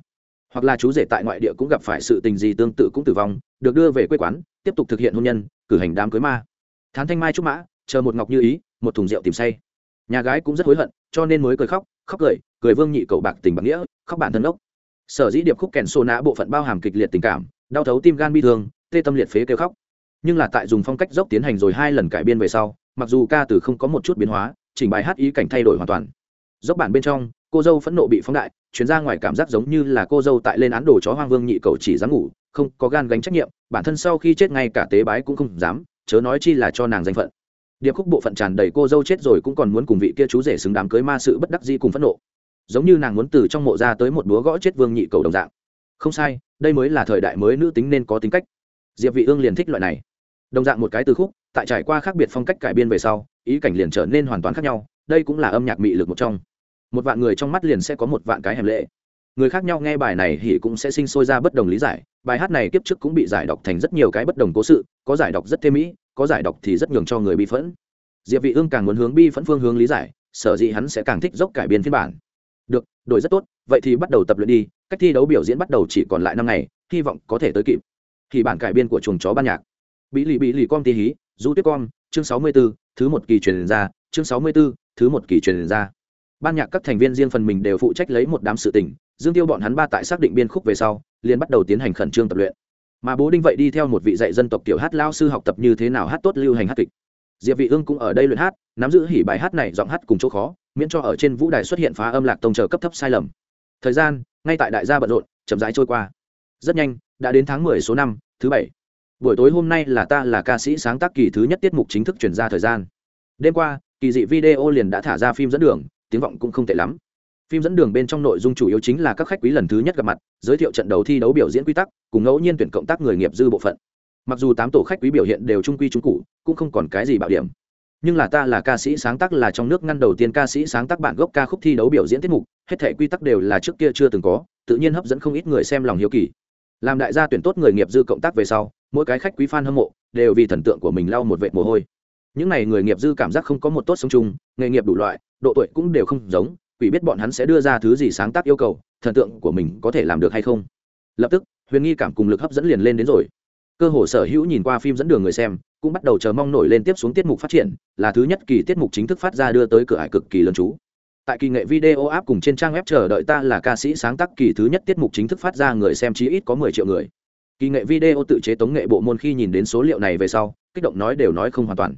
Hoặc là chú rể tại ngoại địa cũng gặp phải sự tình gì tương tự cũng tử vong được đưa về quê quán, tiếp tục thực hiện hôn nhân, cử hành đám cưới ma. Thán thanh mai trúc mã, chờ một ngọc như ý, một thùng rượu tìm say. Nhà gái cũng rất hối hận, cho nên mới cười khóc khóc cười cười vương nhị cầu bạc tình bạc nghĩa, khóc bản thân ốc. Sở dĩ điệp khúc kèn xô nã bộ phận bao hàm kịch liệt tình cảm, đau thấu tim gan bi thương, tê tâm liệt phế kêu khóc. Nhưng là tại dùng phong cách dốc tiến hành rồi hai lần cải biên về sau, mặc dù ca từ không có một chút biến hóa, chỉnh bài hát ý cảnh thay đổi hoàn toàn. Dốc bản bên trong, cô dâu phẫn nộ bị phóng đại chuyến ra ngoài cảm giác giống như là cô dâu tại lên án đồ chó hoang vương nhị cầu chỉ dám ngủ không có gan gánh trách nhiệm, bản thân sau khi chết ngay cả tế bái cũng không dám, chớ nói chi là cho nàng danh phận. Điệp khúc bộ phận tràn đầy cô dâu chết rồi cũng còn muốn cùng vị kia chú rể xứng đám cưới ma sự bất đắc di cùng phẫn nộ. Giống như nàng muốn từ trong mộ ra tới một búa gõ chết vương nhị cầu đồng dạng. Không sai, đây mới là thời đại mới nữ tính nên có tính cách. Diệp vị ương liền thích loại này. Đồng dạng một cái từ khúc, tại trải qua khác biệt phong cách cải biên về sau, ý cảnh liền trở nên hoàn toàn khác nhau, đây cũng là âm nhạc mị lực một trong. Một vạn người trong mắt liền sẽ có một vạn cái hèm lệ. Người khác nhau nghe bài này thì cũng sẽ sinh sôi ra bất đồng lý giải bài hát này kiếp trước cũng bị giải đọc thành rất nhiều cái bất đồng cố sự có giải đọc rất thêm mỹ có giải đọc thì rất nhường cho người bi phẫn. Diệp vị ương càng muốn hướng bi phẫn phương hướng lý giải sở dĩ hắn sẽ càng thích dốc cải biên phiên bản. Được đổi rất tốt vậy thì bắt đầu tập luyện đi cách thi đấu biểu diễn bắt đầu chỉ còn lại năm ngày hy vọng có thể tới kịp. Thì bản cải biên của chuồng chó ban nhạc. Bí lì bí lì con tí hí du tuyết con chương 64, thứ một kỳ truyền ra chương 64, thứ một kỳ truyền ra. Ban nhạc các thành viên riêng phần mình đều phụ trách lấy một đám sự tình dương tiêu bọn hắn ba tại xác định biên khúc về sau liền bắt đầu tiến hành khẩn trương tập luyện. Mà bố đinh vậy đi theo một vị dạy dân tộc tiểu hát lao sư học tập như thế nào hát tốt lưu hành hát kịch. Diệp vị ương cũng ở đây luyện hát, nắm giữ hỉ bài hát này giọng hát cùng chỗ khó, miễn cho ở trên vũ đài xuất hiện phá âm lạc tông chờ cấp thấp sai lầm. Thời gian, ngay tại đại gia bận rộn, chậm rãi trôi qua. Rất nhanh, đã đến tháng 10 số năm, thứ bảy. Buổi tối hôm nay là ta là ca sĩ sáng tác kỳ thứ nhất tiết mục chính thức chuyển ra thời gian. Đêm qua, kỳ dị video liền đã thả ra phim dẫn đường, tiếng vọng cũng không tệ lắm phim dẫn đường bên trong nội dung chủ yếu chính là các khách quý lần thứ nhất gặp mặt, giới thiệu trận đấu thi đấu biểu diễn quy tắc, cùng ngẫu nhiên tuyển cộng tác người nghiệp dư bộ phận. Mặc dù tám tổ khách quý biểu hiện đều trung quy trung cụ cũng không còn cái gì bảo điểm. Nhưng là ta là ca sĩ sáng tác là trong nước ngăn đầu tiên ca sĩ sáng tác bản gốc ca khúc thi đấu biểu diễn tiết mục, hết thể quy tắc đều là trước kia chưa từng có, tự nhiên hấp dẫn không ít người xem lòng hiếu kỳ. Làm đại gia tuyển tốt người nghiệp dư cộng tác về sau, mỗi cái khách quý f a n hâm mộ đều vì thần tượng của mình lau một vệt mồ hôi. Những n à y người nghiệp dư cảm giác không có một tốt sống chung, nghề nghiệp đủ loại, độ tuổi cũng đều không giống quỷ biết bọn hắn sẽ đưa ra thứ gì sáng tác yêu cầu, thần tượng của mình có thể làm được hay không? Lập tức, huyền nghi cảm cùng lực hấp dẫn liền lên đến rồi. Cơ hồ sở hữu nhìn qua phim dẫn đường người xem, cũng bắt đầu chờ mong nổi lên tiếp xuống tiết mục phát triển, là thứ nhất kỳ tiết mục chính thức phát ra đưa tới cửa hải cực kỳ lớn chú. Tại kỳ nghệ video app cùng trên trang web chờ đợi ta là ca sĩ sáng tác kỳ thứ nhất tiết mục chính thức phát ra người xem chí ít có mười triệu người. Kỳ nghệ video tự chế tống nghệ bộ môn khi nhìn đến số liệu này về sau, kích động nói đều nói không hoàn toàn.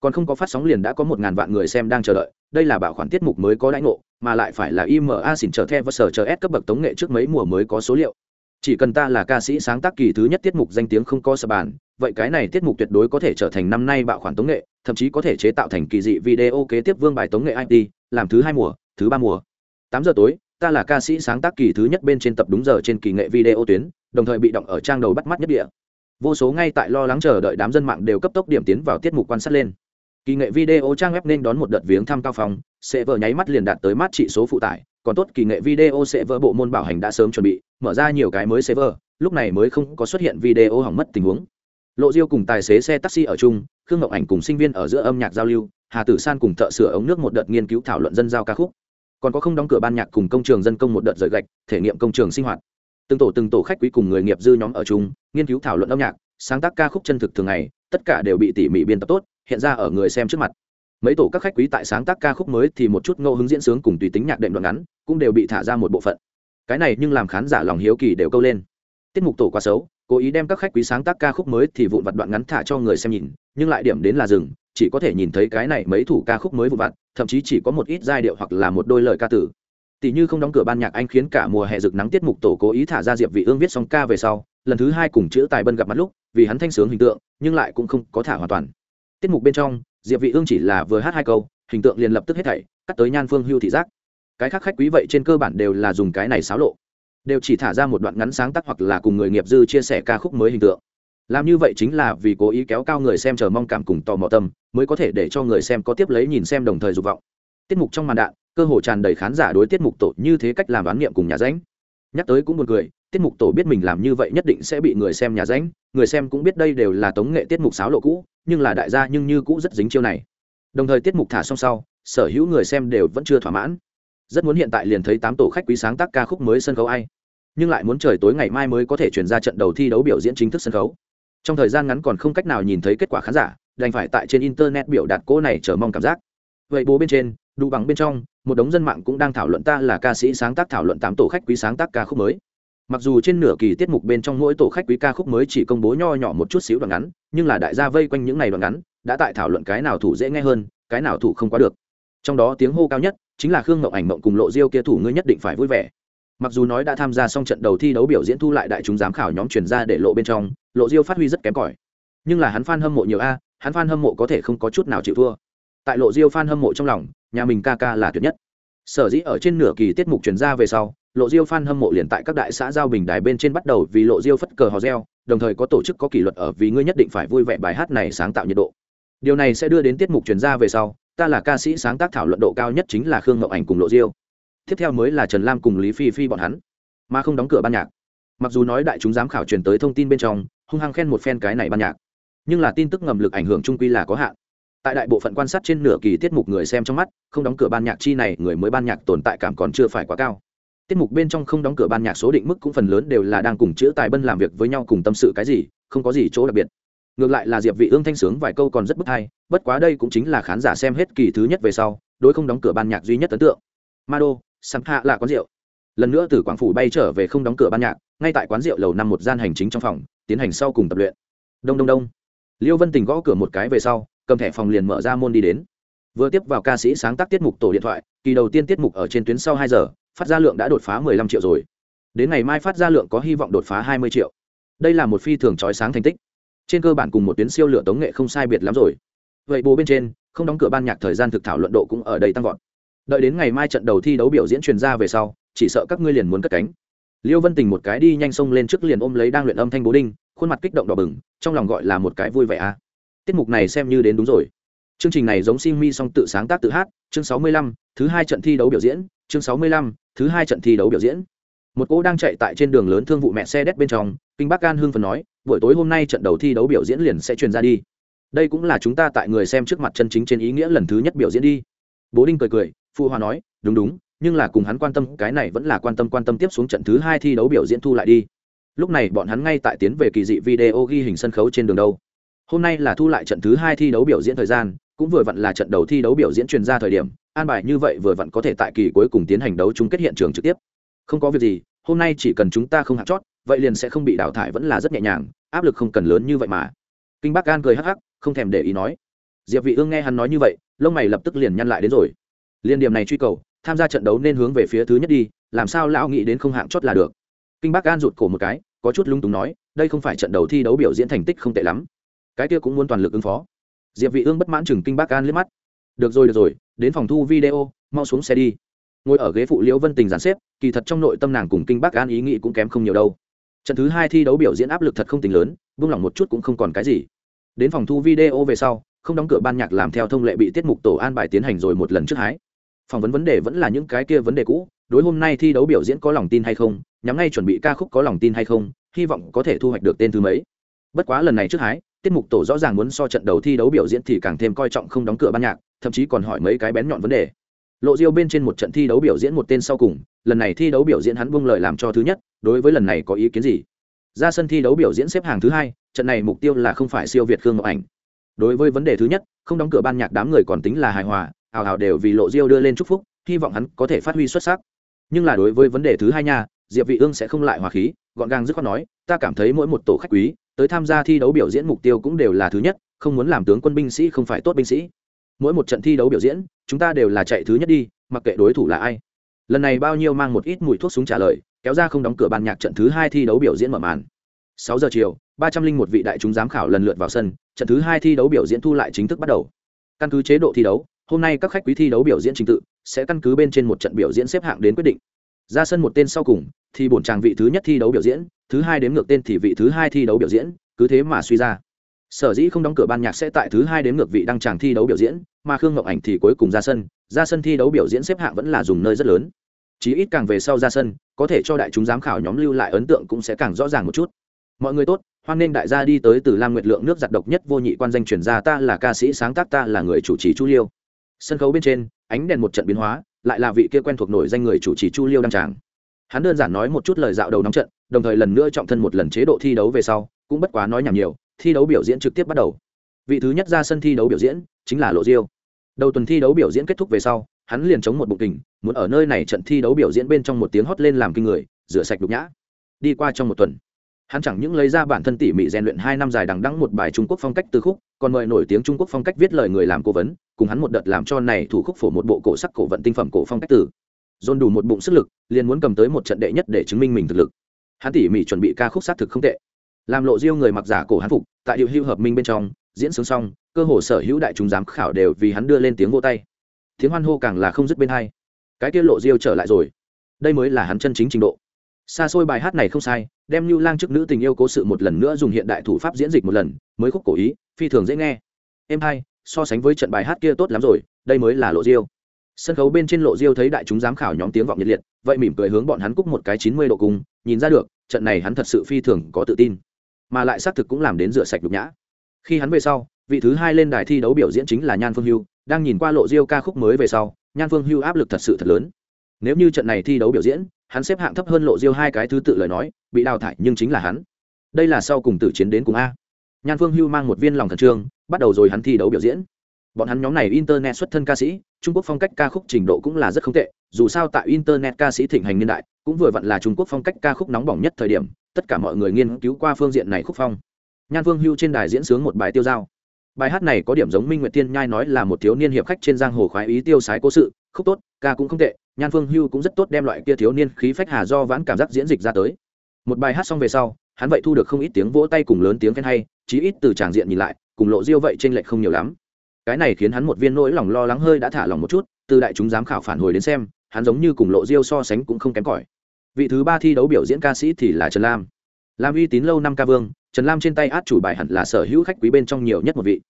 Còn không có phát sóng liền đã có một ngàn vạn người xem đang chờ đợi, đây là bảo khoản tiết mục mới có đãi ngộ mà lại phải là ima xỉn trở theo và sở chờ s cấp bậc tống nghệ trước mấy mùa mới có số liệu. Chỉ cần ta là ca sĩ sáng tác kỳ thứ nhất tiết mục danh tiếng không có sập bàn, vậy cái này tiết mục tuyệt đối có thể trở thành năm nay bạo khoản tống nghệ, thậm chí có thể chế tạo thành kỳ dị video kế tiếp vương bài tống nghệ it làm thứ hai mùa, thứ ba mùa. Tám giờ tối, ta là ca sĩ sáng tác kỳ thứ nhất bên trên tập đúng giờ trên kỳ nghệ video tuyến, đồng thời bị động ở trang đầu bắt mắt nhất địa. Vô số ngay tại lo lắng chờ đợi đám dân mạng đều cấp tốc điểm tiến vào tiết mục quan sát lên. Kỳ nghệ video trang web nên đón một đợt viếng thăm cao phòng sẽ vờ nháy mắt liền đạt tới mát trị số phụ tải, còn tốt kỳ nghệ video sẽ vỡ bộ môn bảo hành đã sớm chuẩn bị, mở ra nhiều cái mới server lúc này mới không có xuất hiện video hỏng mất tình huống. Lộ diêu cùng tài xế xe taxi ở chung, khương ngọc ảnh cùng sinh viên ở giữa âm nhạc giao lưu, hà tử san cùng thợ sửa ống nước một đợt nghiên cứu thảo luận dân giao ca khúc. Còn có không đóng cửa ban nhạc cùng công trường dân công một đợt rời gạch, thể nghiệm công trường sinh hoạt. Từng tổ từng tổ khách quý cùng người nghiệp dư nhóm ở chung, nghiên cứu thảo luận âm nhạc, sáng tác ca khúc chân thực thường ngày, tất cả đều bị tỉ mỉ biên tập tốt, hiện ra ở người xem trước mặt mấy tổ các khách quý tại sáng tác ca khúc mới thì một chút ngẫu hứng diễn sướng cùng tùy tính nhạc đệm đoạn ngắn cũng đều bị thả ra một bộ phận. Cái này nhưng làm khán giả lòng hiếu kỳ đều câu lên. Tiết mục tổ quá xấu, cố ý đem các khách quý sáng tác ca khúc mới thì vụn vặt đoạn ngắn thả cho người xem nhìn, nhưng lại điểm đến là rừng chỉ có thể nhìn thấy cái này mấy thủ ca khúc mới vụn vặt, thậm chí chỉ có một ít giai điệu hoặc là một đôi lời ca tử. Tỷ như không đóng cửa ban nhạc anh khiến cả mùa hè rực nắng tiết mục tổ cố ý thả ra diệp vị ương viết xong ca về sau, lần thứ hai cùng chữ tài bân gặp mặt lúc, vì hắn thanh sướng hình tượng, nhưng lại cũng không có thả hoàn toàn. Tiết mục bên trong diệp vị ương chỉ là vừa hát hai câu, hình tượng liền lập tức hết thảy, cắt tới nhan phương hưu thị giác. Cái khác khách quý vậy trên cơ bản đều là dùng cái này xáo lộ. Đều chỉ thả ra một đoạn ngắn sáng tác hoặc là cùng người nghiệp dư chia sẻ ca khúc mới hình tượng. Làm như vậy chính là vì cố ý kéo cao người xem chờ mong cảm cùng tò mò tâm, mới có thể để cho người xem có tiếp lấy nhìn xem đồng thời dục vọng. Tiết mục trong màn đạn, cơ hồ tràn đầy khán giả đối tiết mục tổ như thế cách làm đoán niệm cùng nhà ránh. Nhắc tới cũng buồn cười, tiết mục tổ biết mình làm như vậy nhất định sẽ bị người xem nhà ránh, người xem cũng biết đây đều là tống nghệ tiết mục sáo lộ cũ nhưng là đại gia nhưng như cũ rất dính chiêu này. Đồng thời tiết mục thả xong sau, sở hữu người xem đều vẫn chưa thỏa mãn. Rất muốn hiện tại liền thấy tám tổ khách quý sáng tác ca khúc mới sân khấu ai. Nhưng lại muốn trời tối ngày mai mới có thể chuyển ra trận đầu thi đấu biểu diễn chính thức sân khấu. Trong thời gian ngắn còn không cách nào nhìn thấy kết quả khán giả, đành phải tại trên internet biểu đạt cô này chờ mong cảm giác. Vậy bố bên trên đủ bằng bên trong, một đống dân mạng cũng đang thảo luận ta là ca sĩ sáng tác thảo luận tám tổ khách quý sáng tác ca khúc mới mặc dù trên nửa kỳ tiết mục bên trong mỗi tổ khách quý ca khúc mới chỉ công bố nho nhỏ một chút xíu đoạn ngắn, nhưng là đại gia vây quanh những ngày đoạn ngắn, đã tại thảo luận cái nào thủ dễ nghe hơn, cái nào thủ không quá được. Trong đó tiếng hô cao nhất chính là khương mộng ảnh mộng cùng lộ diêu kia thủ ngươi nhất định phải vui vẻ. Mặc dù nói đã tham gia xong trận đầu thi đấu biểu diễn thu lại đại chúng giám khảo nhóm chuyển ra để lộ bên trong, lộ diêu phát huy rất kém cỏi. Nhưng là hắn f a n hâm mộ nhiều a, hắn f a n hâm mộ có thể không có chút nào chịu thua. Tại lộ diêu f a n hâm mộ trong lòng, nhà mình ca ca là tuyệt nhất sở dĩ ở trên nửa kỳ tiết mục chuyển ra về sau, lộ diêu f a n hâm mộ liền tại các đại xã giao bình đài bên trên bắt đầu vì lộ diêu phất cờ hò reo, đồng thời có tổ chức có kỷ luật ở vì ngươi nhất định phải vui vẻ bài hát này sáng tạo nhiệt độ. Điều này sẽ đưa đến tiết mục chuyển ra về sau, ta là ca sĩ sáng tác thảo luận độ cao nhất chính là khương ngậu ảnh cùng lộ diêu. Tiếp theo mới là trần lam cùng lý phi phi bọn hắn. Mà không đóng cửa ban nhạc. Mặc dù nói đại chúng giám khảo truyền tới thông tin bên trong, hung hăng khen một phen cái này ban nhạc. Nhưng là tin tức ngầm lực ảnh hưởng trung quy là có hạn tại đại bộ phận quan sát trên nửa kỳ tiết mục người xem trong mắt không đóng cửa ban nhạc chi này người mới ban nhạc tồn tại cảm còn chưa phải quá cao tiết mục bên trong không đóng cửa ban nhạc số định mức cũng phần lớn đều là đang cùng chữ tài bân làm việc với nhau cùng tâm sự cái gì không có gì chỗ đặc biệt ngược lại là diệp vị ương thanh sướng vài câu còn rất bất hay bất quá đây cũng chính là khán giả xem hết kỳ thứ nhất về sau đối không đóng cửa ban nhạc duy nhất ấn tượng Mado, Sam Hạ là quán rượu. Lần nữa từ Quảng phủ bay trở về không đóng cửa ban nhạc, ngay tại quán rượu lầu năm một gian hành chính trong phòng, tiến hành sau cùng tập luyện. Đông đông đông. Liêu Vân Tình gõ cửa một cái về sau, cầm thẻ phòng liền mở ra môn đi đến. Vừa tiếp vào ca sĩ sáng tác tiết mục tổ điện thoại, kỳ đầu tiên tiết mục ở trên tuyến sau hai giờ, phát ra lượng đã đột phá 15 triệu rồi. Đến ngày mai phát ra lượng có hy vọng đột phá 20 triệu. Đây là một phi thường chói sáng thành tích. Trên cơ bản cùng một tuyến siêu lửa tống nghệ không sai biệt lắm rồi. Vậy bố bên trên, không đóng cửa ban nhạc thời gian thực thảo luận độ cũng ở đây tăng vọt đợi đến ngày mai trận đầu thi đấu biểu diễn truyền ra về sau chỉ sợ các ngươi liền muốn cất cánh liêu vân tình một cái đi nhanh xông lên trước liền ôm lấy đang luyện âm thanh bố đinh khuôn mặt kích động đỏ bừng trong lòng gọi là một cái vui vẻ a tiết mục này xem như đến đúng rồi. Chương trình này giống simi mi song tự sáng tác tự hát, chương sáu mươi lăm, thứ hai trận thi đấu biểu diễn, chương sáu mươi lăm, thứ hai trận thi đấu biểu diễn. Một cô đang chạy tại trên đường lớn thương vụ mẹ xe đét bên trong, kinh bắc an hưng phần nói, buổi tối hôm nay trận đầu thi đấu biểu diễn liền sẽ truyền ra đi. Đây cũng là chúng ta tại người xem trước mặt chân chính trên ý nghĩa lần thứ nhất biểu diễn đi. Bố đinh cười cười, phụ hòa nói, đúng đúng, nhưng là cùng hắn quan tâm, cái này vẫn là quan tâm quan tâm tiếp xuống trận thứ hai thi đấu biểu diễn thu lại đi. Lúc này bọn hắn ngay tại tiến về kỳ dị video ghi hình sân khấu trên đường đâu hôm nay là thu lại trận thứ hai thi đấu biểu diễn thời gian, cũng vừa vặn là trận đầu thi đấu biểu diễn truyền ra thời điểm, an bài như vậy vừa vặn có thể tại kỳ cuối cùng tiến hành đấu chung kết hiện trường trực tiếp. Không có việc gì, hôm nay chỉ cần chúng ta không hạt chót, vậy liền sẽ không bị đào thải vẫn là rất nhẹ nhàng, áp lực không cần lớn như vậy mà. Kinh bắc gan cười hắc hắc, không thèm để ý nói. Diệp vị ương nghe hắn nói như vậy, lông mày lập tức liền nhăn lại đến rồi. Liên điểm này truy cầu, tham gia trận đấu nên hướng về phía thứ nhất đi, làm sao lão nghĩ đến không hạng chót là được. Kinh bắc an rụt cổ một cái, có chút lung túng nói, đây không phải trận đấu thi đấu biểu diễn thành tích không tệ lắm cái kia cũng muốn toàn lực ứng phó. Diệp vị ương bất mãn chừng kinh bác an liếc mắt. Được rồi được rồi, đến phòng thu video, mau xuống xe đi. Ngồi ở ghế phụ liễu vân tình giàn xếp, kỳ thật trong nội tâm nàng cùng kinh bác an ý nghĩ cũng kém không nhiều đâu. Trận thứ hai thi đấu biểu diễn áp lực thật không tính lớn, buông lỏng một chút cũng không còn cái gì. Đến phòng thu video về sau, không đóng cửa ban nhạc làm theo thông lệ bị tiết mục tổ an bài tiến hành rồi một lần trước hái. Phỏng vấn vấn đề vẫn là những cái kia vấn đề cũ, đối hôm nay thi đấu biểu diễn có lòng tin hay không, nhắm ngay chuẩn bị ca khúc có lòng tin hay không, hy vọng có thể thu hoạch được tên thứ mấy. Bất quá lần này trước hái tiết mục tổ rõ ràng muốn so trận đầu thi đấu biểu diễn thì càng thêm coi trọng không đóng cửa ban nhạc, thậm chí còn hỏi mấy cái bén nhọn vấn đề. Lộ diêu bên trên một trận thi đấu biểu diễn một tên sau cùng, lần này thi đấu biểu diễn hắn buông lời làm cho thứ nhất, đối với lần này có ý kiến gì? Ra sân thi đấu biểu diễn xếp hàng thứ hai, trận này mục tiêu là không phải siêu việt khương ngọc ảnh. Đối với vấn đề thứ nhất, không đóng cửa ban nhạc đám người còn tính là hài hòa, hào hào đều vì lộ diêu đưa lên chúc phúc, hy vọng hắn có thể phát huy xuất sắc. Nhưng là đối với vấn đề thứ hai nha, diệp vị ương sẽ không lại hòa khí gọn gàng dứt khoát nói, ta cảm thấy mỗi một tổ khách quý, tới tham gia thi đấu biểu diễn mục tiêu cũng đều là thứ nhất, không muốn làm tướng quân binh sĩ không phải tốt binh sĩ. Mỗi một trận thi đấu biểu diễn, chúng ta đều là chạy thứ nhất đi, mặc kệ đối thủ là ai. Lần này bao nhiêu mang một ít mùi thuốc súng trả lời, kéo ra không đóng cửa ban nhạc trận thứ hai thi đấu biểu diễn mở màn. Sáu giờ chiều, ba trăm linh một vị đại chúng giám khảo lần lượt vào sân, trận thứ hai thi đấu biểu diễn thu lại chính thức bắt đầu. Căn cứ chế độ thi đấu, hôm nay các khách quý thi đấu biểu diễn trình tự, sẽ căn cứ bên trên một trận biểu diễn xếp hạng đến quyết định ra sân một tên sau cùng, thì bổn tràng vị thứ nhất thi đấu biểu diễn, thứ hai đếm ngược tên thì vị thứ hai thi đấu biểu diễn, cứ thế mà suy ra. Sở dĩ không đóng cửa ban nhạc sẽ tại thứ hai đếm ngược vị đăng tràng thi đấu biểu diễn, mà khương ngọc ảnh thì cuối cùng ra sân ra sân thi đấu biểu diễn xếp hạng vẫn là dùng nơi rất lớn. Chí ít càng về sau ra sân, có thể cho đại chúng giám khảo nhóm lưu lại ấn tượng cũng sẽ càng rõ ràng một chút. Mọi người tốt, hoan nghênh đại gia đi tới từ lam nguyệt lượng nước giặt độc nhất vô nhị quan danh truyền ra ta là ca sĩ sáng tác ta là người chủ trì chu liêu. Sân khấu bên trên, ánh đèn một trận biến hóa lại là vị kia quen thuộc nổi danh người chủ trì chu liêu đăng tràng. Hắn đơn giản nói một chút lời dạo đầu nóng trận, đồng thời lần nữa trọng thân một lần chế độ thi đấu về sau, cũng bất quá nói nhảm nhiều, thi đấu biểu diễn trực tiếp bắt đầu. Vị thứ nhất ra sân thi đấu biểu diễn chính là lộ diêu. Đầu tuần thi đấu biểu diễn kết thúc về sau, hắn liền chống một bụng kình, muốn ở nơi này trận thi đấu biểu diễn bên trong một tiếng hót lên làm kinh người, rửa sạch đục nhã. Đi qua trong một tuần, hắn chẳng những lấy ra bản thân tỉ mỉ rèn luyện hai năm dài đằng đẵng một bài trung quốc phong cách từ khúc, còn mời nổi tiếng trung quốc phong cách viết lời người làm cố vấn cùng hắn một đợt làm cho này thủ khúc phổ một bộ cổ sắc cổ vận tinh phẩm cổ phong cách tử dồn đủ một bụng sức lực, liền muốn cầm tới một trận đệ nhất để chứng minh mình thực lực. Hắn tỉ mỉ chuẩn bị ca khúc xác thực không tệ. Làm lộ diêu người mặc giả cổ hắn phục, tại điệu hưu hợp minh bên trong, diễn sướng xong, cơ hồ sở hữu đại chúng giám khảo đều vì hắn đưa lên tiếng vô tay. Tiếng hoan hô càng là không dứt bên hai. Cái kia lộ diêu trở lại rồi. Đây mới là hắn chân chính trình độ. Xa xôi bài hát này không sai, đem như lang chức nữ tình yêu cố sự một lần nữa dùng hiện đại thủ pháp diễn dịch một lần, mới khúc cổ ý, phi thường dễ nghe. Em hai so sánh với trận bài hát kia tốt lắm rồi, đây mới là lộ diêu. Sân khấu bên trên lộ diêu thấy đại chúng giám khảo nhóm tiếng vọng nhiệt liệt, vậy mỉm cười hướng bọn hắn cúc một cái chín mươi độ cung nhìn ra được, trận này hắn thật sự phi thường có tự tin. Mà lại xác thực cũng làm đến rửa sạch nhục nhã. Khi hắn về sau, vị thứ hai lên đài thi đấu biểu diễn chính là nhan phương hưu, đang nhìn qua lộ diêu ca khúc mới về sau, nhan phương hưu áp lực thật sự thật lớn. Nếu như trận này thi đấu biểu diễn, hắn xếp hạng thấp hơn lộ diêu hai cái thứ tự lời nói, bị đào thải nhưng chính là hắn. Đây là sau cùng tử chiến đến cùng a. Nhan phương hưu mang một viên lòng thần trương bắt đầu rồi hắn thi đấu biểu diễn. Bọn hắn nhóm này internet xuất thân ca sĩ, trung quốc phong cách ca khúc trình độ cũng là rất không tệ, dù sao tại internet ca sĩ thịnh hành niên đại, cũng vừa vặn là trung quốc phong cách ca khúc nóng bỏng nhất thời điểm, tất cả mọi người nghiên cứu qua phương diện này khúc phong. Nhan Vương hưu trên đài diễn sướng một bài tiêu dao. Bài hát này có điểm giống minh nguyệt tiên nhai nói là một thiếu niên hiệp khách trên giang hồ khoái ý tiêu sái cố sự, khúc tốt, ca cũng không tệ, nhan phương hưu cũng rất tốt đem loại kia thiếu niên khí phách hà do vãn cảm giác diễn dịch ra tới. Một bài hát xong về sau, hắn vậy thu được không ít tiếng vỗ tay cùng lớn tiếng khen hay chí ít từ tràng diện nhìn lại cùng lộ diêu vậy trên lệch không nhiều lắm. Cái này khiến hắn một viên nỗi lòng lo lắng hơi đã thả lòng một chút từ đại chúng giám khảo phản hồi đến xem hắn giống như cùng lộ diêu so sánh cũng không kém cỏi. Vị thứ ba thi đấu biểu diễn ca sĩ thì là trần lam. Lam uy tín lâu năm ca vương trần lam trên tay át chủ bài hẳn là sở hữu khách quý bên trong nhiều nhất một vị.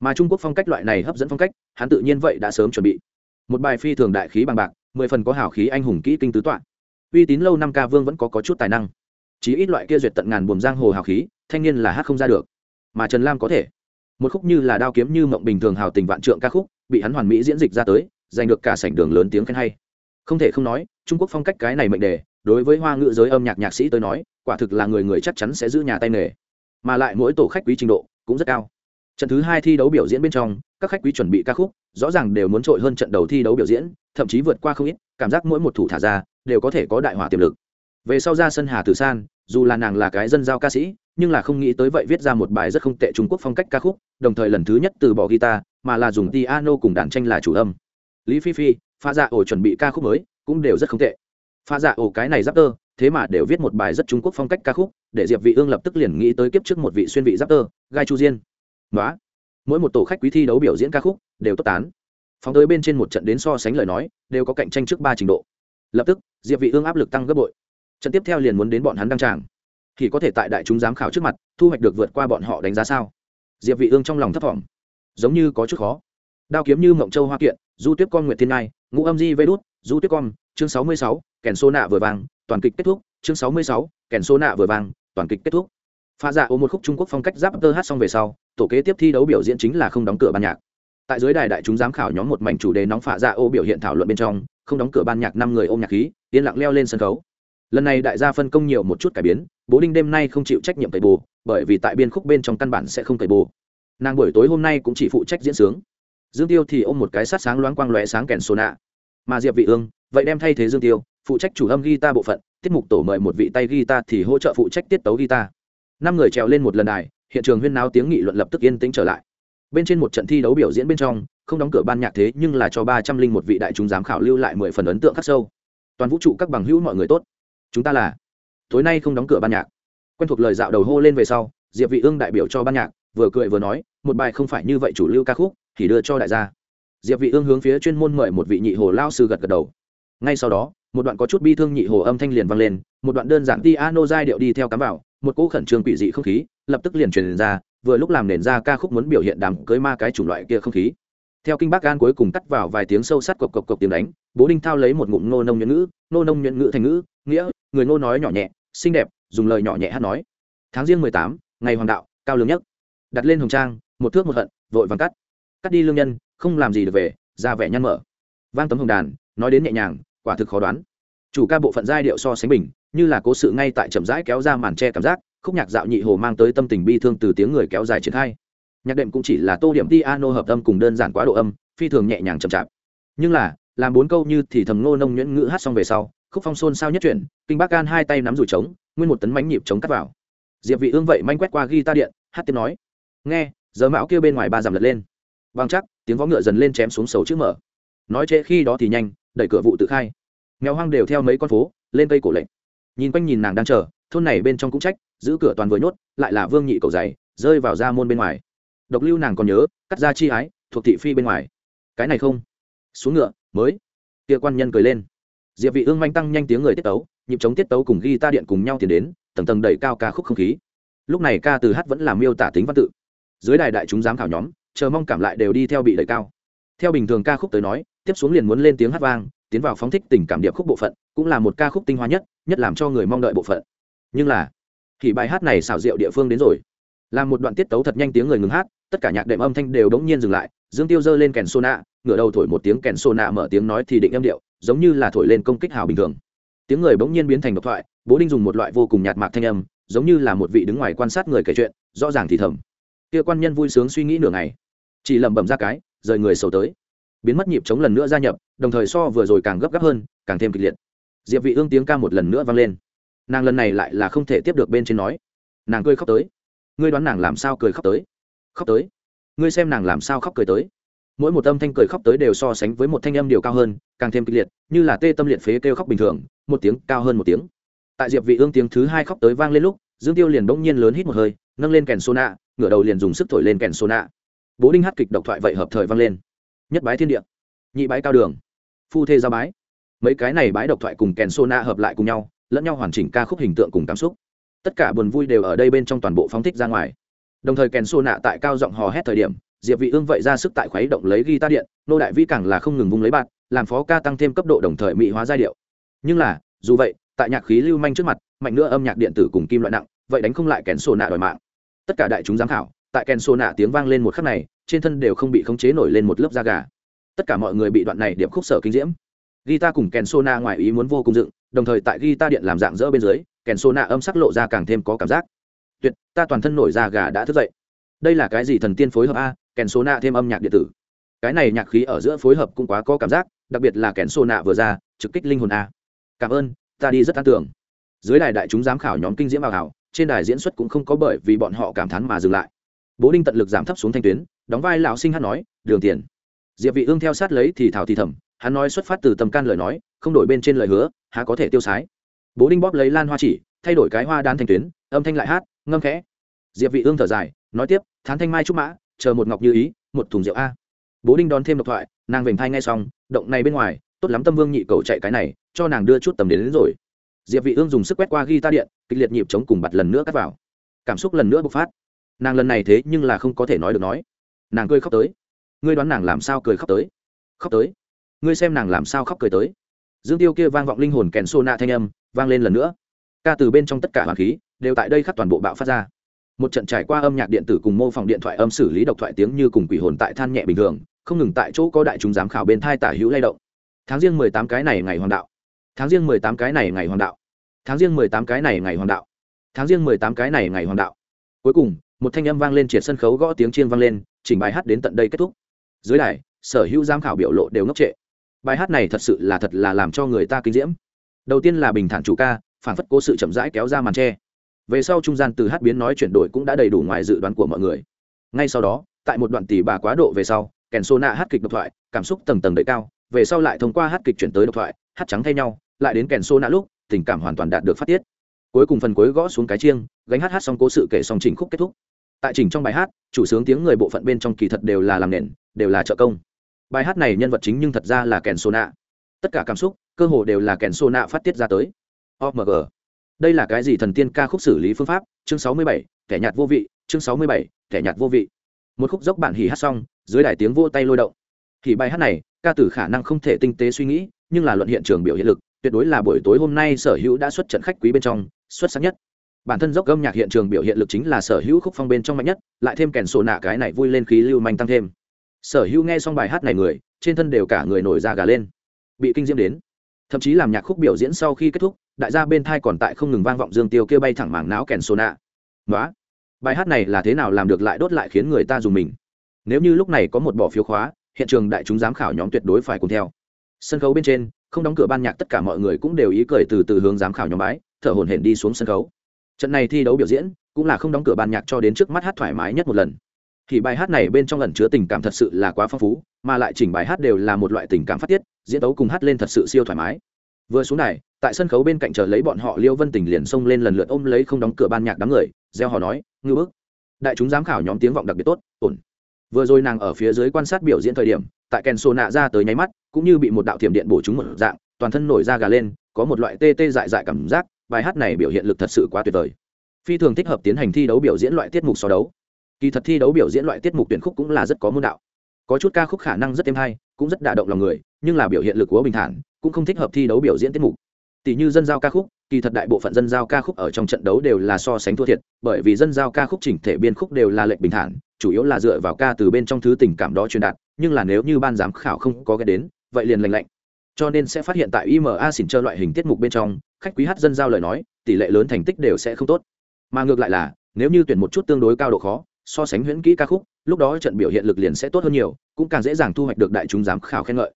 Mà trung quốc phong cách loại này hấp dẫn phong cách hắn tự nhiên vậy đã sớm chuẩn bị. Một bài phi thường đại khí bằng bạc mười phần có hảo khí anh hùng kỹ kinh tứ toạn, uy tín lâu năm ca vương vẫn có, có chút tài năng. Chí ít loại kia duyệt tận ngàn buồm giang hồ hào khí thanh niên là hát không ra được mà trần lam có thể. Một khúc như là đao kiếm như mộng bình thường hào tình vạn trượng ca khúc, bị hắn hoàn mỹ diễn dịch ra tới, giành được cả sảnh đường lớn tiếng khen hay. Không thể không nói, trung quốc phong cách cái này mệnh đề, đối với hoa ngữ giới âm nhạc nhạc sĩ tới nói, quả thực là người người chắc chắn sẽ giữ nhà tay nghề. Mà lại mỗi tổ khách quý trình độ cũng rất cao. Trận thứ hai thi đấu biểu diễn bên trong, các khách quý chuẩn bị ca khúc, rõ ràng đều muốn trội hơn trận đầu thi đấu biểu diễn, thậm chí vượt qua không ít, cảm giác mỗi một thủ thả ra, đều có thể có đại hỏa tiềm lực. Về sau ra sân hà tử san dù là nàng là cái dân giao ca sĩ, nhưng là không nghĩ tới vậy viết ra một bài rất không tệ trung quốc phong cách ca khúc, đồng thời lần thứ nhất từ bỏ guitar, mà là dùng piano cùng đàn tranh là chủ âm. Lý phi phi, pha dạ ổ chuẩn bị ca khúc mới, cũng đều rất không tệ. Pha dạ ổ cái này giáp tơ, thế mà đều viết một bài rất trung quốc phong cách ca khúc, để diệp vị ương lập tức liền nghĩ tới kiếp trước một vị xuyên vị giáp tơ, gai chu diên. Đó mỗi một tổ khách quý thi đấu biểu diễn ca khúc, đều tốt tán. Phóng tới bên trên một trận đến so sánh lời nói, đều có cạnh tranh trước ba trình độ. Lập tức, diệp vị ương áp lực tăng gấp bội trận tiếp theo liền muốn đến bọn hắn đăng tràng. Thì có thể tại đại chúng giám khảo trước mặt thu hoạch được vượt qua bọn họ đánh giá sao? Diệp vị ương trong lòng thấp thỏm. Giống như có chút khó. Đao kiếm như mộng châu hoa kiện du tuyết con nguyệt thiên ngai ngũ âm di vê đút du tuyết con chương 66, kèn số nạ vừa vàng toàn kịch kết thúc chương 66, kèn số nạ vừa vàng toàn kịch kết thúc. Pha dạ ô một khúc trung quốc phong cách giáp tơ hát xong về sau tổ kế tiếp thi đấu biểu diễn chính là không đóng cửa ban nhạc. Tại dưới đài đại chúng giám khảo nhóm một mảnh chủ đề nóng phạ dạ ô biểu hiện thảo luận bên trong không đóng cửa ban nhạc năm người ôm nhạc khí yên lặng leo lên sân khấu lần này đại gia phân công nhiều một chút cải biến, bố đinh đêm nay không chịu trách nhiệm cậy bồ, bởi vì tại biên khúc bên trong căn bản sẽ không cậy bồ. Nàng buổi tối hôm nay cũng chỉ phụ trách diễn sướng. Dương tiêu thì ôm một cái sát sáng loáng quang lóe sáng kèn sô nạ mà diệp vị ương, vậy đem thay thế dương tiêu, phụ trách chủ âm guitar bộ phận, tiết mục tổ mời một vị tay guitar thì hỗ trợ phụ trách tiết tấu guitar. Năm người trèo lên một lần đài, hiện trường huyên náo tiếng nghị luận lập tức yên tĩnh trở lại. Bên trên một trận thi đấu biểu diễn bên trong, không đóng cửa ban nhạc thế nhưng là cho ba trăm linh một vị đại chúng giám khảo lưu lại mười phần ấn tượng khắc sâu. Toàn vũ trụ các bằng hữu mọi người tốt chúng ta là, tối nay không đóng cửa ban nhạc. Quen thuộc lời dạo đầu hô lên về sau, diệp vị ương đại biểu cho ban nhạc, vừa cười vừa nói, một bài không phải như vậy chủ lưu ca khúc, thì đưa cho đại gia. Diệp vị ương hướng phía chuyên môn mời một vị nhị hồ lao sư gật gật đầu. Ngay sau đó, một đoạn có chút bi thương nhị hồ âm thanh liền vang lên, một đoạn đơn giản piano giai điệu đi theo cắm vào, một cỗ khẩn trương quỷ dị không khí, lập tức liền truyền ra, vừa lúc làm nền ra ca khúc muốn biểu hiện đàm cưới ma cái chủng loại kia không khí theo kinh bác gan cuối cùng cắt vào vài tiếng sâu sắc cộc cộc cộc tiếng đánh, bố đinh thao lấy một ngụm nô nông nhuận ngữ nô nông nhuận ngữ thành ngữ, nghĩa, người nô nói nhỏ nhẹ, xinh đẹp, dùng lời nhỏ nhẹ hát nói. Tháng riêng mười tám, ngày hoàng đạo, cao lương nhất. Đặt lên hồng trang, một thước một hận, vội vàng cắt. Cắt đi lương nhân, không làm gì được về, ra vẻ nhăn mở. Vang tấm hồng đàn, nói đến nhẹ nhàng, quả thực khó đoán. Chủ ca bộ phận giai điệu so sánh bình, như là cố sự ngay tại chậm rãi kéo ra màn tre cảm giác, khúc nhạc dạo nhị hồ mang tới tâm tình bi thương từ tiếng người kéo dài triển khai nhạc đệm cũng chỉ là tô điểm piano hợp âm cùng đơn giản quá độ âm, phi thường nhẹ nhàng chậm chạp. Nhưng là, làm bốn câu như thì thầm ngô nông nhuyễn ngữ hát xong về sau, khúc phong xôn sao nhất chuyển, kinh bác can hai tay nắm rủi trống, nguyên một tấn mánh nhịp trống cắt vào. Diệp vị ương vậy manh quét qua ghi ta điện, hát tiếng nói, nghe, giờ mão kia bên ngoài ba giảm lật lên. Băng chắc, tiếng vó ngựa dần lên chém xuống sầu chữ mở. Nói trễ khi đó thì nhanh, đẩy cửa vụ tự khai. Nghèo hoang đều theo mấy con phố, lên cây cổ lệnh. Nhìn quanh nhìn nàng đang chờ, thôn này bên trong cũng trách, giữ cửa toàn vừa nhốt, lại là vương nhị cầu dày rơi vào ra môn bên ngoài độc lưu nàng còn nhớ, cắt ra chi ái, thuộc thị phi bên ngoài. Cái này không. Xuống ngựa, mới. Kia quan nhân cười lên. Diệp vị ương manh tăng nhanh tiếng người tiết tấu, nhịp chống tiết tấu cùng ghi ta điện cùng nhau tiến đến, tầng tầng đẩy cao ca khúc không khí. Lúc này ca từ hát vẫn làm miêu tả tính văn tự. Dưới đài đại chúng giám khảo nhóm, chờ mong cảm lại đều đi theo bị đẩy cao. Theo bình thường ca khúc tới nói, tiếp xuống liền muốn lên tiếng hát vang, tiến vào phóng thích tình cảm điệp khúc bộ phận, cũng là một ca khúc tinh hoa nhất nhất làm cho người mong đợi bộ phận. Nhưng là, thì bài hát này xảo diệu địa phương đến rồi làm một đoạn tiết tấu thật nhanh tiếng người ngừng hát, tất cả nhạc đệm âm thanh đều đống nhiên dừng lại, dương tiêu giơ lên kèn sô nạ, ngửa đầu thổi một tiếng kèn sô nạ mở tiếng nói thì định âm điệu, giống như là thổi lên công kích hào bình thường. Tiếng người bỗng nhiên biến thành độc thoại, bố đinh dùng một loại vô cùng nhạt mạc thanh âm, giống như là một vị đứng ngoài quan sát người kể chuyện, rõ ràng thì thầm. Kia quan nhân vui sướng suy nghĩ nửa ngày, chỉ lẩm bẩm ra cái, rời người sầu tới. Biến mất nhịp chống lần nữa gia nhập, đồng thời so vừa rồi càng gấp gáp hơn, càng thêm kịch liệt. Diệp vị ương tiếng ca một lần nữa vang lên. Nàng lần này lại là không thể tiếp được bên trên nói. Nàng cười khóc tới ngươi đoán nàng làm sao cười khóc tới? Khóc tới? Ngươi xem nàng làm sao khóc cười tới? Mỗi một âm thanh cười khóc tới đều so sánh với một thanh âm điều cao hơn, càng thêm kịch liệt, như là tê tâm liệt phế kêu khóc bình thường, một tiếng cao hơn một tiếng. Tại diệp vị ương tiếng thứ hai khóc tới vang lên lúc, dương tiêu liền bỗng nhiên lớn hít một hơi, nâng lên kèn sô ngửa đầu liền dùng sức thổi lên kèn sô bố đinh hát kịch độc thoại vậy hợp thời vang lên. Nhất bái thiên địa, nhị bái cao đường, phu thê gia bái. Mấy cái này bái độc thoại cùng kèn sô hợp lại cùng nhau, lẫn nhau hoàn chỉnh ca khúc hình tượng cùng cảm xúc tất cả buồn vui đều ở đây bên trong toàn bộ phóng thích ra ngoài. Đồng thời kèn sô nạ tại cao giọng hò hét thời điểm, diệp vị ương vậy ra sức tại khuấy động lấy ghi ta điện, nô đại vi càng là không ngừng vung lấy bạn, làm phó ca tăng thêm cấp độ đồng thời mỹ hóa giai điệu. Nhưng là, dù vậy, tại nhạc khí lưu manh trước mặt, mạnh nữa âm nhạc điện tử cùng kim loại nặng, vậy đánh không lại kèn sô nạ đòi mạng. Tất cả đại chúng giám khảo, tại kèn sô nạ tiếng vang lên một khắc này, trên thân đều không bị khống chế nổi lên một lớp da gà. Tất cả mọi người bị đoạn này điểm khúc sở kinh diễm. Ta cùng kèn sô nạ ngoài ý muốn vô cùng dựng, đồng thời tại ghi ta điện làm dạng dỡ bên dưới kèn sô nạ âm sắc lộ ra càng thêm có cảm giác. Tuyệt, ta toàn thân nổi da gà đã thức dậy. Đây là cái gì thần tiên phối hợp a? Kèn sô nạ thêm âm nhạc điện tử. Cái này nhạc khí ở giữa phối hợp cũng quá có cảm giác, đặc biệt là kèn sô nạ vừa ra, trực kích linh hồn a. Cảm ơn, ta đi rất an tưởng. Dưới đài đại chúng giám khảo nhóm kinh diễm ảo hảo trên đài diễn xuất cũng không có bởi vì bọn họ cảm thán mà dừng lại. Bố đinh tận lực giảm thấp xuống thanh tuyến, đóng vai lão sinh hát nói, đường tiền diệp vị ương theo sát lấy thì thảo thì thầm, hắn nói xuất phát từ tâm can lời nói, không đổi bên trên lời hứa, há có thể tiêu sái bố đinh bóp lấy lan hoa chỉ thay đổi cái hoa đan thành tuyến âm thanh lại hát ngâm khẽ. Diệp vị ương thở dài nói tiếp thán thanh mai trúc mã chờ một ngọc như ý một thùng rượu a. Bố đinh đón thêm độc thoại nàng vểnh thai ngay xong động này bên ngoài tốt lắm tâm vương nhị cầu chạy cái này cho nàng đưa chút tầm đến, đến rồi. Diệp vị ương dùng sức quét qua ghi ta điện kịch liệt nhịp chống cùng bật lần nữa cắt vào. Cảm xúc lần nữa bộc phát. Nàng lần này thế nhưng là không có thể nói được nói. Nàng cười khóc tới. Ngươi đoán nàng làm sao cười khóc tới? Khóc tới? Ngươi xem nàng làm sao khóc cười tới? Dương tiêu kia vang vọng linh hồn kèn xô nạ thanh âm vang lên lần nữa. Ca từ bên trong tất cả hoàng khí, đều tại đây khắc toàn bộ bạo phát ra. Một trận trải qua âm nhạc điện tử cùng mô phỏng điện thoại âm xử lý độc thoại tiếng như cùng quỷ hồn tại than nhẹ bình thường, không ngừng tại chỗ có đại chúng giám khảo bên thai tả hữu lay động. Tháng riêng mười tám cái này ngày hoàng đạo. Tháng riêng mười tám cái này ngày hoàng đạo. Tháng riêng mười tám cái này ngày hoàng đạo. Tháng riêng mười tám cái này ngày hoàng đạo. Cuối cùng, một thanh âm vang lên triệt sân khấu gõ tiếng chiên vang lên, chỉnh bài hát đến tận đây kết thúc. Dưới đài, sở hữu giám khảo biểu lộ đều ngốc trệ. Bài hát này thật sự là thật là làm cho người ta kinh diễm đầu tiên là bình thản chủ ca phản phất cố sự chậm rãi kéo ra màn tre. Về sau trung gian từ hát biến nói chuyển đổi cũng đã đầy đủ ngoài dự đoán của mọi người. Ngay sau đó, tại một đoạn tỷ bà quá độ về sau, kèn sô nạ hát kịch độc thoại, cảm xúc tầng tầng đầy cao, về sau lại thông qua hát kịch chuyển tới độc thoại, hát trắng thay nhau, lại đến kèn sô nạ lúc, tình cảm hoàn toàn đạt được phát tiết. Cuối cùng phần cuối gõ xuống cái chiêng, gánh hát hát xong cố sự kể xong trình khúc kết thúc. Tại trình trong bài hát, chủ sướng tiếng người bộ phận bên trong kỳ thật đều là làm nền, đều là trợ công. Bài hát này nhân vật chính nhưng thật ra là kèn sô nạ tất cả cảm xúc, cơ hồ đều là kèn sô nạ phát tiết ra tới. Omg đây là cái gì thần tiên ca khúc xử lý phương pháp? Chương sáu mươi bảy kẻ nhạt vô vị. Chương sáu mươi bảy kẻ nhạt vô vị. Một khúc dốc bản hỉ hát xong, dưới đài tiếng vô tay lôi động. Thì bài hát này, ca tử khả năng không thể tinh tế suy nghĩ, nhưng là luận hiện trường biểu hiện lực, tuyệt đối là buổi tối hôm nay sở hữu đã xuất trận khách quý bên trong, xuất sắc nhất. Bản thân dốc âm nhạc hiện trường biểu hiện lực chính là sở hữu khúc phong bên trong mạnh nhất, lại thêm kèn sổ nạ cái này vui lên khí lưu manh tăng thêm. Sở hữu nghe xong bài hát này người, trên thân đều cả người nổi da gà lên bị kinh diễm đến. Thậm chí làm nhạc khúc biểu diễn sau khi kết thúc, đại gia bên thai còn tại không ngừng vang vọng dương tiêu kia bay thẳng mảng não kèn sô nạ nói bài hát này là thế nào làm được lại đốt lại khiến người ta dùng mình? Nếu như lúc này có một bỏ phiếu khóa, hiện trường đại chúng giám khảo nhóm tuyệt đối phải cùng theo. Sân khấu bên trên, không đóng cửa ban nhạc tất cả mọi người cũng đều ý cười từ từ hướng giám khảo nhóm bái, thở hổn hển đi xuống sân khấu. Trận này thi đấu biểu diễn, cũng là không đóng cửa ban nhạc cho đến trước mắt hát thoải mái nhất một lần. Thì bài hát này bên trong ẩn chứa tình cảm thật sự là quá phong phú, mà lại chỉnh bài hát đều là một loại tình cảm phát tiết diễn tấu cùng hát lên thật sự siêu thoải mái. Vừa xuống này tại sân khấu bên cạnh chờ lấy bọn họ liêu vân tình liền xông lên lần lượt ôm lấy không đóng cửa ban nhạc đám người, gieo họ nói, ngư bức, đại chúng giám khảo nhóm tiếng vọng đặc biệt tốt, ổn. Vừa rồi nàng ở phía dưới quan sát biểu diễn thời điểm, tại kèn sô nạ ra tới nháy mắt, cũng như bị một đạo thiểm điện bổ trúng một dạng, toàn thân nổi da gà lên, có một loại tê tê dại dại cảm giác, bài hát này biểu hiện lực thật sự quá tuyệt vời. Phi thường thích hợp tiến hành thi đấu biểu diễn loại tiết mục so đấu. Kỳ thật thi đấu biểu diễn loại tiết mục tuyển khúc cũng là rất có môn đạo. Có chút ca khúc khả năng rất êm hay, cũng rất đả động lòng người nhưng là biểu hiện lực của bình thản, cũng không thích hợp thi đấu biểu diễn tiết mục. Tỷ như dân giao ca khúc, kỳ thật đại bộ phận dân giao ca khúc ở trong trận đấu đều là so sánh thua thiệt, bởi vì dân giao ca khúc chỉnh thể biên khúc đều là lệnh bình thản, chủ yếu là dựa vào ca từ bên trong thứ tình cảm đó truyền đạt, nhưng là nếu như ban giám khảo không có ghé đến, vậy liền lành lạnh. Cho nên sẽ phát hiện tại ima xỉn chơi loại hình tiết mục bên trong, khách quý hát dân giao lời nói, tỷ lệ lớn thành tích đều sẽ không tốt. Mà ngược lại là, nếu như tuyển một chút tương đối cao độ khó, so sánh huyễn kỹ ca khúc, lúc đó trận biểu hiện lực liền sẽ tốt hơn nhiều, cũng càng dễ dàng thu hoạch được đại chúng giám khảo khen ngợi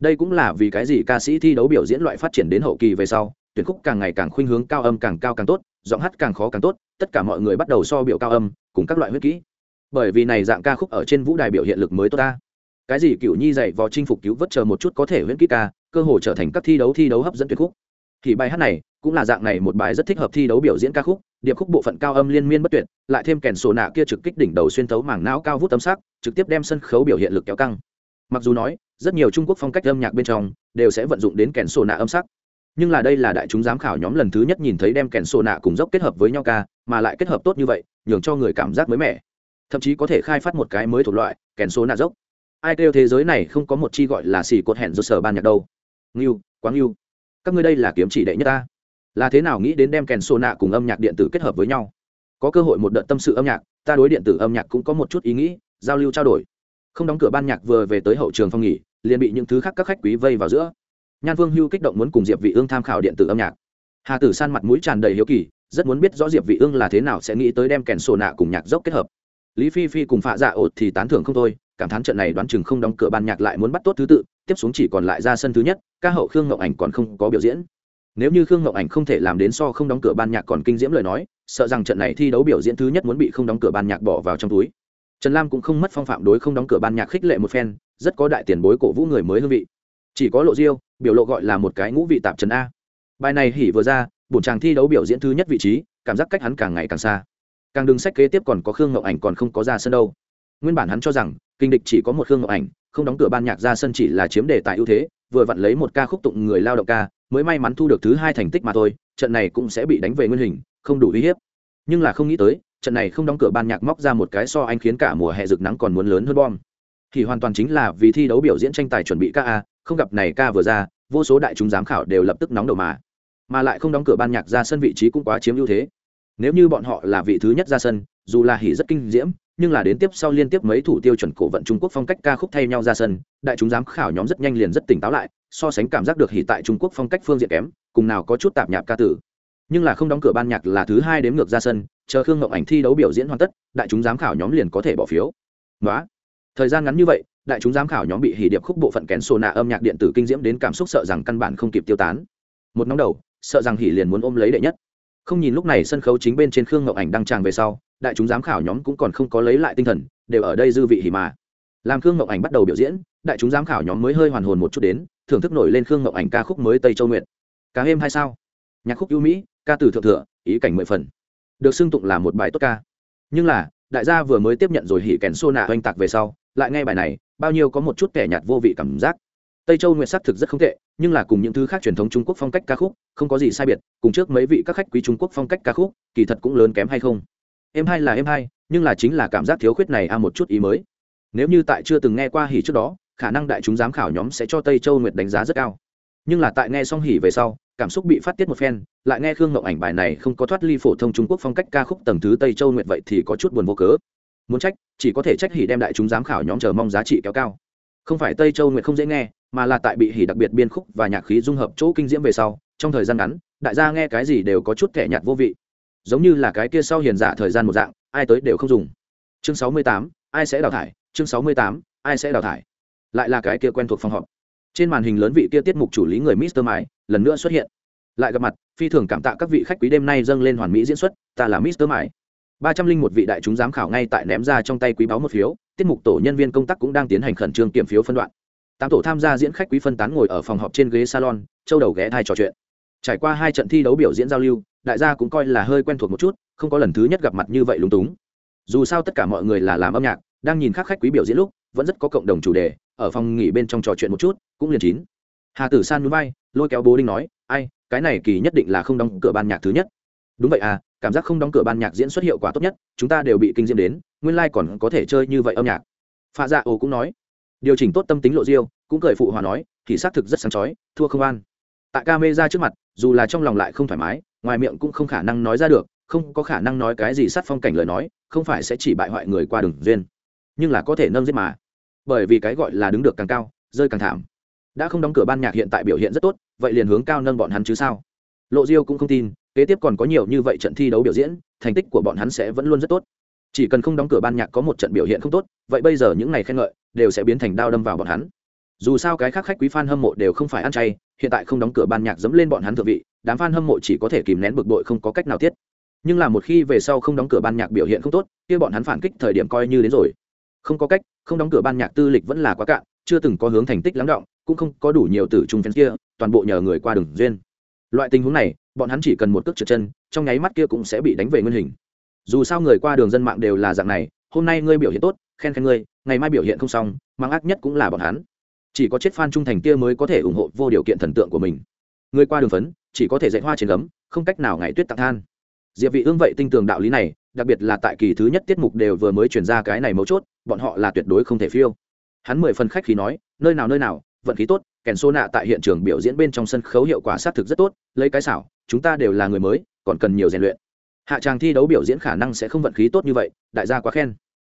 đây cũng là vì cái gì ca sĩ thi đấu biểu diễn loại phát triển đến hậu kỳ về sau, tuyển khúc càng ngày càng khuynh hướng cao âm càng cao càng tốt, giọng hát càng khó càng tốt, tất cả mọi người bắt đầu so biểu cao âm, cùng các loại huyết kỹ. Bởi vì này dạng ca khúc ở trên vũ đài biểu hiện lực mới tốt ta. Cái gì cựu nhi dạy vò chinh phục cứu vớt chờ một chút có thể huyết kỹ ca, cơ hồ trở thành các thi đấu thi đấu hấp dẫn tuyển khúc. Thì bài hát này cũng là dạng này một bài rất thích hợp thi đấu biểu diễn ca khúc, điệp khúc bộ phận cao âm liên miên bất tuyệt, lại thêm kèn sổ nạ kia trực kích đỉnh đầu xuyên thấu mảng não cao vút tấm sắc, trực tiếp đem sân khấu biểu hiện lực kéo căng mặc dù nói, rất nhiều trung quốc phong cách âm nhạc bên trong đều sẽ vận dụng đến kèn sổ nạ âm sắc. Nhưng là đây là đại chúng giám khảo nhóm lần thứ nhất nhìn thấy đem kèn sổ nạ cùng dốc kết hợp với nhau ca, mà lại kết hợp tốt như vậy, nhường cho người cảm giác mới mẻ. Thậm chí có thể khai phát một cái mới thuộc loại, kèn sổ nạ dốc. Ai kêu thế giới này không có một chi gọi là xì cột hẹn do sở ban nhạc đâu. Ngưu quá ngưu, các ngươi đây là kiếm chỉ đệ nhất ta. Là thế nào nghĩ đến đem kèn sổ nạ cùng âm nhạc điện tử kết hợp với nhau? Có cơ hội một đợt tâm sự âm nhạc, ta đối điện tử âm nhạc cũng có một chút ý nghĩ, giao lưu trao đổi không đóng cửa ban nhạc vừa về tới hậu trường phong nghỉ, liền bị những thứ khác các khách quý vây vào giữa. Nhan vương hưu kích động muốn cùng diệp vị ương tham khảo điện tử âm nhạc. Hà tử san mặt mũi tràn đầy hiếu kỳ, rất muốn biết rõ diệp vị ương là thế nào sẽ nghĩ tới đem kèn sổ nạ cùng nhạc dốc kết hợp. Lý phi phi cùng phạ dạ ột thì tán thưởng không thôi, cảm thán trận này đoán chừng không đóng cửa ban nhạc lại muốn bắt tốt thứ tự, tiếp xuống chỉ còn lại ra sân thứ nhất, ca hậu khương ngọc ảnh còn không có biểu diễn. Nếu như khương ngọc ảnh không thể làm đến so không đóng cửa ban nhạc còn kinh diễm lời nói, sợ rằng trận này thi đấu biểu diễn thứ nhất muốn bị không đóng cửa ban nhạc bỏ vào trong túi trần lam cũng không mất phong phạm đối không đóng cửa ban nhạc khích lệ một phen, rất có đại tiền bối cổ vũ người mới hương vị. Chỉ có lộ diêu, biểu lộ gọi là một cái ngũ vị tạp trần a. Bài này hỉ vừa ra, bổn chàng thi đấu biểu diễn thứ nhất vị trí, cảm giác cách hắn càng ngày càng xa. Càng đừng sách kế tiếp còn có khương ngọc ảnh còn không có ra sân đâu. Nguyên bản hắn cho rằng, kinh địch chỉ có một khương ngọc ảnh, không đóng cửa ban nhạc ra sân chỉ là chiếm đề tài ưu thế, vừa vặn lấy một ca khúc tụng người lao động ca, mới may mắn thu được thứ hai thành tích mà thôi, trận này cũng sẽ bị đánh về nguyên hình, không đủ uy hiếp. Nhưng là không nghĩ tới trận này không đóng cửa ban nhạc móc ra một cái so anh khiến cả mùa hè rực nắng còn muốn lớn hơn bom. Thì hoàn toàn chính là vì thi đấu biểu diễn tranh tài chuẩn bị ca a, không gặp này ca vừa ra, vô số đại chúng giám khảo đều lập tức nóng đầu mà. Mà lại không đóng cửa ban nhạc ra sân vị trí cũng quá chiếm ưu thế. Nếu như bọn họ là vị thứ nhất ra sân, dù là hỉ rất kinh diễm, nhưng là đến tiếp sau liên tiếp mấy thủ tiêu chuẩn cổ vận trung quốc phong cách ca khúc thay nhau ra sân, đại chúng giám khảo nhóm rất nhanh liền rất tỉnh táo lại, so sánh cảm giác được hỉ tại trung quốc phong cách phương diện kém, cùng nào có chút tạp nhạp ca tử. Nhưng là không đóng cửa ban nhạc là thứ hai đếm ngược ra sân chờ khương ngọc ảnh thi đấu biểu diễn hoàn tất, đại chúng giám khảo nhóm liền có thể bỏ phiếu. Nói thời gian ngắn như vậy, đại chúng giám khảo nhóm bị hỉ điệp khúc bộ phận kén xô nạ âm nhạc điện tử kinh diễm đến cảm xúc sợ rằng căn bản không kịp tiêu tán. Một nóng đầu, sợ rằng hỉ liền muốn ôm lấy đệ nhất. Không nhìn lúc này sân khấu chính bên trên khương ngọc ảnh đăng tràng về sau, đại chúng giám khảo nhóm cũng còn không có lấy lại tinh thần, đều ở đây dư vị hỉ mà. Làm khương ngọc ảnh bắt đầu biểu diễn, đại chúng giám khảo nhóm mới hơi hoàn hồn một chút đến, thưởng thức nổi lên khương ngọc ảnh ca khúc mới tây châu nguyện cá êm hay sao? Nhạc khúc ưu mỹ, ca từ thượng thừa, ý cảnh mười phần được xưng tụng là một bài tốt ca. Nhưng là, đại gia vừa mới tiếp nhận rồi hỉ kèn xô nạ oanh tạc về sau, lại nghe bài này, bao nhiêu có một chút kẻ nhạt vô vị cảm giác. Tây châu nguyệt sắc thực rất không tệ, nhưng là cùng những thứ khác truyền thống trung quốc phong cách ca khúc, không có gì sai biệt, cùng trước mấy vị các khách quý trung quốc phong cách ca khúc, kỳ thật cũng lớn kém hay không. Em hay là em hay nhưng là chính là cảm giác thiếu khuyết này a một chút ý mới. Nếu như tại chưa từng nghe qua hỉ trước đó, khả năng đại chúng giám khảo nhóm sẽ cho tây châu nguyệt đánh giá rất cao. Nhưng là tại nghe xong hỉ về sau cảm xúc bị phát tiết một phen, lại nghe khương ngộng ảnh bài này không có thoát ly phổ thông trung quốc phong cách ca khúc tầng thứ tây châu nguyện vậy thì có chút buồn vô cớ. Muốn trách, chỉ có thể trách hỉ đem đại chúng giám khảo nhóm chờ mong giá trị kéo cao. Không phải tây châu nguyện không dễ nghe, mà là tại bị hỉ đặc biệt biên khúc và nhạc khí dung hợp chỗ kinh diễm về sau, trong thời gian ngắn, đại gia nghe cái gì đều có chút thẻ nhạt vô vị. Giống như là cái kia sau hiền giả thời gian một dạng, ai tới đều không dùng. Chương sáu mươi tám, ai sẽ đào thải? Chương sáu mươi tám, ai sẽ đào thải? Lại là cái kia quen thuộc phòng họp trên màn hình lớn vị kia tiết mục chủ lý người mister mãi lần nữa xuất hiện. Lại gặp mặt, phi thường cảm tạ các vị khách quý đêm nay dâng lên hoàn mỹ diễn xuất, ta là mister mãi ba trăm linh một vị đại chúng giám khảo ngay tại ném ra trong tay quý báo một phiếu, tiết mục tổ nhân viên công tác cũng đang tiến hành khẩn trương kiểm phiếu phân đoạn. Tám tổ tham gia diễn khách quý phân tán ngồi ở phòng họp trên ghế salon, châu đầu ghé thai trò chuyện. Trải qua hai trận thi đấu biểu diễn giao lưu, đại gia cũng coi là hơi quen thuộc một chút, không có lần thứ nhất gặp mặt như vậy lúng túng. Dù sao tất cả mọi người là làm âm nhạc, đang nhìn khác khách quý biểu diễn lúc, vẫn rất có cộng đồng chủ đề ở phòng nghỉ bên trong trò chuyện một chút, cũng liền chín. Hà tử san núi bay lôi kéo bố đinh nói, ai, cái này kỳ nhất định là không đóng cửa ban nhạc thứ nhất. Đúng vậy à cảm giác không đóng cửa ban nhạc diễn xuất hiệu quả tốt nhất, chúng ta đều bị kinh diễm đến, nguyên lai、like、còn có thể chơi như vậy âm nhạc. Pha dạ ồ cũng nói. Điều chỉnh tốt tâm tính lộ diêu, cũng cười phụ hòa nói, thì xác thực rất sáng chói, thua không an. Tại ca mê ra trước mặt, dù là trong lòng lại không thoải mái, ngoài miệng cũng không khả năng nói ra được, không có khả năng nói cái gì sát phong cảnh lời nói, không phải sẽ chỉ bại hoại người qua đường duyên, nhưng là có thể nâng giết mà bởi vì cái gọi là đứng được càng cao, rơi càng thảm. Đã không đóng cửa ban nhạc hiện tại biểu hiện rất tốt, vậy liền hướng cao nâng bọn hắn chứ sao? Lộ diêu cũng không tin, kế tiếp còn có nhiều như vậy trận thi đấu biểu diễn, thành tích của bọn hắn sẽ vẫn luôn rất tốt. Chỉ cần không đóng cửa ban nhạc có một trận biểu hiện không tốt, vậy bây giờ những ngày khen ngợi đều sẽ biến thành đao đâm vào bọn hắn. Dù sao cái khác khách quý fan hâm mộ đều không phải ăn chay, hiện tại không đóng cửa ban nhạc dẫm lên bọn hắn thượng vị, đám fan hâm mộ chỉ có thể kìm nén bực bội không có cách nào tiết. Nhưng là một khi về sau không đóng cửa ban nhạc biểu hiện không tốt, kia bọn hắn phản kích thời điểm coi như đến rồi không có cách, không đóng cửa ban nhạc tư lịch vẫn là quá cạn, chưa từng có hướng thành tích lắng động, cũng không có đủ nhiều tử trung phen kia, toàn bộ nhờ người qua đường duyên. Loại tình huống này, bọn hắn chỉ cần một cước trượt chân, trong nháy mắt kia cũng sẽ bị đánh về nguyên hình. Dù sao người qua đường dân mạng đều là dạng này, hôm nay ngươi biểu hiện tốt, khen khen ngươi, ngày mai biểu hiện không xong, mang ác nhất cũng là bọn hắn. Chỉ có chết phan trung thành kia mới có thể ủng hộ vô điều kiện thần tượng của mình. Người qua đường phấn, chỉ có thể dạy hoa trên gấm, không cách nào ngày tuyết tặng than. Diệp vị ương vậy tinh tường đạo lý này đặc biệt là tại kỳ thứ nhất tiết mục đều vừa mới truyền ra cái này mấu chốt, bọn họ là tuyệt đối không thể phiêu. Hắn mười phần khách khí nói, nơi nào nơi nào, vận khí tốt, kèn xô nạ tại hiện trường biểu diễn bên trong sân khấu hiệu quả sát thực rất tốt, lấy cái xảo, chúng ta đều là người mới, còn cần nhiều rèn luyện. Hạ tràng thi đấu biểu diễn khả năng sẽ không vận khí tốt như vậy, đại gia quá khen.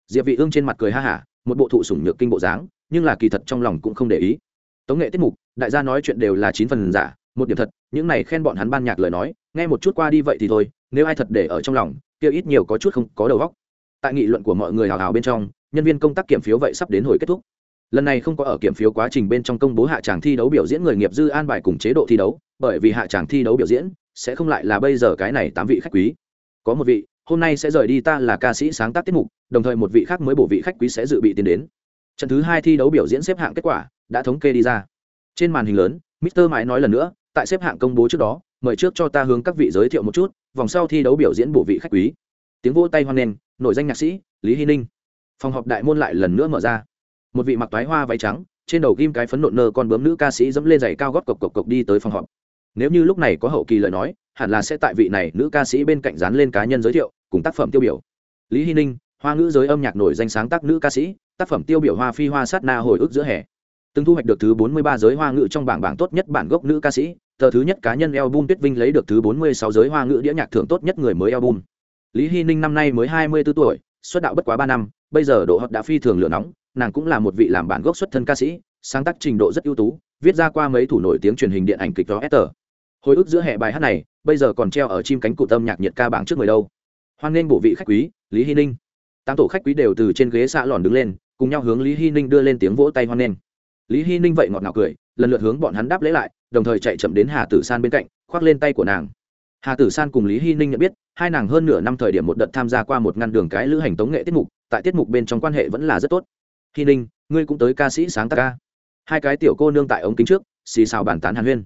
Diệp vị ương trên mặt cười ha hả, một bộ thụ sủng nhược kinh bộ dáng, nhưng là kỳ thật trong lòng cũng không để ý. Tống nghệ tiết mục, đại gia nói chuyện đều là chín phần giả, một điểm thật, những này khen bọn hắn ban nhạc lời nói, nghe một chút qua đi vậy thì thôi, nếu ai thật để ở trong lòng kia ít nhiều có chút không có đầu óc. Tại nghị luận của mọi người hào hào bên trong, nhân viên công tác kiểm phiếu vậy sắp đến hồi kết thúc. Lần này không có ở kiểm phiếu quá trình bên trong công bố hạ tràng thi đấu biểu diễn người nghiệp dư an bài cùng chế độ thi đấu, bởi vì hạ tràng thi đấu biểu diễn sẽ không lại là bây giờ cái này tám vị khách quý. Có một vị, hôm nay sẽ rời đi ta là ca sĩ sáng tác tiết mục, đồng thời một vị khác mới bổ vị khách quý sẽ dự bị tiến đến. Trận thứ hai thi đấu biểu diễn xếp hạng kết quả đã thống kê đi ra. Trên màn hình lớn, mister mãi nói lần nữa, tại xếp hạng công bố trước đó, mời trước cho ta hướng các vị giới thiệu một chút vòng sau thi đấu biểu diễn bộ vị khách quý. Tiếng vỗ tay hoan nghênh nội danh nhạc sĩ, lý hy ninh. Phòng họp đại môn lại lần nữa mở ra. Một vị mặc toái hoa váy trắng, trên đầu ghim cái phấn nộn nơ con bướm nữ ca sĩ dẫm lên giày cao gót cộc cộc cộc đi tới phòng họp. Nếu như lúc này có hậu kỳ lời nói, hẳn là sẽ tại vị này nữ ca sĩ bên cạnh dán lên cá nhân giới thiệu, cùng tác phẩm tiêu biểu. Lý hy ninh, hoa ngữ giới âm nhạc nổi danh sáng tác nữ ca sĩ, tác phẩm tiêu biểu hoa phi hoa sát na hồi ức giữa hè. Từng thu hoạch được thứ 43 giới hoa ngữ trong bảng bảng tốt nhất bản gốc nữ ca sĩ tờ thứ nhất cá nhân album tuyết vinh lấy được thứ 46 giới hoa ngữ đĩa nhạc thưởng tốt nhất người mới album. Lý hy ninh năm nay mới 24 tuổi, xuất đạo bất quá ba năm, bây giờ độ hot đã phi thường lửa nóng, nàng cũng là một vị làm bản gốc xuất thân ca sĩ, sáng tác trình độ rất ưu tú, viết ra qua mấy thủ nổi tiếng truyền hình điện ảnh kịch đó Esther. hồi ức giữa hệ bài hát này, bây giờ còn treo ở chim cánh cụt âm nhạc nhiệt ca bảng trước người đâu. Hoan nghênh bộ vị khách quý, lý hy ninh. Tám tổ khách quý đều từ trên ghế xạ lòn đứng lên, cùng nhau hướng lý hy ninh đưa lên tiếng vỗ tay hoan nghênh. Lý hy ninh vậy ngọt ngào cười, lần lượt hướng bọn hắn đáp lễ lại đồng thời chạy chậm đến hà tử san bên cạnh, khoác lên tay của nàng. Hà tử san cùng lý hy ninh nhận biết, hai nàng hơn nửa năm thời điểm một đợt tham gia qua một ngăn đường cái lữ hành tống nghệ tiết mục, tại tiết mục bên trong quan hệ vẫn là rất tốt. Hy ninh, ngươi cũng tới ca sĩ sáng tác ca. Hai cái tiểu cô nương tại ống kính trước, xì xào bàn tán hàn huyên.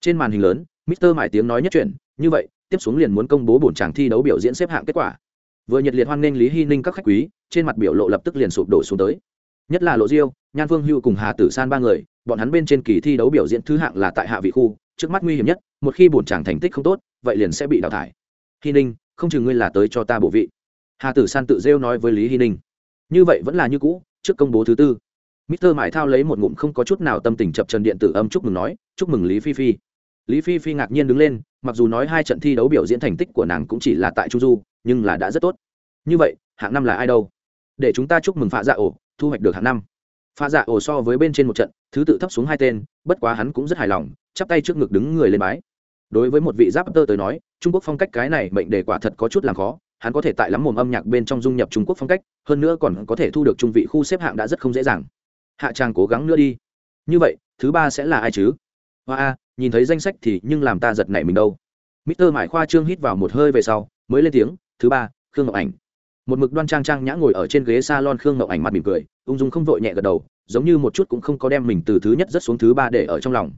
Trên màn hình lớn, mister mải tiếng nói nhất chuyện, như vậy, tiếp xuống liền muốn công bố bổn chàng thi đấu biểu diễn xếp hạng kết quả. Vừa nhiệt liệt hoan nghênh lý hy ninh các khách quý, trên mặt biểu lộ lập tức liền sụp đổ xuống tới. Nhất là lộ diêu, nhan phương hưu cùng hà tử san ba người bọn hắn bên trên kỳ thi đấu biểu diễn thứ hạng là tại hạ vị khu trước mắt nguy hiểm nhất một khi bổn tràng thành tích không tốt vậy liền sẽ bị đào thải hy ninh không chừng ngươi là tới cho ta bổ vị hà tử san tự rêu nói với lý hy ninh như vậy vẫn là như cũ trước công bố thứ tư Mister Mại Thao lấy một ngụm không có chút nào tâm tình chập trần điện tử âm chúc mừng nói, chúc mừng Lý Phi Phi. Lý Phi Phi ngạc nhiên đứng lên, mặc dù nói hai trận thi đấu biểu diễn thành tích của nàng cũng chỉ là tại Chu Du, nhưng là đã rất tốt. Như vậy, hạng năm là ai đâu? Để chúng ta chúc mừng Phạ Dạ ổ, thu hoạch được hạng năm. Pha Dạ ổ so với bên trên một trận, thứ tự thấp xuống hai tên, bất quá hắn cũng rất hài lòng, chắp tay trước ngực đứng người lên bái. Đối với một vị giáp tơ tới nói, Trung Quốc phong cách cái này mệnh đề quả thật có chút làm khó, hắn có thể tại lắm mồm âm nhạc bên trong dung nhập Trung Quốc phong cách, hơn nữa còn có thể thu được trung vị khu xếp hạng đã rất không dễ dàng. Hạ trang cố gắng nữa đi. Như vậy thứ ba sẽ là ai chứ? Hoa a nhìn thấy danh sách thì nhưng làm ta giật nảy mình đâu. Mister mải khoa trương hít vào một hơi về sau mới lên tiếng thứ ba khương ngọc ảnh một mực đoan trang trang nhã ngồi ở trên ghế s a lon khương ngọc ảnh mặt mỉm cười, ung dung không vội nhẹ gật đầu, giống như một chút cũng không có đem mình từ thứ nhất rất xuống thứ ba để ở trong lòng.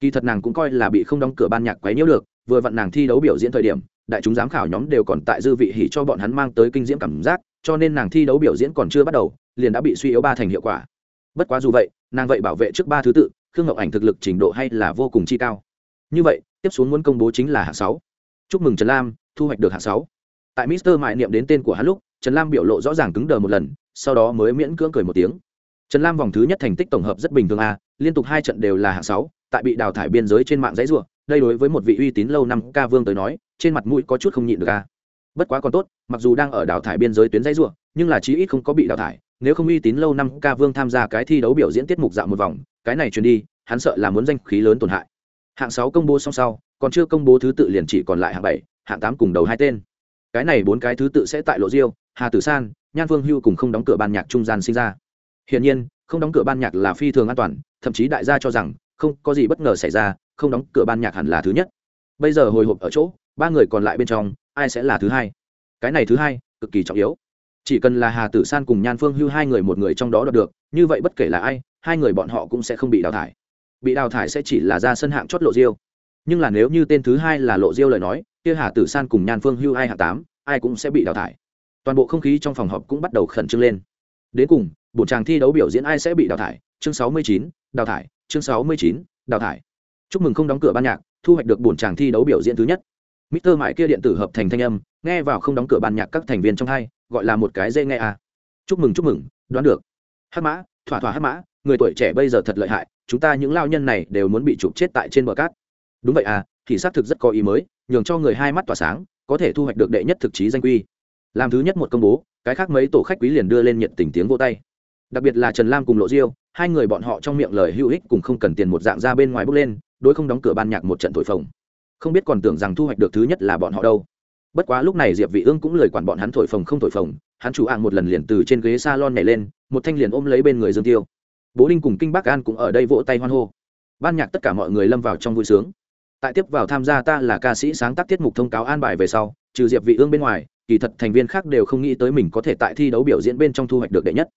Kỳ thật nàng cũng coi là bị không đóng cửa ban nhạc quấy nhiễu được, vừa vặn nàng thi đấu biểu diễn thời điểm, đại chúng giám khảo nhóm đều còn tại dư vị hỉ cho bọn hắn mang tới kinh diễm cảm giác, cho nên nàng thi đấu biểu diễn còn chưa bắt đầu, liền đã bị suy yếu ba thành hiệu quả. Bất quá dù vậy, nàng vậy bảo vệ trước ba thứ tự, khương ngọc ảnh thực lực trình độ hay là vô cùng chi cao. Như vậy, tiếp xuống muốn công bố chính là hạng sáu. Chúc mừng trần lam, thu hoạch được hạng sáu. Tại mister mại niệm đến tên của hắn lúc trần lam biểu lộ rõ ràng cứng đờ một lần, sau đó mới miễn cưỡng cười một tiếng. Trần lam vòng thứ nhất thành tích tổng hợp rất bình thường a, liên tục hai trận đều là hạng sáu, tại bị đào thải biên giới trên mạng giấy ruộng đây đối với một vị uy tín lâu năm ca vương tới nói, trên mặt mũi có chút không nhịn được a. Bất quá còn tốt, mặc dù đang ở đào thải biên giới tuyến giấy ruộng nhưng là chí ít không có bị đào thải, nếu không uy tín lâu năm ca vương tham gia cái thi đấu biểu diễn tiết mục dạo một vòng, cái này truyền đi, hắn sợ là muốn danh khí lớn tổn hại. Hạng sáu công bố xong sau, còn chưa công bố thứ tự liền chỉ còn lại hạng bảy, hạng tám cùng đầu hai tên cái này bốn cái thứ tự sẽ tại lộ diêu, hà tử san, nhan vương hưu cùng không đóng cửa ban nhạc trung gian sinh ra. Hiển nhiên, không đóng cửa ban nhạc là phi thường an toàn, thậm chí đại gia cho rằng, không có gì bất ngờ xảy ra, không đóng cửa ban nhạc hẳn là thứ nhất. Bây giờ hồi hộp ở chỗ, ba người còn lại bên trong, ai sẽ là thứ hai? Cái này thứ hai, cực kỳ trọng yếu. Chỉ cần là hà tử san cùng nhan phương hưu hai người một người trong đó đọc được, như vậy bất kể là ai, hai người bọn họ cũng sẽ không bị đào thải. Bị đào thải sẽ chỉ là ra sân hạng chót lộ diêu. Nhưng là nếu như tên thứ hai là lộ diêu lời nói kia hà tử san cùng nhan phương hưu ai hạng tám ai cũng sẽ bị đào thải toàn bộ không khí trong phòng họp cũng bắt đầu khẩn trương lên đến cùng bổn tràng thi đấu biểu diễn ai sẽ bị đào thải chương sáu mươi chín đào thải chương sáu mươi chín đào thải chúc mừng không đóng cửa ban nhạc thu hoạch được bổn tràng thi đấu biểu diễn thứ nhất Mr. Mại kia điện tử hợp thành thanh âm, nghe vào không đóng cửa ban nhạc các thành viên trong hai, gọi là một cái dây nghe à. Chúc mừng chúc mừng, đoán được. Hát mã, thỏa thỏa hát mã, người tuổi trẻ bây giờ thật lợi hại, chúng ta những lao nhân này đều muốn bị chụp chết tại trên bờ cát. Đúng vậy à, thì xác thực rất có ý mới, nhường cho người hai mắt tỏa sáng, có thể thu hoạch được đệ nhất thực chí danh quy. Làm thứ nhất một công bố, cái khác mấy tổ khách quý liền đưa lên nhiệt tình tiếng vô tay. Đặc biệt là Trần Lam cùng Lộ Diêu, hai người bọn họ trong miệng lời hữu ích cùng không cần tiền một dạng ra bên ngoài bước lên, đối không đóng cửa ban nhạc một trận thổi phồng. Không biết còn tưởng rằng thu hoạch được thứ nhất là bọn họ đâu. Bất quá lúc này diệp vị ương cũng lời quản bọn hắn thổi phồng không thổi phồng hắn chủ ạng một lần liền từ trên ghế salon nhảy lên một thanh liền ôm lấy bên người dương tiêu. Bố đinh cùng kinh bắc an cũng ở đây vỗ tay hoan hô. Ban nhạc tất cả mọi người lâm vào trong vui sướng tại tiếp vào tham gia ta là ca sĩ sáng tác tiết mục thông cáo an bài về sau, trừ diệp vị ương bên ngoài, kỳ thật thành viên khác đều không nghĩ tới mình có thể tại thi đấu biểu diễn bên trong thu hoạch được đệ nhất.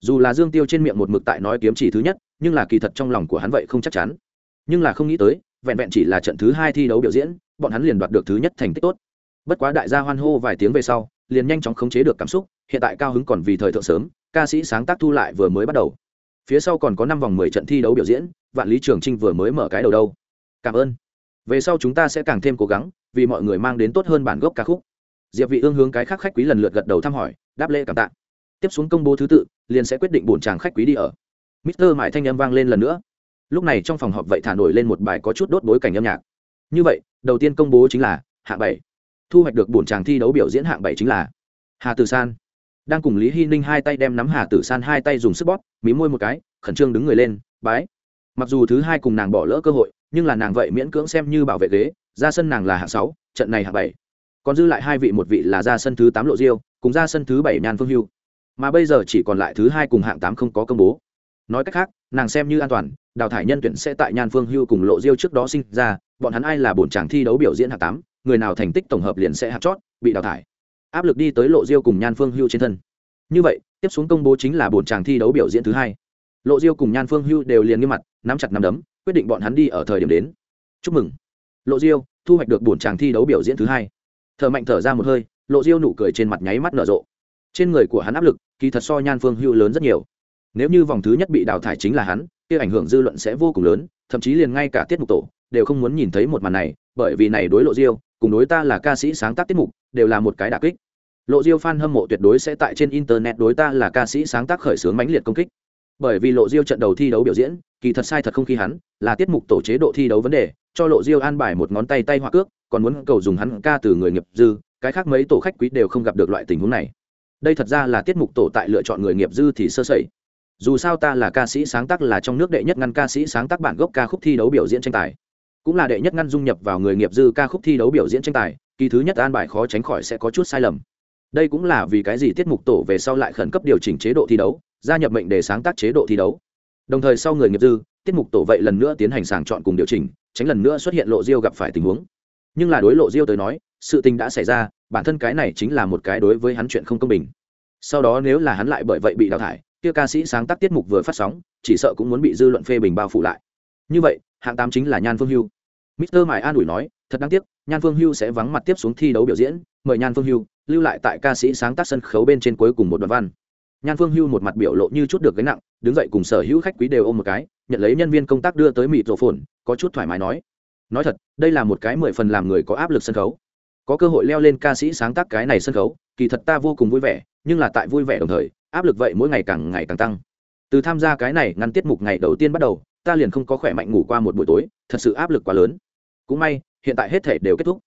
Dù là dương tiêu trên miệng một mực tại nói kiếm chỉ thứ nhất, nhưng là kỳ thật trong lòng của hắn vậy không chắc chắn. Nhưng là không nghĩ tới, vẹn vẹn chỉ là trận thứ hai thi đấu biểu diễn, bọn hắn liền đoạt được thứ nhất thành tích tốt. Bất quá đại gia hoan hô vài tiếng về sau, liền nhanh chóng khống chế được cảm xúc, hiện tại cao hứng còn vì thời thượng sớm, ca sĩ sáng tác thu lại vừa mới bắt đầu. Phía sau còn có năm vòng mười trận thi đấu biểu diễn, vạn lý trường trinh vừa mới mở cái đầu đâu. Cảm ơn về sau chúng ta sẽ càng thêm cố gắng, vì mọi người mang đến tốt hơn bản gốc ca khúc. Diệp vị ương hướng cái khác khách quý lần lượt gật đầu thăm hỏi, đáp lễ cảm tạ. Tiếp xuống công bố thứ tự, liền sẽ quyết định bổn chàng khách quý đi ở. Mister Mại thanh âm vang lên lần nữa. Lúc này trong phòng họp vậy thả nổi lên một bài có chút đốt bối cảnh âm nhạc. Như vậy, đầu tiên công bố chính là hạng bảy. Thu hoạch được bổn chàng thi đấu biểu diễn hạng bảy chính là hà tử san. Đang cùng lý hy ninh hai tay đem nắm hà tử san hai tay dùng sức bóp, mí môi một cái, khẩn trương đứng người lên, bái. Mặc dù thứ hai cùng nàng bỏ lỡ cơ hội nhưng là nàng vậy miễn cưỡng xem như bảo vệ ghế, ra sân nàng là hạng sáu, trận này hạng bảy. Còn dư lại hai vị, một vị là ra sân thứ tám lộ diêu, cùng ra sân thứ bảy nhan phương hưu. Mà bây giờ chỉ còn lại thứ hai cùng hạng tám không có công bố. Nói cách khác, nàng xem như an toàn, đào thải nhân tuyển sẽ tại nhan phương hưu cùng lộ diêu trước đó sinh ra, bọn hắn ai là bổn chàng thi đấu biểu diễn hạng tám, người nào thành tích tổng hợp liền sẽ hạng chót, bị đào thải. Áp lực đi tới lộ diêu cùng nhan phương hưu trên thân. Như vậy, tiếp xuống công bố chính là bổn chàng thi đấu biểu diễn thứ hai. Lộ diêu cùng nhan phương hưu đều liền nghiêm mặt, nắm chặt nắm đấm quyết định bọn hắn đi ở thời điểm đến. Chúc mừng. Lộ diêu, thu hoạch được bổn chàng thi đấu biểu diễn thứ hai. Thở mạnh thở ra một hơi, lộ diêu nụ cười trên mặt nháy mắt nở rộ. Trên người của hắn áp lực, kỳ thật so nhan phương hưu lớn rất nhiều. Nếu như vòng thứ nhất bị đào thải chính là hắn, kia ảnh hưởng dư luận sẽ vô cùng lớn, thậm chí liền ngay cả tiết mục tổ đều không muốn nhìn thấy một màn này, bởi vì này đối lộ diêu, cùng đối ta là ca sĩ sáng tác tiết mục, đều là một cái đà kích. Lộ diêu fan hâm mộ tuyệt đối sẽ tại trên internet đối ta là ca sĩ sáng tác khởi xướng mãnh liệt công kích bởi vì lộ diêu trận đầu thi đấu biểu diễn, kỳ thật sai thật không khi hắn, là tiết mục tổ chế độ thi đấu vấn đề, cho lộ diêu an bài một ngón tay tay hoa cước, còn muốn cầu dùng hắn ca từ người nghiệp dư, cái khác mấy tổ khách quý đều không gặp được loại tình huống này. Đây thật ra là tiết mục tổ tại lựa chọn người nghiệp dư thì sơ sẩy. Dù sao ta là ca sĩ sáng tác là trong nước đệ nhất ngăn ca sĩ sáng tác bản gốc ca khúc thi đấu biểu diễn tranh tài. Cũng là đệ nhất ngăn dung nhập vào người nghiệp dư ca khúc thi đấu biểu diễn tranh tài, kỳ thứ nhất an bài khó tránh khỏi sẽ có chút sai lầm. Đây cũng là vì cái gì tiết mục tổ về sau lại khẩn cấp điều chỉnh chế độ thi đấu gia nhập mệnh để sáng tác chế độ thi đấu. Đồng thời sau người nghiệp dư, tiết mục tổ vậy lần nữa tiến hành sàng chọn cùng điều chỉnh, tránh lần nữa xuất hiện lộ diêu gặp phải tình huống. Nhưng là đối lộ diêu tới nói, sự tình đã xảy ra, bản thân cái này chính là một cái đối với hắn chuyện không công bình. Sau đó nếu là hắn lại bởi vậy bị đào thải, kia ca sĩ sáng tác tiết mục vừa phát sóng, chỉ sợ cũng muốn bị dư luận phê bình bao phủ lại. Như vậy, hạng tám chính là nhan phương hưu. Mister mải an ủi nói, thật đáng tiếc, nhan phương hưu sẽ vắng mặt tiếp xuống thi đấu biểu diễn, mời nhan phương hưu lưu lại tại ca sĩ sáng tác sân khấu bên trên cuối cùng một đoạn văn nhan phương hưu một mặt biểu lộ như chút được gánh nặng, đứng dậy cùng sở hữu khách quý đều ôm một cái, nhận lấy nhân viên công tác đưa tới mịt rổ phồn, có chút thoải mái nói. Nói thật, đây là một cái mười phần làm người có áp lực sân khấu. Có cơ hội leo lên ca sĩ sáng tác cái này sân khấu, kỳ thật ta vô cùng vui vẻ, nhưng là tại vui vẻ đồng thời, áp lực vậy mỗi ngày càng ngày càng tăng. Từ tham gia cái này ngăn tiết mục ngày đầu tiên bắt đầu, ta liền không có khỏe mạnh ngủ qua một buổi tối, thật sự áp lực quá lớn. Cũng may, hiện tại hết thể đều kết thúc.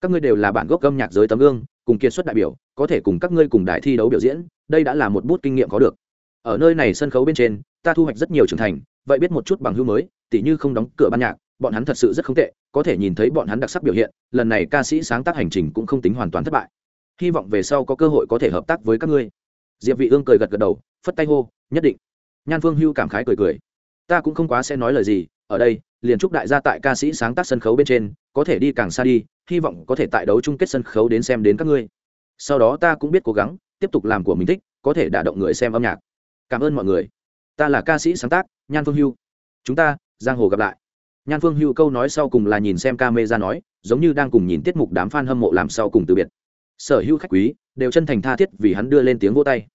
Các ngươi đều là bản gốc âm nhạc giới tấm gương, cùng kiệt xuất đại biểu, có thể cùng các ngươi cùng đại thi đấu biểu diễn đây đã là một bút kinh nghiệm có được. Ở nơi này sân khấu bên trên, ta thu hoạch rất nhiều trưởng thành, vậy biết một chút bằng hữu mới, tỉ như không đóng cửa ban nhạc, bọn hắn thật sự rất không tệ, có thể nhìn thấy bọn hắn đặc sắc biểu hiện, lần này ca sĩ sáng tác hành trình cũng không tính hoàn toàn thất bại. Hy vọng về sau có cơ hội có thể hợp tác với các ngươi. Diệp vị ương cười gật gật đầu, phất tay hô, nhất định. Nhan phương hưu cảm khái cười cười, ta cũng không quá sẽ nói lời gì, ở đây, liền chúc đại gia tại ca sĩ sáng tác sân khấu bên trên, có thể đi càng xa đi, hy vọng có thể tại đấu chung kết sân khấu đến xem đến các ngươi. Sau đó ta cũng biết cố gắng tiếp tục làm của mình thích, có thể đả động người xem âm nhạc. Cảm ơn mọi người. Ta là ca sĩ sáng tác, nhan phương hưu. Chúng ta, giang hồ gặp lại. Nhan phương hưu câu nói sau cùng là nhìn xem ca mê ra nói, giống như đang cùng nhìn tiết mục đám f a n hâm mộ làm sau cùng từ biệt. Sở hữu khách quý, đều chân thành tha thiết vì hắn đưa lên tiếng vô tay.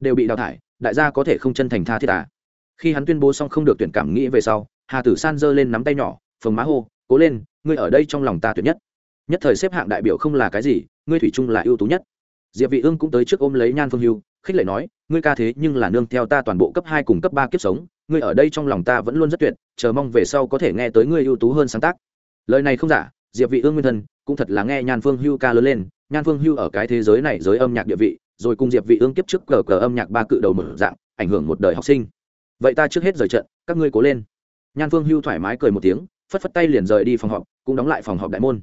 Đều bị đào thải, đại gia có thể không chân thành tha thiết à. khi hắn tuyên bố xong không được tuyển cảm nghĩ về sau, hà tử san giơ lên nắm tay nhỏ, phồng má hô, cố lên, ngươi ở đây trong lòng ta tuyệt nhất. Nhất thời xếp hạng đại biểu không là cái gì, ngươi thủy chung là ưu tú nhất diệp vị ương cũng tới trước ôm lấy nhan phương hưu, khích lệ nói, ngươi ca thế nhưng là nương theo ta toàn bộ cấp hai cùng cấp ba kiếp sống, ngươi ở đây trong lòng ta vẫn luôn rất tuyệt, chờ mong về sau có thể nghe tới ngươi ưu tú hơn sáng tác. Lời này không giả, diệp vị ương nguyên thân cũng thật là nghe nhan phương hưu ca lớn lên, nhan phương hưu ở cái thế giới này giới âm nhạc địa vị, rồi cùng diệp vị ương kiếp trước cờ cờ âm nhạc ba cự đầu mở dạng, ảnh hưởng một đời học sinh. Vậy ta trước hết rời trận, các ngươi cố lên. Nhan phương hưu thoải mái cười một tiếng, phất phất tay liền rời đi phòng họp, cũng đóng lại phòng họp đại môn.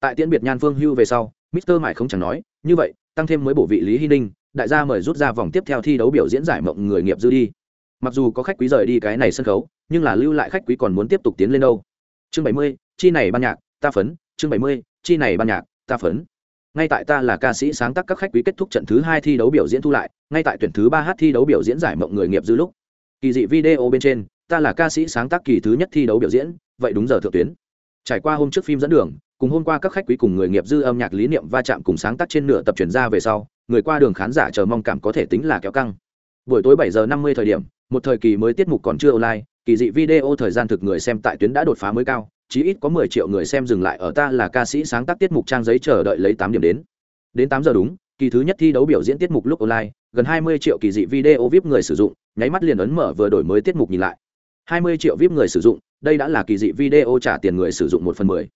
Tại tiễn biệt nhan phương hưu về sau, mister mải không chẳng nói, như vậy tăng thêm mới bổ vị lý hy ninh, đại gia mời rút ra vòng tiếp theo thi đấu biểu diễn giải mộng người nghiệp dư đi. Mặc dù có khách quý rời đi cái này sân khấu, nhưng là lưu lại khách quý còn muốn tiếp tục tiến lên đâu. Chương bảy mươi, chi này ban nhạc, ta phấn. Chương bảy mươi, chi này ban nhạc, ta phấn. Ngay tại ta là ca sĩ sáng tác các khách quý kết thúc trận thứ hai thi đấu biểu diễn thu lại, ngay tại tuyển thứ ba h thi đấu biểu diễn giải mộng người nghiệp dư lúc. Kỳ dị video bên trên, ta là ca sĩ sáng tác kỳ thứ nhất thi đấu biểu diễn, vậy đúng giờ thượng tuyến. Trải qua hôm trước phim dẫn đường cùng hôm qua các khách quý cùng người nghiệp dư âm nhạc lý niệm va chạm cùng sáng tác trên nửa tập chuyển ra về sau, người qua đường khán giả chờ mong cảm có thể tính là kéo căng. Buổi tối bảy giờ năm mươi thời điểm, một thời kỳ mới tiết mục còn chưa online, kỳ dị video thời gian thực người xem tại tuyến đã đột phá mới cao, chí ít có mười triệu người xem dừng lại ở ta là ca sĩ sáng tác tiết mục trang giấy chờ đợi lấy tám điểm đến. Đến tám giờ đúng, kỳ thứ nhất thi đấu biểu diễn tiết mục lúc online, gần hai mươi triệu kỳ dị video vip người sử dụng, nháy mắt liền ấn mở vừa đổi mới tiết mục nhìn lại. Hai mươi triệu vip người sử dụng, đây đã là kỳ dị video trả tiền người sử dụng một phần mười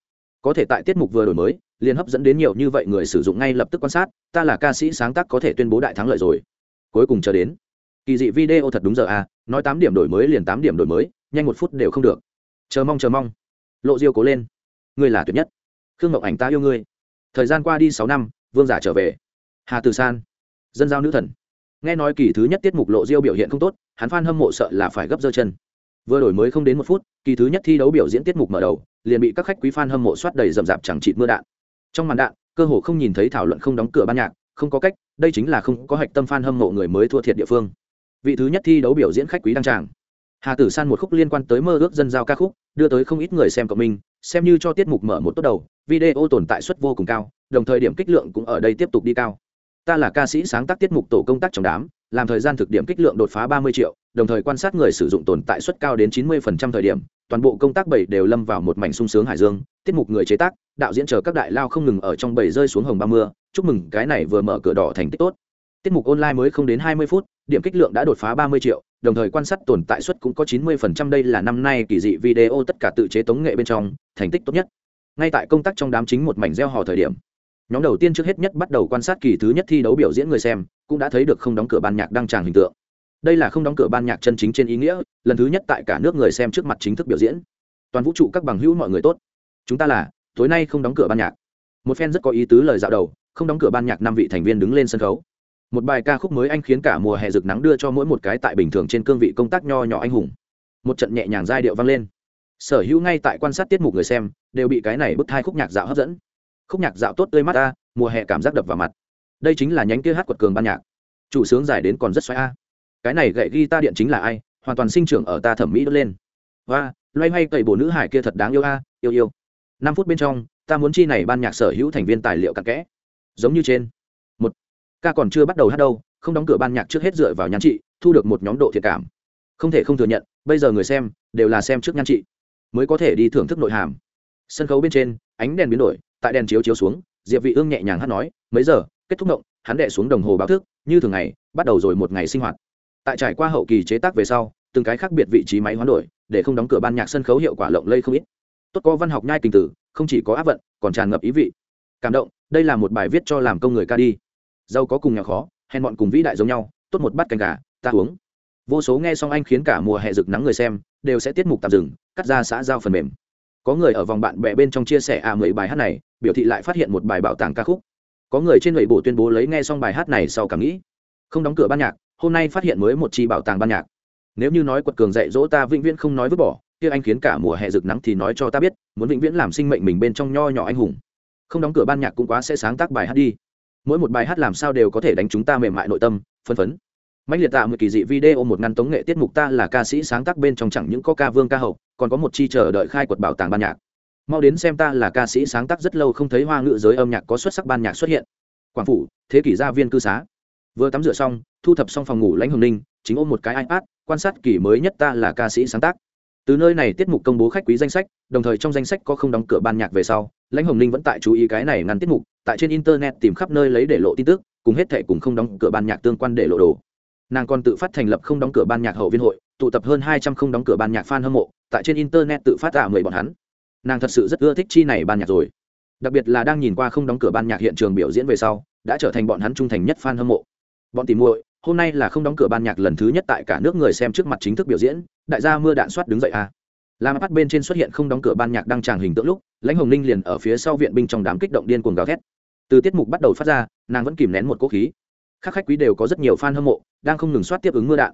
có thể tại tiết mục vừa đổi mới, liền hấp dẫn đến nhiều như vậy người sử dụng ngay lập tức quan sát, ta là ca sĩ sáng tác có thể tuyên bố đại thắng lợi rồi. Cuối cùng chờ đến. Kỳ dị video thật đúng giờ à nói tám điểm đổi mới liền tám điểm đổi mới, nhanh một phút đều không được. Chờ mong chờ mong. Lộ diêu cố lên. Ngươi là tuyệt nhất. Khương ngọc ảnh ta yêu ngươi. Thời gian qua đi sáu năm, vương giả trở về. Hà từ san. Dân giao nữ thần. Nghe nói kỳ thứ nhất tiết mục lộ diêu biểu hiện không tốt, hắn phan hâm mộ sợ là phải gấp dơ chân vừa đổi mới không đến một phút, kỳ thứ nhất thi đấu biểu diễn tiết mục mở đầu, liền bị các khách quý f hâm mộ soát đầy rậm rạp chẳng chịt mưa đạn. Trong màn đạn, cơ hồ không nhìn thấy thảo luận không đóng cửa ban nhạc, không có cách, đây chính là không có hạch tâm f hâm mộ người mới thua thiệt địa phương. Vị thứ nhất thi đấu biểu diễn khách quý đăng tràng. Hà tử san một khúc liên quan tới mơ ước dân giao ca khúc, đưa tới không ít người xem cộng minh, xem như cho tiết mục mở một tốt đầu, video tồn tại suất vô cùng cao, đồng thời điểm kích lượng cũng ở đây tiếp tục đi cao. Ta là ca sĩ sáng tác tiết mục tổ công tác trong đám làm thời gian thực điểm kích lượng đột phá ba mươi triệu, đồng thời quan sát người sử dụng tồn tại suất cao đến chín mươi thời điểm, toàn bộ công tác bảy đều lâm vào một mảnh sung sướng hải dương, tiết mục người chế tác, đạo diễn chờ các đại lao không ngừng ở trong bảy rơi xuống hồng ba mưa chúc mừng, cái này vừa mở cửa đỏ thành tích tốt. Tiết mục online mới không đến hai mươi phút, điểm kích lượng đã đột phá ba mươi triệu, đồng thời quan sát tồn tại suất cũng có chín mươi đây là năm nay kỳ dị video tất cả tự chế tống nghệ bên trong, thành tích tốt nhất. Ngay tại công tác trong đám chính một mảnh gieo hò thời điểm nhóm đầu tiên trước hết nhất bắt đầu quan sát kỳ thứ nhất thi đấu biểu diễn người xem, cũng đã thấy được không đóng cửa ban nhạc đăng tràng hình tượng. Đây là không đóng cửa ban nhạc chân chính trên ý nghĩa, lần thứ nhất tại cả nước người xem trước mặt chính thức biểu diễn. Toàn vũ trụ các bằng hữu mọi người tốt. Chúng ta là, tối nay không đóng cửa ban nhạc. Một fan rất có ý tứ lời dạo đầu, không đóng cửa ban nhạc năm vị thành viên đứng lên sân khấu. Một bài ca khúc mới anh khiến cả mùa hè rực nắng đưa cho mỗi một cái tại bình thường trên cương vị công tác nho nhỏ anh hùng. Một trận nhẹ nhàng giai điệu vang lên. Sở hữu ngay tại quan sát tiết mục người xem, đều bị cái này bức thai khúc nhạc dạo hấp dẫn khúc nhạc dạo tốt tươi mắt ta mùa hè cảm giác đập vào mặt. Đây chính là nhánh kia hát quật cường ban nhạc. Chủ sướng dài đến còn rất xoáy a. Cái này gậy ghi ta điện chính là ai? Hoàn toàn sinh trưởng ở ta thẩm mỹ đốt lên. Và loay hoay cậy bổ nữ hải kia thật đáng yêu a, yêu yêu. Năm phút bên trong, ta muốn chi này ban nhạc sở hữu thành viên tài liệu cặn kẽ. Giống như trên. Một. Ca còn chưa bắt đầu hát đâu, không đóng cửa ban nhạc trước hết dựa vào nhan trị, thu được một nhóm độ thiệt cảm. Không thể không thừa nhận, bây giờ người xem, đều là xem trước nhan trị, mới có thể đi thưởng thức nội hàm. Sân khấu bên trên, ánh đèn biến đổi tại đèn chiếu chiếu xuống, diệp vị ương nhẹ nhàng hát nói, mấy giờ? Kết thúc động. Hắn đệ xuống đồng hồ báo thức, như thường ngày, bắt đầu rồi một ngày sinh hoạt. Tại trải qua hậu kỳ chế tác về sau, từng cái khác biệt vị trí máy hoán đổi, để không đóng cửa ban nhạc sân khấu hiệu quả lộng lây không ít. Tốt có văn học nhai kinh tử, không chỉ có áp vận, còn tràn ngập ý vị. Cảm động, đây là một bài viết cho làm công người ca đi. Giàu có cùng nhà khó, hèn bọn cùng vĩ đại giống nhau, tốt một bát canh gà, ta uống. Vô số nghe xong anh khiến cả mùa hè rực nắng người xem, đều sẽ tiết mục tạm dừng, cắt ra xã giao phần mềm có người ở vòng bạn bè bên trong chia sẻ à mười bài hát này, biểu thị lại phát hiện một bài bảo tàng ca khúc. Có người trên nội bộ tuyên bố lấy nghe xong bài hát này sau cảm nghĩ, không đóng cửa ban nhạc, hôm nay phát hiện mới một chi bảo tàng ban nhạc. Nếu như nói quật cường dạy dỗ ta vĩnh viễn không nói vứt bỏ, kia anh khiến cả mùa hè rực nắng thì nói cho ta biết, muốn vĩnh viễn làm sinh mệnh mình bên trong nho nhỏ anh hùng. Không đóng cửa ban nhạc cũng quá sẽ sáng tác bài hát đi. Mỗi một bài hát làm sao đều có thể đánh chúng ta mềm mại nội tâm phân phấn mạnh liệt tạo một kỳ dị video một ngăn tống nghệ tiết mục ta là ca sĩ sáng tác bên trong chẳng những có ca vương ca hậu, còn có một chi chờ đợi khai quật bảo tàng ban nhạc. Mau đến xem ta là ca sĩ sáng tác rất lâu không thấy hoa ngữ giới âm nhạc có xuất sắc ban nhạc xuất hiện. Quảng phủ, thế kỷ gia viên cư xá. Vừa tắm rửa xong, thu thập xong phòng ngủ lãnh hồng ninh, chính ôm một cái ipad, quan sát kỳ mới nhất ta là ca sĩ sáng tác. Từ nơi này tiết mục công bố khách quý danh sách, đồng thời trong danh sách có không đóng cửa ban nhạc về sau, lãnh hồng ninh vẫn tại chú ý cái này ngăn tiết mục, tại trên internet tìm khắp nơi lấy để lộ tin tức, cùng hết thệ cùng không đóng cửa ban nhạc tương quan để lộ đồ nàng còn tự phát thành lập không đóng cửa ban nhạc hậu viên hội, tụ tập hơn hai trăm không đóng cửa ban nhạc fan hâm mộ, tại trên internet tự phát tạ mười bọn hắn. Nàng thật sự rất ưa thích chi này ban nhạc rồi. Đặc biệt là đang nhìn qua không đóng cửa ban nhạc hiện trường biểu diễn về sau, đã trở thành bọn hắn trung thành nhất fan hâm mộ. Bọn tìm muội, hôm nay là không đóng cửa ban nhạc lần thứ nhất tại cả nước người xem trước mặt chính thức biểu diễn, đại gia mưa đạn soát đứng dậy à. làm bắt bên trên xuất hiện không đóng cửa ban nhạc đăng tràng hình tượng lúc, lãnh hồng ninh liền ở phía sau viện binh trong đám kích động điên cuồng gào thét. Từ tiết mục bắt đầu phát ra, nàng vẫn kìm nén một cố khí các khách quý đều có rất nhiều fan hâm mộ, đang không ngừng soát tiếp ứng mưa đạn.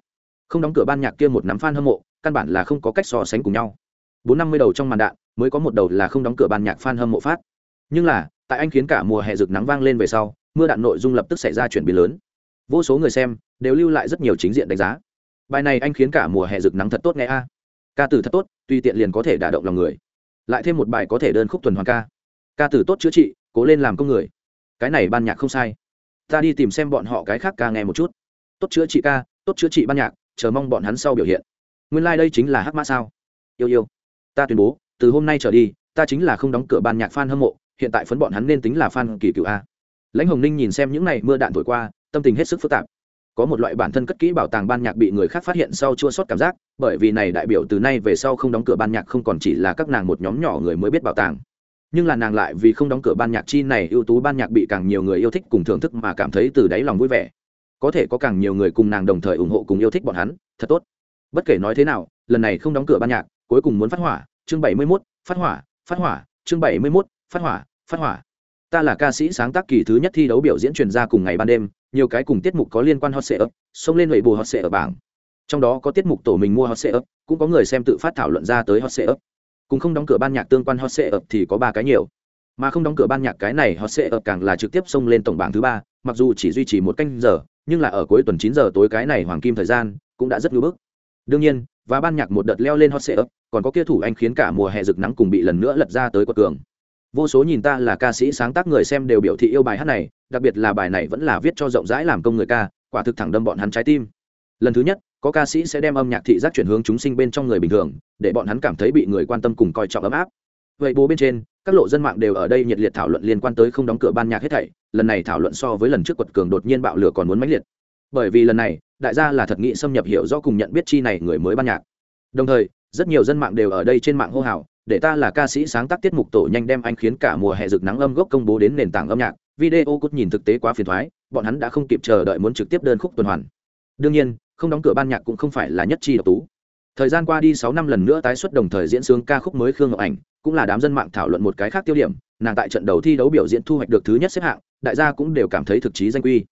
Không đóng cửa ban nhạc kia một nắm fan hâm mộ, căn bản là không có cách so sánh cùng nhau. Bốn năm mươi đầu trong màn đạn, mới có một đầu là không đóng cửa ban nhạc fan hâm mộ phát. Nhưng là, tại anh khiến cả mùa hè rực nắng vang lên về sau, mưa đạn nội dung lập tức xảy ra chuyển biến lớn. Vô số người xem đều lưu lại rất nhiều chính diện đánh giá. Bài này anh khiến cả mùa hè rực nắng thật tốt nghe a. Ca từ thật tốt, tùy tiện liền có thể đả động lòng người. Lại thêm một bài có thể đơn khúc tuần hoàn ca. Ca từ tốt chữa trị, cố lên làm công người. Cái này ban nhạc không sai ta đi tìm xem bọn họ cái khác ca nghe một chút. Tốt chữa trị ca, tốt chữa trị ban nhạc, chờ mong bọn hắn sau biểu hiện. Nguyên lai、like、đây chính là hát mã sao? Yêu yêu, ta tuyên bố, từ hôm nay trở đi, ta chính là không đóng cửa ban nhạc f a n hâm mộ, hiện tại phấn bọn hắn nên tính là f a n kỳ cựu a. Lãnh hồng ninh nhìn xem những n à y mưa đạn thổi qua, tâm tình hết sức phức tạp. Có một loại bản thân cất kỹ bảo tàng ban nhạc bị người khác phát hiện sau chua sót cảm giác, bởi vì này đại biểu từ nay về sau không đóng cửa ban nhạc không còn chỉ là các nàng một nhóm nhỏ người mới biết bảo tàng nhưng là nàng lại vì không đóng cửa ban nhạc chi này ưu tú ban nhạc bị càng nhiều người yêu thích cùng thưởng thức mà cảm thấy từ đáy lòng vui vẻ. Có thể có càng nhiều người cùng nàng đồng thời ủng hộ cùng yêu thích bọn hắn thật tốt. Bất kể nói thế nào lần này không đóng cửa ban nhạc cuối cùng muốn phát hỏa chương bảy mươi 71, phát hỏa phát hỏa chương bảy mươi 71, phát hỏa phát hỏa. Ta là ca sĩ sáng tác kỳ thứ nhất thi đấu biểu diễn truyền ra cùng ngày ban đêm nhiều cái cùng tiết mục có liên quan hot sệ ấp xông lên lệ bù hot sệ ở bảng. Trong đó có tiết mục tổ mình mua hot sệ ấp cũng có người xem tự phát thảo luận ra tới hot sệ ấp cùng không đóng cửa ban nhạc tương quan hot sệ ập thì có ba cái nhiều. Mà không đóng cửa ban nhạc cái này hot sệ ập càng là trực tiếp xông lên tổng bảng thứ ba, mặc dù chỉ duy trì một canh giờ, nhưng là ở cuối tuần chín giờ tối cái này hoàng kim thời gian cũng đã rất ngưỡng bức. Đương nhiên, và ban nhạc một đợt leo lên hot sệ ập, còn có kia thủ anh khiến cả mùa hè rực nắng cùng bị lần nữa lật ra tới quật cường. Vô số nhìn ta là ca sĩ sáng tác người xem đều biểu thị yêu bài hát này, đặc biệt là bài này vẫn là viết cho rộng rãi làm công người ca, quả thực thẳng đâm bọn hắn trái tim. Lần thứ nhất có ca sĩ sẽ đem âm nhạc thị giác chuyển hướng chúng sinh bên trong người bình thường, để bọn hắn cảm thấy bị người quan tâm cùng coi trọng ấm áp. Vậy bố bên trên, các lộ dân mạng đều ở đây nhiệt liệt thảo luận liên quan tới không đóng cửa ban nhạc hết thảy, lần này thảo luận so với lần trước quật cường đột nhiên bạo lửa còn muốn mãnh liệt. Bởi vì lần này, đại gia là thật nghị xâm nhập hiểu rõ cùng nhận biết chi này người mới ban nhạc. Đồng thời, rất nhiều dân mạng đều ở đây trên mạng hô hào, để ta là ca sĩ sáng tác tiết mục tổ nhanh đem anh khiến cả mùa hè rực nắng âm gốc công bố đến nền tảng âm nhạc, video cút nhìn thực tế quá phiền thoái, bọn hắn đã không kịp chờ đợi muốn trực tiếp đơn khúc tuần hoàn. Đương nhiên không đóng cửa ban nhạc cũng không phải là nhất chi độc tú. Thời gian qua đi sáu năm lần nữa tái xuất đồng thời diễn sướng ca khúc mới khương ngọc ảnh, cũng là đám dân mạng thảo luận một cái khác tiêu điểm, nàng tại trận đầu thi đấu biểu diễn thu hoạch được thứ nhất xếp hạng, đại gia cũng đều cảm thấy thực chí danh quy.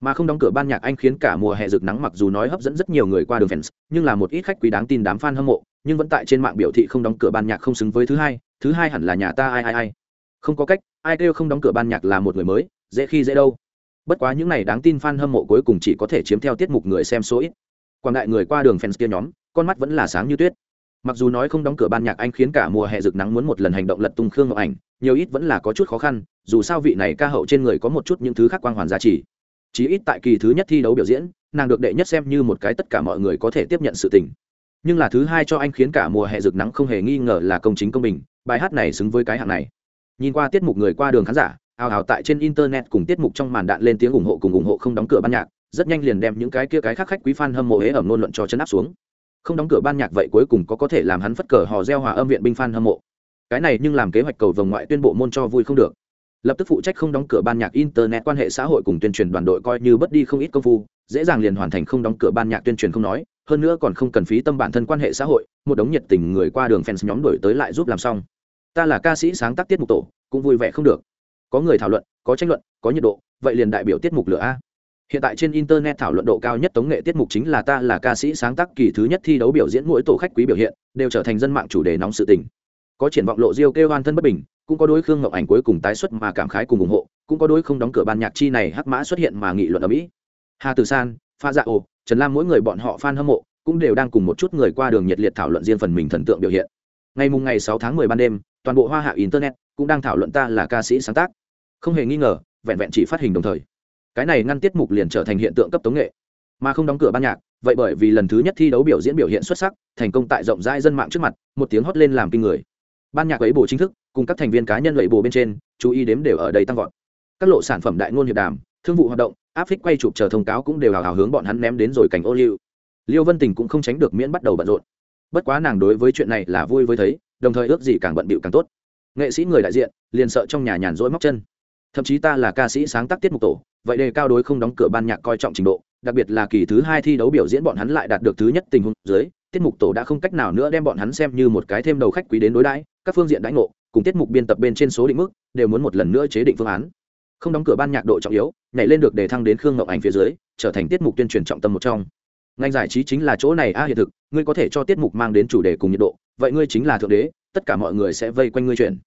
Mà không đóng cửa ban nhạc anh khiến cả mùa hè rực nắng mặc dù nói hấp dẫn rất nhiều người qua đường fans, nhưng là một ít khách quý đáng tin đám fan hâm mộ, nhưng vẫn tại trên mạng biểu thị không đóng cửa ban nhạc không xứng với thứ hai thứ hai hẳn là nhà ta ai ai ai. Không có cách, ai kêu không đóng cửa ban nhạc là một người mới, dễ khi dễ đâu bất quá những này đáng tin fan hâm mộ cuối cùng chỉ có thể chiếm theo tiết mục người xem số ít. Quảng đại người qua đường fans kia nhóm, con mắt vẫn là sáng như tuyết. Mặc dù nói không đóng cửa ban nhạc anh khiến cả mùa hè rực nắng muốn một lần hành động lật tung khương ngọc ảnh, nhiều ít vẫn là có chút khó khăn, dù sao vị này ca hậu trên người có một chút những thứ khác quang hoàn giá trị. Chí ít tại kỳ thứ nhất thi đấu biểu diễn, nàng được đệ nhất xem như một cái tất cả mọi người có thể tiếp nhận sự tình. Nhưng là thứ hai cho anh khiến cả mùa hè rực nắng không hề nghi ngờ là công chính công bình, bài hát này xứng với cái hạng này. Nhìn qua tiết mục người qua đường khán giả ào ào tại trên internet cùng tiết mục trong màn đạn lên tiếng ủng hộ cùng ủng hộ không đóng cửa ban nhạc, rất nhanh liền đem những cái kia cái khác khách quý fan hâm mộ hế ẩm ngôn luận cho chân áp xuống. Không đóng cửa ban nhạc vậy cuối cùng có có thể làm hắn phất cờ hò reo hòa âm viện binh fan hâm mộ. Cái này nhưng làm kế hoạch cầu vồng ngoại tuyên bộ môn cho vui không được. Lập tức phụ trách không đóng cửa ban nhạc internet quan hệ xã hội cùng tuyên truyền đoàn đội coi như bất đi không ít công phu, dễ dàng liền hoàn thành không đóng cửa ban nhạc tuyên truyền không nói, hơn nữa còn không cần phí tâm bản thân quan hệ xã hội, một đống nhiệt tình người qua đường fans nhóm đổi tới lại giúp làm xong. Ta là ca sĩ sáng tác tiết mục tổ, cũng vui vẻ không được có người thảo luận, có tranh luận, có nhiệt độ, vậy liền đại biểu tiết mục lửa a. Hiện tại trên internet thảo luận độ cao nhất tống nghệ tiết mục chính là ta là ca sĩ sáng tác kỳ thứ nhất thi đấu biểu diễn mỗi tổ khách quý biểu hiện, đều trở thành dân mạng chủ đề nóng sự tình. Có triển vọng lộ diêu kêu hoan thân bất bình, cũng có đối khương ngọc ảnh cuối cùng tái xuất mà cảm khái cùng ủng hộ, cũng có đối không đóng cửa ban nhạc chi này hắc mã xuất hiện mà nghị luận ở mỹ. Hà từ san, pha dạ ồ, trần lam mỗi người bọn họ fan hâm mộ, cũng đều đang cùng một chút người qua đường nhiệt liệt thảo luận riêng phần mình thần tượng biểu hiện ngày mùng ngày sáu tháng mười ban đêm, toàn bộ hoa hạ internet cũng đang thảo luận ta là ca sĩ sáng tác. Không hề nghi ngờ, vẹn vẹn chỉ phát hình đồng thời. Cái này ngăn tiết mục liền trở thành hiện tượng cấp tống nghệ. Mà không đóng cửa ban nhạc, vậy bởi vì lần thứ nhất thi đấu biểu diễn biểu hiện xuất sắc, thành công tại rộng rãi dân mạng trước mặt, một tiếng hót lên làm kinh người. Ban nhạc ấy bổ chính thức, cùng các thành viên cá nhân lẫy bồ bên trên, chú ý đếm đều ở đây tăng vọt. Các lộ sản phẩm đại ngôn hiệp đàm, thương vụ hoạt động, áp phích quay chụp chờ thông cáo cũng đều hào hào hướng bọn hắn ném đến rồi cảnh ô liu. Liêu vân tình cũng không tránh được miễn bắt đầu bận rộn bất quá nàng đối với chuyện này là vui với thấy, đồng thời ước gì càng bận bịu càng tốt. Nghệ sĩ người đại diện, liền sợ trong nhà nhàn rỗi móc chân. Thậm chí ta là ca sĩ sáng tác tiết mục tổ, vậy đề cao đối không đóng cửa ban nhạc coi trọng trình độ, đặc biệt là kỳ thứ hai thi đấu biểu diễn bọn hắn lại đạt được thứ nhất tình huống dưới, tiết mục tổ đã không cách nào nữa đem bọn hắn xem như một cái thêm đầu khách quý đến đối đãi, các phương diện đãi ngộ, cùng tiết mục biên tập bên trên số định mức, đều muốn một lần nữa chế định phương án. Không đóng cửa ban nhạc độ trọng yếu, nhảy lên được đề thăng đến khương ngọc ảnh phía dưới, trở thành tiết mục tuyên truyền trọng tâm một trong ngành giải trí chính là chỗ này. A, hiện thực, ngươi có thể cho tiết mục mang đến chủ đề cùng nhiệt độ. Vậy ngươi chính là thượng đế, tất cả mọi người sẽ vây quanh ngươi chuyển.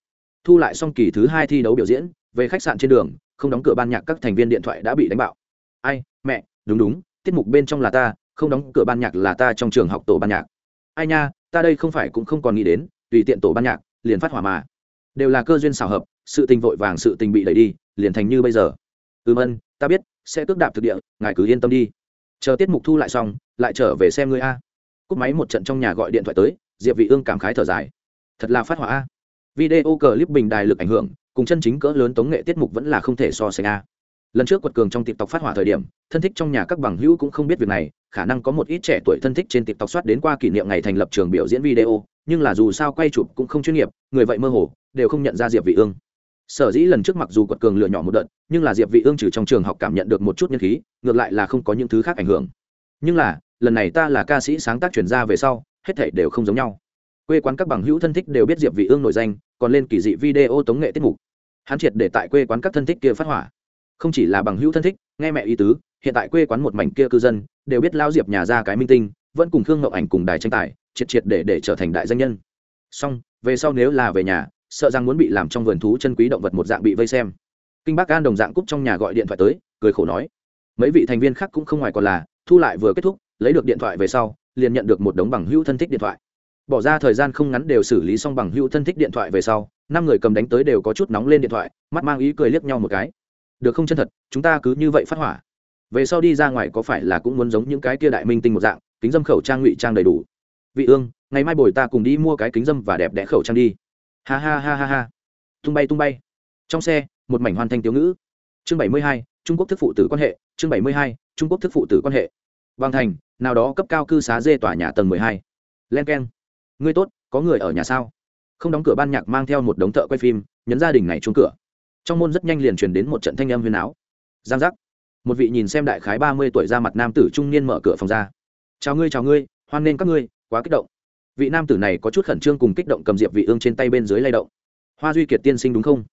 Thu lại xong kỳ thứ hai thi đấu biểu diễn, về khách sạn trên đường, không đóng cửa ban nhạc các thành viên điện thoại đã bị đánh bạo. Ai, mẹ, đúng đúng, tiết mục bên trong là ta, không đóng cửa ban nhạc là ta trong trường học tổ ban nhạc. Ai nha, ta đây không phải cũng không còn nghĩ đến, tùy tiện tổ ban nhạc, liền phát hỏa mà. Đều là cơ duyên xảo hợp, sự tình vội vàng sự tình bị đẩy đi, liền thành như bây giờ. Ừm ân, ta biết, sẽ tước đạp thực địa, ngài cứ yên tâm đi chờ tiết mục thu lại xong, lại trở về xem ngươi a. Cúp máy một trận trong nhà gọi điện thoại tới, diệp vị ương cảm khái thở dài. Thật là phát hỏa a. Video clip bình đài lực ảnh hưởng, cùng chân chính cỡ lớn tống nghệ tiết mục vẫn là không thể so sánh a. Lần trước quật cường trong tiktok phát hỏa thời điểm, thân thích trong nhà các bằng hữu cũng không biết việc này, khả năng có một ít trẻ tuổi thân thích trên tiktok soát đến qua kỷ niệm ngày thành lập trường biểu diễn video, nhưng là dù sao quay chụp cũng không chuyên nghiệp, người vậy mơ hồ, đều không nhận ra diệp vị ương sở dĩ lần trước mặc dù quật cường lựa nhỏ một đợt, nhưng là diệp vị ương trừ trong trường học cảm nhận được một chút nhân khí, ngược lại là không có những thứ khác ảnh hưởng. Nhưng là, lần này ta là ca sĩ sáng tác chuyển ra về sau, hết thảy đều không giống nhau. Quê quán các bằng hữu thân thích đều biết diệp vị ương nổi danh, còn lên kỳ dị video tống nghệ tiết mục. Hắn triệt để tại quê quán các thân thích kia phát hỏa. Không chỉ là bằng hữu thân thích, nghe mẹ ý tứ, hiện tại quê quán một mảnh kia cư dân, đều biết lao diệp nhà ra cái minh tinh, vẫn cùng khương ngậu ảnh cùng đài tranh tài, triệt triệt để để trở thành đại danh nhân. Song về sau nếu là về nhà sợ rằng muốn bị làm trong vườn thú chân quý động vật một dạng bị vây xem. Kinh bác gan đồng dạng cúp trong nhà gọi điện thoại tới, cười khổ nói, mấy vị thành viên khác cũng không ngoài còn là, thu lại vừa kết thúc, lấy được điện thoại về sau, liền nhận được một đống bằng hữu thân thích điện thoại. Bỏ ra thời gian không ngắn đều xử lý xong bằng hữu thân thích điện thoại về sau, năm người cầm đánh tới đều có chút nóng lên điện thoại, mắt mang ý cười liếc nhau một cái. Được không chân thật, chúng ta cứ như vậy phát hỏa. Về sau đi ra ngoài có phải là cũng muốn giống những cái kia đại minh tinh một dạng, kính dâm khẩu trang ngụy trang đầy đủ. Vị ương, ngày mai bồi ta cùng đi mua cái kính dâm và đẹp đẽ khẩu trang đi ha ha ha ha ha. Tung bay tung bay. Trong xe, một mảnh hoàn thành tiểu ngữ. Chương bảy mươi hai, trung quốc thức phụ tử quan hệ. Chương bảy mươi hai, trung quốc thức phụ tử quan hệ. Bằng thành, nào đó cấp cao cư xá dê tòa nhà tầng mười hai. Len k e n ngươi tốt, có người ở nhà sao? Không đóng cửa ban nhạc mang theo một đống thợ quay phim, nhấn gia đình này trúng cửa. Trong môn rất nhanh liền truyền đến một trận thanh âm huyền áo giang giác. Một vị nhìn xem đại khái ba mươi tuổi ra mặt nam tử trung niên mở cửa phòng ra. Chào ngươi chào ngươi, hoan nghênh các ngươi, quá kích động vị nam tử này có chút khẩn trương cùng kích động cầm diệp vị ương trên tay bên dưới lay động. Hoa duy kiệt tiên sinh đúng không?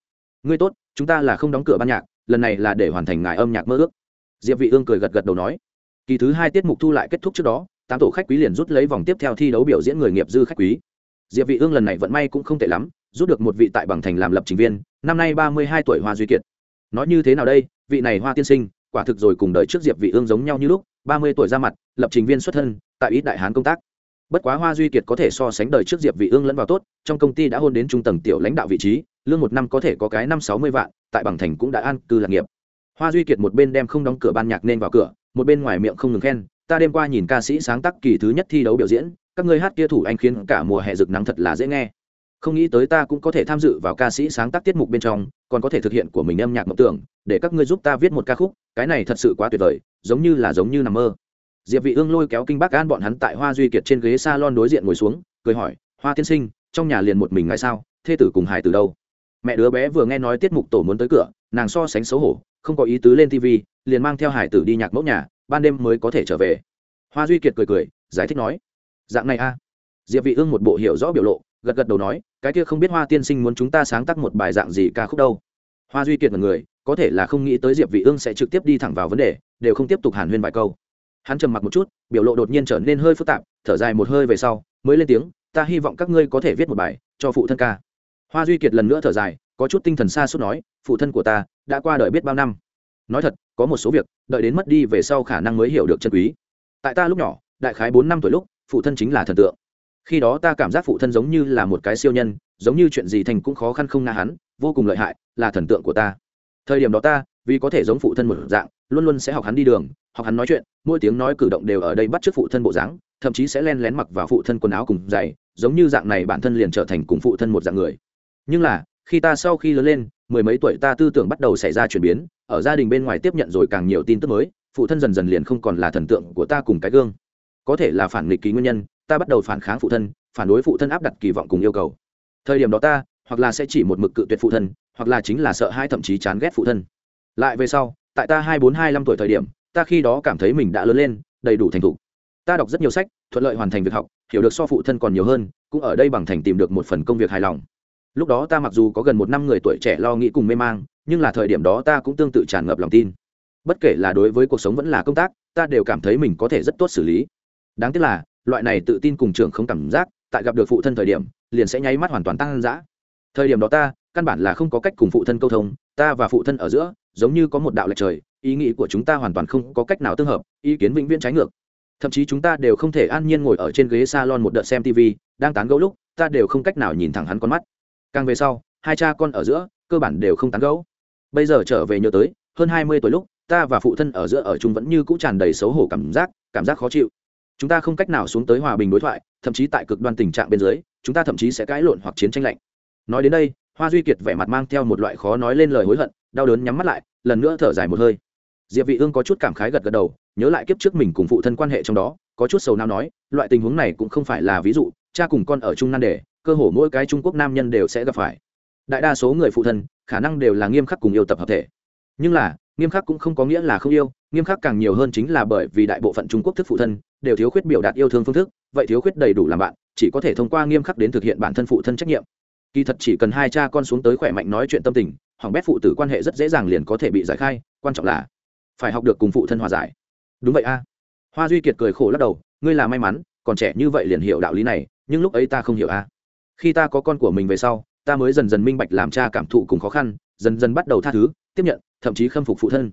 Ngươi tốt, chúng ta là không đóng cửa ban nhạc, lần này là để hoàn thành ngài âm nhạc mơ ước. Diệp vị ương cười gật gật đầu nói. Kỳ thứ hai tiết mục thu lại kết thúc trước đó, tám tổ khách quý liền rút lấy vòng tiếp theo thi đấu biểu diễn người nghiệp dư khách quý. Diệp vị ương lần này vận may cũng không tệ lắm, rút được một vị tại bằng thành làm lập trình viên, năm nay ba mươi hai tuổi hoa duy kiệt. Nói như thế nào đây, vị này hoa tiên sinh, quả thực rồi cùng đời trước diệp vị ương giống nhau như lúc, ba mươi tuổi ra mặt, lập trình viên xuất thân, tại ít đại hán công tác bất quá hoa duy kiệt có thể so sánh đời trước diệp vị ương lẫn vào tốt, trong công ty đã hôn đến trung tầng tiểu lãnh đạo vị trí, lương một năm có thể có cái năm sáu mươi vạn, tại bằng thành cũng đã an cư lạc nghiệp. Hoa duy kiệt một bên đem không đóng cửa ban nhạc nên vào cửa, một bên ngoài miệng không ngừng khen, ta đêm qua nhìn ca sĩ sáng tác kỳ thứ nhất thi đấu biểu diễn, các ngươi hát kia thủ anh khiến cả mùa hè rực nắng thật là dễ nghe. Không nghĩ tới ta cũng có thể tham dự vào ca sĩ sáng tác tiết mục bên trong, còn có thể thực hiện của mình âm nhạc mộng tưởng, để các ngươi giúp ta viết một ca khúc, cái này thật sự quá tuyệt vời, giống như là giống như nằm mơ diệp vị ương lôi kéo kinh bác an bọn hắn tại hoa duy kiệt trên ghế salon đối diện ngồi xuống, cười hỏi, hoa tiên sinh, trong nhà liền một mình ngay sao? Thê tử cùng hải từ đâu? Mẹ đứa bé vừa nghe nói tiết mục tổ muốn tới cửa, nàng so sánh xấu hổ, không có ý tứ lên tv liền mang theo hải tử đi nhạc mẫu nhà, ban đêm mới có thể trở về. Hoa duy kiệt cười cười, giải thích nói, dạng này a. Diệp vị ương một bộ hiểu rõ biểu lộ, gật gật đầu nói, cái kia không biết hoa tiên sinh muốn chúng ta sáng tác một bài dạng gì ca khúc đâu. Hoa duy kiệt là người, có thể là không nghĩ tới diệp vị ương sẽ trực tiếp đi thẳng vào vấn đề, đều không tiếp tục hàn huyên vài câu hắn trầm mặc một chút, biểu lộ đột nhiên trở nên hơi phức tạp, thở dài một hơi về sau, mới lên tiếng, ta hy vọng các ngươi có thể viết một bài cho phụ thân ca. Hoa duy kiệt lần nữa thở dài, có chút tinh thần xa suốt nói, phụ thân của ta đã qua đời biết bao năm? Nói thật, có một số việc, đợi đến mất đi về sau khả năng mới hiểu được chân quý. Tại ta lúc nhỏ, đại khái bốn năm tuổi lúc, phụ thân chính là thần tượng. Khi đó ta cảm giác phụ thân giống như là một cái siêu nhân, giống như chuyện gì thành cũng khó khăn không nga hắn, vô cùng lợi hại, là thần tượng của ta. Thời điểm đó ta, vì có thể giống phụ thân một dạng, luôn luôn sẽ học hắn đi đường học hắn nói chuyện, mỗi tiếng nói cử động đều ở đây bắt chước phụ thân bộ dáng, thậm chí sẽ len lén mặc vào phụ thân quần áo cùng giày, giống như dạng này bản thân liền trở thành cùng phụ thân một dạng người. Nhưng là, khi ta sau khi lớn lên, mười mấy tuổi ta tư tưởng bắt đầu xảy ra chuyển biến, ở gia đình bên ngoài tiếp nhận rồi càng nhiều tin tức mới, phụ thân dần dần liền không còn là thần tượng của ta cùng cái gương. Có thể là phản nghịch ký nguyên nhân, ta bắt đầu phản kháng phụ thân, phản đối phụ thân áp đặt kỳ vọng cùng yêu cầu. Thời điểm đó ta, hoặc là sẽ chỉ một mực cự tuyệt phụ thân, hoặc là chính là sợ hai thậm chí chán ghét phụ thân. Lại về sau, tại ta hai bốn hai năm tuổi thời điểm ta khi đó cảm thấy mình đã lớn lên, đầy đủ thành thục. Ta đọc rất nhiều sách, thuận lợi hoàn thành việc học, hiểu được so phụ thân còn nhiều hơn, cũng ở đây bằng thành tìm được một phần công việc hài lòng. Lúc đó ta mặc dù có gần một năm người tuổi trẻ lo nghĩ cùng mê mang, nhưng là thời điểm đó ta cũng tương tự tràn ngập lòng tin. Bất kể là đối với cuộc sống vẫn là công tác, ta đều cảm thấy mình có thể rất tốt xử lý. Đáng tiếc là, loại này tự tin cùng trưởng không cảm giác, tại gặp được phụ thân thời điểm, liền sẽ nháy mắt hoàn toàn tăng dã thời điểm đó ta, căn bản là không có cách cùng phụ thân câu thông, ta và phụ thân ở giữa, giống như có một đạo lệch trời ý nghĩ của chúng ta hoàn toàn không có cách nào tương hợp, ý kiến vĩnh viễn trái ngược. Thậm chí chúng ta đều không thể an nhiên ngồi ở trên ghế salon một đợt xem tv đang tán gẫu lúc, ta đều không cách nào nhìn thẳng hắn con mắt. Càng về sau, hai cha con ở giữa, cơ bản đều không tán gẫu. Bây giờ trở về nhớ tới, hơn hai mươi tuổi lúc, ta và phụ thân ở giữa ở chung vẫn như cũ tràn đầy xấu hổ cảm giác cảm giác khó chịu. Chúng ta không cách nào xuống tới hòa bình đối thoại, thậm chí tại cực đoan tình trạng bên dưới, chúng ta thậm chí sẽ cãi lộn hoặc chiến tranh lạnh. Nói đến đây, hoa duy kiệt vẻ mặt mang theo một loại khó nói lên lời hối hận, đau đớn nhắm mắt lại, lần nữa thở dài một hơi diệp vị ương có chút cảm khái gật gật đầu, nhớ lại kiếp trước mình cùng phụ thân quan hệ trong đó, có chút sầu não nói, loại tình huống này cũng không phải là ví dụ, cha cùng con ở chung nan đề, cơ hồ mỗi cái trung quốc nam nhân đều sẽ gặp phải. Đại đa số người phụ thân, khả năng đều là nghiêm khắc cùng yêu tập hợp thể. Nhưng là, nghiêm khắc cũng không có nghĩa là không yêu, nghiêm khắc càng nhiều hơn chính là bởi vì đại bộ phận trung quốc thức phụ thân, đều thiếu khuyết biểu đạt yêu thương phương thức, vậy thiếu khuyết đầy đủ làm bạn, chỉ có thể thông qua nghiêm khắc đến thực hiện bản thân phụ thân trách nhiệm. Kỳ thật chỉ cần hai cha con xuống tới khỏe mạnh nói chuyện tâm tình, hoàng bét phụ tử quan hệ rất dễ dàng liền có thể bị giải khai, quan trọng là phải học được cùng phụ thân hòa giải. Đúng vậy a. Hoa duy kiệt cười khổ lắc đầu, ngươi là may mắn, còn trẻ như vậy liền hiểu đạo lý này, nhưng lúc ấy ta không hiểu a. Khi ta có con của mình về sau, ta mới dần dần minh bạch làm cha cảm thụ cùng khó khăn, dần dần bắt đầu tha thứ, tiếp nhận, thậm chí khâm phục phụ thân.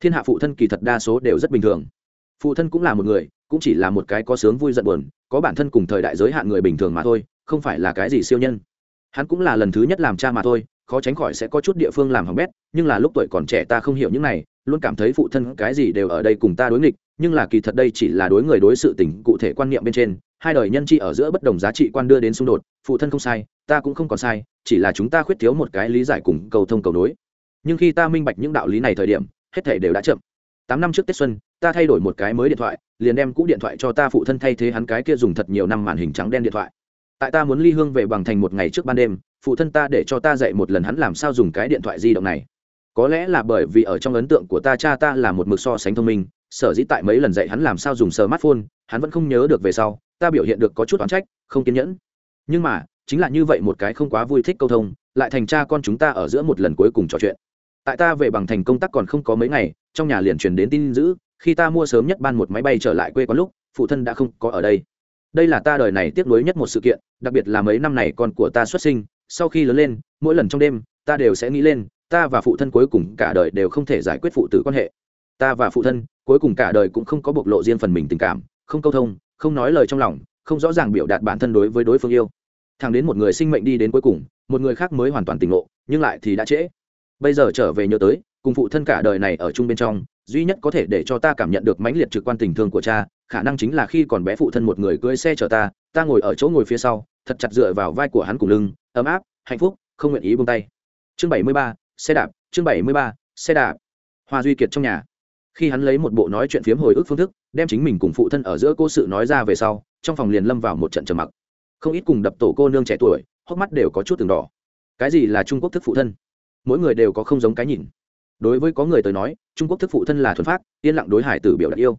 Thiên hạ phụ thân kỳ thật đa số đều rất bình thường. Phụ thân cũng là một người, cũng chỉ là một cái có sướng vui giận buồn, có bản thân cùng thời đại giới hạn người bình thường mà thôi, không phải là cái gì siêu nhân. Hắn cũng là lần thứ nhất làm cha mà thôi, khó tránh khỏi sẽ có chút địa phương làm hỏng bét, nhưng là lúc tuổi còn trẻ ta không hiểu những này luôn cảm thấy phụ thân cái gì đều ở đây cùng ta đối nghịch, nhưng là kỳ thật đây chỉ là đối người đối sự tình cụ thể quan niệm bên trên, hai đời nhân chi ở giữa bất đồng giá trị quan đưa đến xung đột, phụ thân không sai, ta cũng không còn sai, chỉ là chúng ta khuyết thiếu một cái lý giải cùng cầu thông cầu nối. Nhưng khi ta minh bạch những đạo lý này thời điểm, hết thể đều đã chậm. Tám năm trước tết xuân, ta thay đổi một cái mới điện thoại, liền đem cũ điện thoại cho ta phụ thân thay thế hắn cái kia dùng thật nhiều năm màn hình trắng đen điện thoại. Tại ta muốn ly hương về bằng thành một ngày trước ban đêm, phụ thân ta để cho ta dạy một lần hắn làm sao dùng cái điện thoại di động này có lẽ là bởi vì ở trong ấn tượng của ta cha ta là một mực so sánh thông minh, sở dĩ tại mấy lần dạy hắn làm sao dùng smartphone, hắn vẫn không nhớ được về sau, ta biểu hiện được có chút oán trách, không kiên nhẫn. Nhưng mà, chính là như vậy một cái không quá vui thích câu thông, lại thành cha con chúng ta ở giữa một lần cuối cùng trò chuyện. Tại ta về bằng thành công tác còn không có mấy ngày, trong nhà liền truyền đến tin dữ, khi ta mua sớm nhất ban một máy bay trở lại quê có lúc, phụ thân đã không có ở đây. Đây là ta đời này tiếc nuối nhất một sự kiện, đặc biệt là mấy năm này con của ta xuất sinh, sau khi lớn lên, mỗi lần trong đêm, ta đều sẽ nghĩ lên ta và phụ thân cuối cùng cả đời đều không thể giải quyết phụ tử quan hệ. Ta và phụ thân cuối cùng cả đời cũng không có bộc lộ riêng phần mình tình cảm, không câu thông, không nói lời trong lòng, không rõ ràng biểu đạt bản thân đối với đối phương yêu. Thằng đến một người sinh mệnh đi đến cuối cùng, một người khác mới hoàn toàn tỉnh ngộ, nhưng lại thì đã trễ. Bây giờ trở về nhớ tới, cùng phụ thân cả đời này ở chung bên trong, duy nhất có thể để cho ta cảm nhận được mãnh liệt trực quan tình thương của cha, khả năng chính là khi còn bé phụ thân một người cưỡi xe chở ta ta ngồi ở chỗ ngồi phía sau, thật chặt dựa vào vai của hắn cùng lưng, ấm áp, hạnh phúc, không nguyện ý buông tay. Chương bảy mươi ba xe đạp, chương bảy mươi ba, xe đạp. Hoa duy kiệt trong nhà. Khi hắn lấy một bộ nói chuyện phiếm hồi ức phương thức, đem chính mình cùng phụ thân ở giữa cô sự nói ra về sau, trong phòng liền lâm vào một trận trầm mặc. Không ít cùng đập tổ cô nương trẻ tuổi, hốc mắt đều có chút từng đỏ. Cái gì là trung quốc thức phụ thân? Mỗi người đều có không giống cái nhìn. Đối với có người tới nói, trung quốc thức phụ thân là thuần phát yên lặng đối hải tử biểu đạt yêu.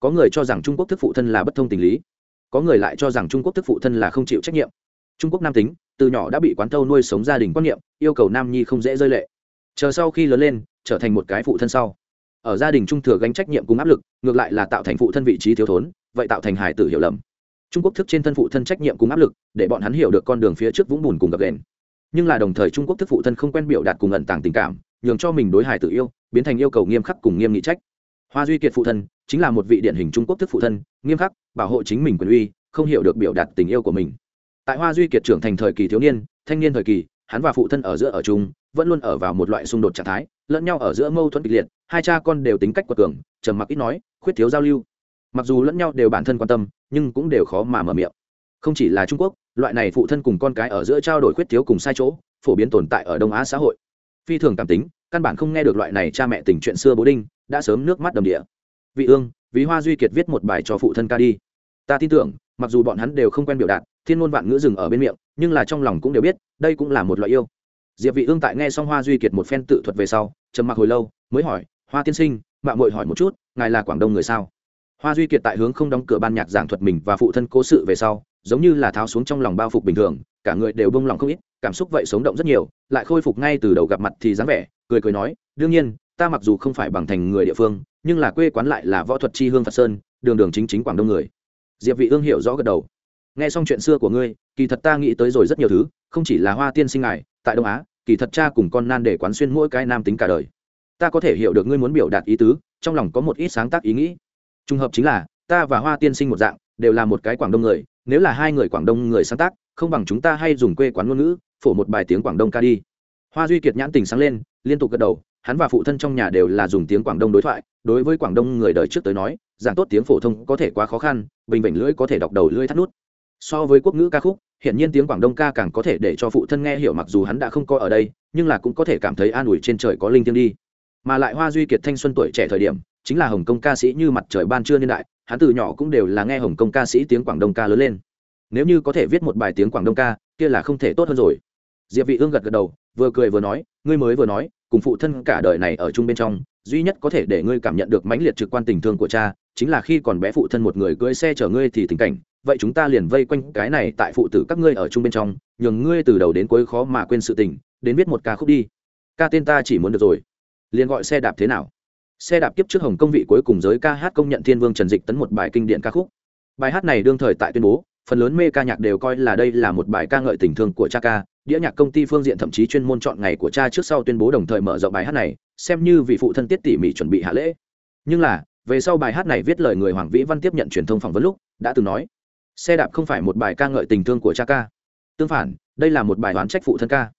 Có người cho rằng trung quốc thức phụ thân là bất thông tình lý. Có người lại cho rằng trung quốc thức phụ thân là không chịu trách nhiệm. Trung quốc nam tính, từ nhỏ đã bị quán thâu nuôi sống gia đình quan niệm, yêu cầu nam nhi không dễ rơi lệ chờ sau khi lớn lên, trở thành một cái phụ thân sau. Ở gia đình trung thừa gánh trách nhiệm cùng áp lực, ngược lại là tạo thành phụ thân vị trí thiếu thốn, vậy tạo thành hải tử hiểu lầm. Trung quốc thức trên thân phụ thân trách nhiệm cùng áp lực, để bọn hắn hiểu được con đường phía trước vũng bùn cùng gập đền nhưng là đồng thời trung quốc thức phụ thân không quen biểu đạt cùng ẩn tàng tình cảm, nhường cho mình đối hải tử yêu, biến thành yêu cầu nghiêm khắc cùng nghiêm nghị trách. Hoa duy kiệt phụ thân chính là một vị điển hình trung quốc thức phụ thân, nghiêm khắc, bảo hộ chính mình quyền uy, không hiểu được biểu đạt tình yêu của mình. Tại hoa duy kiệt trưởng thành thời kỳ thiếu niên, thanh niên thời kỳ hắn và phụ thân ở giữa ở chung, vẫn luôn ở vào một loại xung đột trạng thái, lẫn nhau ở giữa mâu thuẫn kịch liệt, hai cha con đều tính cách quật cường, trầm mặc ít nói, khuyết thiếu giao lưu. Mặc dù lẫn nhau đều bản thân quan tâm, nhưng cũng đều khó mà mở miệng. Không chỉ là trung quốc, loại này phụ thân cùng con cái ở giữa trao đổi khuyết thiếu cùng sai chỗ, phổ biến tồn tại ở đông á xã hội. Phi thường cảm tính, căn bản không nghe được loại này cha mẹ tình chuyện xưa bố đinh, đã sớm nước mắt đầm địa. Vị ương ví hoa duy kiệt viết một bài cho phụ thân ca đi. Ta tin tưởng, mặc dù bọn hắn đều không quen biểu đạt, thiên ngôn vạn ngữ dừng ở bên miệng nhưng là trong lòng cũng đều biết, đây cũng là một loại yêu. Diệp vị ương tại nghe xong hoa duy kiệt một phen tự thuật về sau, trầm mặc hồi lâu, mới hỏi, hoa tiên sinh mạ muội hỏi một chút, ngài là quảng đông người sao? Hoa duy kiệt tại hướng không đóng cửa ban nhạc giảng thuật mình và phụ thân cố sự về sau, giống như là tháo xuống trong lòng bao phục bình thường, cả người đều bông lòng không ít, cảm xúc vậy sống động rất nhiều, lại khôi phục ngay từ đầu gặp mặt thì dáng vẻ, cười cười nói, đương nhiên, ta mặc dù không phải bằng thành người địa phương, nhưng là quê quán lại là võ thuật chi hương phật sơn, đường đường chính chính quảng đông người. Diệp vị ương hiểu rõ gật đầu nghe xong chuyện xưa của ngươi, kỳ thật ta nghĩ tới rồi rất nhiều thứ, không chỉ là hoa tiên sinh ngài, tại đông á, kỳ thật cha cùng con nan để quán xuyên mỗi cái nam tính cả đời. Ta có thể hiểu được ngươi muốn biểu đạt ý tứ, trong lòng có một ít sáng tác ý nghĩ. Trùng hợp chính là, ta và hoa tiên sinh một dạng, đều là một cái quảng đông người, nếu là hai người quảng đông người sáng tác, không bằng chúng ta hay dùng quê quán ngôn ngữ, phổ một bài tiếng quảng đông ca đi. Hoa duy kiệt nhãn tình sáng lên, liên tục gật đầu, hắn và phụ thân trong nhà đều là dùng tiếng quảng đông đối thoại, đối với quảng đông người đời trước tới nói, giảng tốt tiếng phổ thông có thể quá khó khăn, bình bệnh lưỡi có thể đọc đầu lưỡi thắt nút so với quốc ngữ ca khúc hiện nhiên tiếng quảng đông ca càng có thể để cho phụ thân nghe hiểu mặc dù hắn đã không có ở đây, nhưng là cũng có thể cảm thấy an ủi trên trời có linh thiêng đi. Mà lại hoa duy kiệt thanh xuân tuổi trẻ thời điểm, chính là hồng kông ca sĩ như mặt trời ban trưa niên đại, hắn từ nhỏ cũng đều là nghe hồng kông ca sĩ tiếng quảng đông ca lớn lên. Nếu như có thể viết một bài tiếng quảng đông ca, kia là không thể tốt hơn rồi. Diệp vị ương gật gật đầu, vừa cười vừa nói, ngươi mới vừa nói, cùng phụ thân cả đời này ở chung bên trong, duy nhất có thể để ngươi cảm nhận được mãnh liệt trực quan tình thương của cha, chính là khi còn bé phụ thân một người cưỡi xe chở ngươi thì tình cảnh vậy chúng ta liền vây quanh cái này tại phụ tử các ngươi ở chung bên trong, nhường ngươi từ đầu đến cuối khó mà quên sự tình, đến viết một ca khúc đi. Ca tên ta chỉ muốn được rồi. Liền gọi xe đạp thế nào. Xe đạp kiếp trước hồng công vị cuối cùng giới ca hát công nhận thiên vương trần dịch tấn một bài kinh điển ca khúc. Bài hát này đương thời tại tuyên bố, phần lớn mê ca nhạc đều coi là đây là một bài ca ngợi tình thương của cha ca. Đĩa nhạc công ty phương diện thậm chí chuyên môn chọn ngày của cha trước sau tuyên bố đồng thời mở rộng bài hát này, xem như vị phụ thân tiết tỉ mỉ chuẩn bị hạ lễ. Nhưng là, về sau bài hát này viết lời người hoàng vĩ văn tiếp nhận truyền thông phỏng vấn lúc, đã từng nói xe đạp không phải một bài ca ngợi tình thương của cha ca. Tương phản, đây là một bài đoán trách phụ thân ca.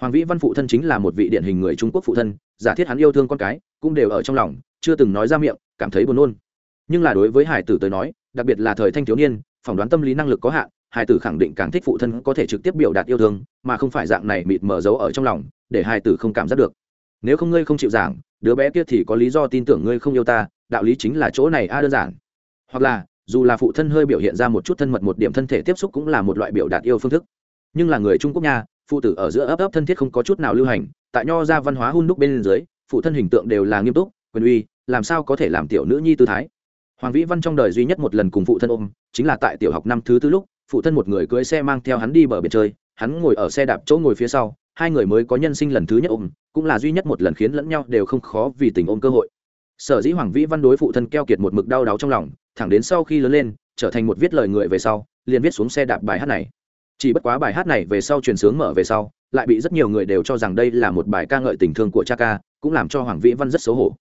Hoàng vĩ văn phụ thân chính là một vị điển hình người trung quốc phụ thân, giả thiết hắn yêu thương con cái, cũng đều ở trong lòng, chưa từng nói ra miệng, cảm thấy buồn nôn. Nhưng là đối với hải tử tới nói, đặc biệt là thời thanh thiếu niên, phỏng đoán tâm lý năng lực có hạn, hải tử khẳng định càng thích phụ thân có thể trực tiếp biểu đạt yêu thương, mà không phải dạng này mịt mờ dấu ở trong lòng, để hải tử không cảm giác được. Nếu không ngươi không chịu giảng, đứa bé kia thì có lý do tin tưởng ngươi không yêu ta, đạo lý chính là chỗ này a, đơn giản. Hoặc là dù là phụ thân hơi biểu hiện ra một chút thân mật một điểm thân thể tiếp xúc cũng là một loại biểu đạt yêu phương thức. Nhưng là người trung quốc nha, phụ tử ở giữa ấp ấp thân thiết không có chút nào lưu hành, tại nho ra văn hóa hun đúc bên dưới, phụ thân hình tượng đều là nghiêm túc, quyền uy, làm sao có thể làm tiểu nữ nhi tư thái. Hoàng vĩ văn trong đời duy nhất một lần cùng phụ thân ôm, chính là tại tiểu học năm thứ tư lúc, phụ thân một người cưới xe mang theo hắn đi bờ biển chơi, hắn ngồi ở xe đạp chỗ ngồi phía sau, hai người mới có nhân sinh lần thứ nhất ôm, cũng là duy nhất một lần khiến lẫn nhau đều không khó vì tình ôm cơ hội sở dĩ hoàng vĩ văn đối phụ thân keo kiệt một mực đau đáu trong lòng, thẳng đến sau khi lớn lên, trở thành một viết lời người về sau, liền viết xuống xe đạp bài hát này. Chỉ bất quá bài hát này về sau truyền sướng mở về sau, lại bị rất nhiều người đều cho rằng đây là một bài ca ngợi tình thương của cha ca, cũng làm cho hoàng vĩ văn rất xấu hổ.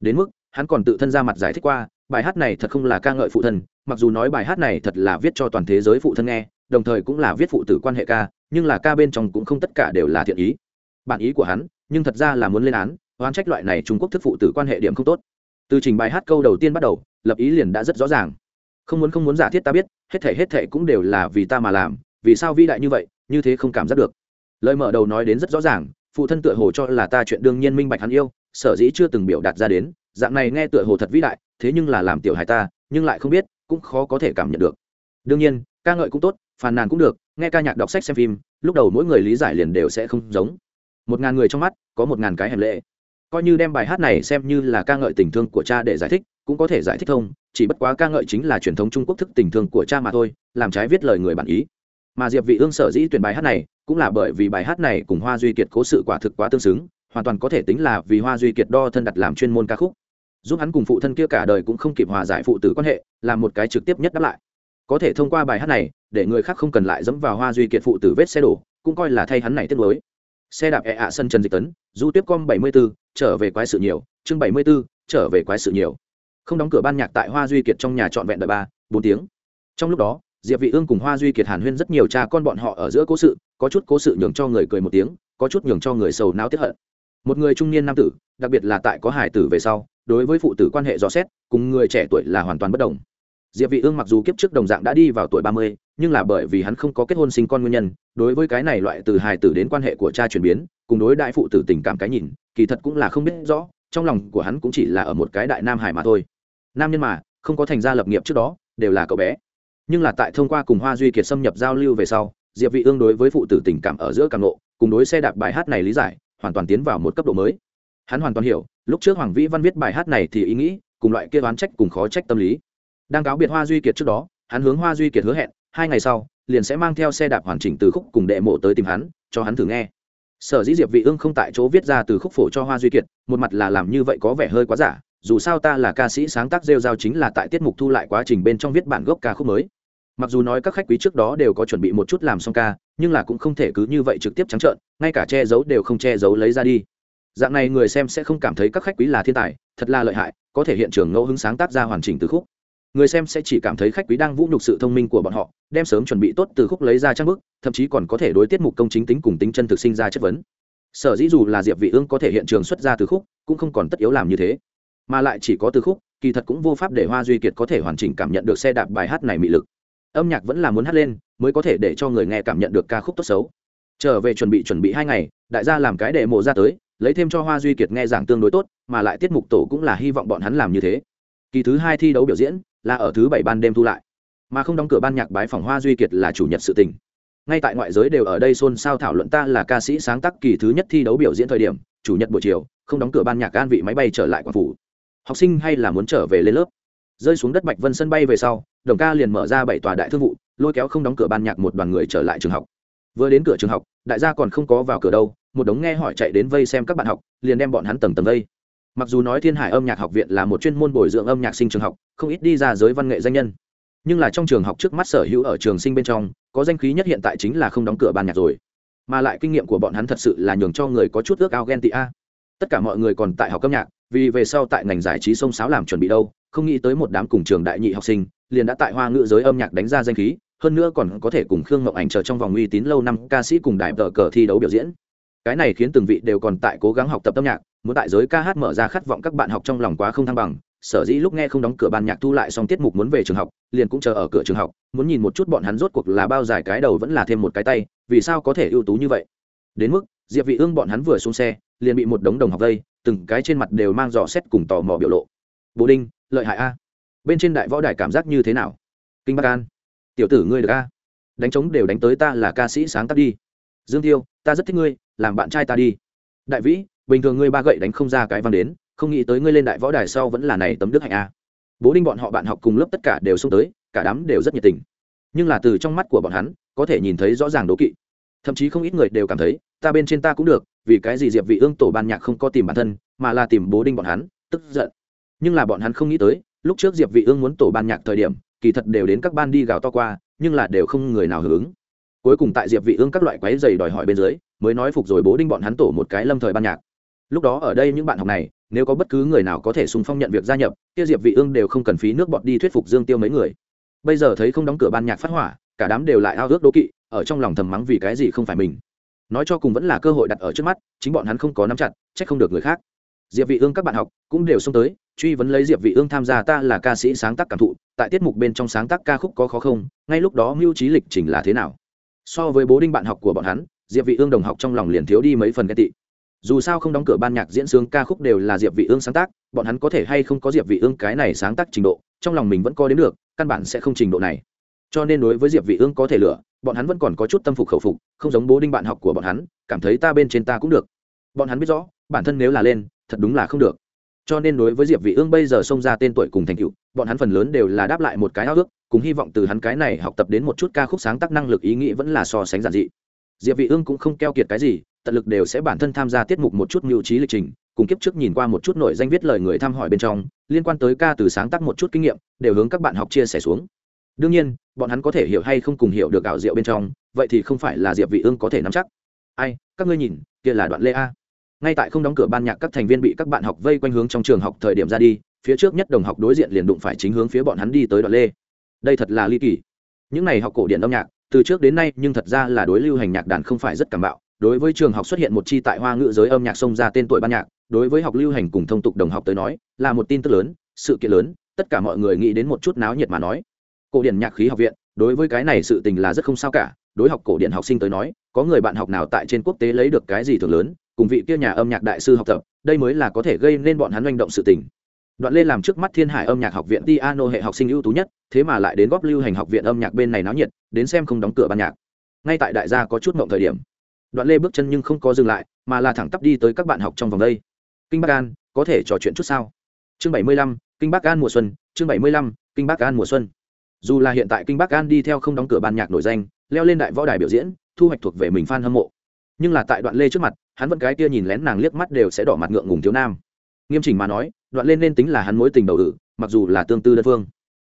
Đến mức, hắn còn tự thân ra mặt giải thích qua, bài hát này thật không là ca ngợi phụ thân, mặc dù nói bài hát này thật là viết cho toàn thế giới phụ thân nghe, đồng thời cũng là viết phụ tử quan hệ ca, nhưng là ca bên trong cũng không tất cả đều là thiện ý. Bản ý của hắn, nhưng thật ra là muốn lên án oán trách loại này trung quốc thức phụ tử quan hệ điểm không tốt. Từ trình bài hát câu đầu tiên bắt đầu, lập ý liền đã rất rõ ràng. Không muốn không muốn giả thiết ta biết, hết thể hết thể cũng đều là vì ta mà làm, vì sao vĩ đại như vậy, như thế không cảm giác được. Lời mở đầu nói đến rất rõ ràng, phụ thân tựa hồ cho là ta chuyện đương nhiên minh bạch hắn yêu, sở dĩ chưa từng biểu đạt ra đến, dạng này nghe tựa hồ thật vĩ đại, thế nhưng là làm tiểu hài ta, nhưng lại không biết, cũng khó có thể cảm nhận được. Đương nhiên, ca ngợi cũng tốt, phàn nàn cũng được, nghe ca nhạc đọc sách xem phim, lúc đầu mỗi người lý giải liền đều sẽ không giống. Một ngàn người trong mắt, có một ngàn cái hẻm lệ coi như đem bài hát này xem như là ca ngợi tình thương của cha để giải thích cũng có thể giải thích thông chỉ bất quá ca ngợi chính là truyền thống trung quốc thức tình thương của cha mà thôi làm trái viết lời người bản ý. Mà diệp vị ương sở dĩ tuyển bài hát này cũng là bởi vì bài hát này cùng hoa duy kiệt cố sự quả thực quá tương xứng hoàn toàn có thể tính là vì hoa duy kiệt đo thân đặt làm chuyên môn ca khúc. Giúp hắn cùng phụ thân kia cả đời cũng không kịp hòa giải phụ tử quan hệ làm một cái trực tiếp nhất đáp lại. Có thể thông qua bài hát này để người khác không cần lại dẫm vào hoa duy kiệt phụ tử vết xe đổ cũng coi là thay hắn này tiết mới. Xe đạp e ạ sân trần dịch tấn du tiếp com 74, trở về quái sự nhiều chương 74, trở về quái sự nhiều. Không đóng cửa ban nhạc tại hoa duy kiệt trong nhà trọn vẹn đợi ba bốn tiếng. Trong lúc đó diệp vị ương cùng hoa duy kiệt hàn huyên rất nhiều cha con bọn họ ở giữa cố sự có chút cố sự nhường cho người cười một tiếng có chút nhường cho người sầu não tiếc hận. Một người trung niên nam tử đặc biệt là tại có hải tử về sau đối với phụ tử quan hệ rõ xét cùng người trẻ tuổi là hoàn toàn bất đồng. Diệp vị ương mặc dù kiếp trước đồng dạng đã đi vào tuổi 30, nhưng là bởi vì hắn không có kết hôn sinh con nguyên nhân đối với cái này loại từ hài tử đến quan hệ của cha chuyển biến cùng đối đại phụ tử tình cảm cái nhìn kỳ thật cũng là không biết rõ, trong lòng của hắn cũng chỉ là ở một cái đại nam hải mà thôi. Nam nhân mà, không có thành gia lập nghiệp trước đó, đều là cậu bé. Nhưng là tại thông qua cùng hoa duy kiệt xâm nhập giao lưu về sau, diệp vị ương đối với phụ tử tình cảm ở giữa càng nộ cùng đối xe đạp bài hát này lý giải, hoàn toàn tiến vào một cấp độ mới. Hắn hoàn toàn hiểu, lúc trước hoàng vĩ văn viết bài hát này thì ý nghĩ, cùng loại kia đoán trách cùng khó trách tâm lý. Đang cáo biệt hoa duy kiệt trước đó, hắn hướng hoa duy kiệt hứa hẹn, hai ngày sau, liền sẽ mang theo xe đạp hoàn chỉnh từ khúc cùng đệ mộ tới tìm hắn, cho hắn thử nghe sở dĩ diệp vị ương không tại chỗ viết ra từ khúc phổ cho hoa duy kiệt, một mặt là làm như vậy có vẻ hơi quá giả, dù sao ta là ca sĩ sáng tác rêu rao chính là tại tiết mục thu lại quá trình bên trong viết bản gốc ca khúc mới. Mặc dù nói các khách quý trước đó đều có chuẩn bị một chút làm xong ca, nhưng là cũng không thể cứ như vậy trực tiếp trắng trợn, ngay cả che giấu đều không che giấu lấy ra đi. Dạng này người xem sẽ không cảm thấy các khách quý là thiên tài, thật là lợi hại, có thể hiện trường ngẫu hứng sáng tác ra hoàn chỉnh từ khúc người xem sẽ chỉ cảm thấy khách quý đang vũ nhục sự thông minh của bọn họ, đem sớm chuẩn bị tốt từ khúc lấy ra trang bức, thậm chí còn có thể đối tiết mục công chính tính cùng tính chân thực sinh ra chất vấn. Sở dĩ dù là diệp vị ương có thể hiện trường xuất ra từ khúc, cũng không còn tất yếu làm như thế. Mà lại chỉ có từ khúc, kỳ thật cũng vô pháp để hoa duy kiệt có thể hoàn chỉnh cảm nhận được xe đạp bài hát này mị lực. Âm nhạc vẫn là muốn hát lên, mới có thể để cho người nghe cảm nhận được ca khúc tốt xấu. Trở về chuẩn bị chuẩn bị hai ngày, đại gia làm cái đệ mộ ra tới, lấy thêm cho hoa duy kiệt nghe giảng tương đối tốt, mà lại tiết mục tổ cũng là hy vọng bọn hắn làm như thế. Kỳ thứ hai thi đấu biểu diễn là ở thứ bảy ban đêm thu lại, mà không đóng cửa ban nhạc bái phòng hoa duy kiệt là chủ nhật sự tình. Ngay tại ngoại giới đều ở đây xôn xao thảo luận ta là ca sĩ sáng tác kỳ thứ nhất thi đấu biểu diễn thời điểm, chủ nhật buổi chiều, không đóng cửa ban nhạc an vị máy bay trở lại quảng phủ. Học sinh hay là muốn trở về lên lớp? Rơi xuống đất bạch vân sân bay về sau, đồng ca liền mở ra bảy tòa đại thương vụ, lôi kéo không đóng cửa ban nhạc một đoàn người trở lại trường học. Vừa đến cửa trường học, đại gia còn không có vào cửa đâu, một đống nghe hỏi chạy đến vây xem các bạn học, liền đem bọn hắn tầng tầng vây mặc dù nói thiên hải âm nhạc học viện là một chuyên môn bồi dưỡng âm nhạc sinh trường học, không ít đi ra giới văn nghệ danh nhân. Nhưng là trong trường học trước mắt sở hữu ở trường sinh bên trong, có danh khí nhất hiện tại chính là không đóng cửa ban nhạc rồi. Mà lại kinh nghiệm của bọn hắn thật sự là nhường cho người có chút ước ao ghen tị a. Tất cả mọi người còn tại học âm nhạc, vì về sau tại ngành giải trí sông sáo làm chuẩn bị đâu, không nghĩ tới một đám cùng trường đại nhị học sinh, liền đã tại hoa ngữ giới âm nhạc đánh ra danh khí, hơn nữa còn có thể cùng khương ngọc ảnh chờ trong vòng uy tín lâu năm ca sĩ cùng đại vợ cờ thi đấu biểu diễn cái này khiến từng vị đều còn tại cố gắng học tập âm nhạc, muốn tại giới ca hát mở ra khát vọng các bạn học trong lòng quá không thăng bằng. Sở dĩ lúc nghe không đóng cửa ban nhạc thu lại xong tiết mục muốn về trường học, liền cũng chờ ở cửa trường học, muốn nhìn một chút bọn hắn rốt cuộc là bao dài cái đầu vẫn là thêm một cái tay, vì sao có thể ưu tú như vậy? Đến mức, diệp vị ương bọn hắn vừa xuống xe, liền bị một đống đồng học vây, từng cái trên mặt đều mang dò xét cùng tò mò biểu lộ. Bố đinh, lợi hại a. Bên trên đại võ đài cảm giác như thế nào? Kinh bắc an. Tiểu tử ngươi được a. Đánh trống đều đánh tới ta là ca sĩ sáng tác đi. Dương tiêu, ta rất thích ngươi làm bạn trai ta đi. Đại vĩ, bình thường ngươi ba gậy đánh không ra cái văn đến, không nghĩ tới ngươi lên đại võ đài sau vẫn là này tấm đức hạnh a. Bố đinh bọn họ bạn học cùng lớp tất cả đều xông tới, cả đám đều rất nhiệt tình. Nhưng là từ trong mắt của bọn hắn, có thể nhìn thấy rõ ràng đố kỵ. Thậm chí không ít người đều cảm thấy, ta bên trên ta cũng được, vì cái gì diệp vị ương tổ ban nhạc không có tìm bản thân, mà là tìm bố đinh bọn hắn, tức giận. Nhưng là bọn hắn không nghĩ tới, lúc trước diệp vị ương muốn tổ ban nhạc thời điểm, kỳ thật đều đến các ban đi gào to qua, nhưng là đều không người nào hưởng cuối cùng tại diệp vị ương các loại quái giày đòi hỏi bên dưới, mới nói phục rồi bố đinh bọn hắn tổ một cái lâm thời ban nhạc. Lúc đó ở đây những bạn học này, nếu có bất cứ người nào có thể xung phong nhận việc gia nhập, kia diệp vị ương đều không cần phí nước bọt đi thuyết phục dương tiêu mấy người. Bây giờ thấy không đóng cửa ban nhạc phát hỏa, cả đám đều lại ao ước đố kỵ, ở trong lòng thầm mắng vì cái gì không phải mình. Nói cho cùng vẫn là cơ hội đặt ở trước mắt, chính bọn hắn không có nắm chặt, trách không được người khác. Diệp vị ương các bạn học cũng đều xông tới, truy vấn lấy diệp vị ương tham gia ta là ca sĩ sáng tác cảm thụ, tại tiết mục bên trong sáng tác ca khúc có khó không, ngay lúc đó mưu trí lịch trình là thế nào? So với bố đinh bạn học của bọn hắn, diệp vị ương đồng học trong lòng liền thiếu đi mấy phần ghen tị. Dù sao không đóng cửa ban nhạc diễn sướng ca khúc đều là diệp vị ương sáng tác, bọn hắn có thể hay không có diệp vị ương cái này sáng tác trình độ, trong lòng mình vẫn có đến được, căn bản sẽ không trình độ này. Cho nên đối với diệp vị ương có thể lựa, bọn hắn vẫn còn có chút tâm phục khẩu phục, không giống bố đinh bạn học của bọn hắn, cảm thấy ta bên trên ta cũng được. Bọn hắn biết rõ, bản thân nếu là lên, thật đúng là không được cho nên đối với diệp vị ương bây giờ xông ra tên tuổi cùng thành tựu, bọn hắn phần lớn đều là đáp lại một cái ao ước, cùng hy vọng từ hắn cái này học tập đến một chút ca khúc sáng tác năng lực ý nghĩ vẫn là so sánh giản dị. Diệp vị ương cũng không keo kiệt cái gì, tận lực đều sẽ bản thân tham gia tiết mục một chút mưu trí lịch trình, cùng kiếp trước nhìn qua một chút nội danh viết lời người thăm hỏi bên trong, liên quan tới ca từ sáng tác một chút kinh nghiệm, đều hướng các bạn học chia sẻ xuống. Đương nhiên, bọn hắn có thể hiểu hay không cùng hiểu được ảo diệu bên trong, vậy thì không phải là diệp vị ương có thể nắm chắc. Ai, các ngươi nhìn, kia là đoạn lê a ngay tại không đóng cửa ban nhạc, các thành viên bị các bạn học vây quanh hướng trong trường học thời điểm ra đi, phía trước nhất đồng học đối diện liền đụng phải chính hướng phía bọn hắn đi tới đoạn lê. Đây thật là ly kỳ. Những này học cổ điển âm nhạc, từ trước đến nay nhưng thật ra là đối lưu hành nhạc đàn không phải rất cảm bạo. Đối với trường học xuất hiện một chi tại hoa ngữ giới âm nhạc xông ra tên tuổi ban nhạc, đối với học lưu hành cùng thông tục đồng học tới nói, là một tin tức lớn, sự kiện lớn, tất cả mọi người nghĩ đến một chút náo nhiệt mà nói. Cổ điển nhạc khí học viện, đối với cái này sự tình là rất không sao cả. Đối học cổ điển học sinh tới nói, có người bạn học nào tại trên quốc tế lấy được cái gì thường lớn cùng vị kia nhà âm nhạc đại sư học tập, đây mới là có thể gây nên bọn hắn manh động sự tình. Đoạn lê làm trước mắt thiên hải âm nhạc học viện piano hệ học sinh ưu tú nhất, thế mà lại đến góp lưu hành học viện âm nhạc bên này náo nhiệt, đến xem không đóng cửa ban nhạc. Ngay tại đại gia có chút mộng thời điểm, đoạn lê bước chân nhưng không có dừng lại, mà là thẳng tắp đi tới các bạn học trong vòng đây. Kinh bắc an, có thể trò chuyện chút sao? Chương bảy mươi lăm, kinh bắc an mùa xuân, chương bảy mươi lăm, kinh bắc an mùa xuân. Dù là hiện tại kinh bắc an đi theo không đóng cửa ban nhạc nổi danh, leo lên đại võ đài biểu diễn, thu hoạch thuộc về mình f a n hâm mộ. Nhưng là tại đoạn lê trước mặt hắn vẫn cái kia nhìn lén nàng liếc mắt đều sẽ đỏ mặt ngượng ngùng thiếu nam. Nghiêm chỉnh mà nói, đoạn lên nên tính là hắn mối tình đầu ử, mặc dù là tương tư đơn phương.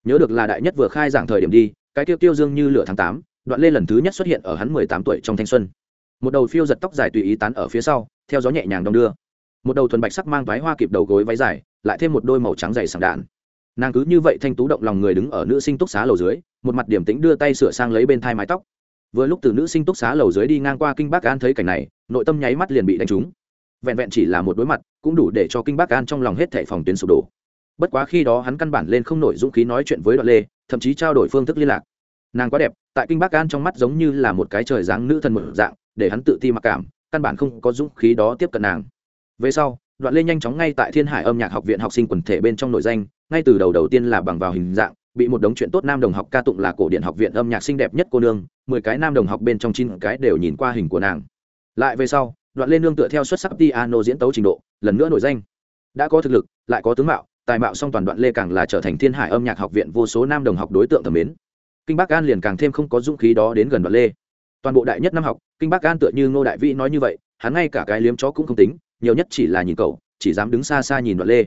Nhớ được là đại nhất vừa khai giảng thời điểm đi, cái tiêu tiêu dương như lửa tháng tám, đoạn lên lần thứ nhất xuất hiện ở hắn mười tám tuổi trong thanh xuân. Một đầu phiêu giật tóc dài tùy ý tán ở phía sau, theo gió nhẹ nhàng đong đưa. Một đầu thuần bạch sắc mang váy hoa kịp đầu gối váy dài, lại thêm một đôi màu trắng dày sảng đạn. Nàng cứ như vậy thanh tú động lòng người đứng ở nữ sinh túc xá lầu dưới, một mặt điểm tĩnh đưa tay sửa sang lấy bên thai mái tóc vừa lúc từ nữ sinh túc xá lầu dưới đi ngang qua kinh bắc an thấy cảnh này, nội tâm nháy mắt liền bị đánh trúng. Vẹn vẹn chỉ là một đối mặt, cũng đủ để cho kinh bắc an trong lòng hết thệ phòng tuyến sụp đổ. Bất quá khi đó hắn căn bản lên không nổi dũng khí nói chuyện với đoạn lê, thậm chí trao đổi phương thức liên lạc. Nàng quá đẹp, tại kinh bắc an trong mắt giống như là một cái trời dáng nữ thần một dạng, để hắn tự ti mặc cảm, căn bản không có dũng khí đó tiếp cận nàng. Về sau, đoạn lê nhanh chóng ngay tại thiên hải âm nhạc học viện học sinh quần thể bên trong nội danh, ngay từ đầu đầu tiên là bằng vào hình dạng bị một đống chuyện tốt nam đồng học ca tụng là cổ điển học viện âm nhạc xinh đẹp nhất cô nương, mười cái nam đồng học bên trong chín cái đều nhìn qua hình của nàng. Lại về sau, đoạn lên nương tựa theo xuất sắc piano diễn tấu trình độ, lần nữa nổi danh. Đã có thực lực, lại có tướng mạo, tài mạo song toàn đoạn lê càng là trở thành thiên hải âm nhạc học viện vô số nam đồng học đối tượng thẩm mến. Kinh bắc an liền càng thêm không có dũng khí đó đến gần đoạn lê. Toàn bộ đại nhất năm học, kinh bắc an tựa như ngô đại vĩ nói như vậy, hắn ngay cả cái liếm chó cũng không tính, nhiều nhất chỉ là nhìn cậu, chỉ dám đứng xa xa nhìn đoạn lê.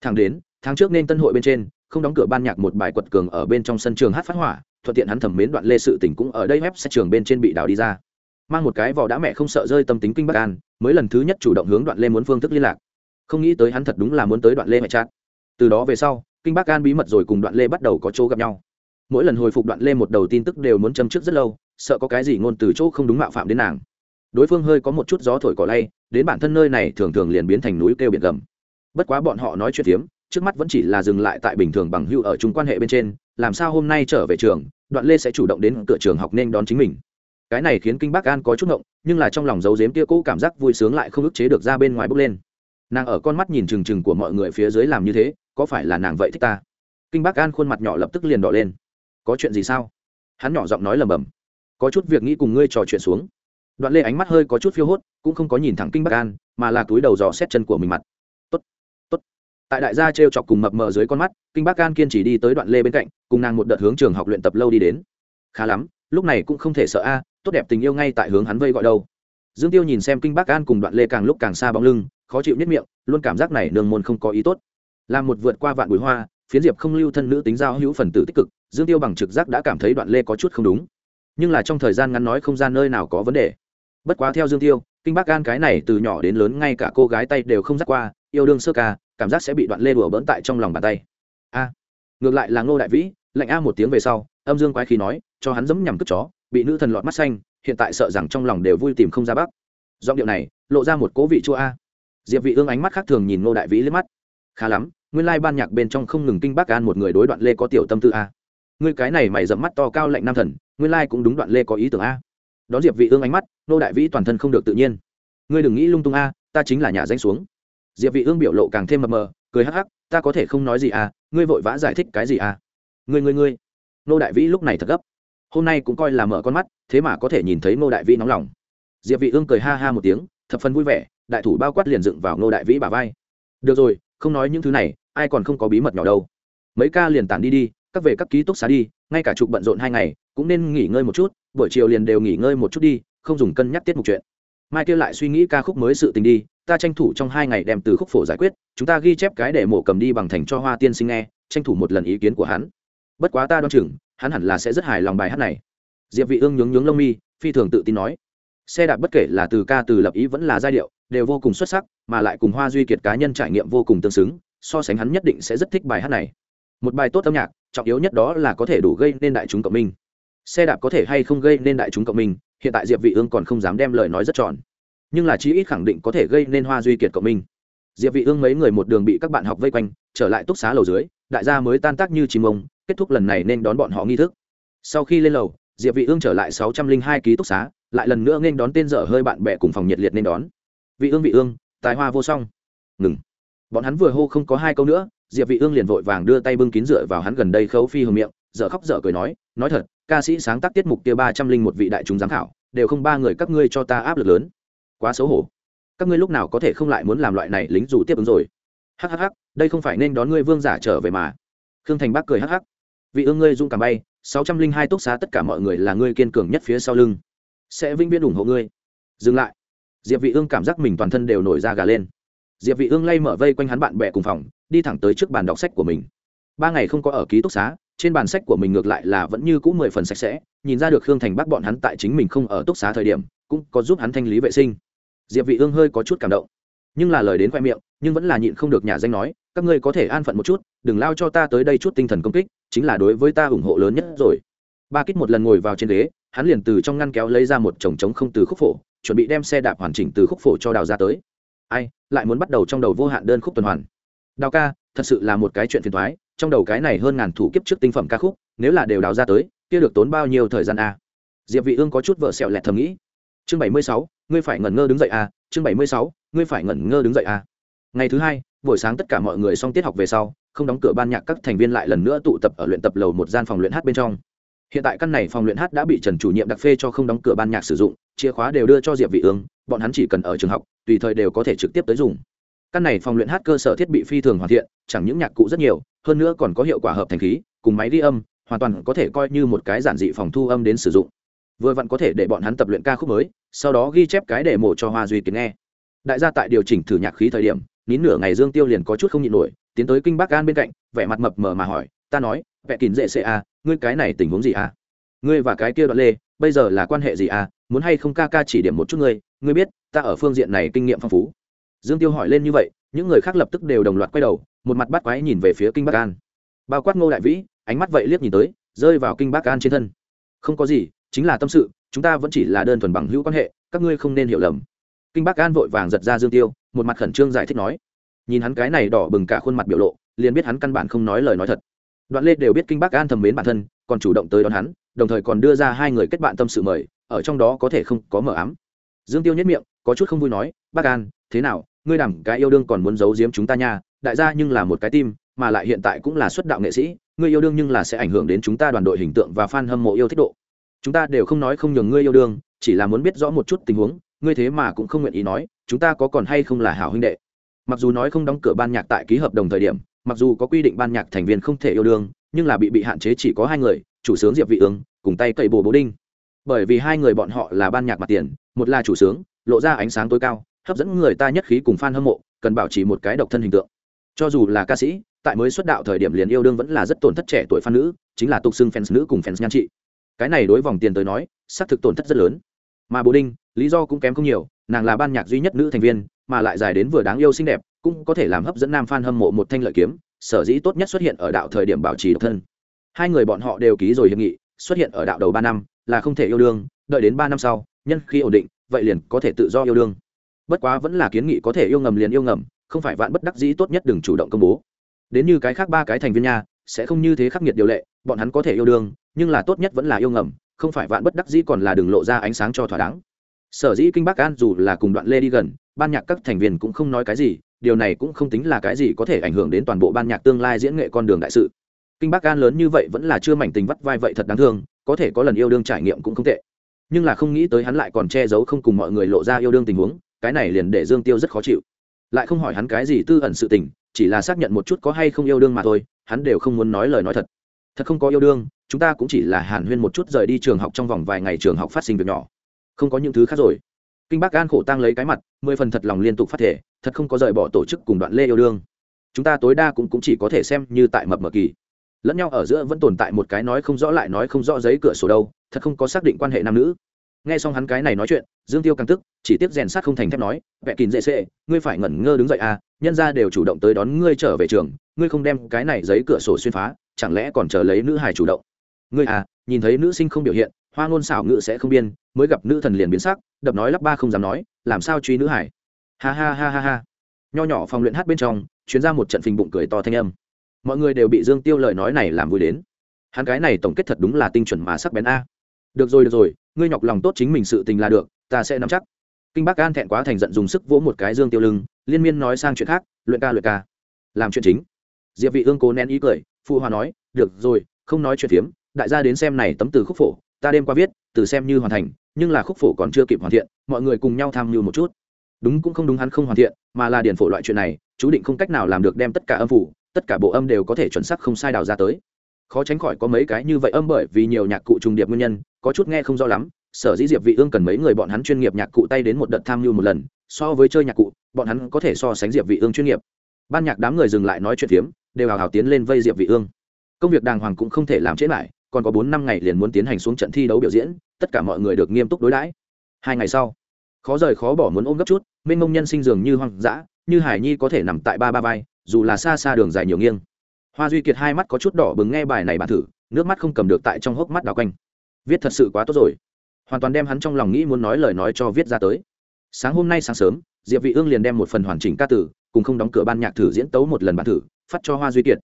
Thẳng đến, tháng trước nên tân hội bên trên không đóng cửa ban nhạc một bài quật cường ở bên trong sân trường hát phát hỏa, thuận tiện hắn thẩm mến đoạn lê sự tỉnh cũng ở đây web sẽ trường bên trên bị đào đi ra. Mang một cái vỏ đã mẹ không sợ rơi tâm tính kinh bắc an mới lần thứ nhất chủ động hướng đoạn lê muốn phương thức liên lạc. Không nghĩ tới hắn thật đúng là muốn tới đoạn lê mẹ chát từ đó về sau, kinh bắc an bí mật rồi cùng đoạn lê bắt đầu có chỗ gặp nhau. Mỗi lần hồi phục đoạn lê một đầu tin tức đều muốn châm trước rất lâu, sợ có cái gì ngôn từ chỗ không đúng mạo phạm đến nàng. Đối phương hơi có một chút gió thổi cỏ lay, đến bản thân nơi này thường thường liền biến thành núi kêu biển gầm. Bất quá bọn họ nói chuyện tiếm trước mắt vẫn chỉ là dừng lại tại bình thường bằng hưu ở chung quan hệ bên trên, làm sao hôm nay trở về trường, đoạn lê sẽ chủ động đến cửa trường học nên đón chính mình. Cái này khiến kinh bắc an có chút ngộng, nhưng là trong lòng giấu giếm kia cũ cảm giác vui sướng lại không ức chế được ra bên ngoài bước lên. Nàng ở con mắt nhìn trừng trừng của mọi người phía dưới làm như thế, có phải là nàng vậy thích ta? Kinh bắc an khuôn mặt nhỏ lập tức liền đỏ lên. Có chuyện gì sao? Hắn nhỏ giọng nói lầm bầm có chút việc nghĩ cùng ngươi trò chuyện xuống. Đoạn lê ánh mắt hơi có chút phiêu hốt, cũng không có nhìn thẳng kinh bắc an, mà là túi đầu dò xét chân của mình mặt tại đại gia t r e o chọc cùng mập mờ dưới con mắt, kinh bác an kiên chỉ đi tới đoạn lê bên cạnh, cùng nàng một đợt hướng trường học luyện tập lâu đi đến. Khá lắm, lúc này cũng không thể sợ a, tốt đẹp tình yêu ngay tại hướng hắn vây gọi đâu. Dương tiêu nhìn xem kinh bác an cùng đoạn lê càng lúc càng xa bóng lưng, khó chịu nhất miệng, luôn cảm giác này nương môn không có ý tốt. Làm một vượt qua vạn bụi hoa, phiến diệp không lưu thân nữ tính giao hữu phần tử tích cực, dương tiêu bằng trực giác đã cảm thấy đoạn lê có chút không đúng. Nhưng là trong thời gian ngắn nói không gian nơi nào có vấn đề. Bất quá theo dương tiêu, kinh bác gan cái này từ nhỏ đến lớn ngay cả cô gái tay đều không dắt qua, yêu đương sơ ca cảm giác sẽ bị đoạn lê đùa bỡn tại trong lòng bàn tay. A, ngược lại là ngô đại vĩ, lạnh a một tiếng về sau, âm dương quái khí nói, cho hắn giấm nhằm cất chó, bị nữ thần lọt mắt xanh, hiện tại sợ rằng trong lòng đều vui tìm không ra bắc giọng điệu này, lộ ra một cố vị chua a. Diệp vị ương ánh mắt khác thường nhìn ngô đại vĩ lướt mắt. Khá lắm, nguyên lai ban nhạc bên trong không ngừng kinh bác an một người đối đoạn lê có tiểu tâm tư a. Ngươi cái này mày dẫm mắt to cao lạnh nam thần, nguyên lai cũng đúng đoạn lê có ý tưởng a. Đón diệp vị ương ánh mắt, ngô đại vĩ toàn thân không được tự nhiên. Ngươi đừng nghĩ lung tung a, ta chính là nhà danh xuống diệp vị ương biểu lộ càng thêm mờ mờ, cười hắc hắc, ta có thể không nói gì à ngươi vội vã giải thích cái gì à? Ngươi ngươi ngươi. Nô đại vĩ lúc này thật gấp. Hôm nay cũng coi là mở con mắt, thế mà có thể nhìn thấy nô đại vĩ nóng lòng. Diệp vị ương cười ha ha một tiếng, thập phần vui vẻ, đại thủ bao quát liền dựng vào nô đại vĩ bả vai. Được rồi, không nói những thứ này, ai còn không có bí mật nhỏ đâu. Mấy ca liền tản đi đi, các về các ký túc xá đi, ngay cả chục bận rộn hai ngày, cũng nên nghỉ ngơi một chút, buổi chiều liền đều nghỉ ngơi một chút đi, không dùng cân nhắc tiết mục chuyện mai kia lại suy nghĩ ca khúc mới sự tình đi, ta tranh thủ trong hai ngày đem từ khúc phổ giải quyết, chúng ta ghi chép cái để mổ cầm đi bằng thành cho hoa tiên sinh nghe, tranh thủ một lần ý kiến của hắn. Bất quá ta đoan chừng, hắn hẳn là sẽ rất hài lòng bài hát này. Diệp vị ương nhướng nhướng lông mi, phi thường tự tin nói. Xe đạp bất kể là từ ca từ lập ý vẫn là giai điệu, đều vô cùng xuất sắc, mà lại cùng hoa duy kiệt cá nhân trải nghiệm vô cùng tương xứng, so sánh hắn nhất định sẽ rất thích bài hát này. Một bài tốt âm nhạc, trọng yếu nhất đó là có thể đủ gây nên đại chúng cộng minh. Xe đạp có thể hay không gây nên đại chúng cộng minh hiện tại diệp vị ương còn không dám đem lời nói rất tròn. Nhưng là chí ít khẳng định có thể gây nên hoa duy kiệt cộng minh. Diệp vị ương mấy người một đường bị các bạn học vây quanh, trở lại túc xá lầu dưới, đại gia mới tan tác như chim ông, kết thúc lần này nên đón bọn họ nghi thức. Sau khi lên lầu, diệp vị ương trở lại 602 ký túc xá, lại lần nữa nên đón tên dở hơi bạn bè cùng phòng nhiệt liệt nên đón. Vị ương vị ương, tài hoa vô song. Ngừng. Bọn hắn vừa hô không có hai câu nữa, diệp vị ương liền vội vàng đưa tay bưng kín rửa vào hắn gần đây khấu phi hờ miệng, dở khóc dở cười nói nói thật ca sĩ sáng tác tiết mục kia ba trăm linh một vị đại chúng giám khảo, đều không ba người các ngươi cho ta áp lực lớn. Quá xấu hổ. Các ngươi lúc nào có thể không lại muốn làm loại này lính dù tiếp ứng rồi? Hhh đây không phải nên đón ngươi vương giả trở về mà. Khương thành bác cười hh vị ương ngươi dung cảm bay, sáu trăm linh hai túc xá tất cả mọi người là ngươi kiên cường nhất phía sau lưng. Sẽ vinh viễn ủng hộ ngươi. Dừng lại. Diệp vị ương cảm giác mình toàn thân đều nổi da gà lên. Diệp vị ương lay mở vây quanh hắn bạn bè cùng phòng, đi thẳng tới trước bàn đọc sách của mình. Ba ngày không có ở ký túc xá trên bản sách của mình ngược lại là vẫn như cũ mười phần sạch sẽ, nhìn ra được khương thành bắt bọn hắn tại chính mình không ở túc xá thời điểm, cũng có giúp hắn thanh lý vệ sinh. Diệp vị ương hơi có chút cảm động. Nhưng là lời đến khoe miệng, nhưng vẫn là nhịn không được nhà danh nói, các ngươi có thể an phận một chút, đừng lao cho ta tới đây chút tinh thần công kích, chính là đối với ta ủng hộ lớn nhất rồi. Ba kích một lần ngồi vào trên ghế, hắn liền từ trong ngăn kéo lấy ra một chồng trống không từ khúc phổ, chuẩn bị đem xe đạp hoàn chỉnh từ khúc phổ cho đào ra tới. Ai, lại muốn bắt đầu trong đầu vô hạn đơn khúc tuần hoàn. Đào ca, thật sự là một cái chuyện phiền toái trong đầu cái này hơn ngàn thủ kiếp trước tinh phẩm ca khúc, nếu là đều đào ra tới, kia được tốn bao nhiêu thời gian a à? diệp vị ương có chút vợ sẹo lẹt thầm nghĩ. Chương bảy mươi sáu, ngươi phải ngẩn ngơ đứng dậy à? Chương bảy mươi sáu, ngươi phải ngẩn ngơ đứng dậy à? Ngày thứ hai, buổi sáng tất cả mọi người xong tiết học về sau, không đóng cửa ban nhạc các thành viên lại lần nữa tụ tập ở luyện tập lầu một gian phòng luyện hát bên trong. Hiện tại căn này phòng luyện hát đã bị trần chủ nhiệm đặc phê cho không đóng cửa ban nhạc sử dụng, chìa khóa đều đưa cho diệp vị ương, bọn hắn chỉ cần ở trường học, tùy thời đều có thể trực tiếp tới dùng. Căn này phòng luyện hát cơ sở thiết bị phi thường hoàn thiện, chẳng những nhạc cụ rất nhiều hơn nữa còn có hiệu quả hợp thành khí, cùng máy ghi âm, hoàn toàn có thể coi như một cái giản dị phòng thu âm đến sử dụng. Vừa vặn có thể để bọn hắn tập luyện ca khúc mới, sau đó ghi chép cái để mổ cho hoa duy kiến nghe. Đại gia tại điều chỉnh thử nhạc khí thời điểm, nín nửa ngày dương tiêu liền có chút không nhịn nổi, tiến tới kinh bắc gan bên cạnh, vẻ mặt mập mờ mà hỏi, ta nói, vẽ kín dễ xệ à ngươi cái này tình huống gì à? Ngươi và cái kia đoạn lê, bây giờ là quan hệ gì à? Muốn hay không ca ca chỉ điểm một chút ngươi? Ngươi biết, ta ở phương diện này kinh nghiệm phong phú. Dương tiêu hỏi lên như vậy những người khác lập tức đều đồng loạt quay đầu, một mặt bắt quái nhìn về phía kinh bắc an. Bao quát ngô đại vĩ, ánh mắt vậy liếc nhìn tới, rơi vào kinh bắc an trên thân. Không có gì, chính là tâm sự, chúng ta vẫn chỉ là đơn thuần bằng hữu quan hệ, các ngươi không nên hiểu lầm. Kinh bắc an vội vàng giật ra dương tiêu, một mặt khẩn trương giải thích nói. Nhìn hắn cái này đỏ bừng cả khuôn mặt biểu lộ, liền biết hắn căn bản không nói lời nói thật. Đoạn lê đều biết kinh bắc an thầm mến bản thân, còn chủ động tới đón hắn, đồng thời còn đưa ra hai người kết bạn tâm sự mời, ở trong đó có thể không có mờ ám. Dương tiêu nhất miệng, có chút không vui nói bác an, thế nào? Ngươi đảm cái yêu đương còn muốn giấu giếm chúng ta nha, đại gia nhưng là một cái tim, mà lại hiện tại cũng là xuất đạo nghệ sĩ, ngươi yêu đương nhưng là sẽ ảnh hưởng đến chúng ta đoàn đội hình tượng và fan hâm mộ yêu thích độ. Chúng ta đều không nói không nhường ngươi yêu đương, chỉ là muốn biết rõ một chút tình huống, ngươi thế mà cũng không nguyện ý nói, chúng ta có còn hay không là hảo huynh đệ. Mặc dù nói không đóng cửa ban nhạc tại ký hợp đồng thời điểm, mặc dù có quy định ban nhạc thành viên không thể yêu đương, nhưng là bị bị hạn chế chỉ có hai người, chủ sướng diệp vị ương cùng tay cậy bồ bố đinh. Bởi vì hai người bọn họ là ban nhạc mặt tiền, một là chủ sướng, lộ ra ánh sáng tối cao hấp dẫn người ta nhất khí cùng fan hâm mộ, cần bảo trì một cái độc thân hình tượng. Cho dù là ca sĩ, tại mới xuất đạo thời điểm liền yêu đương vẫn là rất tổn thất trẻ tuổi fan nữ, chính là tục xưng fans nữ cùng fans nhan trị. Cái này đối vòng tiền tới nói, xác thực tổn thất rất lớn. Mà bố đinh, lý do cũng kém không nhiều, nàng là ban nhạc duy nhất nữ thành viên, mà lại dài đến vừa đáng yêu xinh đẹp, cũng có thể làm hấp dẫn nam fan hâm mộ một thanh lợi kiếm, sở dĩ tốt nhất xuất hiện ở đạo thời điểm bảo trì độc thân. Hai người bọn họ đều ký rồi hiệp nghị, xuất hiện ở đạo đầu ba năm, là không thể yêu đương, đợi đến ba năm sau, nhân khi ổn định, vậy liền có thể tự do yêu đương bất quá vẫn là kiến nghị có thể yêu ngầm liền yêu ngầm, không phải vạn bất đắc dĩ tốt nhất đừng chủ động công bố. Đến như cái khác ba cái thành viên nha, sẽ không như thế khắc nghiệt điều lệ, bọn hắn có thể yêu đương, nhưng là tốt nhất vẫn là yêu ngầm, không phải vạn bất đắc dĩ còn là đừng lộ ra ánh sáng cho thỏa đáng. Sở dĩ kinh bắc an dù là cùng đoạn lê đi gần, ban nhạc các thành viên cũng không nói cái gì, điều này cũng không tính là cái gì có thể ảnh hưởng đến toàn bộ ban nhạc tương lai diễn nghệ con đường đại sự. Kinh bắc an lớn như vậy vẫn là chưa mảnh tình vắt vai vậy thật đáng thương, có thể có lần yêu đương trải nghiệm cũng không tệ. Nhưng là không nghĩ tới hắn lại còn che giấu không cùng mọi người lộ ra yêu đương tình huống cái này liền để dương tiêu rất khó chịu. Lại không hỏi hắn cái gì tư ẩn sự tình chỉ là xác nhận một chút có hay không yêu đương mà thôi hắn đều không muốn nói lời nói thật. Thật không có yêu đương chúng ta cũng chỉ là hàn huyên một chút rời đi trường học trong vòng vài ngày trường học phát sinh việc nhỏ. Không có những thứ khác rồi. Kinh bác an khổ tăng lấy cái mặt mười phần thật lòng liên tục phát thể thật không có rời bỏ tổ chức cùng đoạn lê yêu đương. Chúng ta tối đa cũng, cũng chỉ có thể xem như tại mập mờ kỳ. Lẫn nhau ở giữa vẫn tồn tại một cái nói không rõ lại nói không rõ giấy cửa sổ đâu thật không có xác định quan hệ nam nữ nghe xong hắn cái này nói chuyện, dương tiêu càng tức, chỉ tiếp rèn sát không thành thép nói, vẹ kín dễ sệ, ngươi phải ngẩn ngơ đứng dậy à nhân ra đều chủ động tới đón ngươi trở về trường, ngươi không đem cái này giấy cửa sổ xuyên phá, chẳng lẽ còn chờ lấy nữ hài chủ động? Ngươi à nhìn thấy nữ sinh không biểu hiện, hoa ngôn xảo ngự sẽ không biên, mới gặp nữ thần liền biến sắc, đập nói lắp ba không dám nói, làm sao truy nữ hải ha ha ha ha ha. Nho nhỏ phòng luyện hát bên trong chuyến ra một trận phình bụng cười to thanh âm. Mọi người đều bị dương tiêu lời nói này làm vui đến. Hắn cái này tổng kết thật đúng là tinh chuẩn mà sắc bén a. Được rồi được rồi ngươi nhọc lòng tốt chính mình sự tình là được, ta sẽ nắm chắc. Kinh bắc an thẹn quá thành giận dùng sức vỗ một cái dương tiêu lưng, liên miên nói sang chuyện khác, luyện ca luyện ca. Làm chuyện chính. Diệp vị ương cố nén ý cười, phụ hòa nói, được rồi, không nói chuyện phiếm, đại gia đến xem này tấm từ khúc phổ, ta đêm qua viết, từ xem như hoàn thành, nhưng là khúc phổ còn chưa kịp hoàn thiện, mọi người cùng nhau tham mưu một chút. Đúng cũng không đúng hắn không hoàn thiện, mà là điển phổ loại chuyện này, chú định không cách nào làm được đem tất cả âm phủ, tất cả bộ âm đều có thể chuẩn xác không sai đào ra tới khó tránh khỏi có mấy cái như vậy âm bởi vì nhiều nhạc cụ trùng điệp nguyên nhân, có chút nghe không rõ lắm, sở dĩ diệp vị ương cần mấy người bọn hắn chuyên nghiệp nhạc cụ tay đến một đợt tham mưu một lần, so với chơi nhạc cụ, bọn hắn có thể so sánh diệp vị ương chuyên nghiệp. Ban nhạc đám người dừng lại nói chuyện phiếm, đều hào hào tiến lên vây diệp vị ương. Công việc đàng hoàng cũng không thể làm trễ lại, còn có bốn năm ngày liền muốn tiến hành xuống trận thi đấu biểu diễn, tất cả mọi người được nghiêm túc đối đãi. Hai ngày sau, khó rời khó bỏ muốn ôm gấp chút, mênh mông nhân sinh dường như hoang dã, như hải nhi có thể nằm tại ba ba vai, dù là xa xa đường dài nhiều nghiêng hoa duy kiệt hai mắt có chút đỏ bừng nghe bài này bàn thử, nước mắt không cầm được tại trong hốc mắt đào quanh. Viết thật sự quá tốt rồi. Hoàn toàn đem hắn trong lòng nghĩ muốn nói lời nói cho viết ra tới. Sáng hôm nay sáng sớm, diệp vị ương liền đem một phần hoàn chỉnh ca tử, cùng không đóng cửa ban nhạc thử diễn tấu một lần bản thử, phát cho hoa duy kiệt.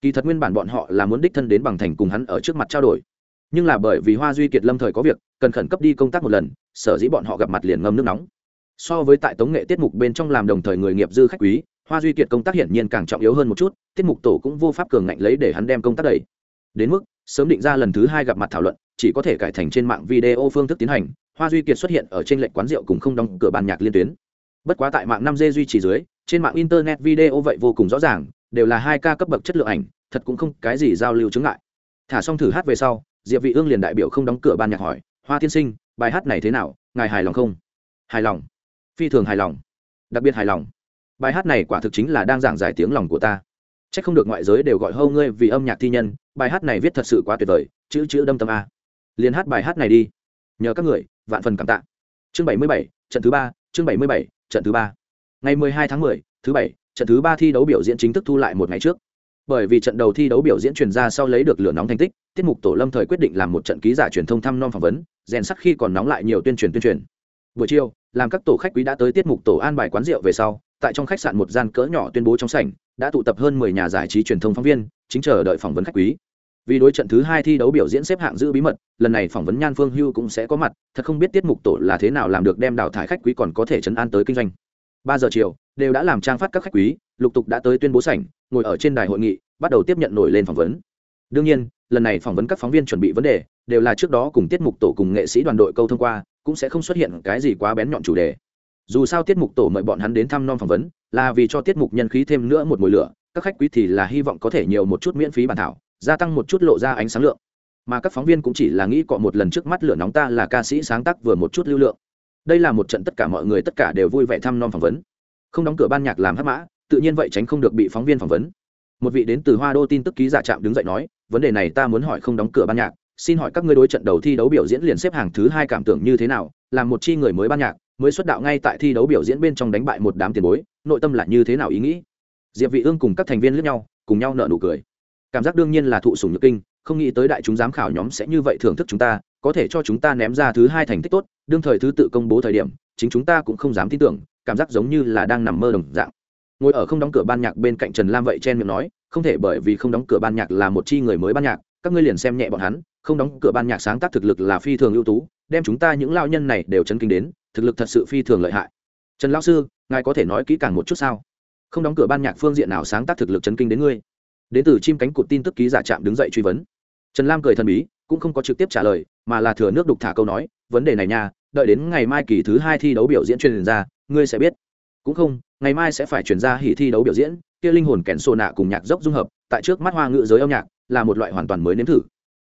Kỳ thật nguyên bản bọn họ là muốn đích thân đến bằng thành cùng hắn ở trước mặt trao đổi. Nhưng là bởi vì hoa duy kiệt lâm thời có việc, cần khẩn cấp đi công tác một lần, sở dĩ bọn họ gặp mặt liền ngâm nước nóng. So với tại tống nghệ tiết mục bên trong làm đồng thời người nghiệp dư khách quý hoa duy kiệt công tác hiển nhiên càng trọng yếu hơn một chút, tiết mục tổ cũng vô pháp cường ngạnh lấy để hắn đem công tác đẩy. Đến mức, sớm định ra lần thứ hai gặp mặt thảo luận, chỉ có thể cải thành trên mạng video phương thức tiến hành, hoa duy kiệt xuất hiện ở trên lệnh quán rượu cùng không đóng cửa bàn nhạc liên tuyến. Bất quá tại mạng năm d duy trì dưới, trên mạng internet video vậy vô cùng rõ ràng, đều là hai ca cấp bậc chất lượng ảnh, thật cũng không cái gì giao lưu chứng ngại. Thả xong thử hát về sau, diệp vị ương liền đại biểu không đóng cửa ban nhạc hỏi, hoa tiên sinh, bài hát này thế nào, ngài hài lòng không? Hài lòng. Phi thường hài lòng. Đặc biệt hài lòng bài hát này quả thực chính là đang giảng giải tiếng lòng của ta. Chắc không được ngoại giới đều gọi hâu ngươi vì âm nhạc thi nhân, bài hát này viết thật sự quá tuyệt vời, chữ chữ đâm tâm a. Liền hát bài hát này đi. Nhờ các người, vạn phần cảm tạ. Chương bảy mươi bảy, trận thứ ba, chương bảy mươi bảy, trận thứ ba. Ngày mười hai tháng mười, thứ bảy, trận thứ ba thi đấu biểu diễn chính thức thu lại một ngày trước. Bởi vì trận đầu thi đấu biểu diễn truyền ra sau lấy được lửa nóng thành tích, tiết mục tổ lâm thời quyết định làm một trận ký giả truyền thông thăm non phỏng vấn, rèn sắc khi còn nóng lại nhiều tuyên truyền tuyên truyền. Buổi chiều, làm các tổ khách quý đã tới tiết mục tổ an bài quán rượu về sau tại trong khách sạn một gian cỡ nhỏ tuyên bố trong sảnh, đã tụ tập hơn mười nhà giải trí truyền thông phóng viên, chính chờ đợi phỏng vấn khách quý. Vì đối trận thứ hai thi đấu biểu diễn xếp hạng giữ bí mật, lần này phỏng vấn nhan phương hưu cũng sẽ có mặt, thật không biết tiết mục tổ là thế nào làm được đem đào thải khách quý còn có thể chấn an tới kinh doanh. Ba giờ chiều, đều đã làm trang phát các khách quý, lục tục đã tới tuyên bố sảnh, ngồi ở trên đài hội nghị, bắt đầu tiếp nhận nổi lên phỏng vấn. Đương nhiên, lần này phỏng vấn các phóng viên chuẩn bị vấn đề, đều là trước đó cùng tiết mục tổ cùng nghệ sĩ đoàn đội câu thông qua, cũng sẽ không xuất hiện cái gì quá bén nhọn chủ đề dù sao tiết mục tổ mời bọn hắn đến thăm non phỏng vấn, là vì cho tiết mục nhân khí thêm nữa một mùi lửa, các khách quý thì là hy vọng có thể nhiều một chút miễn phí bản thảo, gia tăng một chút lộ ra ánh sáng lượng. Mà các phóng viên cũng chỉ là nghĩ cọ một lần trước mắt lửa nóng ta là ca sĩ sáng tác vừa một chút lưu lượng. Đây là một trận tất cả mọi người tất cả đều vui vẻ thăm non phỏng vấn. Không đóng cửa ban nhạc làm hấp mã, tự nhiên vậy tránh không được bị phóng viên phỏng vấn. Một vị đến từ hoa đô tin tức ký giả trạm đứng dậy nói, vấn đề này ta muốn hỏi không đóng cửa ban nhạc, xin hỏi các ngươi đối trận đầu thi đấu biểu diễn liền xếp hàng thứ hai cảm tưởng như thế nào, làm một chi người mới ban nhạc mới xuất đạo ngay tại thi đấu biểu diễn bên trong đánh bại một đám tiền bối, nội tâm là như thế nào ý nghĩ? Diệp vị ương cùng các thành viên lướt nhau, cùng nhau nở nụ cười. Cảm giác đương nhiên là thụ sủng nhược kinh, không nghĩ tới đại chúng giám khảo nhóm sẽ như vậy thưởng thức chúng ta, có thể cho chúng ta ném ra thứ hai thành tích tốt, đương thời thứ tự công bố thời điểm, chính chúng ta cũng không dám tin tưởng, cảm giác giống như là đang nằm mơ đồng dạng. Ngồi ở không đóng cửa ban nhạc bên cạnh trần lam vậy chen miệng nói, không thể bởi vì không đóng cửa ban nhạc là một chi người mới ban nhạc, các ngươi liền xem nhẹ bọn hắn, không đóng cửa ban nhạc sáng tác thực lực là phi thường ưu tú, đem chúng ta những lao nhân này đều chấn kinh đến thực lực thật sự phi thường lợi hại. Trần lão sư, ngài có thể nói kỹ càng một chút sao? Không đóng cửa ban nhạc phương diện nào sáng tác thực lực chấn kinh đến ngươi? Đến từ chim cánh cụt tin tức ký giả trạm đứng dậy truy vấn. Trần lam cười thần bí, cũng không có trực tiếp trả lời, mà là thừa nước đục thả câu nói, vấn đề này nha, đợi đến ngày mai kỳ thứ hai thi đấu biểu diễn truyền ra, ngươi sẽ biết. Cũng không, ngày mai sẽ phải chuyển ra hỉ thi đấu biểu diễn, kia linh hồn kèn sô nạ cùng nhạc dốc dung hợp, tại trước mắt hoa ngữ giới âm nhạc, là một loại hoàn toàn mới nếm thử.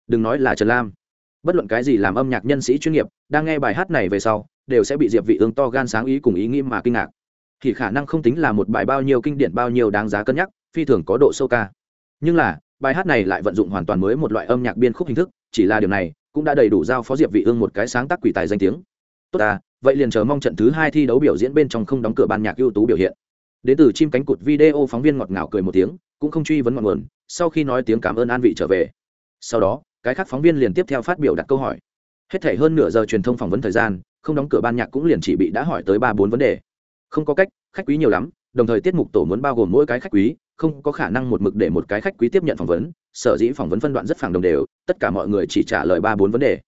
Đừng nói là trần lam. Bất luận cái gì làm âm nhạc nhân sĩ chuyên nghiệp, đang nghe bài hát này về sau đều sẽ bị diệp vị ương to gan sáng ý cùng ý nghĩ mà kinh ngạc. Thì khả năng không tính là một bài bao nhiêu kinh điển, bao nhiêu đáng giá cân nhắc, phi thường có độ sâu ca. Nhưng là, bài hát này lại vận dụng hoàn toàn mới một loại âm nhạc biên khúc hình thức, chỉ là điều này cũng đã đầy đủ giao phó diệp vị ương một cái sáng tác quỷ tài danh tiếng. Tốt à vậy liền chờ mong trận thứ hai thi đấu biểu diễn bên trong không đóng cửa ban nhạc ưu tú biểu hiện. Đến từ chim cánh cụt video phóng viên ngọt ngào cười một tiếng, cũng không truy vấn ngọn nguồn, sau khi nói tiếng cảm ơn an vị trở về. Sau đó, cái khác phóng viên liền tiếp theo phát biểu đặt câu hỏi. Hết thể hơn nửa giờ truyền thông phỏng vấn thời gian không đóng cửa ban nhạc cũng liền chỉ bị đã hỏi tới ba bốn vấn đề. Không có cách, khách quý nhiều lắm, đồng thời tiết mục tổ muốn bao gồm mỗi cái khách quý, không có khả năng một mực để một cái khách quý tiếp nhận phỏng vấn, sở dĩ phỏng vấn phân đoạn rất phẳng đồng đều, tất cả mọi người chỉ trả lời ba bốn vấn đề.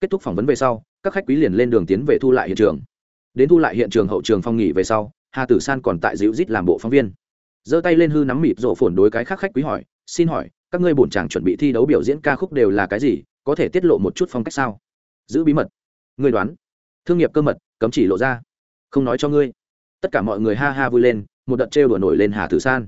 Kết thúc phỏng vấn về sau, các khách quý liền lên đường tiến về thu lại hiện trường. Đến thu lại hiện trường hậu trường phong nghỉ về sau, hà tử san còn tại dịu rít làm bộ phóng viên. Giơ tay lên hư nắm mịt rộ phồn đối cái khác khách quý hỏi, xin hỏi, các ngươi bổn chàng chuẩn bị thi đấu biểu diễn ca khúc đều là cái gì, có thể tiết lộ một chút phong cách sao? Giữ bí mật. Ngươi đoán thương nghiệp cơ mật, cấm chỉ lộ ra. Không nói cho ngươi. Tất cả mọi người ha ha vui lên, một đợt trêu đùa nổi lên hà tử san.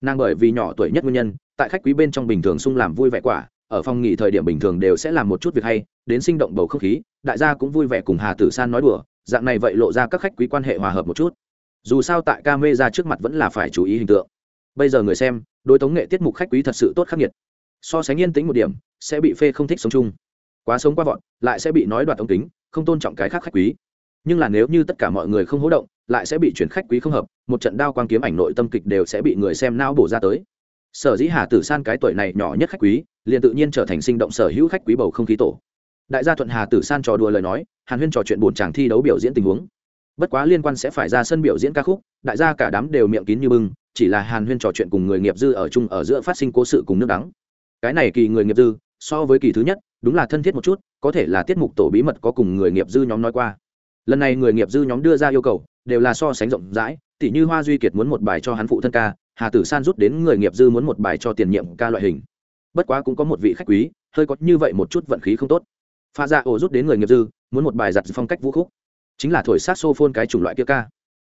Nàng bởi vì nhỏ tuổi nhất nguyên nhân, tại khách quý bên trong bình thường sung làm vui vẻ quả, ở phòng nghỉ thời điểm bình thường đều sẽ làm một chút việc hay, đến sinh động bầu không khí, đại gia cũng vui vẻ cùng hà tử san nói đùa, dạng này vậy lộ ra các khách quý quan hệ hòa hợp một chút. Dù sao tại ca mê ra trước mặt vẫn là phải chú ý hình tượng. Bây giờ người xem, đối tống nghệ tiết mục khách quý thật sự tốt khắc nghiệt. So sánh yên tĩnh một điểm, sẽ bị phê không thích sống chung. Quá sống qua vọn lại sẽ bị nói đoạt ống tính không tôn trọng cái khác khách quý. Nhưng là nếu như tất cả mọi người không hỗ động, lại sẽ bị chuyển khách quý không hợp, một trận đao quang kiếm ảnh nội tâm kịch đều sẽ bị người xem não bổ ra tới. Sở dĩ hà tử san cái tuổi này nhỏ nhất khách quý, liền tự nhiên trở thành sinh động sở hữu khách quý bầu không khí tổ. Đại gia thuận hà tử san trò đùa lời nói, hàn huyên trò chuyện buồn chàng thi đấu biểu diễn tình huống. Bất quá liên quan sẽ phải ra sân biểu diễn ca khúc, đại gia cả đám đều miệng kín như bưng, chỉ là hàn huyên trò chuyện cùng người nghiệp dư ở chung ở giữa phát sinh cố sự cùng nước đắng. Cái này kỳ người nghiệp dư, so với kỳ thứ nhất đúng là thân thiết một chút, có thể là tiết mục tổ bí mật có cùng người nghiệp dư nhóm nói qua. Lần này người nghiệp dư nhóm đưa ra yêu cầu, đều là so sánh rộng rãi, tỉ như hoa duy kiệt muốn một bài cho hắn phụ thân ca, hà tử san rút đến người nghiệp dư muốn một bài cho tiền nhiệm ca loại hình. Bất quá cũng có một vị khách quý, hơi có như vậy một chút vận khí không tốt. Pha dạ ổ rút đến người nghiệp dư, muốn một bài giặt phong cách vũ khúc. Chính là thổi sát xô phôn cái chủng loại kia ca.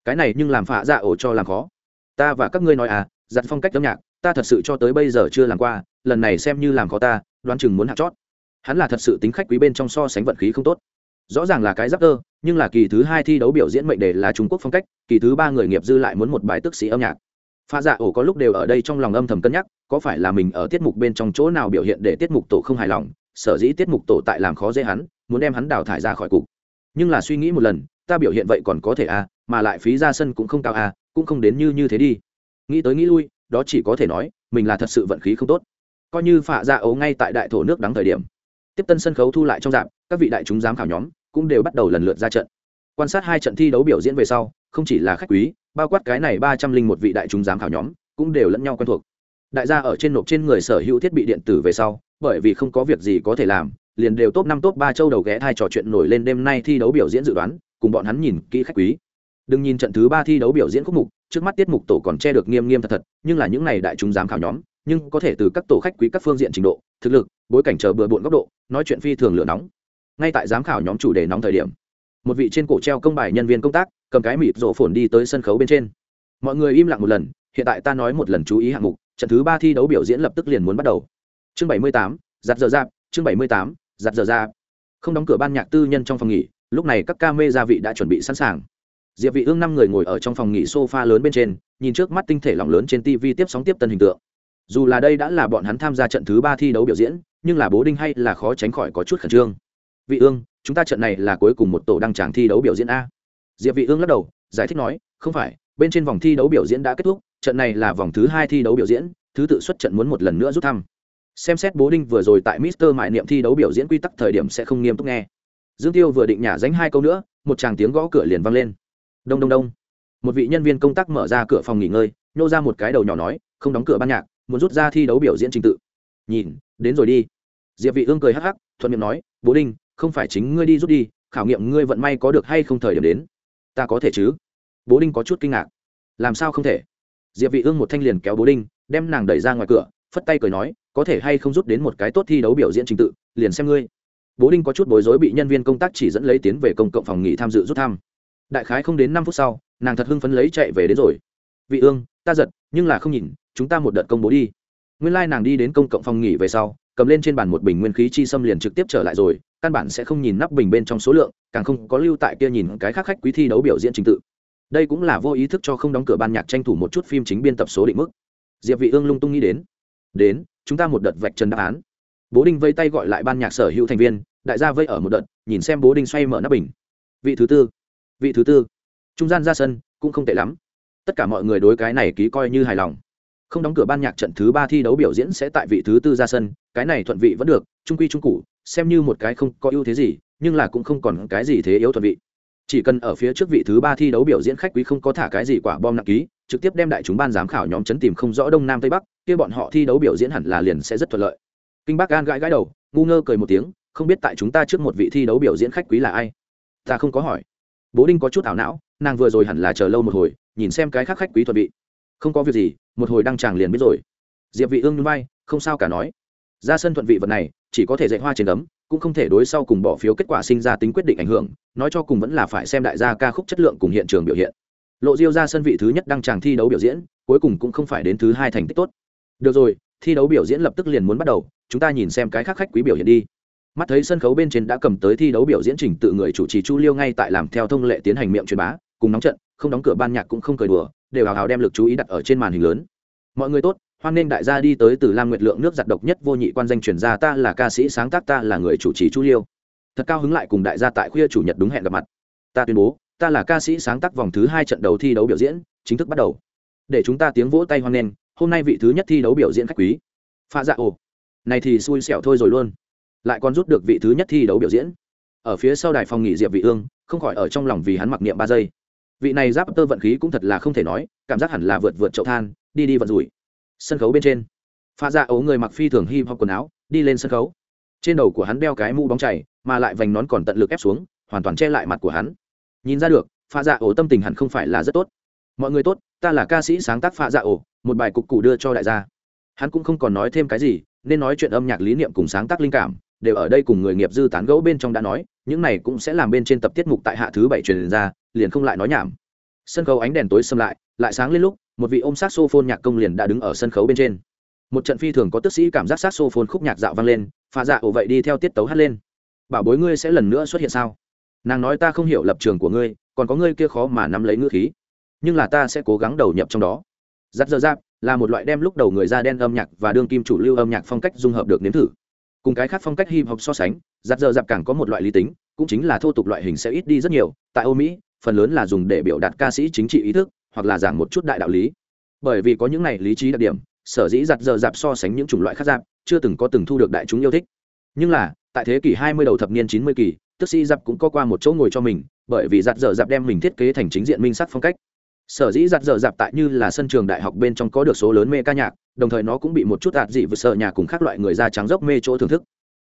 Cái này nhưng làm phạ dạ ổ cho làm khó. Ta và các ngươi nói à giặt phong cách âm nhạc, ta thật sự cho tới bây giờ chưa làm qua, lần này xem như làm khó ta, đoán chừng muốn hạt chót hắn là thật sự tính khách quý bên trong so sánh vận khí không tốt. Rõ ràng là cái giáp cơ nhưng là kỳ thứ hai thi đấu biểu diễn mệnh đề là trung quốc phong cách, kỳ thứ ba người nghiệp dư lại muốn một bài tức sĩ âm nhạc. Pha dạ ổ có lúc đều ở đây trong lòng âm thầm cân nhắc, có phải là mình ở tiết mục bên trong chỗ nào biểu hiện để tiết mục tổ không hài lòng, sở dĩ tiết mục tổ tại làm khó dễ hắn, muốn đem hắn đào thải ra khỏi cục. Nhưng là suy nghĩ một lần, ta biểu hiện vậy còn có thể à mà lại phí ra sân cũng không cao à cũng không đến như như thế đi. Nghĩ tới nghĩ lui, đó chỉ có thể nói, mình là thật sự vận khí không tốt. Coi như phạ dạ ấu ngay tại đại thổ nước đắng thời điểm tiếp tân sân khấu thu lại trong dạp, các vị đại chúng giám khảo nhóm cũng đều bắt đầu lần lượt ra trận. Quan sát hai trận thi đấu biểu diễn về sau, không chỉ là khách quý, bao quát cái này ba trăm linh một vị đại chúng giám khảo nhóm cũng đều lẫn nhau quen thuộc. Đại gia ở trên nộp trên người sở hữu thiết bị điện tử về sau, bởi vì không có việc gì có thể làm, liền đều top năm top ba châu đầu ghé thai trò chuyện nổi lên đêm nay thi đấu biểu diễn dự đoán, cùng bọn hắn nhìn kỹ khách quý. Đừng nhìn trận thứ ba thi đấu biểu diễn khúc mục, trước mắt tiết mục tổ còn che được nghiêm nghiêm thật thật, nhưng là những này đại chúng giám khảo nhóm nhưng có thể từ các tổ khách quý các phương diện trình độ, thực lực, bối cảnh chờ bừa bộn góc độ, nói chuyện phi thường lửa nóng. Ngay tại giám khảo nhóm chủ đề nóng thời điểm, một vị trên cổ treo công bài nhân viên công tác, cầm cái mịp rộ phồn đi tới sân khấu bên trên. Mọi người im lặng một lần, hiện tại ta nói một lần chú ý hạng mục, trận thứ ba thi đấu biểu diễn lập tức liền muốn bắt đầu. Chương bảy mươi tám, giặt giờ dạp, chương bảy mươi tám, giặt giờ dạp. Không đóng cửa ban nhạc tư nhân trong phòng nghỉ, lúc này các ca mê gia vị đã chuẩn bị sẵn sàng. Diệp vị ương năm người ngồi ở trong phòng nghỉ sofa lớn bên trên, nhìn trước mắt tinh thể lỏng lớn trên tv tiếp sóng tiếp tân hình tượng dù là đây đã là bọn hắn tham gia trận thứ ba thi đấu biểu diễn, nhưng là bố đinh hay là khó tránh khỏi có chút khẩn trương. Vị ương, chúng ta trận này là cuối cùng một tổ đăng tràng thi đấu biểu diễn a. Diệp vị ương lắc đầu, giải thích nói, không phải, bên trên vòng thi đấu biểu diễn đã kết thúc, trận này là vòng thứ hai thi đấu biểu diễn, thứ tự xuất trận muốn một lần nữa rút thăm. Xem xét bố đinh vừa rồi tại mister mại niệm thi đấu biểu diễn quy tắc thời điểm sẽ không nghiêm túc nghe. Dương tiêu vừa định nhả dánh hai câu nữa, một chàng tiếng gõ cửa liền vang lên. Đông đông đông. Một vị nhân viên công tác mở ra cửa phòng nghỉ ngơi, nhô ra một cái đầu nhỏ nói, không đóng cửa ban nhạc muốn rút ra thi đấu biểu diễn trình tự. Nhìn, đến rồi đi. Diệp vị ương cười hắc hắc, thuận miệng nói, bố đinh, không phải chính ngươi đi rút đi, khảo nghiệm ngươi vận may có được hay không thời điểm đến. Ta có thể chứ? Bố đinh có chút kinh ngạc. Làm sao không thể? Diệp vị ương một thanh liền kéo bố đinh, đem nàng đẩy ra ngoài cửa, phất tay cười nói, có thể hay không rút đến một cái tốt thi đấu biểu diễn trình tự, liền xem ngươi. Bố đinh có chút bối rối bị nhân viên công tác chỉ dẫn lấy tiến về công cộng phòng nghỉ tham dự rút thăm. Đại khái không đến năm phút sau, nàng thật hưng phấn lấy chạy về đến rồi. Vị ương, ta giật, nhưng là không nhìn chúng ta một đợt công bố đi. Nguyên lai、like、nàng đi đến công cộng phòng nghỉ về sau, cầm lên trên bàn một bình nguyên khí chi xâm liền trực tiếp trở lại rồi, căn bản sẽ không nhìn nắp bình bên trong số lượng, càng không có lưu tại kia nhìn cái khác khách quý thi đấu biểu diễn trình tự. Đây cũng là vô ý thức cho không đóng cửa ban nhạc tranh thủ một chút phim chính biên tập số định mức. Diệp vị ương lung tung nghĩ đến đến, chúng ta một đợt vạch trần đáp án. Bố đinh vây tay gọi lại ban nhạc sở hữu thành viên, đại gia vây ở một đợt, nhìn xem bố đinh xoay mở nắp bình. Vị thứ tư, vị thứ tư. Trung gian ra sân, cũng không tệ lắm. Tất cả mọi người đối cái này ký coi như hài lòng không đóng cửa ban nhạc trận thứ ba thi đấu biểu diễn sẽ tại vị thứ tư ra sân, cái này thuận vị vẫn được, trung quy trung cụ xem như một cái không có ưu thế gì, nhưng là cũng không còn cái gì thế yếu thuận vị. Chỉ cần ở phía trước vị thứ ba thi đấu biểu diễn khách quý không có thả cái gì quả bom nặng ký, trực tiếp đem đại chúng ban giám khảo nhóm chấn tìm không rõ đông nam tây bắc, kia bọn họ thi đấu biểu diễn hẳn là liền sẽ rất thuận lợi. Kinh bác gan gãi gãi đầu, ngu ngơ cười một tiếng, không biết tại chúng ta trước một vị thi đấu biểu diễn khách quý là ai? Ta không có hỏi. Bố đinh có chút ảo não, nàng vừa rồi hẳn là chờ lâu một hồi, nhìn xem cái khác khách quý thuận vị. Không có việc gì một hồi đăng tràng liền biết rồi. Diệp vị ương nhún vai, không sao cả nói. Ra sân thuận vị vật này, chỉ có thể dạy hoa trên ấm cũng không thể đối sau cùng bỏ phiếu kết quả sinh ra tính quyết định ảnh hưởng, nói cho cùng vẫn là phải xem đại gia ca khúc chất lượng cùng hiện trường biểu hiện. Lộ diêu ra sân vị thứ nhất đăng tràng thi đấu biểu diễn, cuối cùng cũng không phải đến thứ hai thành tích tốt. Được rồi, thi đấu biểu diễn lập tức liền muốn bắt đầu, chúng ta nhìn xem cái khác khách quý biểu hiện đi. Mắt thấy sân khấu bên trên đã cầm tới thi đấu biểu diễn trình tự người chủ trì chu liêu ngay tại làm theo thông lệ tiến hành miệng truyền bá, cùng nóng trận, không đóng cửa ban nhạc cũng không cười đùa đều hào hào đem lực chú ý đặt ở trên màn hình lớn. Mọi người tốt, hoan nghênh đại gia đi tới từ lam nguyệt lượng nước giặt độc nhất vô nhị quan danh truyền ra ta là ca sĩ sáng tác ta là người chủ trì chu liêu. Thật cao hứng lại cùng đại gia tại khuya chủ nhật đúng hẹn gặp mặt. Ta tuyên bố, ta là ca sĩ sáng tác vòng thứ hai trận đấu thi đấu biểu diễn, chính thức bắt đầu. Để chúng ta tiếng vỗ tay hoan nghênh, hôm nay vị thứ nhất thi đấu biểu diễn khách quý. Pha dạ ồ. Này thì xui xẻo thôi rồi luôn. Lại còn rút được vị thứ nhất thi đấu biểu diễn. Ở phía sau đài phòng nghỉ diệp vị ương, không khỏi ở trong lòng vì hắn mặc niệm ba giây vị này giáp tơ vận khí cũng thật là không thể nói, cảm giác hẳn là vượt vượt chậu than, đi đi vận rủi. Sân khấu bên trên, pha dạ ấu người mặc phi thường hip hop quần áo, đi lên sân khấu. Trên đầu của hắn đeo cái mũ bóng chảy mà lại vành nón còn tận lực ép xuống, hoàn toàn che lại mặt của hắn. Nhìn ra được, pha dạ ổ tâm tình hẳn không phải là rất tốt. Mọi người tốt, ta là ca sĩ sáng tác pha dạ ổ một bài cục cụ đưa cho đại gia. Hắn cũng không còn nói thêm cái gì, nên nói chuyện âm nhạc lý niệm cùng sáng tác linh cảm, đều ở đây cùng người nghiệp dư tán gẫu bên trong đã nói, những này cũng sẽ làm bên trên tập tiết mục tại hạ thứ bảy truyền ra liền không lại nói nhảm. Sân khấu ánh đèn tối xâm lại lại sáng lên lúc, một vị ôm sát xô nhạc công liền đã đứng ở sân khấu bên trên. Một trận phi thường có tức sĩ cảm giác sát xô khúc nhạc dạo vang lên pha dạ ổ vậy đi theo tiết tấu hát lên. Bảo bối ngươi sẽ lần nữa xuất hiện sao? Nàng nói ta không hiểu lập trường của ngươi, còn có ngươi kia khó mà nắm lấy ngữ khí. Nhưng là ta sẽ cố gắng đầu nhập trong đó. Giáp dơ giáp, là một loại đem lúc đầu người da đen âm nhạc và đương kim chủ lưu âm nhạc phong cách dung hợp được nếm thử. Cùng cái khác phong cách hip hop so sánh, giáp dơ giáp càng có một loại lý tính, cũng chính là thô tục loại hình sẽ ít đi rất nhiều. Tại âu mỹ phần lớn là dùng để biểu đạt ca sĩ chính trị ý thức, hoặc là giảng một chút đại đạo lý. Bởi vì có những này lý trí đặc điểm, sở dĩ giặt giờ dạp so sánh những chủng loại khác dạp chưa từng có từng thu được đại chúng yêu thích. Nhưng là, tại thế kỷ 20 đầu thập niên 90 kỳ, tức sĩ dạp cũng có qua một chỗ ngồi cho mình, bởi vì giặt dở dạp đem mình thiết kế thành chính diện minh sắc phong cách. Sở dĩ giặt dở dạp tại như là sân trường đại học bên trong có được số lớn mê ca nhạc, đồng thời nó cũng bị một chút đạt dị vượt sợ nhà cùng các loại người da trắng dốc mê chỗ thưởng thức.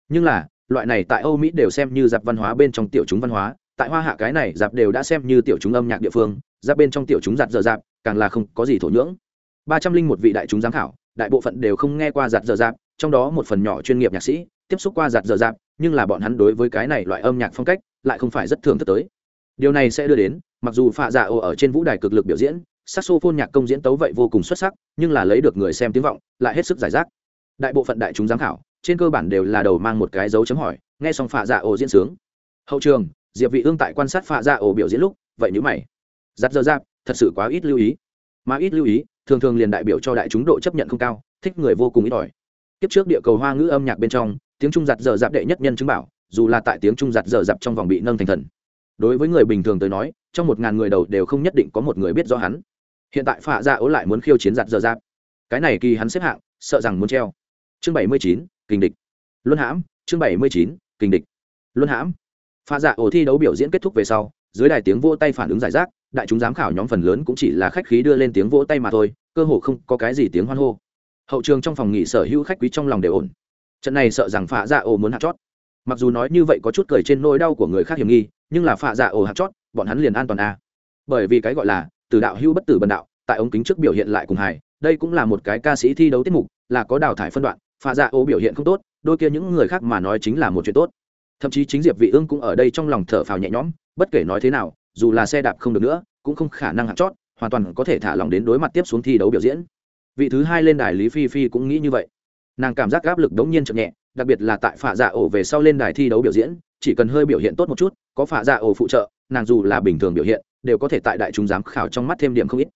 Nhưng là, loại này tại âu mỹ đều xem như dạp văn hóa bên trong tiểu chúng văn hóa tại hoa hạ cái này dạp đều đã xem như tiểu chúng âm nhạc địa phương giáp bên trong tiểu chúng giặt dở dạp càng là không có gì thổ nhưỡng. Ba trăm linh một vị đại chúng giám khảo, đại bộ phận đều không nghe qua giặt dở dạp trong đó một phần nhỏ chuyên nghiệp nhạc sĩ, tiếp xúc qua giặt dở dạp nhưng là bọn hắn đối với cái này loại âm nhạc phong cách, lại không phải rất thường thức tới. Điều này sẽ đưa đến, mặc dù phạ dạ ô ở trên vũ đài cực lực biểu diễn, saxophone nhạc công diễn tấu vậy vô cùng xuất sắc, nhưng là lấy được người xem tiếng vọng, lại hết sức giải rác. Đại bộ phận đại chúng giám khảo, trên cơ bản đều là đầu mang một cái dấu chấm hỏi, nghe xong phạ dạ ô diễn sướng. Hậu trường diệp vị ương tại quan sát phạ ra ổ biểu diễn lúc, vậy nếu mày. Giặt giờ giáp, thật sự quá ít lưu ý. Mà ít lưu ý, thường thường liền đại biểu cho đại chúng độ chấp nhận không cao, thích người vô cùng ít ỏi. Kiếp trước địa cầu hoa ngữ âm nhạc bên trong, tiếng trung giặt giờ dạp đệ nhất nhân chứng bảo, dù là tại tiếng trung giặt giờ dạp trong vòng bị nâng thành thần. Đối với người bình thường tới nói, trong một ngàn người đầu đều không nhất định có một người biết rõ hắn. Hiện tại phạ dạ ra ố lại muốn khiêu chiến giặt giờ dạp cái này kỳ hắn xếp hạng, sợ rằng muốn treo. Chương bảy mươi chín, kinh địch. Luân hãm, chương bảy mươi chín, kinh địch. Luân hãm pha dạ ổ thi đấu biểu diễn kết thúc về sau, dưới đài tiếng vỗ tay phản ứng giải rác, đại chúng giám khảo nhóm phần lớn cũng chỉ là khách khí đưa lên tiếng vỗ tay mà thôi, cơ hồ không có cái gì tiếng hoan hô. Hậu trường trong phòng nghỉ sở hữu khách quý trong lòng đều ổn. Trận này sợ rằng phạ dạ ổ muốn hạt chót. Mặc dù nói như vậy có chút cười trên nỗi đau của người khác hiểm nghi, nhưng là phạ dạ ổ hạt chót, bọn hắn liền an toàn a. À. bởi vì cái gọi là, từ đạo hữu bất tử bần đạo, tại ống kính trước biểu hiện lại cùng hài, đây cũng là một cái ca sĩ thi đấu tiết mục, là có đào thải phân đoạn, phạ dạ ổ biểu hiện không tốt, đôi kia những người khác mà nói chính là một chuyện tốt thậm chí chính diệp vị ương cũng ở đây trong lòng thở phào nhẹ nhõm, bất kể nói thế nào, dù là xe đạp không được nữa, cũng không khả năng hạt chót, hoàn toàn có thể thả lòng đến đối mặt tiếp xuống thi đấu biểu diễn. Vị thứ hai lên đài lý phi phi cũng nghĩ như vậy. Nàng cảm giác áp lực đống nhiên chậm nhẹ, đặc biệt là tại phạ dạ ổ về sau lên đài thi đấu biểu diễn, chỉ cần hơi biểu hiện tốt một chút, có phạ dạ ổ phụ trợ, nàng dù là bình thường biểu hiện, đều có thể tại đại chúng giám khảo trong mắt thêm điểm không ít.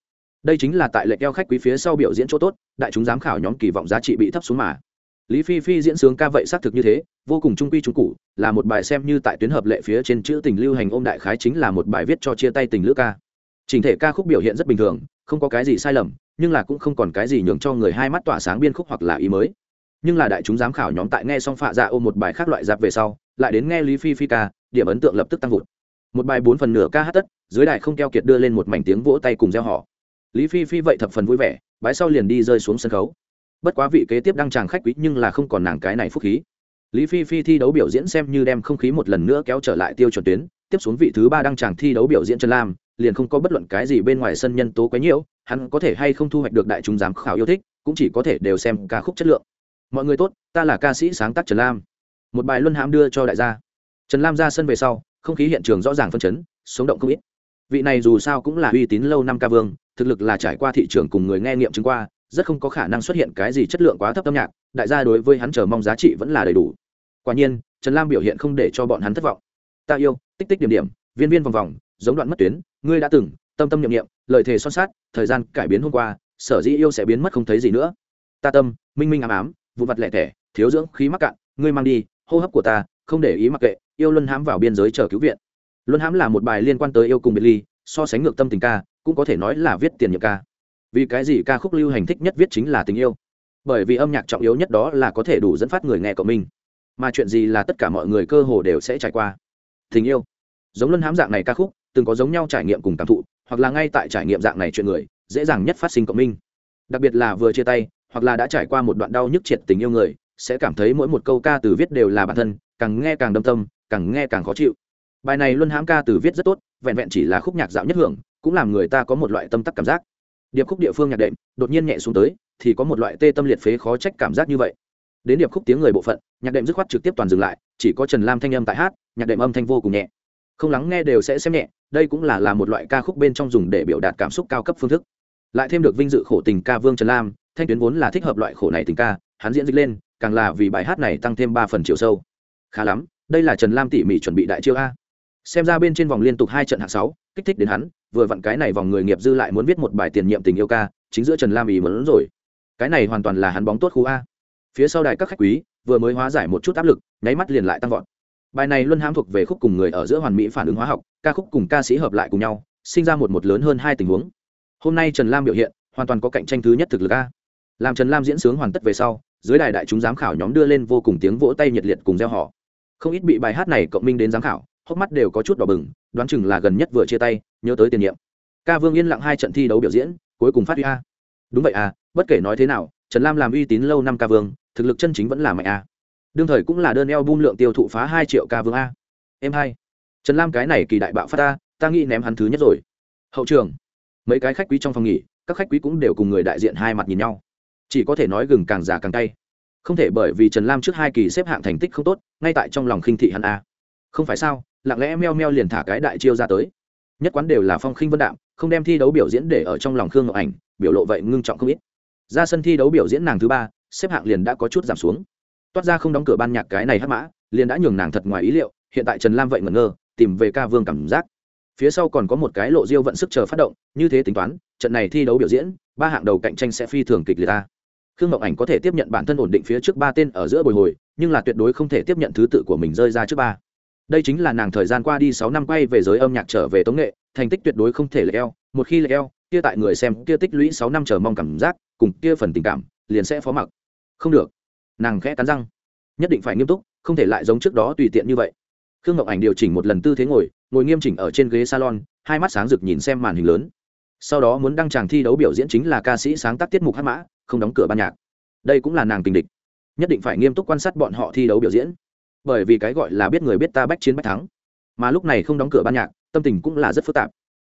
Đây chính là tại lệ keo khách quý phía sau biểu diễn chỗ tốt, đại chúng giám khảo nhóm kỳ vọng giá trị bị thấp xuống mà lý phi phi diễn sướng ca vậy xác thực như thế, vô cùng trung quy trung cụ là một bài xem như tại tuyến hợp lệ phía trên chữ tình lưu hành ôm đại khái chính là một bài viết cho chia tay tình lữ ca. Trình thể ca khúc biểu hiện rất bình thường, không có cái gì sai lầm, nhưng là cũng không còn cái gì nhường cho người hai mắt tỏa sáng biên khúc hoặc là ý mới. Nhưng là đại chúng giám khảo nhóm tại nghe xong phạ dạ ôm một bài khác loại giáp về sau, lại đến nghe lý phi phi ca, điểm ấn tượng lập tức tăng vụt. Một bài bốn phần nửa ca hát tất, dưới đài không keo kiệt đưa lên một mảnh tiếng vỗ tay cùng gieo họ lý phi phi vậy thập phần vui vẻ, bái sau liền đi rơi xuống sân khấu bất quá vị kế tiếp đăng tràng khách quý nhưng là không còn nàng cái này phúc khí. Lý phi phi thi đấu biểu diễn xem như đem không khí một lần nữa kéo trở lại tiêu chuẩn tuyến, tiếp xuống vị thứ ba đăng tràng thi đấu biểu diễn trần lam, liền không có bất luận cái gì bên ngoài sân nhân tố quấy nhiễu, hắn có thể hay không thu hoạch được đại chúng giám khảo yêu thích, cũng chỉ có thể đều xem ca khúc chất lượng. Mọi người tốt, ta là ca sĩ sáng tác trần lam. Một bài luân hãm đưa cho đại gia. Trần lam ra sân về sau, không khí hiện trường rõ ràng phân chấn, sống động không ít. Vị này dù sao cũng là uy tín lâu năm ca vương, thực lực là trải qua thị trường cùng người nghe nghiệm chứng qua rất không có khả năng xuất hiện cái gì chất lượng quá thấp âm nhạc, đại gia đối với hắn chờ mong giá trị vẫn là đầy đủ. Quả nhiên, trần lam biểu hiện không để cho bọn hắn thất vọng. Ta yêu, tích tích điểm điểm, viên viên vòng vòng, giống đoạn mất tuyến, ngươi đã từng, tâm tâm nhậm nghiệm lời thề son sát thời gian cải biến hôm qua, sở dĩ yêu sẽ biến mất không thấy gì nữa. Ta tâm, minh minh ám ám vụ mặt lẻ tẻ, thiếu dưỡng khí mắc cạn, ngươi mang đi, hô hấp của ta, không để ý mặc kệ, yêu luân hãm vào biên giới chờ cứu viện. Luân hãm là một bài liên quan tới yêu cùng biệt ly so sánh ngược tâm tình ca, cũng có thể nói là viết tiền nhiệm ca vì cái gì ca khúc lưu hành thích nhất viết chính là tình yêu? Bởi vì âm nhạc trọng yếu nhất đó là có thể đủ dẫn phát người nghe cộng minh. Mà chuyện gì là tất cả mọi người cơ hồ đều sẽ trải qua? Tình yêu. Giống luân hám dạng này ca khúc, từng có giống nhau trải nghiệm cùng cảm thụ, hoặc là ngay tại trải nghiệm dạng này chuyện người, dễ dàng nhất phát sinh cộng minh. Đặc biệt là vừa chia tay, hoặc là đã trải qua một đoạn đau nhức triệt tình yêu người, sẽ cảm thấy mỗi một câu ca từ viết đều là bản thân, càng nghe càng đâm tâm, càng nghe càng khó chịu. Bài này luân hãm ca từ viết rất tốt, vẹn vẹn chỉ là khúc nhạc dạo nhất hưởng, cũng làm người ta có một loại tâm tắc cảm giác điệp khúc địa phương nhạc đệm đột nhiên nhẹ xuống tới, thì có một loại tê tâm liệt phế khó trách cảm giác như vậy. Đến điệp khúc tiếng người bộ phận, nhạc đệm dứt khoát trực tiếp toàn dừng lại, chỉ có trần lam thanh âm tại hát, nhạc đệm âm thanh vô cùng nhẹ. Không lắng nghe đều sẽ xem nhẹ, đây cũng là là một loại ca khúc bên trong dùng để biểu đạt cảm xúc cao cấp phương thức. Lại thêm được vinh dự khổ tình ca vương trần lam, thanh tuyến vốn là thích hợp loại khổ này tình ca, hắn diễn dịch lên, càng là vì bài hát này tăng thêm ba phần chiều sâu. Khá lắm, đây là trần lam tỉ mỉ chuẩn bị đại chiêu a xem ra bên trên vòng liên tục hai trận hạng sáu, kích thích đến hắn, vừa vặn cái này vòng người nghiệp dư lại muốn viết một bài tiền nhiệm tình yêu ca, chính giữa trần lam ý mẫn rồi. Cái này hoàn toàn là hắn bóng tốt khu a. Phía sau đài các khách quý, vừa mới hóa giải một chút áp lực, nháy mắt liền lại tăng vọt. Bài này luôn hãm thuộc về khúc cùng người ở giữa hoàn mỹ phản ứng hóa học, ca khúc cùng ca sĩ hợp lại cùng nhau, sinh ra một một lớn hơn hai tình huống. Hôm nay trần lam biểu hiện, hoàn toàn có cạnh tranh thứ nhất thực lực a. Làm trần lam diễn sướng hoàn tất về sau, dưới đài đại chúng giám khảo nhóm đưa lên vô cùng tiếng vỗ tay nhiệt liệt cùng gieo họ. Không ít bị bài hát này cộng minh đến giám khảo hốc mắt đều có chút đỏ bừng đoán chừng là gần nhất vừa chia tay nhớ tới tiền nhiệm. Ca vương yên lặng hai trận thi đấu biểu diễn cuối cùng phát huy a. Đúng vậy à bất kể nói thế nào trần lam làm uy tín lâu năm ca vương thực lực chân chính vẫn là mạnh a. Đương thời cũng là đơn eo bung lượng tiêu thụ phá hai triệu ca vương a. Em hai. Trần lam cái này kỳ đại bạo phát ta ta nghĩ ném hắn thứ nhất rồi. Hậu trường. Mấy cái khách quý trong phòng nghỉ các khách quý cũng đều cùng người đại diện hai mặt nhìn nhau. Chỉ có thể nói gừng càng già càng cay, không thể bởi vì trần lam trước hai kỳ xếp hạng thành tích không tốt ngay tại trong lòng khinh thị hắn a. Không phải sao lặng lẽ meo meo liền thả cái đại chiêu ra tới. Nhất quán đều là phong khinh vân đạm, không đem thi đấu biểu diễn để ở trong lòng khương ngọc ảnh, biểu lộ vậy ngưng trọng không ít. Ra sân thi đấu biểu diễn nàng thứ ba, xếp hạng liền đã có chút giảm xuống. Toát ra không đóng cửa ban nhạc cái này hắc mã, liền đã nhường nàng thật ngoài ý liệu, hiện tại trần lam vậy ngẩn ngơ, tìm về ca vương cảm giác. Phía sau còn có một cái lộ diêu vận sức chờ phát động, như thế tính toán, trận này thi đấu biểu diễn, ba hạng đầu cạnh tranh sẽ phi thường kịch liệt ta. Khương ngọc ảnh có thể tiếp nhận bản thân ổn định phía trước ba tên ở giữa bồi hồi, nhưng là tuyệt đối không thể tiếp nhận thứ tự của mình rơi ra trước ba đây chính là nàng thời gian qua đi sáu năm quay về giới âm nhạc trở về tống nghệ, thành tích tuyệt đối không thể lệ eo, một khi lệ eo, kia tại người xem, kia tích lũy sáu năm chờ mong cảm giác, cùng kia phần tình cảm, liền sẽ phó mặc. Không được. Nàng khẽ cắn răng. Nhất định phải nghiêm túc, không thể lại giống trước đó tùy tiện như vậy. Khương ngọc ảnh điều chỉnh một lần tư thế ngồi ngồi nghiêm chỉnh ở trên ghế salon, hai mắt sáng rực nhìn xem màn hình lớn. Sau đó muốn đăng tràng thi đấu biểu diễn chính là ca sĩ sáng tác tiết mục hát mã, không đóng cửa ban nhạc. Đây cũng là nàng tình địch. Nhất định phải nghiêm túc quan sát bọn họ thi đấu biểu diễn bởi vì cái gọi là biết người biết ta bách chiến bách thắng. Mà lúc này không đóng cửa ban nhạc, tâm tình cũng là rất phức tạp.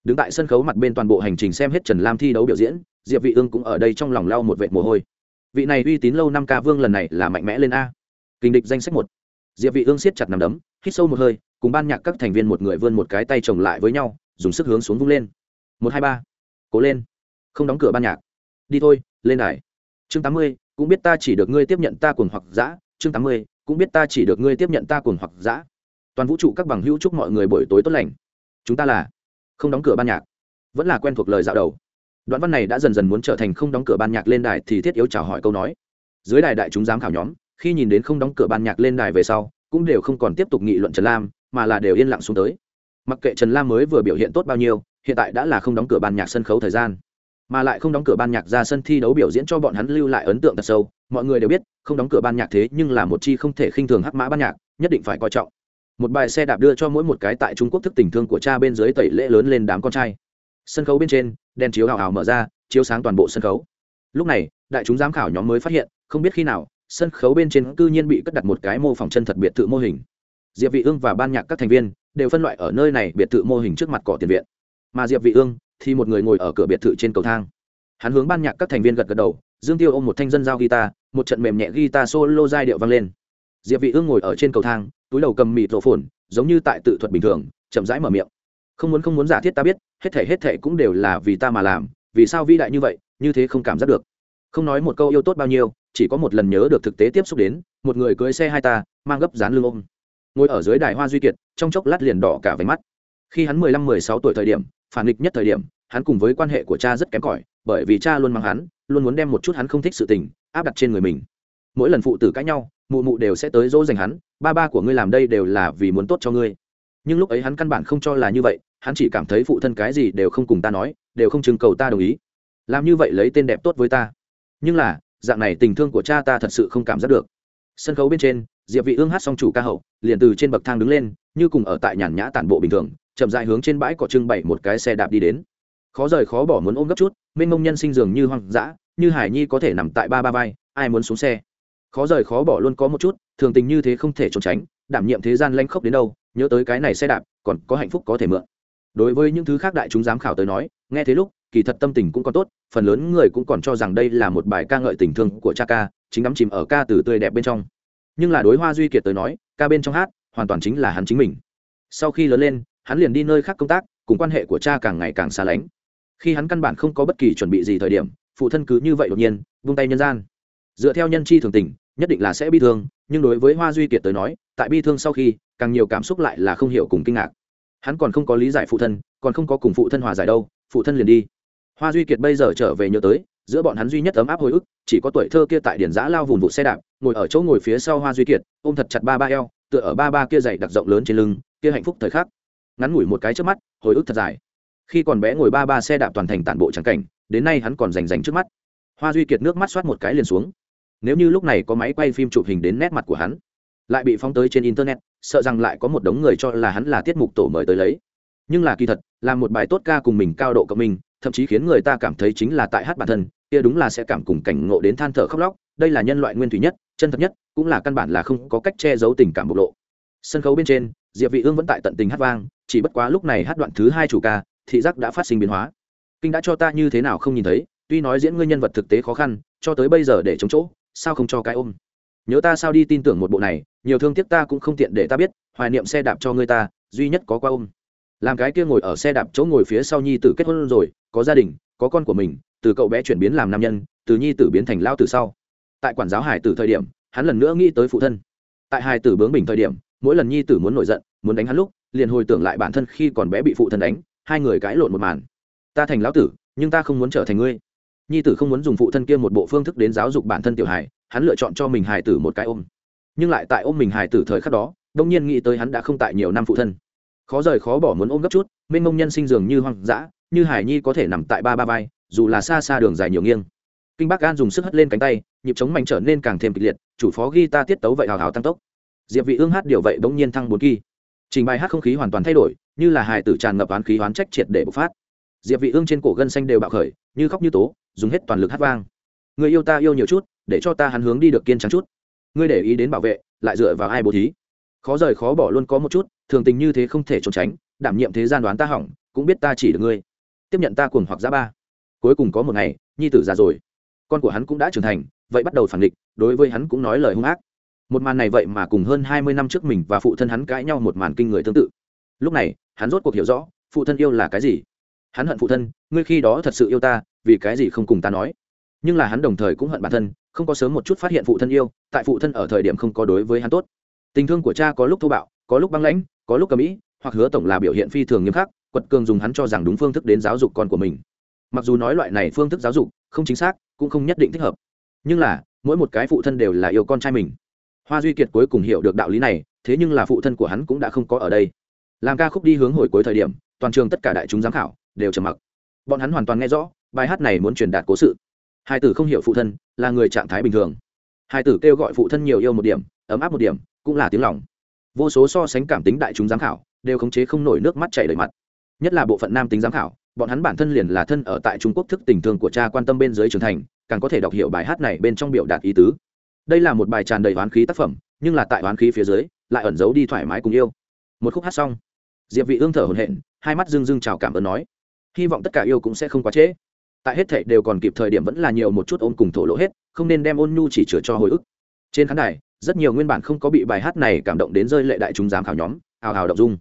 Đứng tại sân khấu mặt bên toàn bộ hành trình xem hết trần lam thi đấu biểu diễn, diệp vị ương cũng ở đây trong lòng lau một vệt mồ hôi. Vị này uy tín lâu năm ca vương lần này là mạnh mẽ lên a. Kinh địch danh sách một. Diệp vị ương siết chặt nằm đấm, hít sâu một hơi, cùng ban nhạc các thành viên một người vươn một cái tay chồng lại với nhau, dùng sức hướng xuống vung lên. Một, hai, ba. Cố lên. Không đóng cửa ban nhạc. Đi thôi, lên đài. Chương tám mươi, cũng biết ta chỉ được ngươi tiếp nhận ta cuồng hoặc dã. Chương tám mươi cũng biết ta chỉ được ngươi tiếp nhận ta cuồng hoặc dã. Toàn vũ trụ các bằng hữu chúc mọi người buổi tối tốt lành. Chúng ta là không đóng cửa ban nhạc. Vẫn là quen thuộc lời dạo đầu. Đoạn văn này đã dần dần muốn trở thành không đóng cửa ban nhạc lên đài thì thiết yếu chào hỏi câu nói. Dưới đài đại chúng giám khảo nhóm, khi nhìn đến không đóng cửa ban nhạc lên đài về sau, cũng đều không còn tiếp tục nghị luận trần lam, mà là đều yên lặng xuống tới. Mặc kệ trần lam mới vừa biểu hiện tốt bao nhiêu, hiện tại đã là không đóng cửa ban nhạc sân khấu thời gian mà lại không đóng cửa ban nhạc ra sân thi đấu biểu diễn cho bọn hắn lưu lại ấn tượng thật sâu. Mọi người đều biết, không đóng cửa ban nhạc thế nhưng là một chi không thể khinh thường hắc mã ban nhạc, nhất định phải coi trọng. Một bài xe đạp đưa cho mỗi một cái tại trung quốc thức tình thương của cha bên dưới tẩy lễ lớn lên đám con trai. Sân khấu bên trên, đèn chiếu hào hào mở ra, chiếu sáng toàn bộ sân khấu. Lúc này, đại chúng giám khảo nhóm mới phát hiện, không biết khi nào, sân khấu bên trên cư nhiên bị cất đặt một cái mô phỏng chân thật biệt thự mô hình. Diệp vị ương và ban nhạc các thành viên đều phân loại ở nơi này biệt thự mô hình trước mặt cỏ tiền viện. Mà diệp vị ương thì một người ngồi ở cửa biệt thự trên cầu thang. Hắn hướng ban nhạc các thành viên gật gật đầu, dương tiêu ôm một thanh dân giao guitar, một trận mềm nhẹ guitar solo giai điệu vang lên. Diệp vị ương ngồi ở trên cầu thang, túi đầu cầm mịt rổ phồn giống như tại tự thuật bình thường, chậm rãi mở miệng. Không muốn không muốn giả thiết ta biết, hết thể hết thể cũng đều là vì ta mà làm, vì sao vĩ đại như vậy, như thế không cảm giác được. Không nói một câu yêu tốt bao nhiêu, chỉ có một lần nhớ được thực tế tiếp xúc đến, một người cưới xe hai ta, mang gấp dán lưng ôm. Ngồi ở dưới đài hoa duy kiệt, trong chốc lát liền đỏ cả váy mắt. Khi hắn mười lăm mười sáu tuổi thời điểm phản nghịch nhất thời điểm, hắn cùng với quan hệ của cha rất kém cỏi, bởi vì cha luôn mang hắn, luôn muốn đem một chút hắn không thích sự tình, áp đặt trên người mình. Mỗi lần phụ tử cãi nhau, mụ mụ đều sẽ tới dỗ dành hắn, ba ba của ngươi làm đây đều là vì muốn tốt cho ngươi. Nhưng lúc ấy hắn căn bản không cho là như vậy, hắn chỉ cảm thấy phụ thân cái gì đều không cùng ta nói, đều không chừng cầu ta đồng ý. Làm như vậy lấy tên đẹp tốt với ta. Nhưng là, dạng này tình thương của cha ta thật sự không cảm giác được. Sân khấu bên trên, diệp vị ương hát xong chủ ca hậu, liền từ trên bậc thang đứng lên, như cùng ở tại nhàn nhã tản bộ bình thường chậm rãi hướng trên bãi cỏ trưng bày một cái xe đạp đi đến. Khó rời khó bỏ muốn ôm gấp chút, mênh mông nhân sinh dường như hoang dã, như hải nhi có thể nằm tại ba ba vai, ai muốn xuống xe? Khó rời khó bỏ luôn có một chút, thường tình như thế không thể trốn tránh, đảm nhiệm thế gian lanh khốc đến đâu, nhớ tới cái này xe đạp, còn có hạnh phúc có thể mượn. Đối với những thứ khác đại chúng giám khảo tới nói, nghe thế lúc, kỳ thật tâm tình cũng còn tốt, phần lớn người cũng còn cho rằng đây là một bài ca ngợi tình thương của cha ca, chính đắm chìm ở ca từ tươi đẹp bên trong. Nhưng là đối hoa duy kiệt tới nói, ca bên trong hát, hoàn toàn chính là hắn chính mình. Sau khi lớn lên hắn liền đi nơi khác công tác, cùng quan hệ của cha càng ngày càng xa lánh. Khi hắn căn bản không có bất kỳ chuẩn bị gì thời điểm, phụ thân cứ như vậy đột nhiên, vung tay nhân gian. Dựa theo nhân chi thường tình, nhất định là sẽ bi thương, nhưng đối với hoa duy kiệt tới nói, tại bi thương sau khi, càng nhiều cảm xúc lại là không hiểu cùng kinh ngạc. Hắn còn không có lý giải phụ thân, còn không có cùng phụ thân hòa giải đâu, phụ thân liền đi. Hoa duy kiệt bây giờ trở về nhớ tới, giữa bọn hắn duy nhất ấm áp hồi ức, chỉ có tuổi thơ kia tại điển giã lao vùng vụ xe đạp, ngồi ở chỗ ngồi phía sau hoa duy kiệt, ôm thật chặt ba ba eo, tựa ở ba ba kia dày đặc rộng lớn trên lưng, kia hạnh phúc thời khắc ngắn ngủi một cái trước mắt, hồi ức thật dài. Khi còn bé ngồi ba ba xe đạp toàn thành tản bộ trắng cảnh, đến nay hắn còn rành rành trước mắt. Hoa duy kiệt nước mắt soát một cái liền xuống. Nếu như lúc này có máy quay phim chụp hình đến nét mặt của hắn, lại bị phóng tới trên internet, sợ rằng lại có một đống người cho là hắn là tiết mục tổ mời tới lấy. Nhưng là kỳ thật, là một bài tốt ca cùng mình cao độ cộng mình, thậm chí khiến người ta cảm thấy chính là tại hát bản thân, kia đúng là sẽ cảm cùng cảnh ngộ đến than thở khóc lóc, đây là nhân loại nguyên thủy nhất, chân thật nhất, cũng là căn bản là không có cách che giấu tình cảm bộc lộ. Sân khấu bên trên diệp vị ương vẫn tại tận tình hát vang, chỉ bất quá lúc này hát đoạn thứ hai chủ ca, thị giác đã phát sinh biến hóa. Kinh đã cho ta như thế nào không nhìn thấy, tuy nói diễn ngươi nhân vật thực tế khó khăn, cho tới bây giờ để chống chỗ, sao không cho cái ôm? Nhớ ta sao đi tin tưởng một bộ này, nhiều thương tiếc ta cũng không tiện để ta biết, hoài niệm xe đạp cho ngươi ta, duy nhất có qua ôm. Làm cái kia ngồi ở xe đạp chỗ ngồi phía sau nhi tử kết hôn rồi, có gia đình, có con của mình, từ cậu bé chuyển biến làm nam nhân, từ nhi tử biến thành lao tử sau. Tại quản giáo hải tử thời điểm, hắn lần nữa nghĩ tới phụ thân. Tại hải tử bướng bình thời điểm mỗi lần nhi tử muốn nổi giận, muốn đánh hắn lúc, liền hồi tưởng lại bản thân khi còn bé bị phụ thân đánh, hai người cãi lộn một màn. Ta thành lão tử, nhưng ta không muốn trở thành ngươi. Nhi tử không muốn dùng phụ thân kia một bộ phương thức đến giáo dục bản thân tiểu hài, hắn lựa chọn cho mình hài tử một cái ôm. Nhưng lại tại ôm mình hài tử thời khắc đó, đông nhiên nghĩ tới hắn đã không tại nhiều năm phụ thân. Khó rời khó bỏ muốn ôm gấp chút, mênh mông nhân sinh dường như hoang dã, như hải nhi có thể nằm tại ba ba vai, dù là xa xa đường dài nhiều nghiêng. Kinh Bác gan dùng sức hất lên cánh tay, nhịp chống mạnh trở nên càng thêm kịch liệt, chủ phó ghi ta tiết tấu vậy hào hào tăng tốc diệp vị ương hát điều vậy bỗng nhiên thăng bốn kỳ. Trình bài hát không khí hoàn toàn thay đổi, như là hài tử tràn ngập oán khí oán trách triệt để bộc phát. Diệp vị ương trên cổ gân xanh đều bạo khởi, như khóc như tố, dùng hết toàn lực hát vang. Người yêu ta yêu nhiều chút, để cho ta hắn hướng đi được kiên trắng chút. Ngươi để ý đến bảo vệ, lại dựa vào ai bố thí? Khó rời khó bỏ luôn có một chút, thường tình như thế không thể trốn tránh, đảm nhiệm thế gian đoán ta hỏng, cũng biết ta chỉ được ngươi. Tiếp nhận ta cuồng hoặc giá ba. Cuối cùng có một ngày, nhi tử già rồi. Con của hắn cũng đã trưởng thành, vậy bắt đầu phản địch đối với hắn cũng nói lời hung ác một màn này vậy mà cùng hơn hai mươi năm trước mình và phụ thân hắn cãi nhau một màn kinh người tương tự. Lúc này, hắn rốt cuộc hiểu rõ, phụ thân yêu là cái gì. Hắn hận phụ thân, ngươi khi đó thật sự yêu ta, vì cái gì không cùng ta nói. Nhưng là hắn đồng thời cũng hận bản thân, không có sớm một chút phát hiện phụ thân yêu, tại phụ thân ở thời điểm không có đối với hắn tốt. Tình thương của cha có lúc thô bạo, có lúc băng lãnh, có lúc cầm ĩ hoặc hứa tổng là biểu hiện phi thường nghiêm khắc, quật cường dùng hắn cho rằng đúng phương thức đến giáo dục con của mình. Mặc dù nói loại này phương thức giáo dục, không chính xác, cũng không nhất định thích hợp. Nhưng là, mỗi một cái phụ thân đều là yêu con trai mình hoa duy kiệt cuối cùng hiểu được đạo lý này, thế nhưng là phụ thân của hắn cũng đã không có ở đây. Làm ca khúc đi hướng hồi cuối thời điểm, toàn trường tất cả đại chúng giám khảo đều trầm mặc. Bọn hắn hoàn toàn nghe rõ, bài hát này muốn truyền đạt cố sự. Hai tử không hiểu phụ thân, là người trạng thái bình thường. Hai tử kêu gọi phụ thân nhiều yêu một điểm, ấm áp một điểm, cũng là tiếng lòng. Vô số so sánh cảm tính đại chúng giám khảo đều khống chế không nổi nước mắt chảy đầy mặt. Nhất là bộ phận nam tính giám khảo, bọn hắn bản thân liền là thân ở tại trung quốc thức tình thương của cha quan tâm bên dưới trưởng thành, càng có thể đọc hiểu bài hát này bên trong biểu đạt ý tứ đây là một bài tràn đầy oán khí tác phẩm nhưng là tại oán khí phía dưới lại ẩn giấu đi thoải mái cùng yêu. Một khúc hát xong. Diệp vị ương thở hổn hển hai mắt rưng rưng chào cảm ơn nói hy vọng tất cả yêu cũng sẽ không quá trễ. Tại hết thảy đều còn kịp thời điểm vẫn là nhiều một chút ôn cùng thổ lộ hết không nên đem ôn nhu chỉ chữa cho hồi ức. Trên khán đài rất nhiều nguyên bản không có bị bài hát này cảm động đến rơi lệ đại chúng giám khảo nhóm ào ào động dung.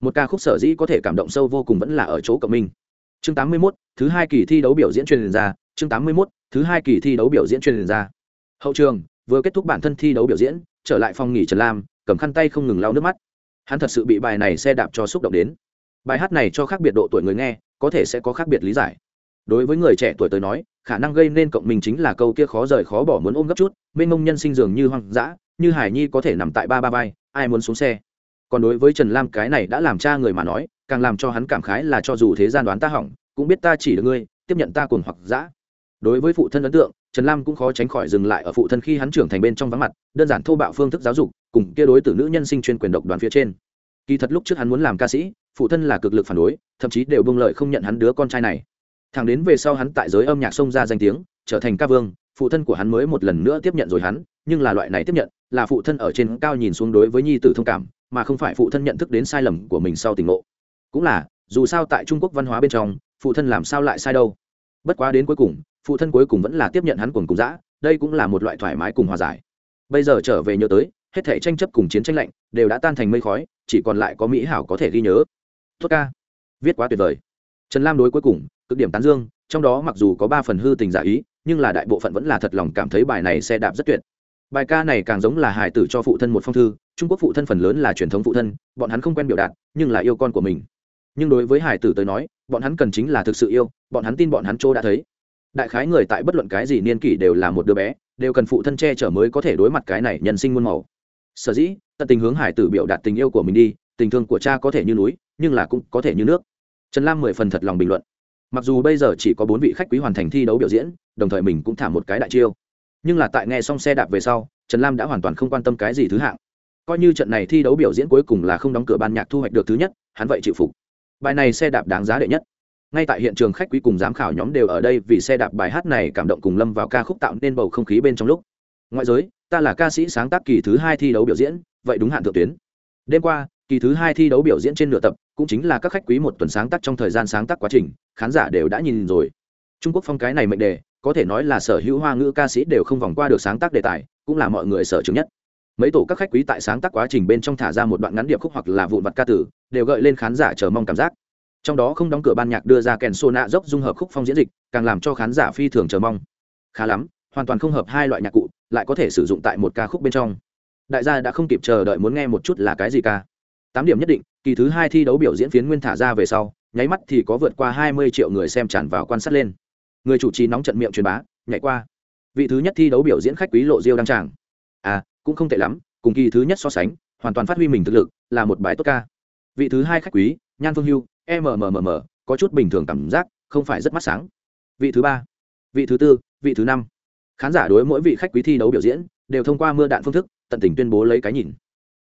Một ca khúc sở dĩ có thể cảm động sâu vô cùng vẫn là ở chỗ cộng minh. Chương 81, thứ hai kỳ thi đấu biểu diễn truyền ra chương 81, thứ hai kỳ thi đấu biểu diễn truyền ra hậu trường vừa kết thúc bản thân thi đấu biểu diễn, trở lại phòng nghỉ trần lam, cầm khăn tay không ngừng lau nước mắt. Hắn thật sự bị bài này xe đạp cho xúc động đến. Bài hát này cho khác biệt độ tuổi người nghe, có thể sẽ có khác biệt lý giải. Đối với người trẻ tuổi tới nói, khả năng gây nên cộng mình chính là câu kia khó rời khó bỏ muốn ôm gấp chút, mênh mông nhân sinh dường như hoang dã, như hải nhi có thể nằm tại ba ba vai, ai muốn xuống xe. Còn đối với trần lam cái này đã làm cha người mà nói, càng làm cho hắn cảm khái là cho dù thế gian đoán ta hỏng, cũng biết ta chỉ được ngươi, tiếp nhận ta cùng hoặc dã. Đối với phụ thân ấn tượng trần lam cũng khó tránh khỏi dừng lại ở phụ thân khi hắn trưởng thành bên trong vắng mặt, đơn giản thô bạo phương thức giáo dục, cùng kia đối tử nữ nhân sinh chuyên quyền độc đoàn phía trên. Kỳ thật lúc trước hắn muốn làm ca sĩ, phụ thân là cực lực phản đối, thậm chí đều bông lợi không nhận hắn đứa con trai này. Thẳng đến về sau hắn tại giới âm nhạc xông ra danh tiếng, trở thành ca vương, phụ thân của hắn mới một lần nữa tiếp nhận rồi hắn, nhưng là loại này tiếp nhận, là phụ thân ở trên cao nhìn xuống đối với nhi tử thông cảm, mà không phải phụ thân nhận thức đến sai lầm của mình sau tình ngộ. Cũng là, dù sao tại trung quốc văn hóa bên trong, phụ thân làm sao lại sai đâu? Bất quá đến cuối cùng phụ thân cuối cùng vẫn là tiếp nhận hắn cuồng cùng dã, đây cũng là một loại thoải mái cùng hòa giải. Bây giờ trở về nhớ tới, hết thể tranh chấp cùng chiến tranh lạnh đều đã tan thành mây khói, chỉ còn lại có mỹ hảo có thể ghi nhớ. Tốt ca. Viết quá tuyệt vời. Trần lam đối cuối cùng, cực điểm tán dương, trong đó mặc dù có ba phần hư tình giả ý, nhưng là đại bộ phận vẫn là thật lòng cảm thấy bài này xe đạp rất tuyệt. Bài ca này càng giống là hài tử cho phụ thân một phong thư, trung quốc phụ thân phần lớn là truyền thống phụ thân, bọn hắn không quen biểu đạt, nhưng là yêu con của mình. Nhưng đối với hải tử tới nói, bọn hắn cần chính là thực sự yêu, bọn hắn tin bọn hắn chỗ đã thấy đại khái người tại bất luận cái gì niên kỷ đều là một đứa bé, đều cần phụ thân che chở mới có thể đối mặt cái này nhân sinh muôn màu. Sở dĩ, tận tình hướng hải tử biểu đạt tình yêu của mình đi, tình thương của cha có thể như núi, nhưng là cũng có thể như nước. Trần lam mười phần thật lòng bình luận. Mặc dù bây giờ chỉ có bốn vị khách quý hoàn thành thi đấu biểu diễn, đồng thời mình cũng thả một cái đại chiêu. Nhưng là tại nghe xong xe đạp về sau, trần lam đã hoàn toàn không quan tâm cái gì thứ hạng. Coi như trận này thi đấu biểu diễn cuối cùng là không đóng cửa ban nhạc thu hoạch được thứ nhất, hắn vậy chịu phục. Bài này xe đạp đáng giá đệ nhất ngay tại hiện trường khách quý cùng giám khảo nhóm đều ở đây vì xe đạp bài hát này cảm động cùng lâm vào ca khúc tạo nên bầu không khí bên trong lúc. Ngoại giới, ta là ca sĩ sáng tác kỳ thứ hai thi đấu biểu diễn, vậy đúng hạn thượng tuyến. Đêm qua, kỳ thứ hai thi đấu biểu diễn trên nửa tập, cũng chính là các khách quý một tuần sáng tác trong thời gian sáng tác quá trình, khán giả đều đã nhìn rồi. Trung quốc phong cái này mệnh đề, có thể nói là sở hữu hoa ngữ ca sĩ đều không vòng qua được sáng tác đề tài, cũng là mọi người sở chứng nhất. Mấy tổ các khách quý tại sáng tác quá trình bên trong thả ra một đoạn ngắn điệp khúc hoặc là vụn vặt ca tử đều gợi lên khán giả chờ mong cảm giác trong đó không đóng cửa ban nhạc đưa ra kèn xô nạ dốc dung hợp khúc phong diễn dịch, càng làm cho khán giả phi thường chờ mong. Khá lắm, hoàn toàn không hợp hai loại nhạc cụ, lại có thể sử dụng tại một ca khúc bên trong. Đại gia đã không kịp chờ đợi muốn nghe một chút là cái gì ca. Tám điểm nhất định, kỳ thứ hai thi đấu biểu diễn phiến nguyên thả ra về sau, nháy mắt thì có vượt qua hai mươi triệu người xem tràn vào quan sát lên. Người chủ trì nóng trận miệng truyền bá, nhảy qua. Vị thứ nhất thi đấu biểu diễn khách quý lộ diêu đăng tràng. À cũng không tệ lắm, cùng kỳ thứ nhất so sánh, hoàn toàn phát huy mình thực lực, là một bài tốt ca. Vị thứ hai khách quý nhan phương hưu mmm có chút bình thường cảm giác, không phải rất mắt sáng. Vị thứ ba, vị thứ tư, vị thứ năm. Khán giả đối mỗi vị khách quý thi đấu biểu diễn, đều thông qua mưa đạn phương thức, tận tình tuyên bố lấy cái nhìn.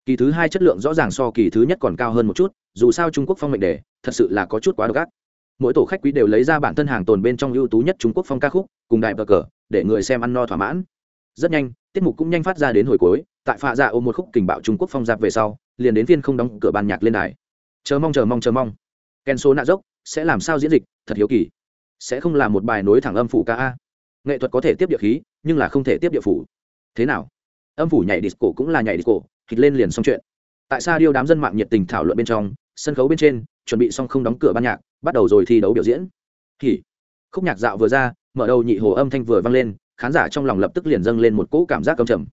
Kỳ thứ hai chất lượng rõ ràng so kỳ thứ nhất còn cao hơn một chút, dù sao trung quốc phong mệnh đề, thật sự là có chút quá độc ác. Mỗi tổ khách quý đều lấy ra bản thân hàng tồn bên trong ưu tú nhất trung quốc phong ca khúc, cùng đại bờ cờ, để người xem ăn no thỏa mãn. Rất nhanh, tiết mục cũng nhanh phát ra đến hồi cuối, tại phạ dạ ôm một khúc kình bạo trung quốc phong giáp về sau, liền đến phiên không đóng cửa ban nhạc lên đài chờ mong chờ mong chờ mong. Ken số nạ dốc, sẽ làm sao diễn dịch? Thật hiếu kỳ. Sẽ không là một bài nối thẳng âm phủ ca a? Nghệ thuật có thể tiếp địa khí, nhưng là không thể tiếp địa phủ. Thế nào? Âm phủ nhảy disco cũng là nhảy disco hít lên liền xong chuyện. Tại sao điêu đám dân mạng nhiệt tình thảo luận bên trong, sân khấu bên trên, chuẩn bị xong không đóng cửa ban nhạc, bắt đầu rồi thi đấu biểu diễn. Hỉ. Khúc nhạc dạo vừa ra, mở đầu nhị hồ âm thanh vừa vang lên, khán giả trong lòng lập tức liền dâng lên một cỗ cảm giác cầm trầm.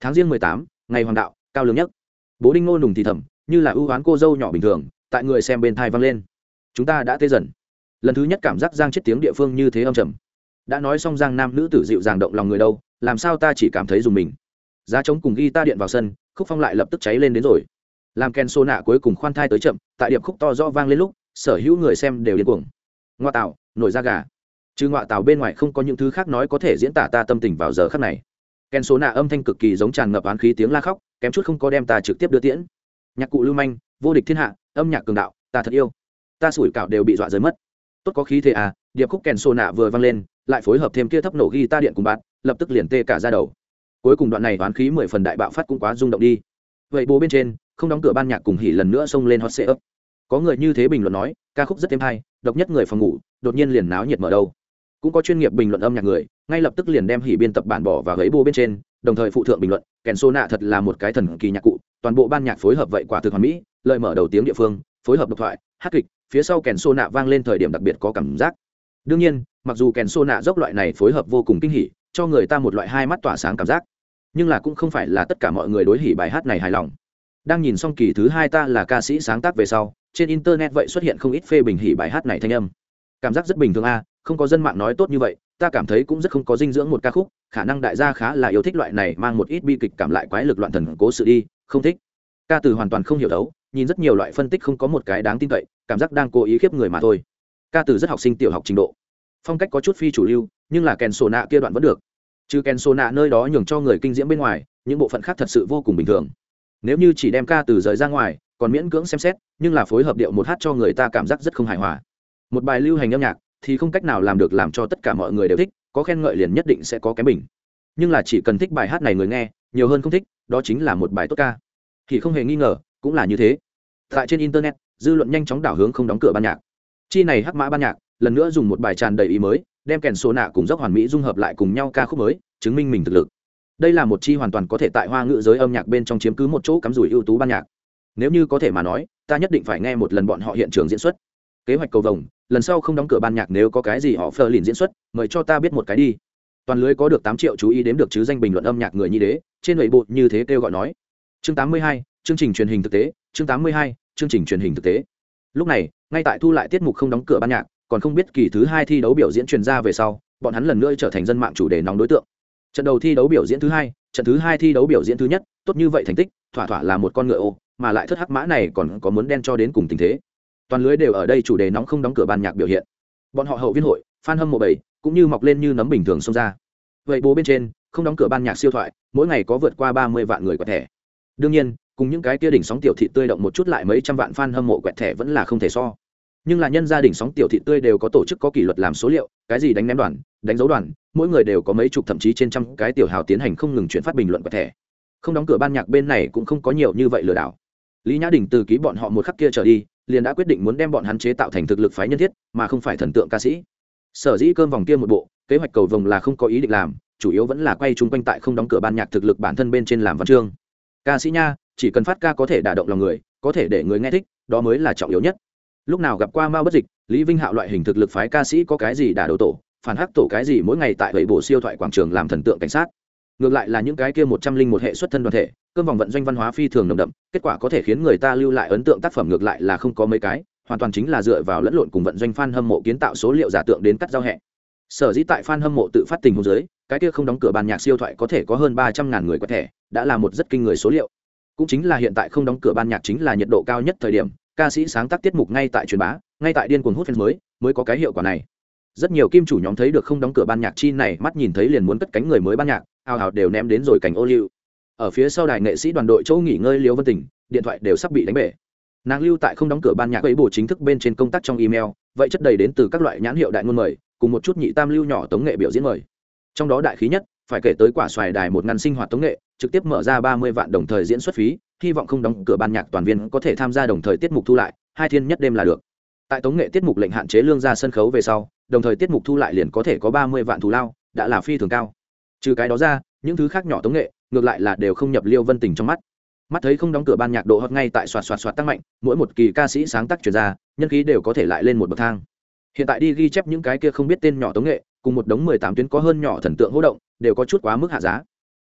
Tháng riêng mười tám, ngày hoàng đạo, cao lớn nhất. Bố đinh ngô nùng thì thầm như là ưu oán cô dâu nhỏ bình thường, tại người xem bên thai vang lên. Chúng ta đã tê dần. Lần thứ nhất cảm giác giang chết tiếng địa phương như thế âm trầm. Đã nói xong giang nam nữ tử dịu dàng động lòng người đâu, làm sao ta chỉ cảm thấy dùng mình? Giá trống cùng ghi ta điện vào sân, khúc phong lại lập tức cháy lên đến rồi. Làm ken xô nạ cuối cùng khoan thai tới chậm, tại điệp khúc to rõ vang lên lúc, sở hữu người xem đều điên cuồng. Ngoa tạo nổi da gà. Chứ ngoại tạo bên ngoài không có những thứ khác nói có thể diễn tả ta tâm tình vào giờ khắc này. Ken số nạ âm thanh cực kỳ giống tràn ngập oán khí tiếng la khóc, kém chút không có đem ta trực tiếp đưa tiễn nhạc cụ lưu manh, vô địch thiên hạ, âm nhạc cường đạo, ta thật yêu. Ta sủi cảo đều bị dọa rơi mất. Tốt có khí thế à điệp khúc kèn sô nạ vừa vang lên, lại phối hợp thêm kia thấp nổ ghi ta điện cùng bạn, lập tức liền tê cả ra đầu. Cuối cùng đoạn này oán khí mười phần đại bạo phát cũng quá rung động đi. Vậy bố bên trên, không đóng cửa ban nhạc cùng hỉ lần nữa xông lên hot sệ ấp có người như thế bình luận nói, ca khúc rất thêm hay, độc nhất người phòng ngủ, đột nhiên liền náo nhiệt mở đâu cũng có chuyên nghiệp bình luận âm nhạc người, ngay lập tức liền đem hỉ biên tập bản bỏ và gấy bô bên trên, đồng thời phụ thượng bình luận, kèn xô nạ thật là một cái thần kỳ nhạc cụ toàn bộ ban nhạc phối hợp vậy quả thực hoàn mỹ lợi mở đầu tiếng địa phương, phối hợp độc thoại, hát kịch, phía sau kèn xô nạ vang lên thời điểm đặc biệt có cảm giác. Đương nhiên, mặc dù kèn xô nạ dốc loại này phối hợp vô cùng kinh hỉ, cho người ta một loại hai mắt tỏa sáng cảm giác, nhưng là cũng không phải là tất cả mọi người đối hỉ bài hát này hài lòng. Đang nhìn xong kỳ thứ hai ta là ca sĩ sáng tác về sau, trên internet vậy xuất hiện không ít phê bình hỉ bài hát này thanh âm. Cảm giác rất bình thường a, không có dân mạng nói tốt như vậy ta cảm thấy cũng rất không có dinh dưỡng một ca khúc, khả năng đại gia khá là yêu thích loại này mang một ít bi kịch cảm lại quái lực loạn thần cố sự đi, không thích. Ca từ hoàn toàn không hiểu đấu, nhìn rất nhiều loại phân tích không có một cái đáng tin cậy, cảm giác đang cố ý khiếp người mà thôi. Ca từ rất học sinh tiểu học trình độ. Phong cách có chút phi chủ lưu, nhưng là kèn sổ nạ kia đoạn vẫn được. Trừ kèn sổ nạ nơi đó nhường cho người kinh diễm bên ngoài, những bộ phận khác thật sự vô cùng bình thường. Nếu như chỉ đem ca từ rời ra ngoài, còn miễn cưỡng xem xét, nhưng là phối hợp điệu một hát cho người ta cảm giác rất không hài hòa. Một bài lưu hành âm nhạc thì không cách nào làm được làm cho tất cả mọi người đều thích, có khen ngợi liền nhất định sẽ có cái bình. Nhưng là chỉ cần thích bài hát này người nghe, nhiều hơn không thích, đó chính là một bài tốt ca. Thì không hề nghi ngờ, cũng là như thế. Tại trên internet, dư luận nhanh chóng đảo hướng không đóng cửa ban nhạc. Chi này hắc mã ban nhạc, lần nữa dùng một bài tràn đầy ý mới, đem kèn số nạ cùng dốc hoàn mỹ dung hợp lại cùng nhau ca khúc mới, chứng minh mình thực lực. Đây là một chi hoàn toàn có thể tại hoa ngữ giới âm nhạc bên trong chiếm cứ một chỗ cắm rủi ưu tú ban nhạc. Nếu như có thể mà nói, ta nhất định phải nghe một lần bọn họ hiện trường diễn xuất kế hoạch cầu vồng, lần sau không đóng cửa ban nhạc nếu có cái gì họ phờ lìn diễn xuất, mời cho ta biết một cái đi. Toàn lưới có được tám triệu chú ý đếm được chứ danh bình luận âm nhạc người nhi đế, trên lệ bộ như thế kêu gọi nói. Chương tám mươi hai, chương trình truyền hình thực tế, chương tám mươi hai, chương trình truyền hình thực tế. Lúc này, ngay tại thu lại tiết mục không đóng cửa ban nhạc, còn không biết kỳ thứ hai thi đấu biểu diễn truyền ra về sau, bọn hắn lần nữa trở thành dân mạng chủ đề nóng đối tượng. Trận đầu thi đấu biểu diễn thứ hai, trận thứ hai thi đấu biểu diễn thứ nhất, tốt như vậy thành tích, thỏa thỏa là một con ngựa ô, mà lại thất hắc mã này còn có muốn đen cho đến cùng tình thế toàn lưới đều ở đây chủ đề nóng không đóng cửa ban nhạc biểu hiện. Bọn họ hậu viên hội f hâm mộ bảy, cũng như mọc lên như nấm bình thường xông ra. Vậy bố bên trên, không đóng cửa ban nhạc siêu thoại, mỗi ngày có vượt qua ba mươi vạn người quẹt thẻ. Đương nhiên, cùng những cái kia đỉnh sóng tiểu thị tươi động một chút lại mấy trăm vạn fan hâm mộ quẹt thẻ vẫn là không thể so. Nhưng là nhân gia đình sóng tiểu thị tươi đều có tổ chức có kỷ luật làm số liệu, cái gì đánh ném đoàn, đánh dấu đoàn, mỗi người đều có mấy chục thậm chí trên trăm cái tiểu hào tiến hành không ngừng chuyển phát bình luận quẹt thẻ. Không đóng cửa ban nhạc bên này cũng không có nhiều như vậy lừa đảo lý nhã đình từ ký bọn họ một khắc kia trở đi, liền đã quyết định muốn đem bọn hắn chế tạo thành thực lực phái nhân thiết, mà không phải thần tượng ca sĩ. Sở dĩ cơm vòng kia một bộ, kế hoạch cầu vồng là không có ý định làm, chủ yếu vẫn là quay chung quanh tại không đóng cửa ban nhạc thực lực bản thân bên trên làm văn chương. Ca sĩ nha, chỉ cần phát ca có thể đả động lòng người, có thể để người nghe thích, đó mới là trọng yếu nhất. Lúc nào gặp qua mao bất dịch, lý vinh hạo loại hình thực lực phái ca sĩ có cái gì đả đầu tổ, phản hắc tổ cái gì mỗi ngày tại bảy bộ siêu thoại quảng trường làm thần tượng cảnh sát ngược lại là những cái kia một trăm linh một hệ xuất thân đoàn thể, cơm vòng vận doanh văn hóa phi thường nồng đậm, kết quả có thể khiến người ta lưu lại ấn tượng tác phẩm ngược lại là không có mấy cái, hoàn toàn chính là dựa vào lẫn lộn cùng vận doanh f a n hâm mộ kiến tạo số liệu giả tượng đến cắt giao hẹ. Sở dĩ tại fan hâm mộ tự phát tình hồ dưới, cái kia không đóng cửa ban nhạc siêu thoại có thể có hơn ba trăm ngàn người có thể đã là một rất kinh người số liệu. Cũng chính là hiện tại không đóng cửa ban nhạc chính là nhiệt độ cao nhất thời điểm, ca sĩ sáng tác tiết mục ngay tại truyền bá, ngay tại điên cuồng hút fans mới mới có cái hiệu quả này rất nhiều kim chủ nhóm thấy được không đóng cửa ban nhạc chi này, mắt nhìn thấy liền muốn cất cánh người mới ban nhạc, ào ào đều ném đến rồi cảnh ô liu. Ở phía sau đài nghệ sĩ đoàn đội chỗ nghỉ ngơi liêu vân tỉnh điện thoại đều sắp bị đánh bể. Nàng lưu tại không đóng cửa ban nhạc ấy bổ chính thức bên trên công tác trong email, vậy chất đầy đến từ các loại nhãn hiệu đại ngôn mời, cùng một chút nhị tam lưu nhỏ tống nghệ biểu diễn mời. Trong đó đại khí nhất, phải kể tới quả xoài đài một ngàn sinh hoạt tống nghệ, trực tiếp mở ra ba mươi vạn đồng thời diễn xuất phí, hy vọng không đóng cửa ban nhạc toàn viên có thể tham gia đồng thời tiết mục thu lại, hai thiên nhất đêm là được tại tống nghệ tiết mục lệnh hạn chế lương ra sân khấu về sau, đồng thời tiết mục thu lại liền có thể có ba mươi vạn thù lao, đã là phi thường cao. Trừ cái đó ra, những thứ khác nhỏ tống nghệ, ngược lại là đều không nhập liêu vân tình trong mắt. Mắt thấy không đóng cửa ban nhạc độ hot ngay tại xoạt xoạt xoạt tăng mạnh, mỗi một kỳ ca sĩ sáng tác chuyển ra, nhân khí đều có thể lại lên một bậc thang. Hiện tại đi ghi chép những cái kia không biết tên nhỏ tống nghệ, cùng một đống mười tám tuyến có hơn nhỏ thần tượng hỗ động, đều có chút quá mức hạ giá.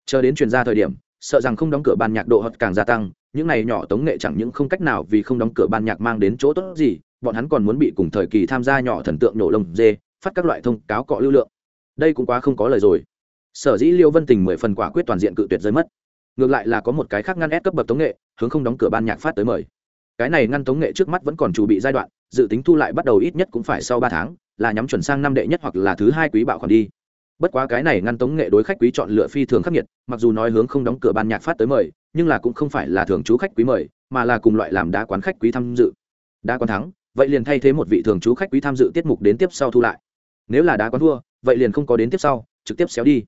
Chờ đến chuyển ra thời điểm, sợ rằng không đóng cửa ban nhạc độ hot càng gia tăng, những này nhỏ tống nghệ chẳng những không cách nào vì không đóng cửa ban nhạc mang đến chỗ tốt gì bọn hắn còn muốn bị cùng thời kỳ tham gia nhỏ thần tượng nổ lông dê, phát các loại thông cáo cọ lưu lượng. Đây cũng quá không có lời rồi. Sở dĩ liêu vân tình mười phần quả quyết toàn diện cự tuyệt rơi mất. Ngược lại là có một cái khác ngăn ép cấp bậc tống nghệ, hướng không đóng cửa ban nhạc phát tới mời. Cái này ngăn tống nghệ trước mắt vẫn còn chủ bị giai đoạn, dự tính thu lại bắt đầu ít nhất cũng phải sau ba tháng, là nhắm chuẩn sang năm đệ nhất hoặc là thứ hai quý bạo khoản đi. Bất quá cái này ngăn tống nghệ đối khách quý chọn lựa phi thường khắc nghiệt, mặc dù nói hướng không đóng cửa ban nhạc phát tới mời, nhưng là cũng không phải là thường trú khách quý mời, mà là cùng loại làm đá quán khách quý tham dự. Đá quán thắng vậy liền thay thế một vị thường trú khách quý tham dự tiết mục đến tiếp sau thu lại. Nếu là đá quán thua, vậy liền không có đến tiếp sau, trực tiếp xéo đi.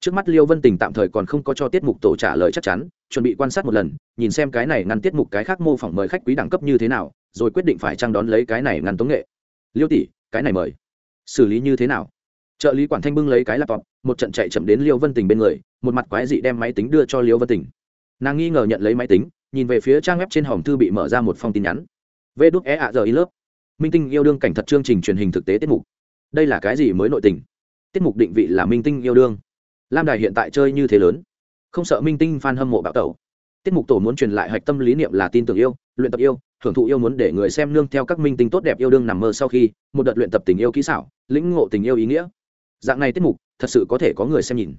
Trước mắt liêu vân tình tạm thời còn không có cho tiết mục tổ trả lời chắc chắn, chuẩn bị quan sát một lần, nhìn xem cái này ngăn tiết mục cái khác mô phỏng mời khách quý đẳng cấp như thế nào, rồi quyết định phải trang đón lấy cái này ngăn tống nghệ. Liêu tỷ, cái này mời. Xử lý như thế nào? Trợ lý quản thanh bưng lấy cái laptop, một trận chạy chậm đến liêu vân tình bên người, một mặt quái dị đem máy tính đưa cho liêu vân tình. Nàng nghi ngờ nhận lấy máy tính, nhìn về phía trang web trên hòm thư bị mở ra một phong tin nhắn vê đúc e ạ giờ in lớp. Minh tinh yêu đương cảnh thật chương trình truyền hình thực tế tiết mục. Đây là cái gì mới nội tình? Tiết mục định vị là minh tinh yêu đương. Lam đài hiện tại chơi như thế lớn. Không sợ minh tinh f a n hâm mộ bạo tẩu. Tiết mục tổ muốn truyền lại hạch tâm lý niệm là tin tưởng yêu, luyện tập yêu hưởng thụ yêu muốn để người xem nương theo các minh tinh tốt đẹp yêu đương nằm mơ sau khi, một đợt luyện tập tình yêu kỹ xảo, lĩnh ngộ tình yêu ý nghĩa. Dạng này tiết mục, thật sự có thể có người xem nhìn.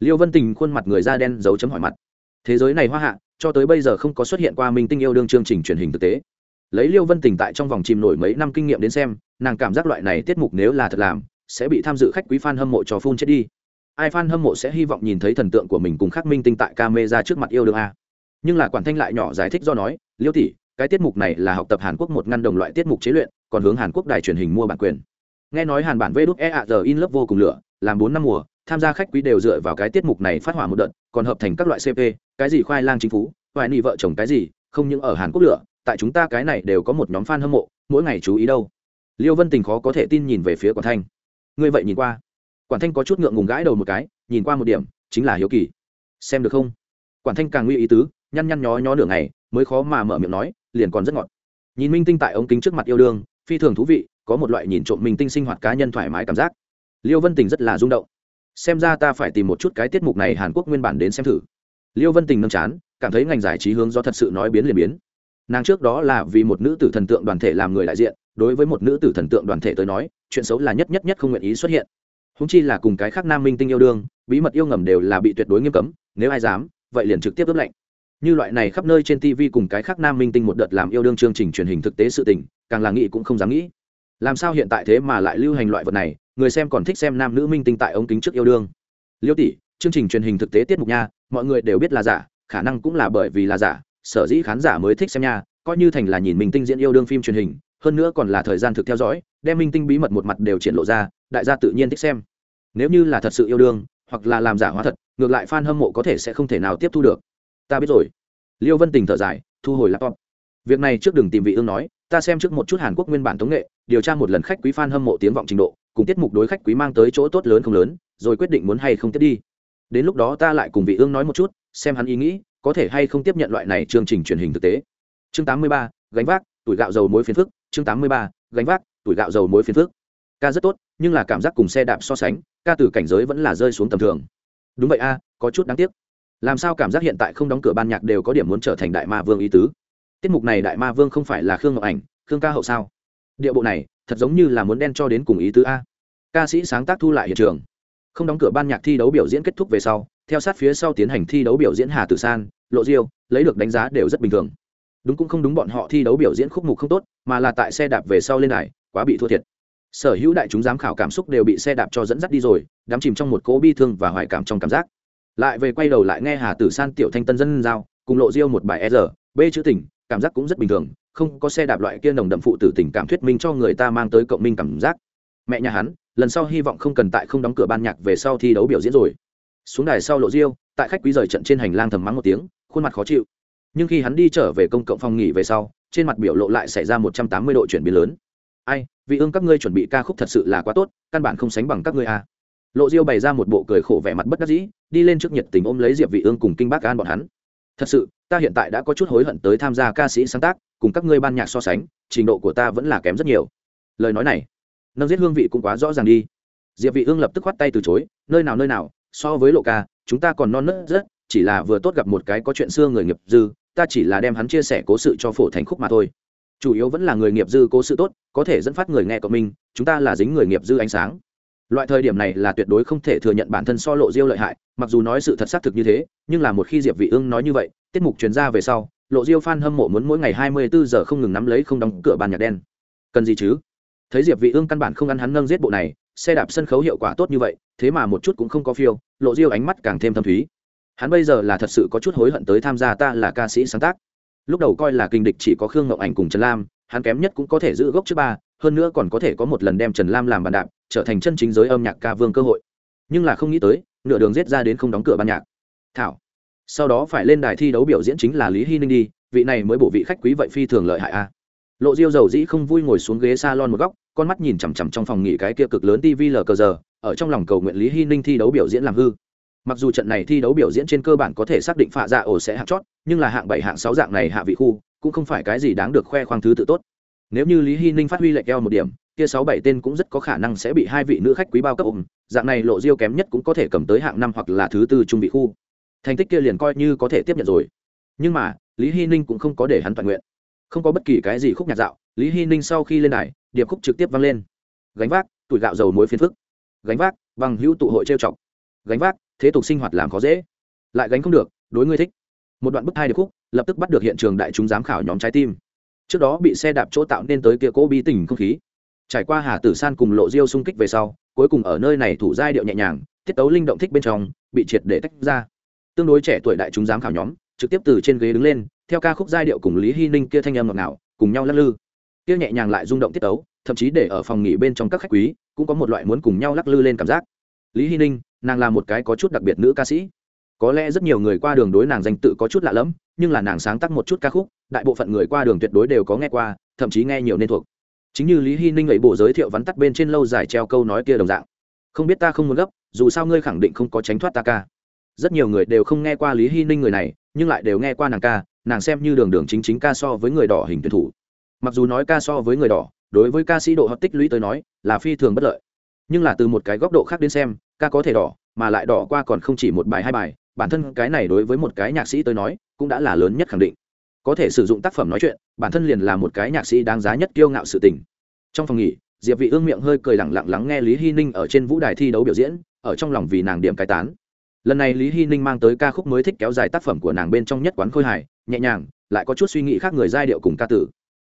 Liêu vân tình khuôn mặt người da đen dấu chấm hỏi mặt. Thế giới này hoa hạ, cho tới bây giờ không có xuất hiện qua minh tinh yêu đương chương trình truyền hình thực tế lấy liêu vân tình tại trong vòng chìm nổi mấy năm kinh nghiệm đến xem, nàng cảm giác loại này tiết mục nếu là thật làm, sẽ bị tham dự khách quý f a n hâm mộ cho phun chết đi. Ai f a n hâm mộ sẽ hy vọng nhìn thấy thần tượng của mình cùng khắc minh tinh tại ca mê ra trước mặt yêu đương a. Nhưng là quản thanh lại nhỏ giải thích do nói, liêu tỷ, cái tiết mục này là học tập hàn quốc một ngăn đồng loại tiết mục chế luyện, còn hướng hàn quốc đài truyền hình mua bản quyền. Nghe nói hàn bản vê đúc e a giờ in lớp vô cùng lửa, làm bốn năm mùa, tham gia khách quý đều dựa vào cái tiết mục này phát hỏa một đợt, còn hợp thành các loại cp cái gì khoai lang chính phú, hoài nị vợ chồng cái gì, không những ở hàn quốc lửa tại chúng ta cái này đều có một nhóm fan hâm mộ, mỗi ngày chú ý đâu. Liêu vân tình khó có thể tin nhìn về phía quản thanh. Ngươi vậy nhìn qua. Quản thanh có chút ngượng ngùng gãi đầu một cái, nhìn qua một điểm, chính là hiếu kỳ. Xem được không? Quản thanh càng nguy ý tứ, nhăn nhăn nhó nhó nửa ngày, mới khó mà mở miệng nói, liền còn rất ngọt. Nhìn minh tinh tại ống kính trước mặt yêu đương, phi thường thú vị, có một loại nhìn trộm minh tinh sinh hoạt cá nhân thoải mái cảm giác. Liêu vân tình rất là rung động. Xem ra ta phải tìm một chút cái tiết mục này hàn quốc nguyên bản đến xem thử. Liêu vân tình nâng chán, cảm thấy ngành giải trí hướng do thật sự nói biến liền biến nàng trước đó là vì một nữ tử thần tượng đoàn thể làm người đại diện, đối với một nữ tử thần tượng đoàn thể tới nói, chuyện xấu là nhất nhất nhất không nguyện ý xuất hiện. Húng chi là cùng cái khác nam minh tinh yêu đương, bí mật yêu ngầm đều là bị tuyệt đối nghiêm cấm, nếu ai dám, vậy liền trực tiếp ướp lạnh. Như loại này khắp nơi trên tv cùng cái khác nam minh tinh một đợt làm yêu đương chương trình truyền hình thực tế sự tình, càng là nghĩ cũng không dám nghĩ. Làm sao hiện tại thế mà lại lưu hành loại vật này, người xem còn thích xem nam nữ minh tinh tại ống kính trước yêu đương. Liêu tỷ, chương trình truyền hình thực tế tiết mục nha, mọi người đều biết là giả, khả năng cũng là bởi vì là giả sở dĩ khán giả mới thích xem nha, coi như thành là nhìn minh tinh diễn yêu đương phim truyền hình, hơn nữa còn là thời gian thực theo dõi, đem minh tinh bí mật một mặt đều triển lộ ra, đại gia tự nhiên thích xem. Nếu như là thật sự yêu đương, hoặc là làm giả hóa thật, ngược lại f a n hâm mộ có thể sẽ không thể nào tiếp thu được. Ta biết rồi. Liêu vân tình thở dài, thu hồi laptop. Việc này trước đừng tìm vị ương nói, ta xem trước một chút hàn quốc nguyên bản tống nghệ, điều tra một lần khách quý f a n hâm mộ tiếng vọng trình độ, cùng tiết mục đối khách quý mang tới chỗ tốt lớn không lớn, rồi quyết định muốn hay không tiếp đi. Đến lúc đó ta lại cùng vị ương nói một chút, xem hắn ý nghĩ có thể hay không tiếp nhận loại này chương trình truyền hình thực tế? Chương 83, gánh vác tuổi gạo dầu muối phiền phức. Chương 83, gánh vác tuổi gạo dầu muối phiền phức. Ca rất tốt nhưng là cảm giác cùng xe đạp so sánh ca từ cảnh giới vẫn là rơi xuống tầm thường. Đúng vậy a có chút đáng tiếc. Làm sao cảm giác hiện tại không đóng cửa ban nhạc đều có điểm muốn trở thành đại ma vương ý tứ? Tiết mục này đại ma vương không phải là khương ngọc ảnh khương ca hậu sao? Địa bộ này thật giống như là muốn đen cho đến cùng ý tứ a. Ca sĩ sáng tác thu lại hiện trường. Không đóng cửa ban nhạc thi đấu biểu diễn kết thúc về sau theo sát phía sau tiến hành thi đấu biểu diễn hà tử san, lộ diêu, lấy được đánh giá đều rất bình thường. Đúng cũng không đúng bọn họ thi đấu biểu diễn khúc mục không tốt, mà là tại xe đạp về sau lên đài, quá bị thua thiệt. Sở hữu đại chúng giám khảo cảm xúc đều bị xe đạp cho dẫn dắt đi rồi, đắm chìm trong một cỗ bi thương và hoài cảm trong cảm giác. Lại về quay đầu lại nghe hà tử san tiểu thanh tân dân giao, cùng lộ diêu một bài e r b chữ tình, cảm giác cũng rất bình thường, không có xe đạp loại kia nồng đậm phụ tử tình cảm thuyết minh cho người ta mang tới cộng minh cảm giác. Mẹ nhà hắn, lần sau hy vọng không cần tại không đóng cửa ban nhạc về sau thi đấu biểu diễn rồi xuống đài sau lộ diêu tại khách quý rời trận trên hành lang thầm mắng một tiếng, khuôn mặt khó chịu. Nhưng khi hắn đi trở về công cộng phòng nghỉ về sau, trên mặt biểu lộ lại xảy ra một trăm tám mươi độ chuyển biến lớn. Ai, vị ương các ngươi chuẩn bị ca khúc thật sự là quá tốt, căn bản không sánh bằng các ngươi a à. lộ diêu bày ra một bộ cười khổ vẻ mặt bất đắc dĩ, đi lên trước nhiệt tình ôm lấy diệp vị ương cùng kinh bác an bọn hắn. Thật sự, ta hiện tại đã có chút hối hận tới tham gia ca sĩ sáng tác, cùng các ngươi ban nhạc so sánh, trình độ của ta vẫn là kém rất nhiều. Lời nói này, nâng giết hương vị cũng quá rõ ràng đi. Diệp vị ương lập tức khoát tay từ chối, nơi nào nơi nào so với lộ ca, chúng ta còn non nớt rất, chỉ là vừa tốt gặp một cái có chuyện xưa người nghiệp dư, ta chỉ là đem hắn chia sẻ cố sự cho phổ thành khúc mà thôi. Chủ yếu vẫn là người nghiệp dư cố sự tốt, có thể dẫn phát người nghe cộng minh chúng ta là dính người nghiệp dư ánh sáng. Loại thời điểm này là tuyệt đối không thể thừa nhận bản thân so lộ diêu lợi hại, mặc dù nói sự thật xác thực như thế, nhưng là một khi diệp vị ương nói như vậy, tiết mục truyền ra về sau, lộ diêu fan hâm mộ muốn mỗi ngày 24 giờ không ngừng nắm lấy không đóng cửa bàn nhạc đen. Cần gì chứ? Thấy diệp vị ương căn bản không ăn hắn nâng giết bộ này xe đạp sân khấu hiệu quả tốt như vậy, thế mà một chút cũng không có phiêu, lộ diêu ánh mắt càng thêm thâm thúy. Hắn bây giờ là thật sự có chút hối hận tới tham gia ta là ca sĩ sáng tác. Lúc đầu coi là kinh địch chỉ có khương ngọc ảnh cùng trần lam, hắn kém nhất cũng có thể giữ gốc trước ba, hơn nữa còn có thể có một lần đem trần lam làm bàn đạp, trở thành chân chính giới âm nhạc ca vương cơ hội. Nhưng là không nghĩ tới, nửa đường giết ra đến không đóng cửa ban nhạc. Thảo, sau đó phải lên đài thi đấu biểu diễn chính là lý hy ninh đi, vị này mới bổ vị khách quý vậy phi thường lợi hại a. Lộ diêu dầu dĩ không vui ngồi xuống ghế s a lon một góc con mắt nhìn chằm chằm trong phòng nghỉ cái kia cực lớn tv lờ cờ giờ, ở trong lòng cầu nguyện lý hy ninh thi đấu biểu diễn làm hư. Mặc dù trận này thi đấu biểu diễn trên cơ bản có thể xác định phạ dạ ổ sẽ hạng chót, nhưng là hạng bảy, hạng sáu dạng này hạ vị khu, cũng không phải cái gì đáng được khoe khoang thứ tự tốt. Nếu như lý hy ninh phát huy lệch eo một điểm, kia sáu bảy tên cũng rất có khả năng sẽ bị hai vị nữ khách quý bao cấp ủng dạng này lộ diêu kém nhất cũng có thể cầm tới hạng năm hoặc là thứ tư trung vị khu. Thành tích kia liền coi như có thể tiếp nhận rồi. Nhưng mà, lý hy ninh cũng không có để hắn toàn nguyện. Không có bất kỳ cái gì khúc nhạc dạo, lý hy ninh sau khi lên đài điệp khúc trực tiếp vang lên. Gánh vác, tuổi gạo dầu muối phiền phức. Gánh vác, bằng hữu tụ hội trêu chọc. Gánh vác, thế tục sinh hoạt làm khó dễ. Lại gánh không được, đối ngươi thích. Một đoạn bức hai điệp khúc, lập tức bắt được hiện trường đại chúng giám khảo nhóm trái tim. Trước đó bị xe đạp chỗ tạo nên tới kia cố bi tình không khí. Trải qua hà tử san cùng lộ diêu xung kích về sau, cuối cùng ở nơi này thủ giai điệu nhẹ nhàng, tiết tấu linh động thích bên trong, bị triệt để tách ra. Tương đối trẻ tuổi đại chúng giám khảo nhóm, trực tiếp từ trên ghế đứng lên, theo ca khúc giai điệu cùng lý hy ninh kia thanh âm ngọt ngào, cùng nhau lắc lư kia nhẹ nhàng lại rung động tiết tấu, thậm chí để ở phòng nghỉ bên trong các khách quý, cũng có một loại muốn cùng nhau lắc lư lên cảm giác. Lý hy ninh, nàng là một cái có chút đặc biệt nữ ca sĩ. Có lẽ rất nhiều người qua đường đối nàng danh tự có chút lạ lẫm, nhưng là nàng sáng tác một chút ca khúc, đại bộ phận người qua đường tuyệt đối đều có nghe qua, thậm chí nghe nhiều nên thuộc. Chính như lý hy ninh ấy bộ giới thiệu vắn tắt bên trên lâu dài treo câu nói kia đồng dạng. Không biết ta không muốn gấp, dù sao ngươi khẳng định không có tránh thoát ta ca. Rất nhiều người đều không nghe qua lý hy ninh người này, nhưng lại đều nghe qua nàng ca, nàng xem như đường đường chính chính ca so với người đỏ hình tuyển thủ mặc dù nói ca so với người đỏ, đối với ca sĩ độ hợp tích lũy tới nói, là phi thường bất lợi. Nhưng là từ một cái góc độ khác đến xem, ca có thể đỏ, mà lại đỏ qua còn không chỉ một bài, hai bài, bản thân cái này đối với một cái nhạc sĩ tới nói, cũng đã là lớn nhất khẳng định. Có thể sử dụng tác phẩm nói chuyện, bản thân liền là một cái nhạc sĩ đáng giá nhất kiêu ngạo sự tình. Trong phòng nghỉ, diệp vị ương miệng hơi cười lẳng lặng lắng nghe lý hy ninh ở trên vũ đài thi đấu biểu diễn, ở trong lòng vì nàng điểm cai tán. Lần này lý hy ninh mang tới ca khúc mới thích kéo dài tác phẩm của nàng bên trong nhất quán khôi hài, nhẹ nhàng, lại có chút suy nghĩ khác người giai điệu cùng ca tử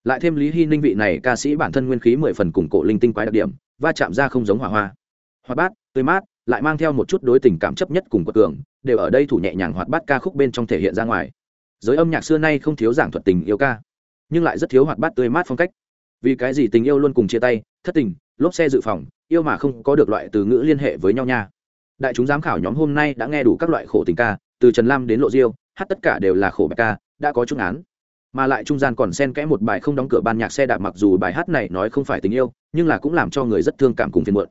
lại thêm lý hy ninh vị này ca sĩ bản thân nguyên khí mười phần cùng cổ linh tinh quái đặc điểm, va chạm ra không giống hỏa hoa. Hoạt bát, tươi mát, lại mang theo một chút đối tình cảm chấp nhất cùng quật cường, đều ở đây thủ nhẹ nhàng hoạt bát ca khúc bên trong thể hiện ra ngoài. Giới âm nhạc xưa nay không thiếu giảng thuật tình yêu ca, nhưng lại rất thiếu hoạt bát tươi mát phong cách. Vì cái gì tình yêu luôn cùng chia tay, thất tình, lốp xe dự phòng, yêu mà không có được loại từ ngữ liên hệ với nhau nha. Đại chúng giám khảo nhóm hôm nay đã nghe đủ các loại khổ tình ca, từ trần lam đến lộ diêu, hát tất cả đều là khổ bạch ca, đã có chung án mà lại trung gian còn xen kẽ một bài không đóng cửa ban nhạc xe đạp mặc dù bài hát này nói không phải tình yêu, nhưng là cũng làm cho người rất thương cảm cùng phiền muộn.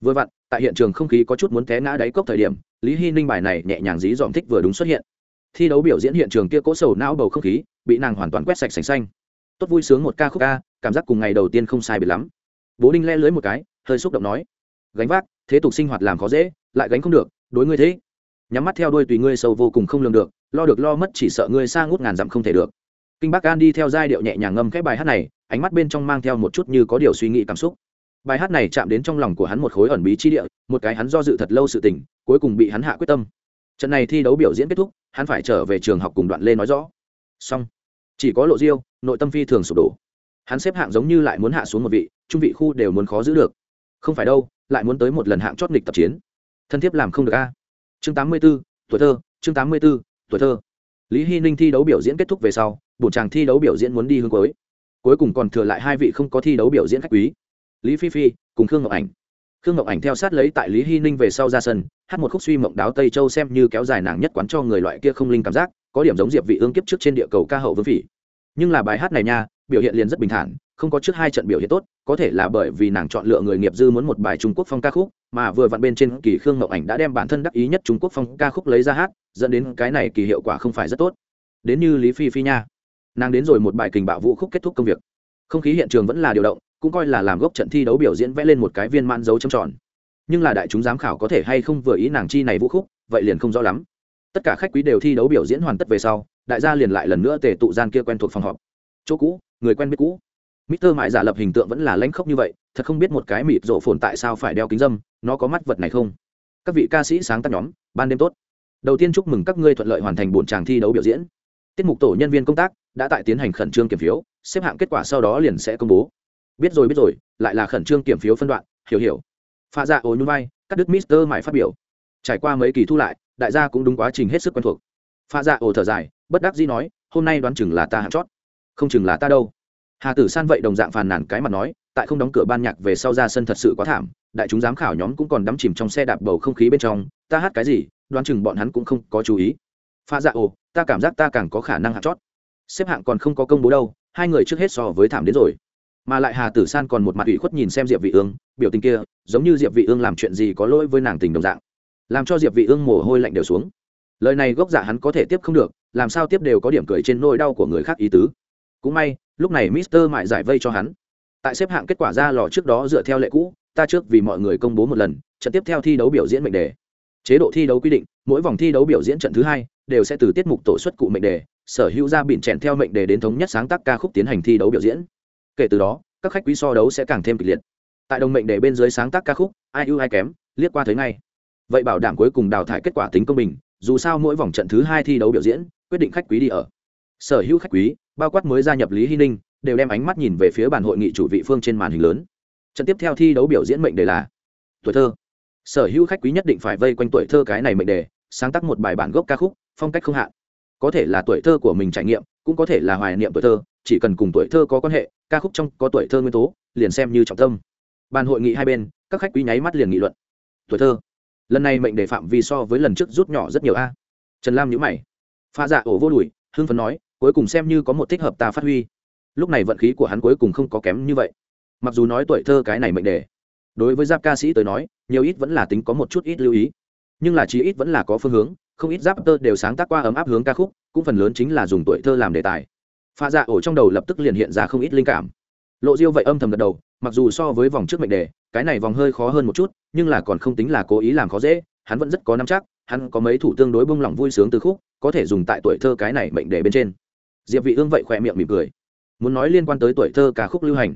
Vừa vặn, tại hiện trường không khí có chút muốn té ngã đáy cốc thời điểm, lý hy ninh bài này nhẹ nhàng dí dòm thích vừa đúng xuất hiện. Thi đấu biểu diễn hiện trường kia cố sầu não bầu không khí, bị nàng hoàn toàn quét sạch sành xanh. Tốt vui sướng một ca khúc ca, cảm giác cùng ngày đầu tiên không sai biệt lắm. Bố đinh le lưới một cái, hơi xúc động nói, gánh vác, thế tục sinh hoạt làm khó dễ, lại gánh không được, đối ngươi thế. Nhắm mắt theo đuôi tùy ngươi sâu vô cùng không lường được, lo được lo mất chỉ sợ ngươi xa ngút ngàn dặm không thể được kinh bắc an đi theo giai điệu nhẹ nhàng ngâm cái bài hát này ánh mắt bên trong mang theo một chút như có điều suy nghĩ cảm xúc. Bài hát này chạm đến trong lòng của hắn một khối ẩn bí chi địa một cái hắn do dự thật lâu sự tình cuối cùng bị hắn hạ quyết tâm. Trận này thi đấu biểu diễn kết thúc hắn phải trở về trường học cùng đoạn lê nói rõ. Xong. Chỉ có lộ diêu nội tâm phi thường sụp đổ. Hắn xếp hạng giống như lại muốn hạ xuống một vị trung vị khu đều muốn khó giữ được. Không phải đâu lại muốn tới một lần hạng chót nghịch tập chiến. Thân thiết làm không được a. Chương 84, tuổi thơ chương 84, tuổi thơ lý hy ninh thi đấu biểu diễn kết thúc về sau, bổn chàng thi đấu biểu diễn muốn đi hướng cuối. Cuối cùng còn thừa lại hai vị không có thi đấu biểu diễn khách quý. Lý phi phi cùng khương ngọc ảnh. Khương ngọc ảnh theo sát lấy tại lý hy ninh về sau ra sân, hát một khúc suy mộng đáo tây châu xem như kéo dài nàng nhất quán cho người loại kia không linh cảm giác, có điểm giống diệp vị ương kiếp trước trên địa cầu ca hậu vương phỉ. Nhưng là bài hát này nha, biểu hiện liền rất bình thản, không có trước hai trận biểu hiện tốt, có thể là bởi vì nàng chọn lựa người nghiệp dư muốn một bài trung quốc phong ca khúc, mà vừa vặn bên trên kỳ khương ngọc ảnh đã đem bản thân đắc ý nhất trung quốc phong ca khúc lấy ra hát dẫn đến cái này kỳ hiệu quả không phải rất tốt đến như lý phi phi nha nàng đến rồi một bài kình bạo vũ khúc kết thúc công việc không khí hiện trường vẫn là điều động cũng coi là làm gốc trận thi đấu biểu diễn vẽ lên một cái viên mãn dấu trầm tròn nhưng là đại chúng giám khảo có thể hay không vừa ý nàng chi này vũ khúc vậy liền không rõ lắm tất cả khách quý đều thi đấu biểu diễn hoàn tất về sau đại gia liền lại lần nữa tề tụ gian kia quen thuộc phòng họp chỗ cũ người quen biết cũ Mr. Mại giả lập hình tượng vẫn là lãnh khốc như vậy, thật không biết một cái mịt rộ phồn tại sao phải đeo kính dâm, nó có mắt vật này không? Các vị ca sĩ sáng tác nhóm, ban đêm tốt. Đầu tiên chúc mừng các ngươi thuận lợi hoàn thành buổi tràng thi đấu biểu diễn. Tiết mục tổ nhân viên công tác đã tại tiến hành khẩn trương kiểm phiếu, xếp hạng kết quả sau đó liền sẽ công bố. Biết rồi biết rồi, lại là khẩn trương kiểm phiếu phân đoạn, hiểu hiểu. Pha dạ ồ nhún vai, cắt đứt Mister mải phát biểu. Trải qua mấy kỳ thu lại, đại gia cũng đúng quá trình hết sức quen thuộc. Pha dạ ồ thở dài, bất đắc dĩ nói, hôm nay đoán chừng là ta hạng chót, không chừng là ta đâu hà tử san vậy đồng dạng phàn nàn cái mặt nói tại không đóng cửa ban nhạc về sau ra sân thật sự quá thảm đại chúng giám khảo nhóm cũng còn đắm chìm trong xe đạp bầu không khí bên trong ta hát cái gì đoán chừng bọn hắn cũng không có chú ý. Pha dạ ồ, ta cảm giác ta càng có khả năng hạt chót. Xếp hạng còn không có công bố đâu, hai người trước hết so với thảm đến rồi. Mà lại hà tử san còn một mặt ủy khuất nhìn xem diệp vị ương, biểu tình kia, giống như diệp vị ương làm chuyện gì có lỗi với nàng tình đồng dạng. Làm cho diệp vị ương mồ hôi lạnh đều xuống. Lời này gốc giả dạ hắn có thể tiếp không được, làm sao tiếp đều có điểm cười trên nỗi đau của người khác ý tứ. Cũng may, lúc này mister mại giải vây cho hắn. Tại xếp hạng kết quả ra lò trước đó dựa theo lệ cũ, ta trước vì mọi người công bố một lần, trận tiếp theo thi đấu biểu diễn mệnh đề chế độ thi đấu quy định, mỗi vòng thi đấu biểu diễn trận thứ hai đều sẽ từ tiết mục tổ xuất cụ mệnh đề, sở hữu ra bịn chèn theo mệnh đề đến thống nhất sáng tác ca khúc tiến hành thi đấu biểu diễn. Kể từ đó, các khách quý so đấu sẽ càng thêm kịch liệt. Tại đồng mệnh đề bên dưới sáng tác ca khúc, ai ưu ai kém, liếc qua thấy ngay. Vậy bảo đảm cuối cùng đào thải kết quả tính công bình, dù sao mỗi vòng trận thứ hai thi đấu biểu diễn, quyết định khách quý đi ở. Sở hữu khách quý, bao quát mới gia nhập lý hy ninh, đều đem ánh mắt nhìn về phía bàn hội nghị chủ vị phương trên màn hình lớn. Trận tiếp theo thi đấu biểu diễn mệnh đề là tuổi thơ sở hữu khách quý nhất định phải vây quanh tuổi thơ cái này mệnh đề, sáng tác một bài bản gốc ca khúc, phong cách không hạn. Có thể là tuổi thơ của mình trải nghiệm, cũng có thể là hoài niệm tuổi thơ, chỉ cần cùng tuổi thơ có quan hệ, ca khúc trong có tuổi thơ nguyên tố, liền xem như trọng tâm. Bàn hội nghị hai bên, các khách quý nháy mắt liền nghị luận. Tuổi thơ. Lần này mệnh đề phạm vi so với lần trước rút nhỏ rất nhiều a. Trần lam nhữ mày. Pha dạ ổ vô đùi, hưng phấn nói, cuối cùng xem như có một thích hợp ta phát huy. Lúc này vận khí của hắn cuối cùng không có kém như vậy. Mặc dù nói tuổi thơ cái này mệnh đề đối với giáp ca sĩ tới nói, nhiều ít vẫn là tính có một chút ít lưu ý. Nhưng là chí ít vẫn là có phương hướng, không ít giáp tơ đều sáng tác qua ấm áp hướng ca khúc, cũng phần lớn chính là dùng tuổi thơ làm đề tài. Pha dạ ổ trong đầu lập tức liền hiện ra không ít linh cảm. Lộ diêu vậy âm thầm gật đầu, mặc dù so với vòng trước mệnh đề, cái này vòng hơi khó hơn một chút, nhưng là còn không tính là cố ý làm khó dễ, hắn vẫn rất có nắm chắc, hắn có mấy thủ tương đối bông lỏng vui sướng từ khúc, có thể dùng tại tuổi thơ cái này mệnh đề bên trên. Diệp vị ương vậy khỏe miệng mỉm cười. Muốn nói liên quan tới tuổi thơ ca khúc lưu hành,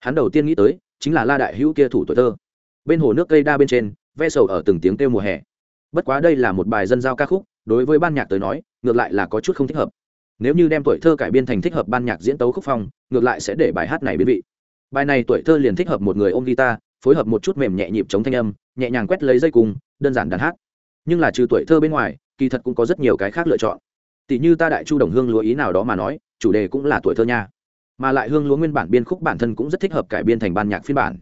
hắn đầu tiên nghĩ tới chính là la đại hữu kia thủ tuổi thơ. Bên hồ nước cây đa bên trên, ve sầu ở từng tiếng kêu mùa hè. Bất quá đây là một bài dân giao ca khúc, đối với ban nhạc tới nói, ngược lại là có chút không thích hợp. Nếu như đem tuổi thơ cải biên thành thích hợp ban nhạc diễn tấu khúc phong, ngược lại sẽ để bài hát này biến vị. Bài này tuổi thơ liền thích hợp một người ôm guitar, phối hợp một chút mềm nhẹ nhịp chống thanh âm, nhẹ nhàng quét lấy dây cung đơn giản đàn hát. Nhưng là trừ tuổi thơ bên ngoài, kỳ thật cũng có rất nhiều cái khác lựa chọn. Tỷ như ta đại chu đồng hương lúa ý nào đó mà nói, chủ đề cũng là tuổi thơ nha mà lại hương lúa nguyên bản biên khúc bản thân cũng rất thích hợp cải biên thành ban nhạc phiên bản.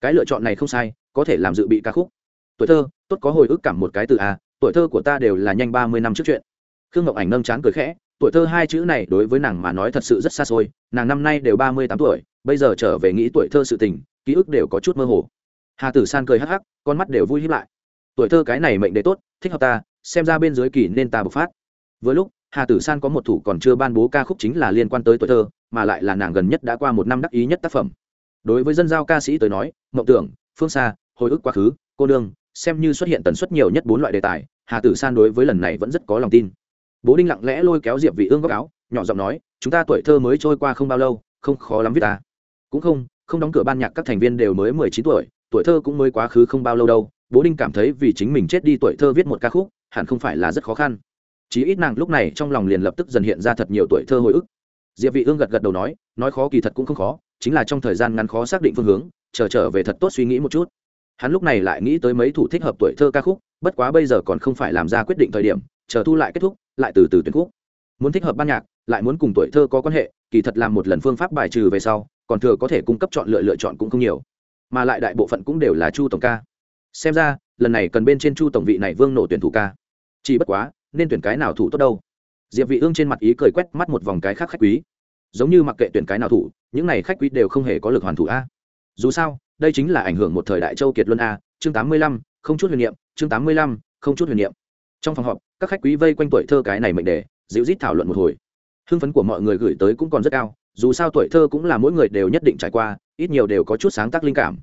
Cái lựa chọn này không sai, có thể làm dự bị ca khúc. Tuổi thơ, tốt có hồi ức cảm một cái từ a, tuổi thơ của ta đều là nhanh ba mươi năm trước chuyện. Khương ngọc ảnh nâng chán cười khẽ, tuổi thơ hai chữ này đối với nàng mà nói thật sự rất xa xôi, nàng năm nay đều ba mươi tám tuổi, bây giờ trở về nghĩ tuổi thơ sự tình, ký ức đều có chút mơ hồ. Hà tử san cười hắc hắc, con mắt đều vui hiếp lại. Tuổi thơ cái này mệnh đề tốt, thích hợp ta, xem ra bên dưới kỳ nên ta bộc phát. Vừa lúc hà tử san có một thủ còn chưa ban bố ca khúc chính là liên quan tới tuổi thơ, mà lại là nàng gần nhất đã qua một năm đắc ý nhất tác phẩm. Đối với dân giao ca sĩ tới nói, mộng tưởng, phương xa, hồi ức quá khứ, cô đương, xem như xuất hiện tần suất nhiều nhất bốn loại đề tài, hà tử san đối với lần này vẫn rất có lòng tin. Bố đinh lặng lẽ lôi kéo diệp vị ương góc áo, nhỏ giọng nói, chúng ta tuổi thơ mới trôi qua không bao lâu, không khó lắm viết ta. Cũng không không đóng cửa ban nhạc các thành viên đều mới mười chín tuổi tuổi thơ cũng mới quá khứ không bao lâu đâu. Bố đinh cảm thấy vì chính mình chết đi tuổi thơ viết một ca khúc, hẳn không phải là rất khó khăn chí ít nàng lúc này trong lòng liền lập tức dần hiện ra thật nhiều tuổi thơ hồi ức. Diệp vị ương gật gật đầu nói nói khó kỳ thật cũng không khó, chính là trong thời gian ngắn khó xác định phương hướng, chờ trở về thật tốt suy nghĩ một chút. Hắn lúc này lại nghĩ tới mấy thủ thích hợp tuổi thơ ca khúc, bất quá bây giờ còn không phải làm ra quyết định thời điểm, chờ thu lại kết thúc, lại từ từ tuyển khúc. Muốn thích hợp ban nhạc, lại muốn cùng tuổi thơ có quan hệ, kỳ thật làm một lần phương pháp bài trừ về sau, còn thừa có thể cung cấp chọn lựa lựa chọn cũng không nhiều. Mà lại đại bộ phận cũng đều là chu tổng ca. Xem ra, lần này cần bên trên chu tổng vị này vương nổ tuyển thủ ca. Chỉ bất quá nên tuyển cái nào thủ tốt đâu. Diệp vị ương trên mặt ý cười quét mắt một vòng cái khác khách quý. Giống như mặc kệ tuyển cái nào thủ những này khách quý đều không hề có lực hoàn thủ a. Dù sao đây chính là ảnh hưởng một thời đại châu kiệt luân a chương 85, không chút huyền niệm chương 85, không chút huyền niệm. Trong phòng họp các khách quý vây quanh tuổi thơ cái này mệnh đề dịu dít thảo luận một hồi. Hưng phấn của mọi người gửi tới cũng còn rất cao dù sao tuổi thơ cũng là mỗi người đều nhất định trải qua ít nhiều đều có chút sáng tác linh cảm.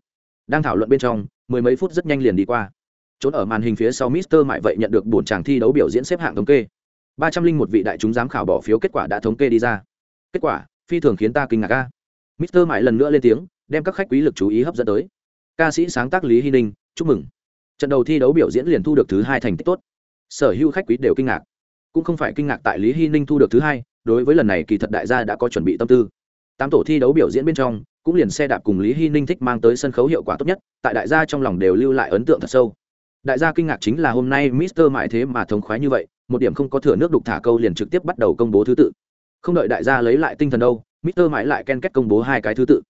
Đang thảo luận bên trong mười mấy phút rất nhanh liền đi qua trốn ở màn hình phía sau mister mại vậy nhận được bổn chàng thi đấu biểu diễn xếp hạng thống kê. Ba trăm linh một vị đại chúng giám khảo bỏ phiếu kết quả đã thống kê đi ra. Kết quả, phi thường khiến ta kinh ngạc ca mister mại lần nữa lên tiếng, đem các khách quý lực chú ý hấp dẫn tới. Ca sĩ sáng tác lý hy ninh, chúc mừng. Trận đầu thi đấu biểu diễn liền thu được thứ hai thành tích tốt. Sở hữu khách quý đều kinh ngạc. Cũng không phải kinh ngạc tại lý hy ninh thu được thứ hai, đối với lần này kỳ thật đại gia đã có chuẩn bị tâm tư. Tám tổ thi đấu biểu diễn bên trong, cũng liền xe đạp cùng lý hy ninh thích mang tới sân khấu hiệu quả tốt nhất, tại đại gia trong lòng đều lưu lại ấn tượng thật sâu đại gia kinh ngạc chính là hôm nay mister mãi thế mà thống khoái như vậy một điểm không có thừa nước đục thả câu liền trực tiếp bắt đầu công bố thứ tự. Không đợi đại gia lấy lại tinh thần đâu mister mãi lại ken kết công bố hai cái thứ tự.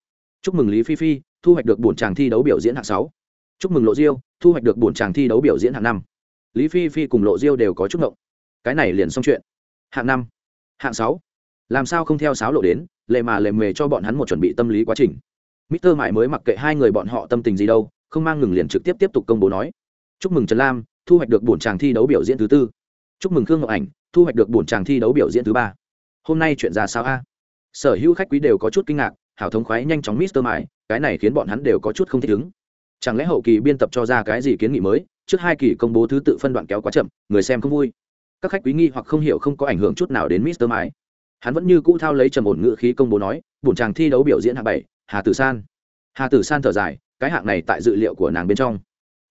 Chúc mừng lý phi phi thu hoạch được bổn tràng thi đấu biểu diễn hạng sáu. Chúc mừng lộ diêu thu hoạch được bổn tràng thi đấu biểu diễn hạng năm. Lý phi phi cùng lộ diêu đều có chúc mộng cái này liền xong chuyện. Hạng năm hạng sáu. Làm sao không theo sáo lộ đến lệ mà lệ mề cho bọn hắn một chuẩn bị tâm lý quá trình. Mister Mại mới mặc kệ hai người bọn họ tâm tình gì đâu, không mang ngừng liền trực tiếp tiếp tục công bố nói. Chúc mừng Trần Lam, thu hoạch được bổn chàng thi đấu biểu diễn thứ tư. Chúc mừng Khương Ngọc Ảnh, thu hoạch được bổn chàng thi đấu biểu diễn thứ ba. Hôm nay chuyện ra sao a? Sở hữu khách quý đều có chút kinh ngạc, hảo thống khoái nhanh chóng Mister mải cái này khiến bọn hắn đều có chút không thích ứng. Chẳng lẽ hậu kỳ biên tập cho ra cái gì kiến nghị mới, trước hai kỳ công bố thứ tự phân đoạn kéo quá chậm, người xem không vui. Các khách quý nghi hoặc không hiểu không có ảnh hưởng chút nào đến Mister mải hắn vẫn như cũ thao lấy trầm ổn ngữ khí công bố nói bổn chàng thi đấu biểu diễn hạng bảy hà tử san hà tử san thở dài cái hạng này tại dự liệu của nàng bên trong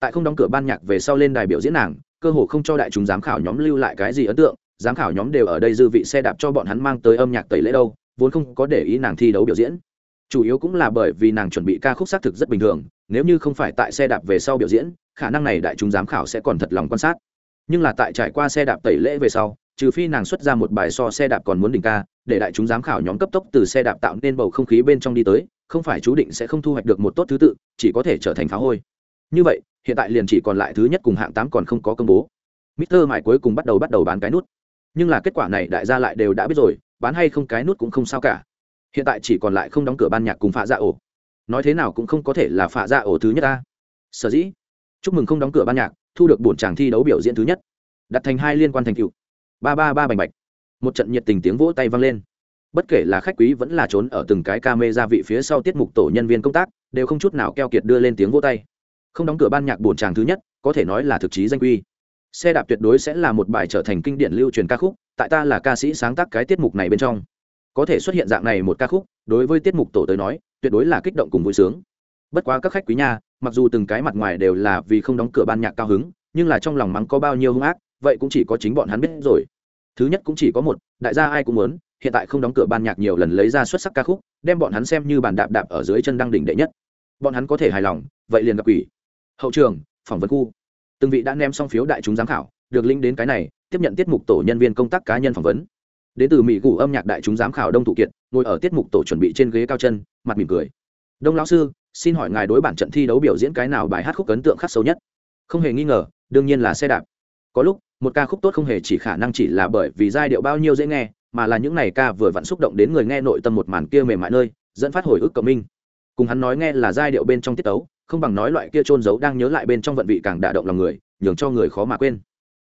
tại không đóng cửa ban nhạc về sau lên đài biểu diễn nàng, cơ hồ không cho đại chúng giám khảo nhóm lưu lại cái gì ấn tượng, giám khảo nhóm đều ở đây dư vị xe đạp cho bọn hắn mang tới âm nhạc tẩy lễ đâu, vốn không có để ý nàng thi đấu biểu diễn. Chủ yếu cũng là bởi vì nàng chuẩn bị ca khúc xác thực rất bình thường, nếu như không phải tại xe đạp về sau biểu diễn, khả năng này đại chúng giám khảo sẽ còn thật lòng quan sát. Nhưng là tại trải qua xe đạp tẩy lễ về sau, trừ phi nàng xuất ra một bài so xe đạp còn muốn đỉnh ca, để đại chúng giám khảo nhóm cấp tốc từ xe đạp tạo nên bầu không khí bên trong đi tới, không phải chú định sẽ không thu hoạch được một tốt thứ tự, chỉ có thể trở thành phá hôi. Như vậy hiện tại liền chỉ còn lại thứ nhất cùng hạng tám còn không có công bố. Mister mải cuối cùng bắt đầu bắt đầu bán cái nút. Nhưng là kết quả này đại gia lại đều đã biết rồi, bán hay không cái nút cũng không sao cả. Hiện tại chỉ còn lại không đóng cửa ban nhạc cùng phạ dạ ổ. Nói thế nào cũng không có thể là phạ dạ ổ thứ nhất ta. Sở dĩ, chúc mừng không đóng cửa ban nhạc, thu được bổn chàng thi đấu biểu diễn thứ nhất. Đặt thành hai liên quan thành tựu. Ba ba ba bành bạch. Một trận nhiệt tình tiếng vỗ tay vang lên. Bất kể là khách quý vẫn là trốn ở từng cái camera vị phía sau tiết mục tổ nhân viên công tác, đều không chút nào keo kiệt đưa lên tiếng vỗ tay không đóng cửa ban nhạc bổn tràng thứ nhất, có thể nói là thực chí danh quy. Xe đạp tuyệt đối sẽ là một bài trở thành kinh điển lưu truyền ca khúc, tại ta là ca sĩ sáng tác cái tiết mục này bên trong. Có thể xuất hiện dạng này một ca khúc, đối với tiết mục tổ tới nói, tuyệt đối là kích động cùng vui sướng. Bất quá các khách quý nha, mặc dù từng cái mặt ngoài đều là vì không đóng cửa ban nhạc cao hứng, nhưng là trong lòng mắng có bao nhiêu hung ác, vậy cũng chỉ có chính bọn hắn biết rồi. Thứ nhất cũng chỉ có một, đại gia ai cũng muốn, hiện tại không đóng cửa ban nhạc nhiều lần lấy ra xuất sắc ca khúc, đem bọn hắn xem như bàn đạp đạp ở dưới chân đăng đỉnh đệ nhất. Bọn hắn có thể hài lòng, vậy liền gặp quỷ hậu trường, phỏng vấn khu. Từng vị đã ném xong phiếu đại chúng giám khảo, được linh đến cái này, tiếp nhận tiết mục tổ nhân viên công tác cá nhân phỏng vấn. Đến từ mỹ gù âm nhạc đại chúng giám khảo đông thụ kiệt, ngồi ở tiết mục tổ chuẩn bị trên ghế cao chân, mặt mỉm cười. Đông lão sư, xin hỏi ngài đối bản trận thi đấu biểu diễn cái nào bài hát khúc ấn tượng khắc sâu nhất? Không hề nghi ngờ, đương nhiên là xe đạp. Có lúc, một ca khúc tốt không hề chỉ khả năng chỉ là bởi vì giai điệu bao nhiêu dễ nghe, mà là những này ca vừa vặn xúc động đến người nghe nội tâm một màn kia mềm mại nơi, dẫn phát hồi ức cộng minh. Cùng hắn nói nghe là giai điệu bên trong tiết tấu không bằng nói loại kia trôn giấu đang nhớ lại bên trong vận vị càng đả động lòng người, nhường cho người khó mà quên.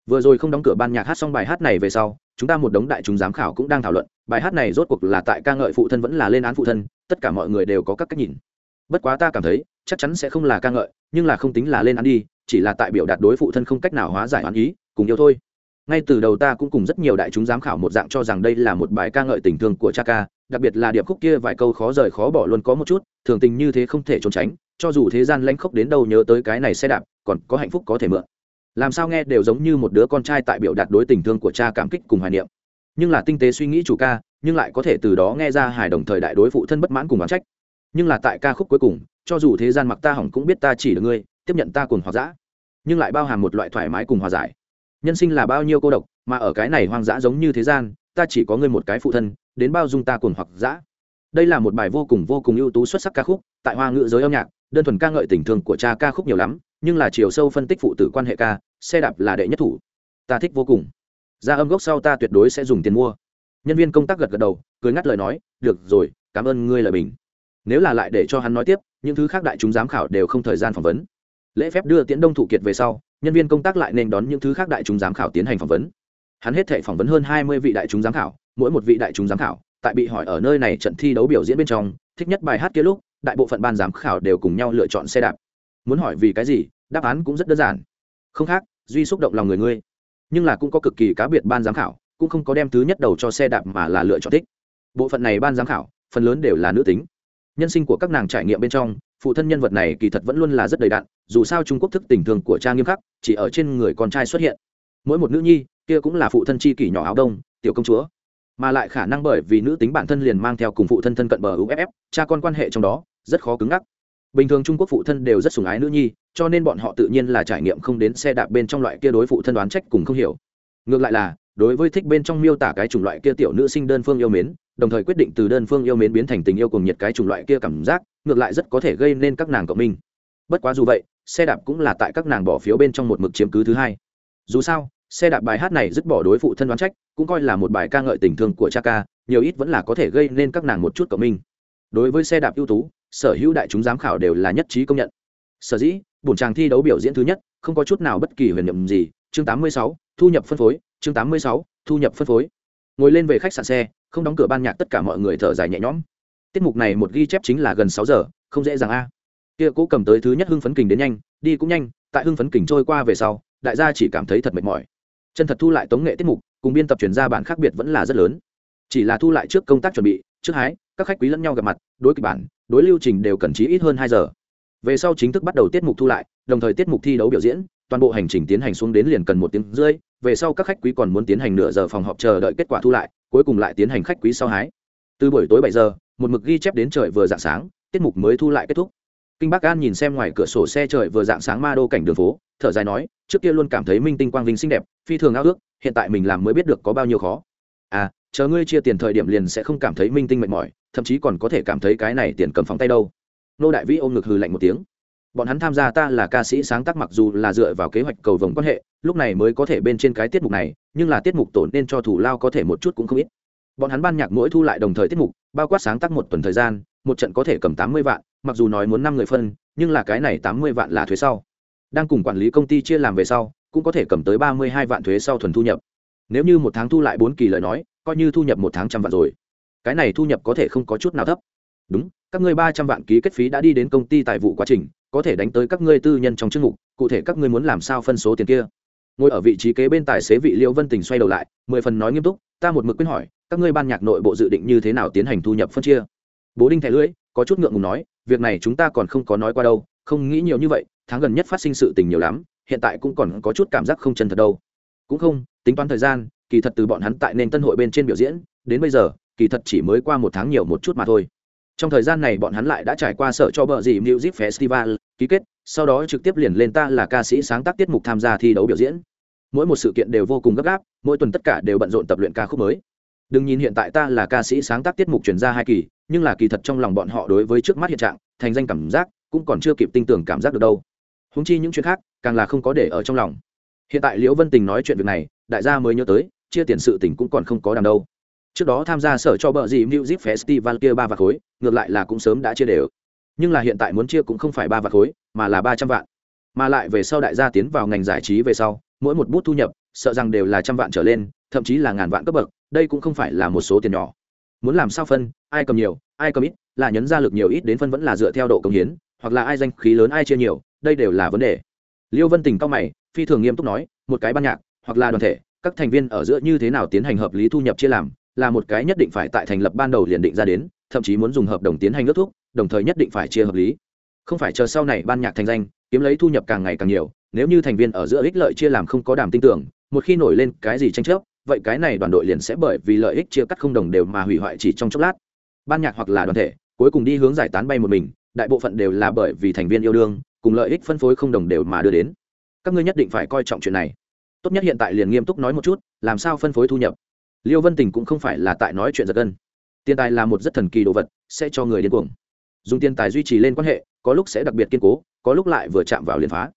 Vừa rồi không đóng cửa ban nhạc hát xong bài hát này về sau, chúng ta một đống đại chúng giám khảo cũng đang thảo luận, bài hát này rốt cuộc là tại ca ngợi phụ thân vẫn là lên án phụ thân, tất cả mọi người đều có các cách nhìn. Bất quá ta cảm thấy, chắc chắn sẽ không là ca ngợi, nhưng là không tính là lên án đi, chỉ là tại biểu đạt đối phụ thân không cách nào hóa giải oán ý, cùng yêu thôi. Ngay từ đầu ta cũng cùng rất nhiều đại chúng giám khảo một dạng cho rằng đây là một bài ca ngợi tình thương của cha ca, đặc biệt là điệp khúc kia vài câu khó rời khó bỏ luôn có một chút, thường tình như thế không thể trốn tránh cho dù thế gian lãnh khốc đến đâu nhớ tới cái này xe đạp, còn có hạnh phúc có thể mượn. Làm sao nghe đều giống như một đứa con trai tại biểu đạt đối tình thương của cha cảm kích cùng hoài niệm. Nhưng là tinh tế suy nghĩ chủ ca, nhưng lại có thể từ đó nghe ra hài đồng thời đại đối phụ thân bất mãn cùng oán trách. Nhưng là tại ca khúc cuối cùng, cho dù thế gian mặc ta hỏng cũng biết ta chỉ được ngươi tiếp nhận ta cùng hòa dã. Nhưng lại bao hàm một loại thoải mái cùng hòa giải. Nhân sinh là bao nhiêu cô độc, mà ở cái này hoang dã giống như thế gian, ta chỉ có ngươi một cái phụ thân, đến bao dung ta cùng hoặc dã. Đây là một bài vô cùng vô cùng ưu tú xuất sắc ca khúc, tại hoa ngữ giới âm nhạc đơn thuần ca ngợi tình thương của cha ca khúc nhiều lắm, nhưng là chiều sâu phân tích phụ tử quan hệ ca, xe đạp là đệ nhất thủ. Ta thích vô cùng. Ra âm gốc sau ta tuyệt đối sẽ dùng tiền mua. Nhân viên công tác gật gật đầu, cười ngắt lời nói, được rồi, cảm ơn ngươi lời bình. Nếu là lại để cho hắn nói tiếp, những thứ khác đại chúng giám khảo đều không thời gian phỏng vấn. Lễ phép đưa tiễn đông thủ kiệt về sau, nhân viên công tác lại nên đón những thứ khác đại chúng giám khảo tiến hành phỏng vấn. Hắn hết thể phỏng vấn hơn hai mươi vị đại chúng giám khảo, mỗi một vị đại chúng giám khảo, tại bị hỏi ở nơi này trận thi đấu biểu diễn bên trong, thích nhất bài hát kia lúc đại bộ phận ban giám khảo đều cùng nhau lựa chọn xe đạp. Muốn hỏi vì cái gì, đáp án cũng rất đơn giản. Không khác, duy xúc động lòng người ngươi. Nhưng là cũng có cực kỳ cá biệt ban giám khảo, cũng không có đem thứ nhất đầu cho xe đạp mà là lựa chọn thích. Bộ phận này ban giám khảo, phần lớn đều là nữ tính. Nhân sinh của các nàng trải nghiệm bên trong, phụ thân nhân vật này kỳ thật vẫn luôn là rất đầy đặn, dù sao trung quốc thức tình thường của cha nghiêm khắc, chỉ ở trên người con trai xuất hiện. Mỗi một nữ nhi, kia cũng là phụ thân chi kỷ nhỏ áo đông, tiểu công chúa. Mà lại khả năng bởi vì nữ tính bản thân liền mang theo cùng phụ thân thân cận bờ uff cha con quan hệ trong đó rất khó cứng ngắc. Bình thường trung quốc phụ thân đều rất sùng ái nữ nhi, cho nên bọn họ tự nhiên là trải nghiệm không đến xe đạp bên trong loại kia đối phụ thân đoán trách cùng không hiểu. Ngược lại là, đối với thích bên trong miêu tả cái chủng loại kia tiểu nữ sinh đơn phương yêu mến, đồng thời quyết định từ đơn phương yêu mến biến thành tình yêu cùng nhiệt cái chủng loại kia cảm giác, ngược lại rất có thể gây nên các nàng cộng minh. Bất quá dù vậy, xe đạp cũng là tại các nàng bỏ phiếu bên trong một mực chiếm cứ thứ hai. Dù sao, xe đạp bài hát này dứt bỏ đối phụ thân đoán trách, cũng coi là một bài ca ngợi tình thương của cha ca, nhiều ít vẫn là có thể gây nên các nàng một chút cộng minh. Đối với xe đạp ưu tú sở hữu đại chúng giám khảo đều là nhất trí công nhận. Sở dĩ bổn tràng thi đấu biểu diễn thứ nhất không có chút nào bất kỳ huyền nhiệm gì. Chương 86, thu nhập phân phối chương 86, thu nhập phân phối. Ngồi lên về khách sạn xe không đóng cửa ban nhạc tất cả mọi người thở dài nhẹ nhõm. Tiết mục này một ghi chép chính là gần sáu giờ không dễ dàng a. Kia cố cầm tới thứ nhất hưng phấn kình đến nhanh đi cũng nhanh tại hưng phấn kình trôi qua về sau đại gia chỉ cảm thấy thật mệt mỏi. Chân thật thu lại tống nghệ tiết mục cùng biên tập chuyển ra bản khác biệt vẫn là rất lớn. Chỉ là thu lại trước công tác chuẩn bị trước hái các khách quý lẫn nhau gặp mặt đối kịch bản đối lưu trình đều cần trí ít hơn hai giờ. Về sau chính thức bắt đầu tiết mục thu lại, đồng thời tiết mục thi đấu biểu diễn, toàn bộ hành trình tiến hành xuống đến liền cần một tiếng rưỡi, về sau các khách quý còn muốn tiến hành nửa giờ phòng họp chờ đợi kết quả thu lại, cuối cùng lại tiến hành khách quý sau hái. Từ buổi tối bảy giờ, một mực ghi chép đến trời vừa dạng sáng, tiết mục mới thu lại kết thúc. Kinh bắc an nhìn xem ngoài cửa sổ xe trời vừa dạng sáng ma đô cảnh đường phố, thở dài nói, trước kia luôn cảm thấy minh tinh quang vinh xinh đẹp, phi thường ao ước, hiện tại mình làm mới biết được có bao nhiêu khó. À chờ ngươi chia tiền thời điểm liền sẽ không cảm thấy minh tinh mệt mỏi, thậm chí còn có thể cảm thấy cái này tiền cầm phóng tay đâu. Nô đại vĩ ôm ngực hừ lạnh một tiếng. Bọn hắn tham gia ta là ca sĩ sáng tác mặc dù là dựa vào kế hoạch cầu vồng quan hệ, lúc này mới có thể bên trên cái tiết mục này, nhưng là tiết mục tổ nên cho thủ lao có thể một chút cũng không ít. Bọn hắn ban nhạc mỗi thu lại đồng thời tiết mục, bao quát sáng tác một tuần thời gian, một trận có thể cầm tám mươi vạn, mặc dù nói muốn năm người phân, nhưng là cái này tám mươi vạn là thuế sau. Đang cùng quản lý công ty chia làm về sau, cũng có thể cầm tới ba mươi hai vạn thuế sau thuần thu nhập. Nếu như một tháng thu lại bốn kỳ lời nói coi như thu nhập một tháng trăm vạn rồi. Cái này thu nhập có thể không có chút nào thấp. Đúng, các ngươi ba trăm vạn ký kết phí đã đi đến công ty tài vụ quá trình, có thể đánh tới các ngươi tư nhân trong chức mục, cụ thể các ngươi muốn làm sao phân số tiền kia. Ngồi ở vị trí kế bên tài xế vị liễu vân tình xoay đầu lại, mười phần nói nghiêm túc, ta một mực quyết hỏi, các ngươi ban nhạc nội bộ dự định như thế nào tiến hành thu nhập phân chia? Bố đinh thẻ lưỡi, có chút ngượng ngùng nói, việc này chúng ta còn không có nói qua đâu, không nghĩ nhiều như vậy, tháng gần nhất phát sinh sự tình nhiều lắm, hiện tại cũng còn có chút cảm giác không chân thật đâu. Cũng không, tính toán thời gian kỳ thật từ bọn hắn tại nền tân hội bên trên biểu diễn, đến bây giờ, kỳ thật chỉ mới qua một tháng nhiều một chút mà thôi. Trong thời gian này bọn hắn lại đã trải qua sợ cho bờ gì music festival ký kết, sau đó trực tiếp liền lên ta là ca sĩ sáng tác tiết mục tham gia thi đấu biểu diễn. Mỗi một sự kiện đều vô cùng gấp gáp, mỗi tuần tất cả đều bận rộn tập luyện ca khúc mới. Đừng nhìn hiện tại ta là ca sĩ sáng tác tiết mục chuyển ra hai kỳ, nhưng là kỳ thật trong lòng bọn họ đối với trước mắt hiện trạng, thành danh cảm giác, cũng còn chưa kịp tin tưởng cảm giác được đâu. Húng chi những chuyện khác, càng là không có để ở trong lòng. Hiện tại liễu vân tình nói chuyện việc này, đại gia mới nhớ tới chia tiền sự tình cũng còn không có đàm đâu. Trước đó tham gia sở cho bờ gì music festival kia ba vạt khối, ngược lại là cũng sớm đã chia đều. Nhưng là hiện tại muốn chia cũng không phải ba vạt khối, mà là ba trăm vạn. Mà lại về sau đại gia tiến vào ngành giải trí về sau, mỗi một bút thu nhập, sợ rằng đều là trăm vạn trở lên, thậm chí là ngàn vạn cấp bậc, đây cũng không phải là một số tiền nhỏ. Muốn làm sao phân, ai cầm nhiều, ai cầm ít, là nhấn ra lực nhiều ít đến phân vẫn là dựa theo độ công hiến, hoặc là ai danh khí lớn ai chia nhiều, đây đều là vấn đề. Liêu vân tình cao mày, phi thường nghiêm túc nói, một cái ban nhạc, hoặc là đoàn thể các thành viên ở giữa như thế nào tiến hành hợp lý thu nhập chia làm, là một cái nhất định phải tại thành lập ban đầu liền định ra đến, thậm chí muốn dùng hợp đồng tiến hành ước thúc đồng thời nhất định phải chia hợp lý. Không phải chờ sau này ban nhạc thành danh, kiếm lấy thu nhập càng ngày càng nhiều, nếu như thành viên ở giữa ích lợi chia làm không có đàm tin tưởng, một khi nổi lên cái gì tranh chấp, vậy cái này đoàn đội liền sẽ bởi vì lợi ích chia cắt không đồng đều mà hủy hoại chỉ trong chốc lát. Ban nhạc hoặc là đoàn thể, cuối cùng đi hướng giải tán bay một mình, đại bộ phận đều là bởi vì thành viên yêu đương, cùng lợi ích phân phối không đồng đều mà đưa đến. Các ngươi nhất định phải coi trọng chuyện này tốt nhất hiện tại liền nghiêm túc nói một chút, làm sao phân phối thu nhập. Liêu vân tình cũng không phải là tại nói chuyện giật gân. Tiền tài là một rất thần kỳ đồ vật, sẽ cho người điên cuồng. Dùng tiền tài duy trì lên quan hệ, có lúc sẽ đặc biệt kiên cố, có lúc lại vừa chạm vào liền phá.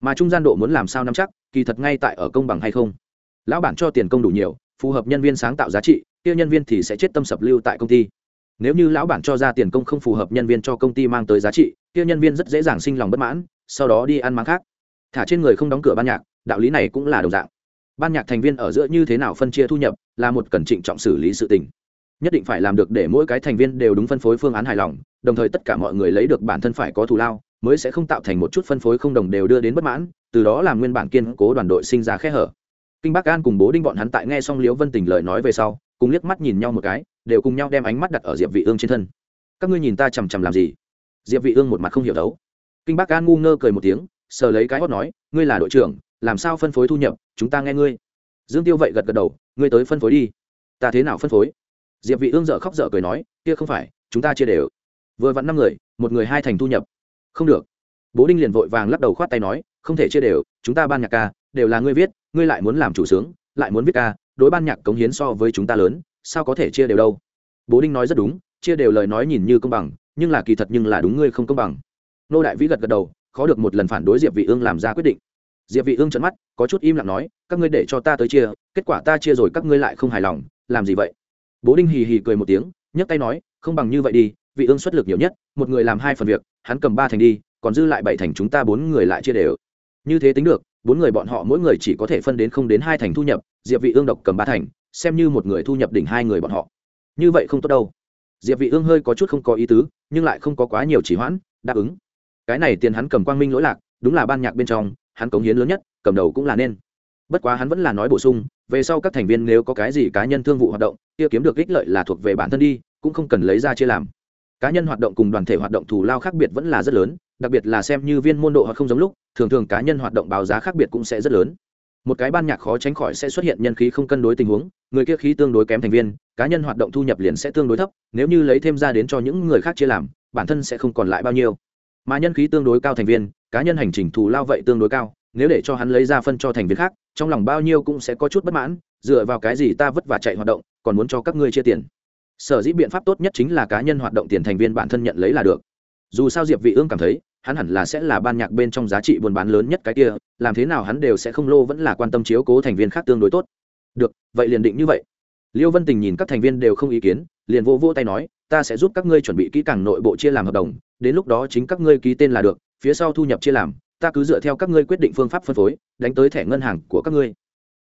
Mà trung gian độ muốn làm sao nắm chắc, kỳ thật ngay tại ở công bằng hay không? Lão bản cho tiền công đủ nhiều, phù hợp nhân viên sáng tạo giá trị, kia nhân viên thì sẽ chết tâm sập lưu tại công ty. Nếu như lão bản cho ra tiền công không phù hợp nhân viên cho công ty mang tới giá trị, kia nhân viên rất dễ dàng sinh lòng bất mãn, sau đó đi ăn máng khác. Thả trên người không đóng cửa ban nhạc đạo lý này cũng là đồng dạng. Ban nhạc thành viên ở giữa như thế nào phân chia thu nhập là một cần trịnh trọng xử lý sự tình. Nhất định phải làm được để mỗi cái thành viên đều đúng phân phối phương án hài lòng, đồng thời tất cả mọi người lấy được bản thân phải có thù lao, mới sẽ không tạo thành một chút phân phối không đồng đều đưa đến bất mãn, từ đó làm nguyên bản kiên cố đoàn đội sinh ra khe hở. Kinh bắc an cùng bố đinh bọn hắn tại nghe xong liễu vân tình lời nói về sau, cùng liếc mắt nhìn nhau một cái, đều cùng nhau đem ánh mắt đặt ở diệp vị ương trên thân. Các ngươi nhìn ta chằm chằm làm gì? Diệp vị ương một mặt không hiểu đấu. Kinh bắc an ngu ngơ cười một tiếng, sờ lấy cái hót nói, ngươi là đội trưởng làm sao phân phối thu nhập, chúng ta nghe ngươi. Dương tiêu vậy gật gật đầu, ngươi tới phân phối đi. Ta thế nào phân phối? Diệp vị ương dở khóc dở cười nói, kia không phải, chúng ta chia đều. Vừa vặn năm người, một người hai thành thu nhập. Không được. Bố đinh liền vội vàng lắc đầu khoát tay nói, không thể chia đều, chúng ta ban nhạc ca, đều là ngươi viết, ngươi lại muốn làm chủ sướng, lại muốn viết ca, đối ban nhạc cống hiến so với chúng ta lớn, sao có thể chia đều đâu? Bố đinh nói rất đúng, chia đều lời nói nhìn như công bằng, nhưng là kỳ thật nhưng là đúng ngươi không công bằng. Nô đại vĩ gật gật đầu, khó được một lần phản đối diệp vị ương làm ra quyết định diệp vị ương trợn mắt, có chút im lặng nói, các ngươi để cho ta tới chia, kết quả ta chia rồi các ngươi lại không hài lòng, làm gì vậy? Bố đinh hì hì cười một tiếng, nhấc tay nói, không bằng như vậy đi, vị ương xuất lực nhiều nhất, một người làm hai phần việc, hắn cầm ba thành đi, còn dư lại bảy thành chúng ta bốn người lại chia đều. Như thế tính được, bốn người bọn họ mỗi người chỉ có thể phân đến không đến hai thành thu nhập, diệp vị ương độc cầm ba thành, xem như một người thu nhập đỉnh hai người bọn họ. Như vậy không tốt đâu. Diệp vị ương hơi có chút không có ý tứ, nhưng lại không có quá nhiều chỉ hoãn, đáp ứng. Cái này tiền hắn cầm quang minh lỗi lạc, đúng là ban nhạc bên trong hắn cống hiến lớn nhất, cầm đầu cũng là nên. Bất quá hắn vẫn là nói bổ sung, về sau các thành viên nếu có cái gì cá nhân thương vụ hoạt động, kia kiếm được ích lợi là thuộc về bản thân đi, cũng không cần lấy ra chia làm. Cá nhân hoạt động cùng đoàn thể hoạt động thù lao khác biệt vẫn là rất lớn, đặc biệt là xem như viên môn độ hoặc không giống lúc, thường thường cá nhân hoạt động báo giá khác biệt cũng sẽ rất lớn. Một cái ban nhạc khó tránh khỏi sẽ xuất hiện nhân khí không cân đối tình huống, người kia khí tương đối kém thành viên, cá nhân hoạt động thu nhập liền sẽ tương đối thấp, nếu như lấy thêm ra đến cho những người khác chia làm, bản thân sẽ không còn lại bao nhiêu mà nhân khí tương đối cao thành viên, cá nhân hành trình thù lao vậy tương đối cao, nếu để cho hắn lấy ra phân cho thành viên khác, trong lòng bao nhiêu cũng sẽ có chút bất mãn, dựa vào cái gì ta vất vả chạy hoạt động, còn muốn cho các ngươi chia tiền. Sở dĩ biện pháp tốt nhất chính là cá nhân hoạt động tiền thành viên bản thân nhận lấy là được. Dù sao diệp vị ương cảm thấy, hắn hẳn là sẽ là ban nhạc bên trong giá trị buôn bán lớn nhất cái kia, làm thế nào hắn đều sẽ không lô vẫn là quan tâm chiếu cố thành viên khác tương đối tốt. Được, vậy liền định như vậy. Liêu vân tình nhìn các thành viên đều không ý kiến, liền vô vô tay nói ta sẽ giúp các ngươi chuẩn bị kỹ càng nội bộ chia làm hợp đồng, đến lúc đó chính các ngươi ký tên là được, phía sau thu nhập chia làm, ta cứ dựa theo các ngươi quyết định phương pháp phân phối, đánh tới thẻ ngân hàng của các ngươi.